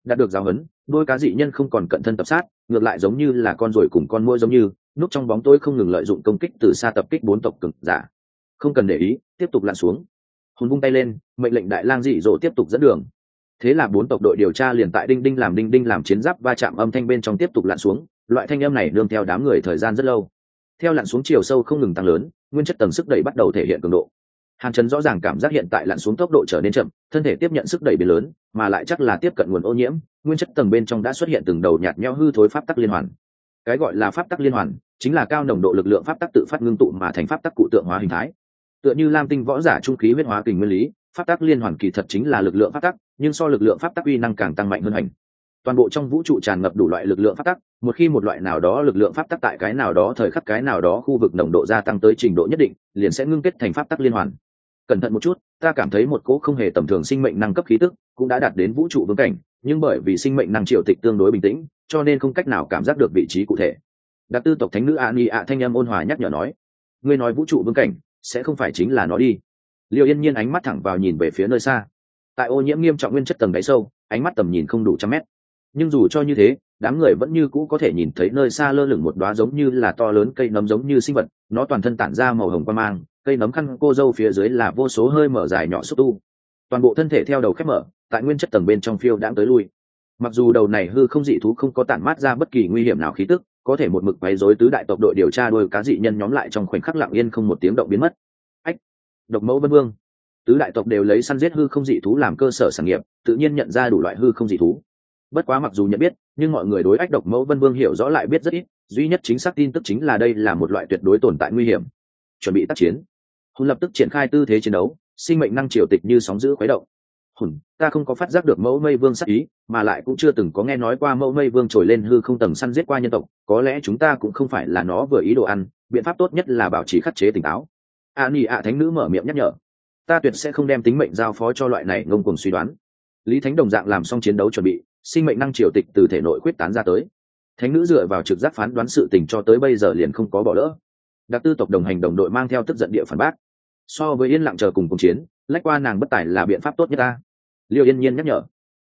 Speaker 1: Đạt được giáo huấn, đôi cá dị nhân không còn cận thân tập sát, ngược lại giống như là con ruồi cùng con môi giống như núp trong bóng tối không ngừng lợi dụng công kích từ xa tập kích bốn tộc cường giả. Không cần để ý, tiếp tục lặn xuống. Hùn vung tay lên, mệnh lệnh đại lang dị dỗ tiếp tục dẫn đường. Thế là bốn tộc đội điều tra liền tại đinh đinh làm đinh đinh làm chiến giáp va chạm âm thanh bên trong tiếp tục lặn xuống loại thanh âm này nương theo đám người thời gian rất lâu. Theo lặn xuống chiều sâu không ngừng tăng lớn, nguyên chất tầng sức đẩy bắt đầu thể hiện cường độ. Hàn trần rõ ràng cảm giác hiện tại lặn xuống tốc độ trở nên chậm, thân thể tiếp nhận sức đẩy biến lớn, mà lại chắc là tiếp cận nguồn ô nhiễm, nguyên chất tầng bên trong đã xuất hiện từng đầu nhạt nhẽo hư thối pháp tắc liên hoàn. Cái gọi là pháp tắc liên hoàn, chính là cao nồng độ lực lượng pháp tắc tự phát ngưng tụ mà thành pháp tắc cụ tượng hóa hình thái. Tựa như lam tinh võ giả trung khí huyết hóa kình nguyên lý, pháp tắc liên hoàn kỳ thật chính là lực lượng pháp tắc, nhưng so lực lượng pháp tắc uy năng càng tăng mạnh hơn hành toàn bộ trong vũ trụ tràn ngập đủ loại lực lượng pháp tắc, một khi một loại nào đó lực lượng pháp tắc tại cái nào đó thời khắc, cái nào đó khu vực nồng độ gia tăng tới trình độ nhất định, liền sẽ ngưng kết thành pháp tắc liên hoàn. Cẩn thận một chút, ta cảm thấy một cỗ không hề tầm thường sinh mệnh năng cấp khí tức cũng đã đạt đến vũ trụ vương cảnh, nhưng bởi vì sinh mệnh năng triệu tịch tương đối bình tĩnh, cho nên không cách nào cảm giác được vị trí cụ thể. Đặc tư tộc thánh nữ a ni a thanh âm ôn hòa nhắc nhở nói, ngươi nói vũ trụ vương cảnh sẽ không phải chính là nó đi. Liệu yên nhiên ánh mắt thẳng vào nhìn về phía nơi xa. Tại ô nhiễm nghiêm trọng nguyên chất tầng đáy sâu, ánh mắt tầm nhìn không đủ trăm mét nhưng dù cho như thế, đám người vẫn như cũ có thể nhìn thấy nơi xa lơ lửng một đoá giống như là to lớn cây nấm giống như sinh vật, nó toàn thân tản ra màu hồng qua mang, cây nấm khăn cô dâu phía dưới là vô số hơi mở dài nhỏ xúc tu. Toàn bộ thân thể theo đầu khép mở, tại nguyên chất tầng bên trong phiêu đãng tới lui. Mặc dù đầu này hư không dị thú không có tản mát ra bất kỳ nguy hiểm nào khí tức, có thể một mực quấy rối tứ đại tộc đội điều tra đôi cá dị nhân nhóm lại trong khoảnh khắc lặng yên không một tiếng động biến mất. Ách, độc mẫu vân vương. Tứ đại tộc đều lấy săn giết hư không dị thú làm cơ sở sản nghiệp, tự nhiên nhận ra đủ loại hư không dị thú bất quá mặc dù nhận biết, nhưng mọi người đối ách độc mẫu vân vương hiểu rõ lại biết rất ít, duy nhất chính xác tin tức chính là đây là một loại tuyệt đối tồn tại nguy hiểm. Chuẩn bị tác chiến. Hùn lập tức triển khai tư thế chiến đấu, sinh mệnh năng triều tịch như sóng giữ khuấy động. Hùn ta không có phát giác được mẫu mây vương sắc ý, mà lại cũng chưa từng có nghe nói qua mẫu mây vương trồi lên hư không tầng săn giết qua nhân tộc, có lẽ chúng ta cũng không phải là nó vừa ý đồ ăn, biện pháp tốt nhất là bảo trì khắc chế tỉnh táo. A ni ạ thánh nữ mở miệng nhắc nhở. Ta tuyệt sẽ không đem tính mệnh giao phó cho loại này ngông cùng suy đoán. Lý thánh đồng dạng làm xong chiến đấu chuẩn bị sinh mệnh năng triều tịch từ thể nội quyết tán ra tới. Thánh nữ dựa vào trực giác phán đoán sự tình cho tới bây giờ liền không có bỏ lỡ. Đặc tư tộc đồng hành đồng đội mang theo tức giận địa phản bác. So với yên lặng chờ cùng cùng chiến, lách qua nàng bất tài là biện pháp tốt nhất ta. Liêu yên nhiên nhắc nhở.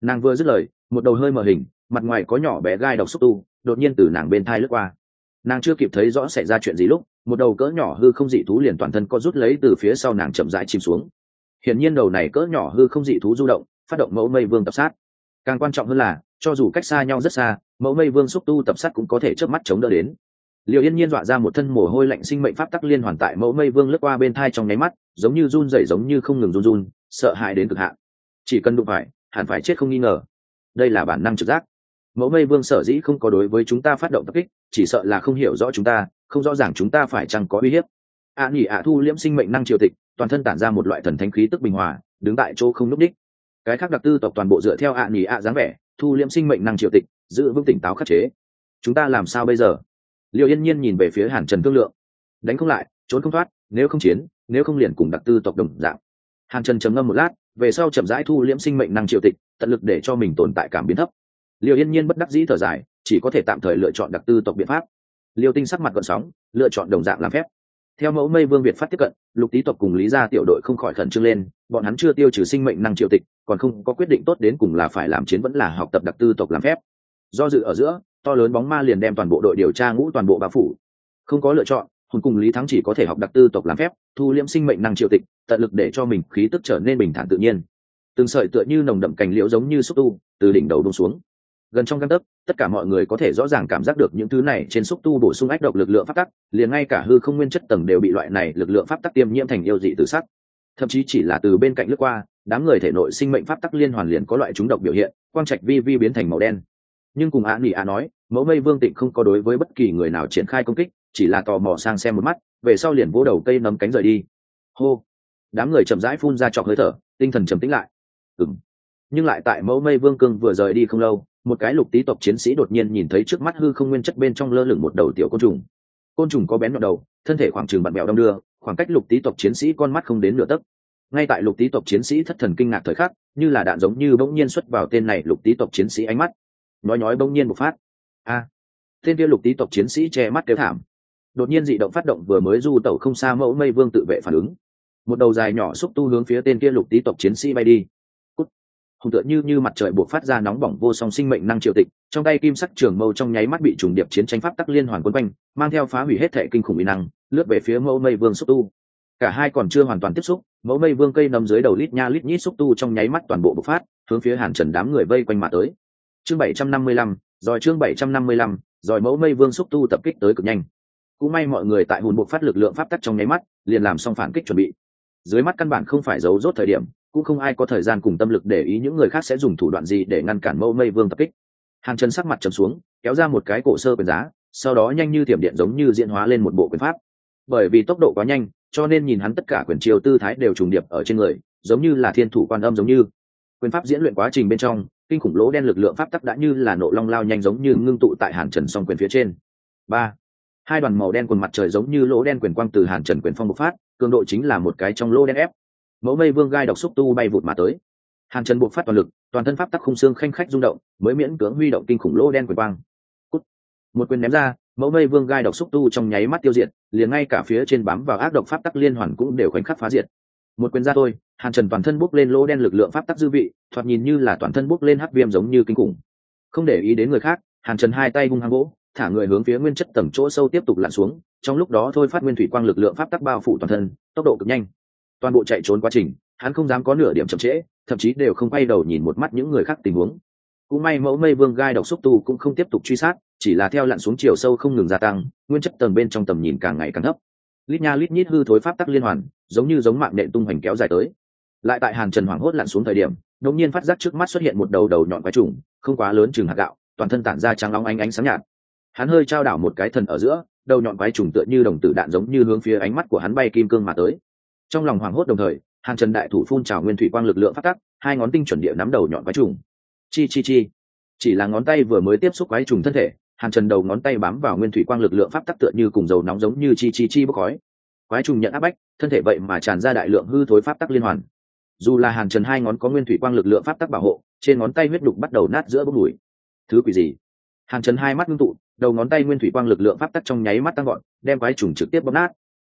Speaker 1: Nàng vừa dứt lời, một đầu hơi mờ hình, mặt ngoài có nhỏ bé gai độc xúc tu, đột nhiên từ nàng bên thai lướt qua. Nàng chưa kịp thấy rõ xảy ra chuyện gì lúc, một đầu cỡ nhỏ hư không dị thú liền toàn thân có rút lấy từ phía sau nàng chậm rãi chìm xuống. Hiển nhiên đầu này cỡ nhỏ hư không dị thú du động, phát động mẫu mây vương tập sát càng quan trọng hơn là cho dù cách xa nhau rất xa mẫu mây vương xúc tu tập sát cũng có thể chớp mắt chống đỡ đến. Liệu yên nhiên dọa ra một thân mồ hôi lạnh sinh mệnh pháp tắc liên hoàn tại mẫu mây vương lướt qua bên thai trong nháy mắt giống như run rẩy giống như không ngừng run run sợ hãi đến cực hạn. Chỉ cần đụng phải hẳn phải chết không nghi ngờ. Đây là bản năng trực giác. Mẫu mây vương sở dĩ không có đối với chúng ta phát động tập kích chỉ sợ là không hiểu rõ chúng ta không rõ ràng chúng ta phải chăng có uy hiếp. Ạ à, nghỉ ạ thu liễm sinh mệnh năng triều tịch toàn thân tản ra một loại thần thánh khí tức bình hòa đứng tại chỗ không núp đích cái khác đặc tư tộc toàn bộ dựa theo ạ à, nghỉ ạ dáng vẻ thu liễm sinh mệnh năng triều tịch giữ vững tỉnh táo khắc chế. Chúng ta làm sao bây giờ? Liệu yên nhiên nhìn về phía hàn trần thương lượng. Đánh không lại trốn không thoát nếu không chiến nếu không liền cùng đặc tư tộc đồng dạng. Hàn trần trầm ngâm một lát về sau chậm rãi thu liễm sinh mệnh năng triều tịch tận lực để cho mình tồn tại cảm biến thấp. Liệu yên nhiên bất đắc dĩ thở dài chỉ có thể tạm thời lựa chọn đặc tư tộc biện pháp. Liêu tinh sắc mặt gọn sóng lựa chọn đồng dạng làm phép theo mẫu mây vương việt phát tiếp cận, lục tý tộc cùng lý gia tiểu đội không khỏi khẩn trương lên, bọn hắn chưa tiêu trừ sinh mệnh năng triệu tịch, còn không có quyết định tốt đến cùng là phải làm chiến vẫn là học tập đặc tư tộc làm phép. Do dự ở giữa, to lớn bóng ma liền đem toàn bộ đội điều tra ngũ toàn bộ bao phủ. Không có lựa chọn hồn cùng lý thắng chỉ có thể học đặc tư tộc làm phép, thu liễm sinh mệnh năng triệu tịch, tận lực để cho mình khí tức trở nên bình thản tự nhiên. Từng sợi tựa như nồng đậm cành liễu giống như xúc tu, từ đỉnh đầu đông xuống gần trong căn tấc, tất cả mọi người có thể rõ ràng cảm giác được những thứ này trên xúc tu bổ sung ách độc lực lượng pháp tắc, liền ngay cả hư không nguyên chất tầng đều bị loại này lực lượng pháp tắc tiêm nhiễm thành yêu dị tự sắc thậm chí chỉ là từ bên cạnh lướt qua, đám người thể nội sinh mệnh pháp tắc liên hoàn liền có loại chúng độc biểu hiện, quang trạch vi vi biến thành màu đen. Nhưng cùng ạ nỉ ạ nói, mẫu mây vương tịnh không có đối với bất kỳ người nào triển khai công kích, chỉ là tò mò sang xem một mắt, về sau liền vỗ đầu cây nấm cánh rời đi. Hô. Đám người chậm rãi phun ra trọc hơi thở, tinh thần trầm tĩnh lại. Ừng nhưng lại tại mẫu mây vương cương vừa rời đi không lâu một cái lục tý tộc chiến sĩ đột nhiên nhìn thấy trước mắt hư không nguyên chất bên trong lơ lửng một đầu tiểu côn trùng. Côn trùng có bén nhọn đầu, thân thể khoảng chừng bạn bèo đong đưa, khoảng cách lục tý tộc chiến sĩ con mắt không đến nửa tấc. Ngay tại lục tý tộc chiến sĩ thất thần kinh ngạc thời khắc, như là đạn giống như bỗng nhiên xuất vào tên này lục tý tộc chiến sĩ ánh mắt. Nói nói bỗng nhiên một phát. A! Tên kia lục tý tộc chiến sĩ che mắt kêu thảm. Đột nhiên dị động phát động vừa mới du tẩu không xa mẫu mây vương tự vệ phản ứng. Một đầu dài nhỏ xúc tu hướng phía tên kia lục tý tộc chiến sĩ bay đi hùng tựa như như mặt trời buộc phát ra nóng bỏng vô song sinh mệnh năng triệu tịch, trong tay kim sắc trường mâu trong nháy mắt bị trùng điệp chiến tranh pháp tắc liên hoàn quân quanh, mang theo phá hủy hết thể kinh khủng mỹ năng, lướt về phía mẫu mây vương xúc tu. Cả hai còn chưa hoàn toàn tiếp xúc, mẫu mây vương cây nằm dưới đầu lít nha lít nhít xúc tu trong nháy mắt toàn bộ bộc phát, hướng phía hàn trần đám người vây quanh mà tới. Chương bảy trăm năm mươi lăm, rồi chương bảy trăm năm mươi lăm, rồi mẫu mây vương xúc tu tập kích tới cực nhanh. Cũng may mọi người tại hùn bộc phát lực lượng pháp tắc trong nháy mắt, liền làm xong phản kích chuẩn bị. Dưới mắt căn bản không phải giấu rốt thời điểm cũng không ai có thời gian cùng tâm lực để ý những người khác sẽ dùng thủ đoạn gì để ngăn cản mẫu mây vương tập kích. Hàng chân sắc mặt trầm xuống, kéo ra một cái cổ sơ quyền giá, sau đó nhanh như tiềm điện giống như diễn hóa lên một bộ quyền pháp. Bởi vì tốc độ quá nhanh, cho nên nhìn hắn tất cả quyền chiều tư thái đều trùng điệp ở trên người, giống như là thiên thủ quan âm giống như. Quyền pháp diễn luyện quá trình bên trong, kinh khủng lỗ đen lực lượng pháp tắc đã như là nộ long lao nhanh giống như ngưng tụ tại hàn trần song quyền phía trên. Ba, hai đoàn màu đen quần mặt trời giống như lỗ đen quyền quang từ hàn trần quyền phong bộc phát, cường độ chính là một cái trong lỗ đen ép mẫu mây vương gai độc xúc tu bay vụt mà tới. Hàn trần buộc phát toàn lực, toàn thân pháp tắc khung xương khanh khách rung động, mới miễn cưỡng huy động kinh khủng lỗ đen quyền quang. Cút. một quyền ném ra, mẫu mây vương gai độc xúc tu trong nháy mắt tiêu diệt, liền ngay cả phía trên bám vào ác độc pháp tắc liên hoàn cũng đều khoảnh khắc phá diệt. Một quyền ra thôi, hàn trần toàn thân bốc lên lỗ đen lực lượng pháp tắc dư vị, thoạt nhìn như là toàn thân bốc lên hắc viêm giống như kinh khủng. Không để ý đến người khác, hàn trần hai tay hung hăng gỗ thả người hướng phía nguyên chất tầng chỗ sâu tiếp tục lặn xuống, trong lúc đó thôi phát nguyên thủy quang lực lượng pháp tắc bao phủ toàn thân, tốc độ cực nhanh toàn bộ chạy trốn quá trình, hắn không dám có nửa điểm chậm trễ, thậm chí đều không quay đầu nhìn một mắt những người khác tình huống. Cũng may mẫu mây vương gai độc xúc tu cũng không tiếp tục truy sát, chỉ là theo lặn xuống chiều sâu không ngừng gia tăng, nguyên chất tầng bên trong tầm nhìn càng ngày càng thấp. Lít nha lít nhít hư thối pháp tắc liên hoàn, giống như giống mạng nện tung hoành kéo dài tới. Lại tại hàn trần hoảng hốt lặn xuống thời điểm, đột nhiên phát giác trước mắt xuất hiện một đầu đầu nhọn quái trùng, không quá lớn chừng hạt gạo, toàn thân tản ra trắng long ánh ánh sáng nhạt. Hắn hơi trao đảo một cái thần ở giữa, đầu nhọn quái trùng tựa như đồng tử đạn giống như hướng phía ánh mắt của hắn bay kim cương mà tới trong lòng hoảng hốt đồng thời, hàn trần đại thủ phun trào nguyên thủy quang lực lượng phát tắc, hai ngón tinh chuẩn địa nắm đầu nhọn quái trùng. Chi chi chi. Chỉ là ngón tay vừa mới tiếp xúc quái trùng thân thể, hàn trần đầu ngón tay bám vào nguyên thủy quang lực lượng pháp tắc tựa như cùng dầu nóng giống như chi chi chi bốc khói. Quái trùng nhận áp bách, thân thể vậy mà tràn ra đại lượng hư thối pháp tắc liên hoàn. Dù là hàn trần hai ngón có nguyên thủy quang lực lượng pháp tắc bảo hộ, trên ngón tay huyết đục bắt đầu nát giữa bốc đùi thứ quỷ gì? Hàn trần hai mắt ngưng tụ, đầu ngón tay nguyên thủy quang lực lượng pháp tắc trong nháy mắt tăng gọn đem quái trùng trực tiếp bóp nát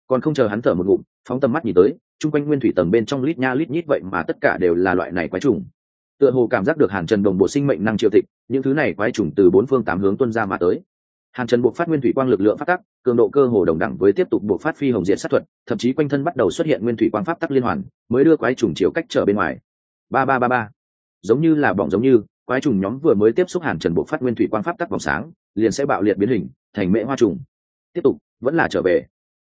Speaker 1: còn không chờ hắn thở một ngụm, phóng tầm mắt nhìn tới, chung quanh nguyên thủy tầng bên trong lít nha lít nhít vậy mà tất cả đều là loại này quái trùng. Tựa hồ cảm giác được hàn trần đồng bộ sinh mệnh năng triệu thịnh những thứ này quái trùng từ bốn phương tám hướng tuân ra mà tới. Hàn trần buộc phát nguyên thủy quang lực lượng phát tắc, cường độ cơ hồ đồng đẳng với tiếp tục buộc phát phi hồng diện sát thuật, thậm chí quanh thân bắt đầu xuất hiện nguyên thủy quang pháp tắc liên hoàn, mới đưa quái trùng chiều cách trở bên ngoài. Ba ba ba ba. Giống như là bỏng giống như, quái trùng nhóm vừa mới tiếp xúc hàn trần buộc phát nguyên thủy quang pháp tắc vòng sáng, liền sẽ bạo liệt biến hình, thành mễ hoa trùng. Tiếp tục, vẫn là trở về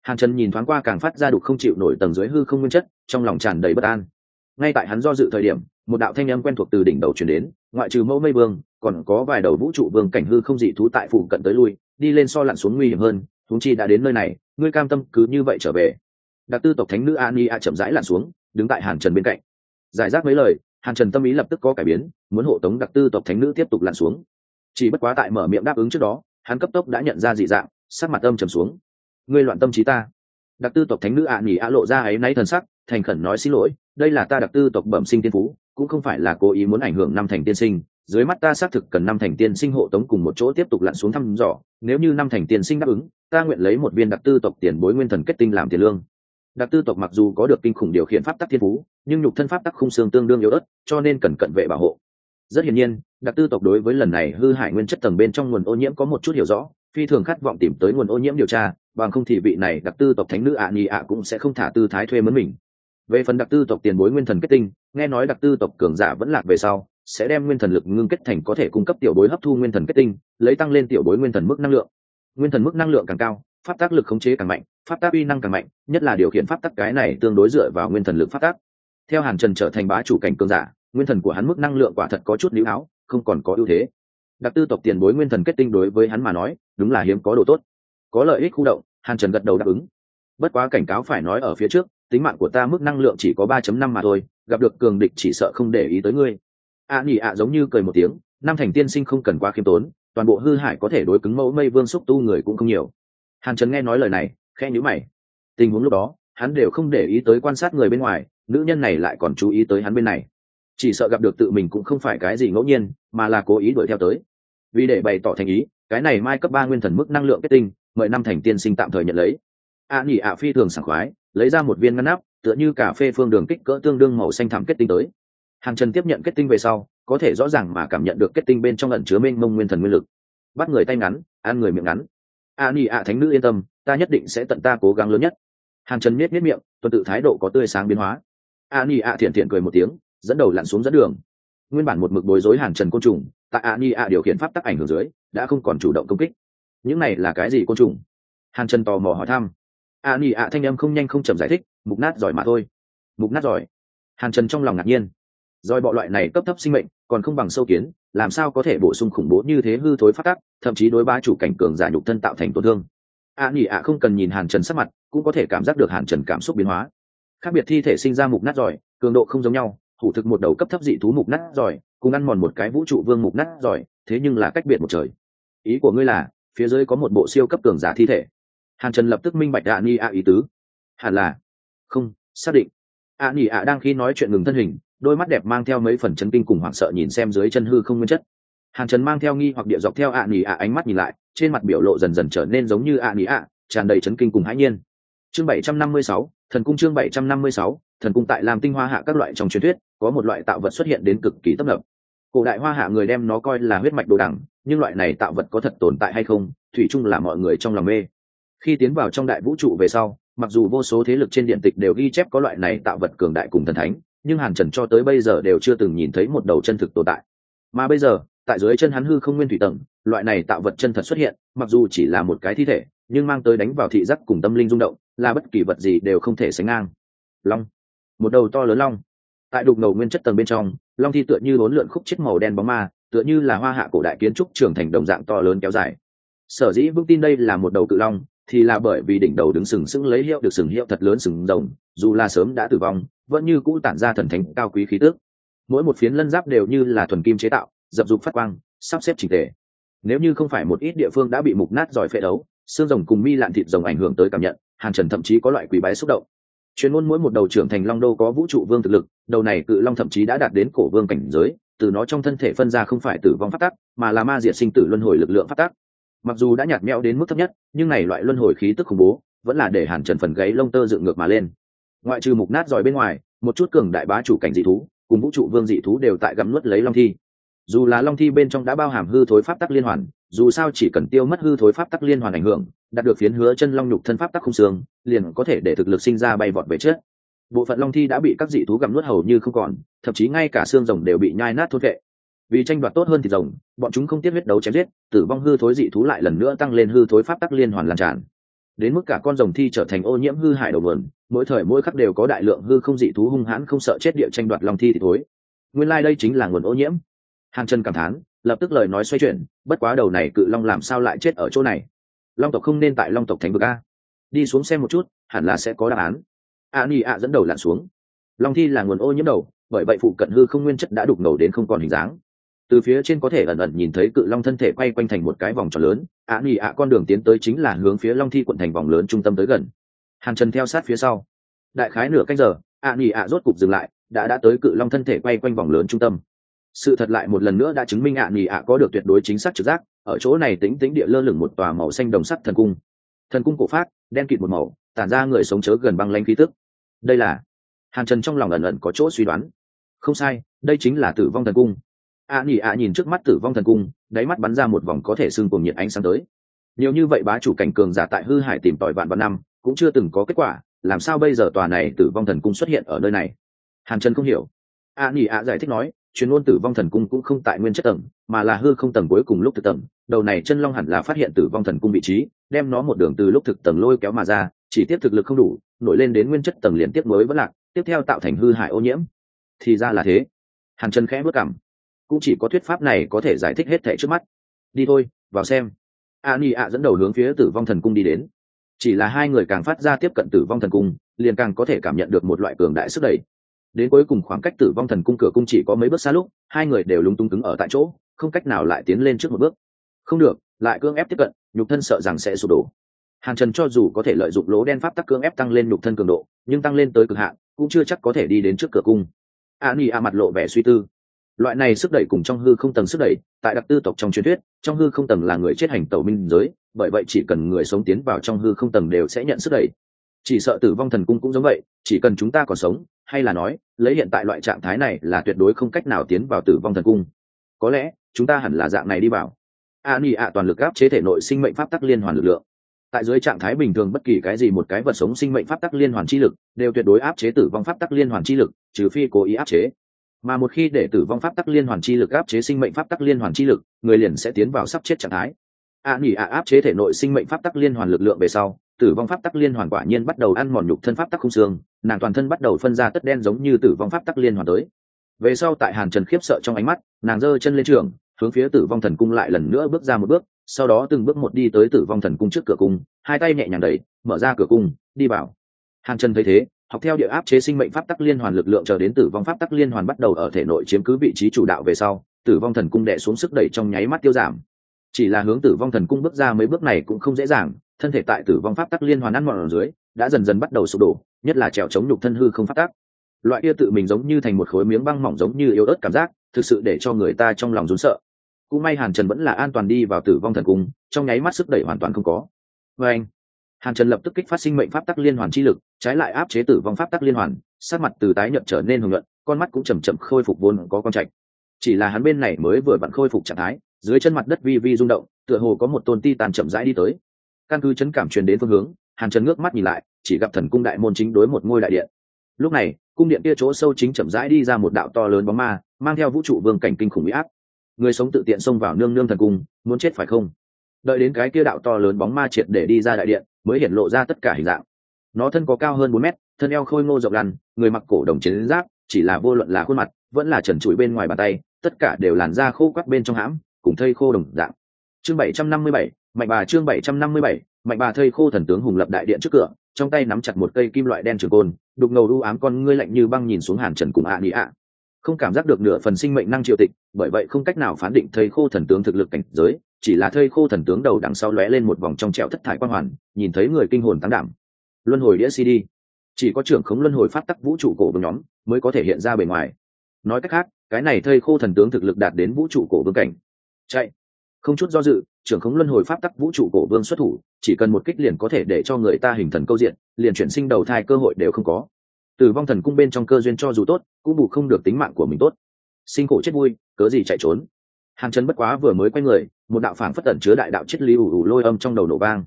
Speaker 1: hàn trần nhìn thoáng qua càng phát ra đục không chịu nổi tầng dưới hư không nguyên chất, trong lòng tràn đầy bất an. Ngay tại hắn do dự thời điểm, một đạo thanh âm quen thuộc từ đỉnh đầu chuyển đến, ngoại trừ mẫu mây vương, còn có vài đầu vũ trụ vương cảnh hư không dị thú tại phủ cận tới lui, đi lên so lặn xuống nguy hiểm hơn thúng chi đã đến nơi này, ngươi cam tâm cứ như vậy trở về. Đặc tư tộc thánh nữ ani a chậm rãi lặn xuống, đứng tại hàn trần bên cạnh. Giải rác mấy lời hàn trần tâm ý lập tức có cải biến, muốn hộ tống đặc tư tộc thánh nữ tiếp tục lặn xuống. Chỉ bất quá tại mở miệng đáp ứng trước đó, hắn cấp tốc đã nhận ra dị dạng, sắc mặt âm trầm xuống ngươi loạn tâm trí ta. Đặc tư tộc thánh nữ ạ à nghỉ ạ lộ ra ấy náy thần sắc, thành khẩn nói xin lỗi, đây là ta đặc tư tộc bẩm sinh tiên phú, cũng không phải là cố ý muốn ảnh hưởng năm thành tiên sinh. Dưới mắt ta xác thực cần năm thành tiên sinh hộ tống cùng một chỗ tiếp tục lặn xuống thăm dò, nếu như năm thành tiên sinh đáp ứng, ta nguyện lấy một viên đặc tư tộc tiền bối nguyên thần kết tinh làm tiền lương. Đặc tư tộc mặc dù có được kinh khủng điều khiển pháp tắc thiên phú, nhưng nhục thân pháp tắc khung xương tương đương yếu ớt, cho nên cần cận vệ bảo hộ. Rất hiển nhiên, đặc tư tộc đối với lần này hư hại nguyên chất tầng bên trong nguồn ô nhiễm có một chút hiểu rõ, phi thường khát vọng tìm tới nguồn ô nhiễm điều tra bằng không thì vị này đặc tư tộc thánh nữ ạ nhì ạ cũng sẽ không thả tư thái thuê mướn mình. Về phần đặc tư tộc tiền bối nguyên thần kết tinh, nghe nói đặc tư tộc cường giả vẫn lạc về sau, sẽ đem nguyên thần lực ngưng kết thành có thể cung cấp tiểu bối hấp thu nguyên thần kết tinh, lấy tăng lên tiểu bối nguyên thần mức năng lượng. Nguyên thần mức năng lượng càng cao, pháp tác lực khống chế càng mạnh, pháp tác uy năng càng mạnh, nhất là điều khiển pháp tác cái này tương đối dựa vào nguyên thần lực pháp tác. Theo hàn trần trở thành bá chủ cảnh cường giả, nguyên thần của hắn mức năng lượng quả thật có chút níu áo, không còn có ưu thế. Đặc tư tộc tiền bối nguyên thần kết tinh đối với hắn mà nói, đúng là hiếm có đồ tốt có lợi ích khu động, hàn trần gật đầu đáp ứng. Bất quá cảnh cáo phải nói ở phía trước, tính mạng của ta mức năng lượng chỉ có ba năm mà thôi, gặp được cường địch chỉ sợ không để ý tới ngươi. Ạ nhị ạ giống như cười một tiếng, năm thành tiên sinh không cần quá khiêm tốn, toàn bộ hư hải có thể đối cứng mẫu mây vương xúc tu người cũng không nhiều. Hàn trần nghe nói lời này khe nhữ mày. Tình huống lúc đó, hắn đều không để ý tới quan sát người bên ngoài, nữ nhân này lại còn chú ý tới hắn bên này. Chỉ sợ gặp được tự mình cũng không phải cái gì ngẫu nhiên, mà là cố ý đuổi theo tới. Vì để bày tỏ thành ý, cái này mai cấp ba nguyên thần mức năng lượng kết tinh mời năm thành tiên sinh tạm thời nhận lấy. A nhỉ ạ phi thường sảng khoái, lấy ra một viên ngăn nắp, tựa như cà phê phương đường kích cỡ tương đương màu xanh thẳm kết tinh tới. Hàng trần tiếp nhận kết tinh về sau, có thể rõ ràng mà cảm nhận được kết tinh bên trong lận chứa mênh mông nguyên thần nguyên lực. Bắt người tay ngắn, ăn người miệng ngắn. A nhỉ ạ thánh nữ yên tâm, ta nhất định sẽ tận ta cố gắng lớn nhất. Hàng trần miết miết miệng, tuần tự thái độ có tươi sáng biến hóa. A nhỉ ạ thiện thiện cười một tiếng, dẫn đầu lặn xuống dẫn đường. Nguyên bản một mực bối rối hàng trần côn trùng, tại a nhỉ ạ điều khiển pháp tắc ảnh hưởng dưới, đã không còn chủ động công kích những này là cái gì côn trùng? Hàn trần tò mò hỏi thăm. A nhỉ ạ, thanh âm không nhanh không chậm giải thích, mục nát giỏi mà thôi. Mục nát giỏi? Hàn trần trong lòng ngạc nhiên. Dòi bọ loại này cấp thấp sinh mệnh, còn không bằng sâu kiến, làm sao có thể bổ sung khủng bố như thế hư thối phát tắc thậm chí đối ba chủ cảnh cường giả nhục thân tạo thành tổn thương. A nhỉ ạ, không cần nhìn hàn trần sắc mặt, cũng có thể cảm giác được hàn trần cảm xúc biến hóa. Khác biệt thi thể sinh ra mục nát giỏi, cường độ không giống nhau, hủ thực một đầu cấp thấp dị thú mục nát giỏi, cùng ăn mòn một cái vũ trụ vương mục nát giỏi, thế nhưng là cách biệt một trời. Ý của ngươi là phía dưới có một bộ siêu cấp cường giả thi thể. Hàn trần lập tức minh bạch ạ ni ạ ý tứ. Hẳn là. Không, xác định. Ạ ni ạ đang khi nói chuyện ngừng thân hình, đôi mắt đẹp mang theo mấy phần chấn kinh cùng hoảng sợ nhìn xem dưới chân hư không nguyên chất. Hàn trần mang theo nghi hoặc địa dọc theo ạ nỉ ạ ánh mắt nhìn lại, trên mặt biểu lộ dần dần trở nên giống như ạ nỉ ạ tràn đầy chấn kinh cùng hãi nhiên. Chương bảy trăm năm mươi sáu, thần cung chương bảy trăm năm mươi sáu, thần cung tại làm tinh hoa hạ các loại trong truyền thuyết, có một loại tạo vật xuất hiện đến cực kỳ tấp nập. Cổ đại hoa hạ người đem nó coi là huyết mạch đồ đẳng nhưng loại này tạo vật có thật tồn tại hay không, thủy chung là mọi người trong lòng mê. Khi tiến vào trong đại vũ trụ về sau, mặc dù vô số thế lực trên điện tịch đều ghi chép có loại này tạo vật cường đại cùng thần thánh, nhưng hàn trần cho tới bây giờ đều chưa từng nhìn thấy một đầu chân thực tồn tại. Mà bây giờ, tại dưới chân hắn hư không nguyên thủy tầng, loại này tạo vật chân thật xuất hiện, mặc dù chỉ là một cái thi thể, nhưng mang tới đánh vào thị giác cùng tâm linh rung động, là bất kỳ vật gì đều không thể sánh ngang. Long. Một đầu to lớn long. Tại đục ngầu nguyên chất tầng bên trong, long thi tựa như bốn lượn khúc chết màu đen bóng ma tựa như là hoa hạ cổ đại kiến trúc trưởng thành đồng dạng to lớn kéo dài. Sở dĩ vững tin đây là một đầu cự long, thì là bởi vì đỉnh đầu đứng sừng sững lấy hiệu được sừng hiệu thật lớn sừng rồng, dù là sớm đã tử vong, vẫn như cũ tản ra thần thánh cao quý khí tước mỗi một phiến lân giáp đều như là thuần kim chế tạo, dập dục phát quang, sắp xếp trình tề. Nếu như không phải một ít địa phương đã bị mục nát giỏi phệ đấu, xương rồng cùng mi lạn thịt rồng ảnh hưởng tới cảm nhận, hàn trần thậm chí có loại quý bái xúc động. Chuyên môn mỗi một đầu trưởng thành long đô có vũ trụ vương thực lực, đầu này cự long thậm chí đã đạt đến cổ vương cảnh giới từ nó trong thân thể phân ra không phải tử vong phát tắc, mà là ma diệt sinh tử luân hồi lực lượng phát tắc. Mặc dù đã nhạt nhẽo đến mức thấp nhất, nhưng này loại luân hồi khí tức khủng bố vẫn là để hàn trần phần gáy lông tơ dựng ngược mà lên. Ngoại trừ mục nát giỏi bên ngoài, một chút cường đại bá chủ cảnh dị thú cùng vũ trụ vương dị thú đều tại gặm nuốt lấy long thi. Dù là long thi bên trong đã bao hàm hư thối pháp tắc liên hoàn, dù sao chỉ cần tiêu mất hư thối pháp tắc liên hoàn ảnh hưởng, đạt được phiến hứa chân long nhục thân pháp tắc không xương, liền có thể để thực lực sinh ra bay vọt về trước bộ phận long thi đã bị các dị thú gặm nuốt hầu như không còn, thậm chí ngay cả xương rồng đều bị nhai nát thốt vệ. Vì tranh đoạt tốt hơn thì rồng, bọn chúng không tiếc huyết đấu chém giết, tử vong hư thối dị thú lại lần nữa tăng lên hư thối pháp tắc liên hoàn làm tràn. Đến mức cả con rồng thi trở thành ô nhiễm hư hại đầu nguồn, mỗi thời mỗi khắc đều có đại lượng hư không dị thú hung hãn không sợ chết địa tranh đoạt long thi thì thối. Nguyên lai、like、đây chính là nguồn ô nhiễm. Hàng chân cảm thán, lập tức lời nói xoay chuyển, bất quá đầu này cự long làm sao lại chết ở chỗ này? Long tộc không nên tại long tộc thánh vực a. Đi xuống xem một chút, hẳn là sẽ có đáp án a ni a dẫn đầu lặn xuống. Long thi là nguồn ô nhiễm đầu, bởi vậy phụ cận hư không nguyên chất đã đục ngầu đến không còn hình dáng. Từ phía trên có thể ẩn ẩn nhìn thấy cự long thân thể quay quanh thành một cái vòng tròn lớn ạ nghỉ ạ con đường tiến tới chính là hướng phía long thi quận thành vòng lớn trung tâm tới gần. Hàn trần theo sát phía sau. Đại khái nửa cách giờ ạ nghỉ ạ rốt cục dừng lại, đã đã tới cự long thân thể quay quanh vòng lớn trung tâm. Sự thật lại một lần nữa đã chứng minh ạ nghỉ ạ có được tuyệt đối chính xác trực giác, ở chỗ này tính tính địa lơ lửng một tòa màu xanh đồng sắt thần cung. Thần cung cổ phát, đen kịt một màu, tản ra người sống chớ gần băng lanh khí tức đây là hàn trần trong lòng ẩn ẩn có chỗ suy đoán không sai đây chính là tử vong thần cung a nhỉ a nhìn trước mắt tử vong thần cung đáy mắt bắn ra một vòng có thể xương cùng nhiệt ánh sáng tới nhiều như vậy bá chủ cảnh cường giả tại hư hải tìm tòi vạn vạn năm cũng chưa từng có kết quả làm sao bây giờ tòa này tử vong thần cung xuất hiện ở nơi này hàn trần không hiểu a nhỉ a giải thích nói chuyên môn tử vong thần cung cũng không tại nguyên chất tầng mà là hư không tầng cuối cùng lúc thực tầng đầu này chân long hẳn là phát hiện tử vong thần cung vị trí đem nó một đường từ lúc thực tầng lôi kéo mà ra chỉ tiếp thực lực không đủ, nổi lên đến nguyên chất tầng liền tiếp mới vẫn lạc, tiếp theo tạo thành hư hại ô nhiễm. Thì ra là thế. Hàn trần khẽ bước cảm cũng chỉ có thuyết pháp này có thể giải thích hết thẻ trước mắt. Đi thôi, vào xem. A ni ạ dẫn đầu hướng phía tử vong thần cung đi đến. Chỉ là hai người càng phát ra tiếp cận tử vong thần cung, liền càng có thể cảm nhận được một loại cường đại sức đẩy. Đến cuối cùng khoảng cách tử vong thần cung cửa cung chỉ có mấy bước xa lúc, hai người đều lúng túng cứng ở tại chỗ, không cách nào lại tiến lên trước một bước. Không được, lại cưỡng ép tiếp cận, nhục thân sợ rằng sẽ sụp đổ hàn trần cho dù có thể lợi dụng lỗ đen pháp tắc cưỡng ép tăng lên nhục thân cường độ, nhưng tăng lên tới cực hạn, cũng chưa chắc có thể đi đến trước cửa cung. A ni a mặt lộ vẻ suy tư. Loại này sức đẩy cùng trong hư không tầng sức đẩy, tại đặc tư tộc trong truyền thuyết, trong hư không tầng là người chết hành tẩu minh giới, bởi vậy chỉ cần người sống tiến vào trong hư không tầng đều sẽ nhận sức đẩy. Chỉ sợ tử vong thần cung cũng giống vậy, chỉ cần chúng ta còn sống, hay là nói, lấy hiện tại loại trạng thái này là tuyệt đối không cách nào tiến vào tử vong thần cung. Có lẽ, chúng ta hẳn là dạng này đi vào. A ni a toàn lực áp chế thể nội sinh mệnh pháp tắc liên hoàn lực lượng tại dưới trạng thái bình thường bất kỳ cái gì một cái vật sống sinh mệnh pháp tắc liên hoàn chi lực, đều tuyệt đối áp chế tử vong pháp tắc liên hoàn chi lực, trừ phi cố ý áp chế. Mà một khi để tử vong pháp tắc liên hoàn chi lực áp chế sinh mệnh pháp tắc liên hoàn chi lực, người liền sẽ tiến vào sắp chết trạng thái. A nghỉ a áp chế thể nội sinh mệnh pháp tắc liên hoàn lực lượng về sau, tử vong pháp tắc liên hoàn quả nhiên bắt đầu ăn mòn nhục thân pháp tắc không xương, nàng toàn thân bắt đầu phân ra tất đen giống như tử vong pháp tắc liên hoàn tới. Về sau tại hàn trần khiếp sợ trong ánh mắt, nàng giơ chân lên trường, hướng phía tử vong thần cung lại lần nữa bước ra một bước sau đó từng bước một đi tới tử vong thần cung trước cửa cung, hai tay nhẹ nhàng đẩy, mở ra cửa cung, đi vào. Hàn trần thấy thế, học theo địa áp chế sinh mệnh pháp tắc liên hoàn lực lượng chờ đến tử vong pháp tắc liên hoàn bắt đầu ở thể nội chiếm cứ vị trí chủ đạo về sau, tử vong thần cung đệ xuống sức đẩy trong nháy mắt tiêu giảm. Chỉ là hướng tử vong thần cung bước ra mấy bước này cũng không dễ dàng, thân thể tại tử vong pháp tắc liên hoàn ăn mòn ở dưới, đã dần dần bắt đầu sụp đổ, nhất là trèo chống nhục thân hư không pháp tắc. Loại kia tự mình giống như thành một khối miếng băng mỏng giống như yếu ớt cảm giác, thực sự để cho người ta trong lòng rốn sợ cũng may hàn trần vẫn là an toàn đi vào tử vong thần cung, trong nháy mắt sức đẩy hoàn toàn không có. Vê anh, hàn trần lập tức kích phát sinh mệnh pháp tắc liên hoàn chi lực, trái lại áp chế tử vong pháp tắc liên hoàn sát mặt từ tái nhận trở nên hưởng luận con mắt cũng chầm chậm khôi phục vốn có con trạch. Chỉ là hắn bên này mới vừa vặn khôi phục trạng thái, dưới chân mặt đất vi vi rung động, tựa hồ có một tôn ti tàn chậm rãi đi tới. Căn cứ chấn cảm truyền đến phương hướng, hàn trần ngước mắt nhìn lại, chỉ gặp thần cung đại môn chính đối một ngôi đại điện. Lúc này, cung điện kia chỗ sâu chính chậm rãi đi ra một đạo to lớn bóng ma, mang theo vũ trụ vương cảnh kinh khủng huy áp người sống tự tiện xông vào nương nương thần cung, muốn chết phải không? Đợi đến cái kia đạo to lớn bóng ma triệt để đi ra đại điện, mới hiện lộ ra tất cả hình dạng. Nó thân có cao hơn bốn mét, thân eo khôi ngô rộng lăn người mặc cổ đồng chiến giáp, chỉ là vô luận là khuôn mặt, vẫn là trần trụi bên ngoài bàn tay, tất cả đều làn da khô quắc bên trong hãm, cùng thây khô đồng dạng. Chương bảy trăm năm mươi bảy, mạnh bà chương bảy trăm năm mươi bảy, mạnh bà thây khô thần tướng hùng lập đại điện trước cửa, trong tay nắm chặt một cây kim loại đen trường côn, đục ngầu đu ám con ngươi lạnh như băng nhìn xuống hàn trần cùng ạ à ạ không cảm giác được nửa phần sinh mệnh năng triệu tịch, bởi vậy không cách nào phán định thây khô thần tướng thực lực cảnh giới, chỉ là thây khô thần tướng đầu đằng sau lóe lên một vòng trong trẹo thất thải quan hoàn, nhìn thấy người kinh hồn tăng đảm. Luân hồi đĩa cd. Chỉ có trưởng khống luân hồi phát tắc vũ trụ cổ vương nhóm mới có thể hiện ra bề ngoài. Nói cách khác, cái này thây khô thần tướng thực lực đạt đến vũ trụ cổ vương cảnh. Chạy. Không chút do dự, trưởng khống luân hồi pháp tắc vũ trụ cổ vương xuất thủ, chỉ cần một kích liền có thể để cho người ta hình thần câu diện, liền chuyển sinh đầu thai cơ hội đều không có tử vong thần cung bên trong cơ duyên cho dù tốt, cũng bù không được tính mạng của mình tốt. Sinh khổ chết vui, cớ gì chạy trốn? Hàng chân bất quá vừa mới quay người, một đạo phản phất tẩn chứa đại đạo triết lý ủ ủ lôi âm trong đầu nổ vang.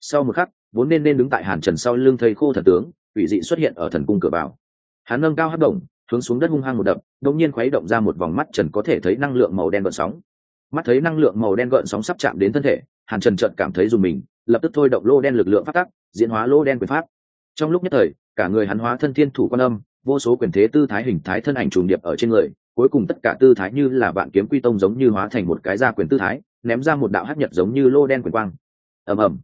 Speaker 1: Sau một khắc, vốn nên nên đứng tại hàn trần sau lưng thầy khô thần tướng ủy dị xuất hiện ở thần cung cửa vào. Hắn nâng cao hấp động, hướng xuống đất hung hăng một đập, đột nhiên khuấy động ra một vòng mắt trần có thể thấy năng lượng màu đen gợn sóng. Mắt thấy năng lượng màu đen gợn sóng sắp chạm đến thân thể hàn trần trợn cảm thấy dùng mình, lập tức thôi động lô đen lực lượng phát tắc diễn hóa lô đen quyền pháp. Trong lúc nhất thời cả người hắn hóa thân thiên thủ quan âm, vô số quyền thế tư thái hình thái thân ảnh trùng điệp ở trên người, cuối cùng tất cả tư thái như là bạn kiếm quy tông giống như hóa thành một cái gia quyền tư thái, ném ra một đạo hát nhật giống như lô đen quyền quang. Ầm ầm.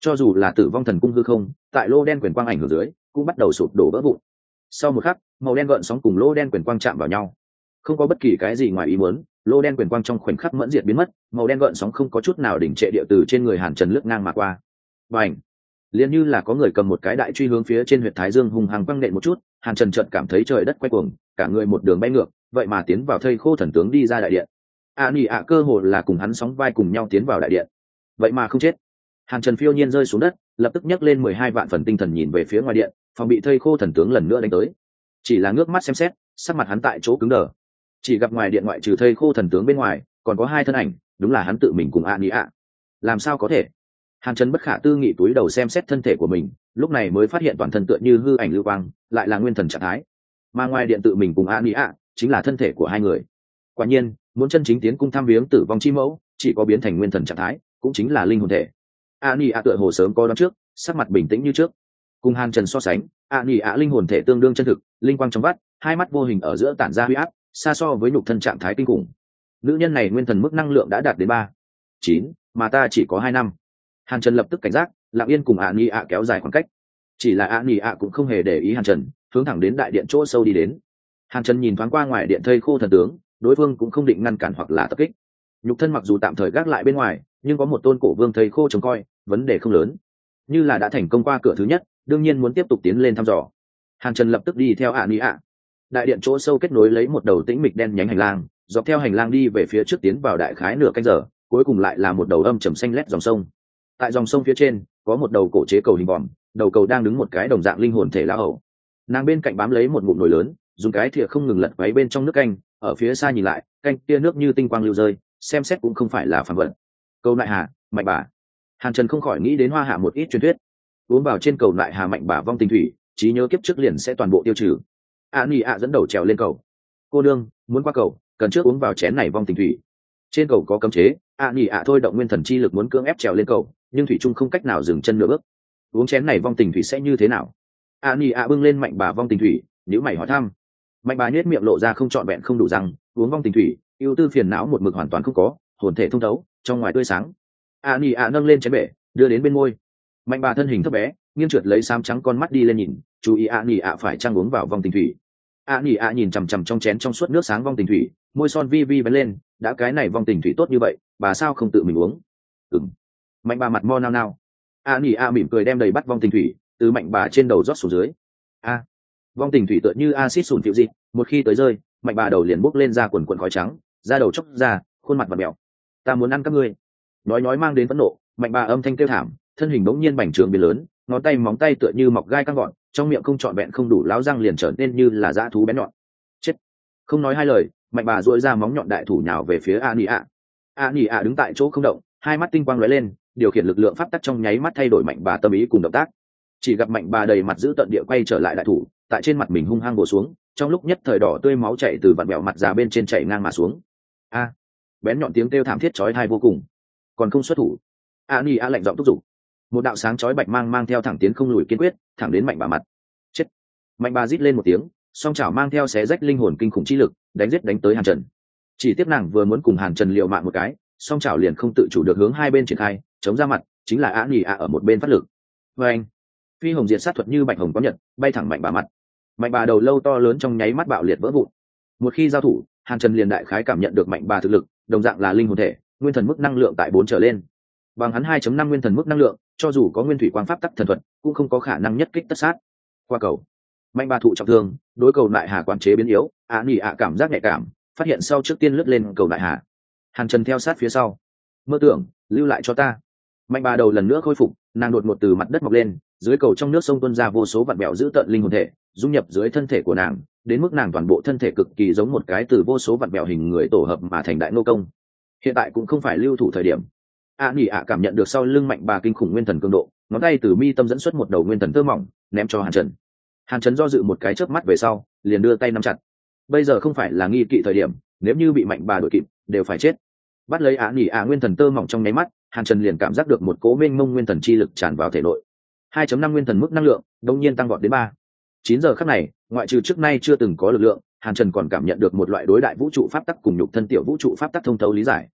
Speaker 1: Cho dù là tử vong thần cung hư không, tại lô đen quyền quang ảnh ở dưới, cũng bắt đầu sụp đổ vỡ vụn. Sau một khắc, màu đen gợn sóng cùng lô đen quyền quang chạm vào nhau. Không có bất kỳ cái gì ngoài ý muốn, lô đen quyền quang trong khoảnh khắc mẫn diệt biến mất, màu đen gợn sóng không có chút nào đỉnh trệ địa từ trên người hàn trần lướt ngang mà qua. Và ảnh liền như là có người cầm một cái đại truy hướng phía trên huyện thái dương hùng hằng quăng nện một chút, hàn trần trợt cảm thấy trời đất quay cuồng, cả người một đường bay ngược, vậy mà tiến vào thây khô thần tướng đi ra đại điện. A nỉ ạ cơ hồ là cùng hắn sóng vai cùng nhau tiến vào đại điện. Vậy mà không chết. Hàn trần phiêu nhiên rơi xuống đất, lập tức nhấc lên mười hai vạn phần tinh thần nhìn về phía ngoài điện, phòng bị thây khô thần tướng lần nữa đánh tới. Chỉ là ngước mắt xem xét, sắc mặt hắn tại chỗ cứng đờ. Chỉ gặp ngoài điện ngoại trừ thây khô thần tướng bên ngoài, còn có hai thân ảnh, đúng là hắn tự mình cùng a nỉ ạ. Làm sao có thể? Hàn trần bất khả tư nghị túi đầu xem xét thân thể của mình, lúc này mới phát hiện toàn thân tựa như hư ảnh lưu quang, lại là nguyên thần trạng thái. Mà ngoài điện tự mình cùng a nghĩ ạ chính là thân thể của hai người. Quả nhiên, muốn chân chính tiến cung tham viếng tử vong chi mẫu, chỉ có biến thành nguyên thần trạng thái, cũng chính là linh hồn thể. A nghĩ a tựa hồ sớm có đón trước, sắc mặt bình tĩnh như trước. Cùng hàn trần so sánh, a nghĩ a linh hồn thể tương đương chân thực, linh quang trong vắt, hai mắt vô hình ở giữa tản ra huy áp, xa so với nhục thân trạng thái kinh khủng. Nữ nhân này nguyên thần mức năng lượng đã đạt đến ba, chín, mà ta chỉ có hai năm hàn trần lập tức cảnh giác lạng yên cùng ạ ni ạ kéo dài khoảng cách. Chỉ là ạ ni ạ cũng không hề để ý hàn trần, hướng thẳng đến đại điện chỗ sâu đi đến. Hàn trần nhìn thoáng qua ngoài điện thây khô thần tướng, đối phương cũng không định ngăn cản hoặc là tập kích. Nhục thân mặc dù tạm thời gác lại bên ngoài, nhưng có một tôn cổ vương thầy khô trông coi, vấn đề không lớn. Như là đã thành công qua cửa thứ nhất, đương nhiên muốn tiếp tục tiến lên thăm dò. Hàn trần lập tức đi theo ạ nghĩ ạ. Đại điện chỗ sâu kết nối lấy một đầu tĩnh mịch đen nhánh hành lang, dọc theo hành lang đi về phía trước tiến vào đại khái nửa canh giờ, cuối cùng lại là một đầu âm trầm xanh lét dòng sông tại dòng sông phía trên, có một đầu cổ chế cầu hình vòm đầu cầu đang đứng một cái đồng dạng linh hồn thể lão hậu nàng bên cạnh bám lấy một ngụm nồi lớn, dùng cái thìa không ngừng lật váy bên trong nước canh, ở phía xa nhìn lại, canh tia nước như tinh quang lưu rơi, xem xét cũng không phải là phản vận câu nại hà, mạnh bà. Hàn trần không khỏi nghĩ đến hoa hạ một ít truyền thuyết. Uống vào trên cầu nại hà mạnh bà vong tình thủy, trí nhớ kiếp trước liền sẽ toàn bộ tiêu trừ. A ni a dẫn đầu trèo lên cầu. Cô đương muốn qua cầu, cần trước uống vào chén này vong tình thủy trên cầu có cấm chế, ạ ni ạ thôi động nguyên thần chi lực muốn cưỡng ép trèo lên cầu, nhưng thủy trung không cách nào dừng chân nửa bước. Uống chén này vong tình thủy sẽ như thế nào? ạ ni ạ bưng lên mạnh bà vong tình thủy nếu mày hỏi thăm. Mạnh bà nhếch miệng lộ ra không trọn vẹn không đủ răng, uống vong tình thủy, ưu tư phiền não một mực hoàn toàn không có, hồn thể thông thấu, trong ngoài tươi sáng. ạ ni ạ nâng lên chén bể, đưa đến bên môi. Mạnh bà thân hình thấp bé, nghiêng trượt lấy xám trắng con mắt đi lên nhìn, chú ý ạ ni ạ phải trăng uống vào vong tình thủy. ạ ni ạ nhìn chằm chằm trong chén trong suốt nước sáng vong tình thủy môi son vi vi bén lên, đã cái này vong tình thủy tốt như vậy, bà sao không tự mình uống? Ừng mạnh bà mặt mo nao nao. A nỉ a mỉm cười đem đầy bắt vong tình thủy từ mạnh bà trên đầu rót xuống dưới. A. Vong tình thủy tựa như acid sùn phiệu dị một khi tới rơi, mạnh bà đầu liền bốc lên ra quần quần khói trắng, da đầu chóc ra, khuôn mặt và mẹo ta muốn ăn các ngươi. Nói nói mang đến phẫn nộ, mạnh bà âm thanh kêu thảm, thân hình bỗng nhiên bành trường biến lớn, ngón tay móng tay tựa như mọc gai căng gọn, trong miệng không trọn vẹn không đủ láo răng liền trở nên như là dã thú bén nhọn. Chết. Không nói hai lời mạnh bà dội ra móng nhọn đại thủ nhào về phía a. Nị ạ a nị ạ đứng tại chỗ không động, hai mắt tinh quang lóe lên, điều khiển lực lượng pháp tắc trong nháy mắt thay đổi mạnh bà tâm ý cùng động tác. Chỉ gặp mạnh bà đầy mặt giữ tận địa quay trở lại đại thủ, tại trên mặt mình hung hăng bổ xuống, trong lúc nhất thời đỏ tươi máu chảy từ vạt mẹo mặt già bên trên chảy ngang mà xuống. A! Bén nhọn tiếng kêu thảm thiết chói tai vô cùng. Còn không xuất thủ. A ni a lạnh giọng thúc giục. Một đạo sáng chói bạch mang mang theo thẳng tiến không lùi kiên quyết, thẳng đến mạnh bà mặt. Chết! Mạnh bà rít lên một tiếng song chảo mang theo xé rách linh hồn kinh khủng chi lực, đánh giết đánh tới hàn trần. Chỉ tiếp nàng vừa muốn cùng hàn trần liệu mạng một cái, song chảo liền không tự chủ được hướng hai bên triển khai, chống ra mặt, chính là á nghỉ ạ ở một bên phát lực. Vê anh, phi hồng diệt sát thuật như bạch hồng có nhật, bay thẳng mạnh bà mặt. Mạnh bà đầu lâu to lớn trong nháy mắt bạo liệt vỡ vụn. Một khi giao thủ, hàn trần liền đại khái cảm nhận được mạnh bà thực lực, đồng dạng là linh hồn thể, nguyên thần mức năng lượng tại bốn trở lên. Bằng hắn 2 năm nguyên thần mức năng lượng, cho dù có nguyên thủy quang pháp tắc thần thuật, cũng không có khả năng nhất kích tất sát. Qua cầu mạnh bà thụ trọng thương, đối cầu nại hà quản chế biến yếu, ạ nỉ ạ cảm giác nhạy cảm, phát hiện sau trước tiên lướt lên cầu đại hà. Hàn trần theo sát phía sau. Mơ tưởng, lưu lại cho ta. Mạnh bà đầu lần nữa khôi phục, nàng đột ngột từ mặt đất mọc lên, dưới cầu trong nước sông tuân ra vô số vạn bẹo giữ tận linh hồn thể, dung nhập dưới thân thể của nàng, đến mức nàng toàn bộ thân thể cực kỳ giống một cái từ vô số vạn bẹo hình người tổ hợp mà thành đại nô công. Hiện tại cũng không phải lưu thủ thời điểm. A nỉ ạ cảm nhận được sau lưng mạnh bà kinh khủng nguyên thần cường độ, ngón tay từ mi tâm dẫn xuất một đầu nguyên thần tơ mỏng, ném cho hàn trần hàn trần do dự một cái chớp mắt về sau, liền đưa tay nắm chặt. Bây giờ không phải là nghi kỵ thời điểm, nếu như bị mạnh bà đội kịp, đều phải chết. Bắt lấy á nỉ á nguyên thần tơ mỏng trong nháy mắt, hàn trần liền cảm giác được một cố mênh mông nguyên thần chi lực tràn vào thể nội. 2.5 nguyên thần mức năng lượng đông nhiên tăng vọt đến ba. Chín giờ khắc này, ngoại trừ trước nay chưa từng có lực lượng, hàn trần còn cảm nhận được một loại đối đại vũ trụ pháp tắc cùng nhục thân tiểu vũ trụ pháp tắc thông thấu lý giải.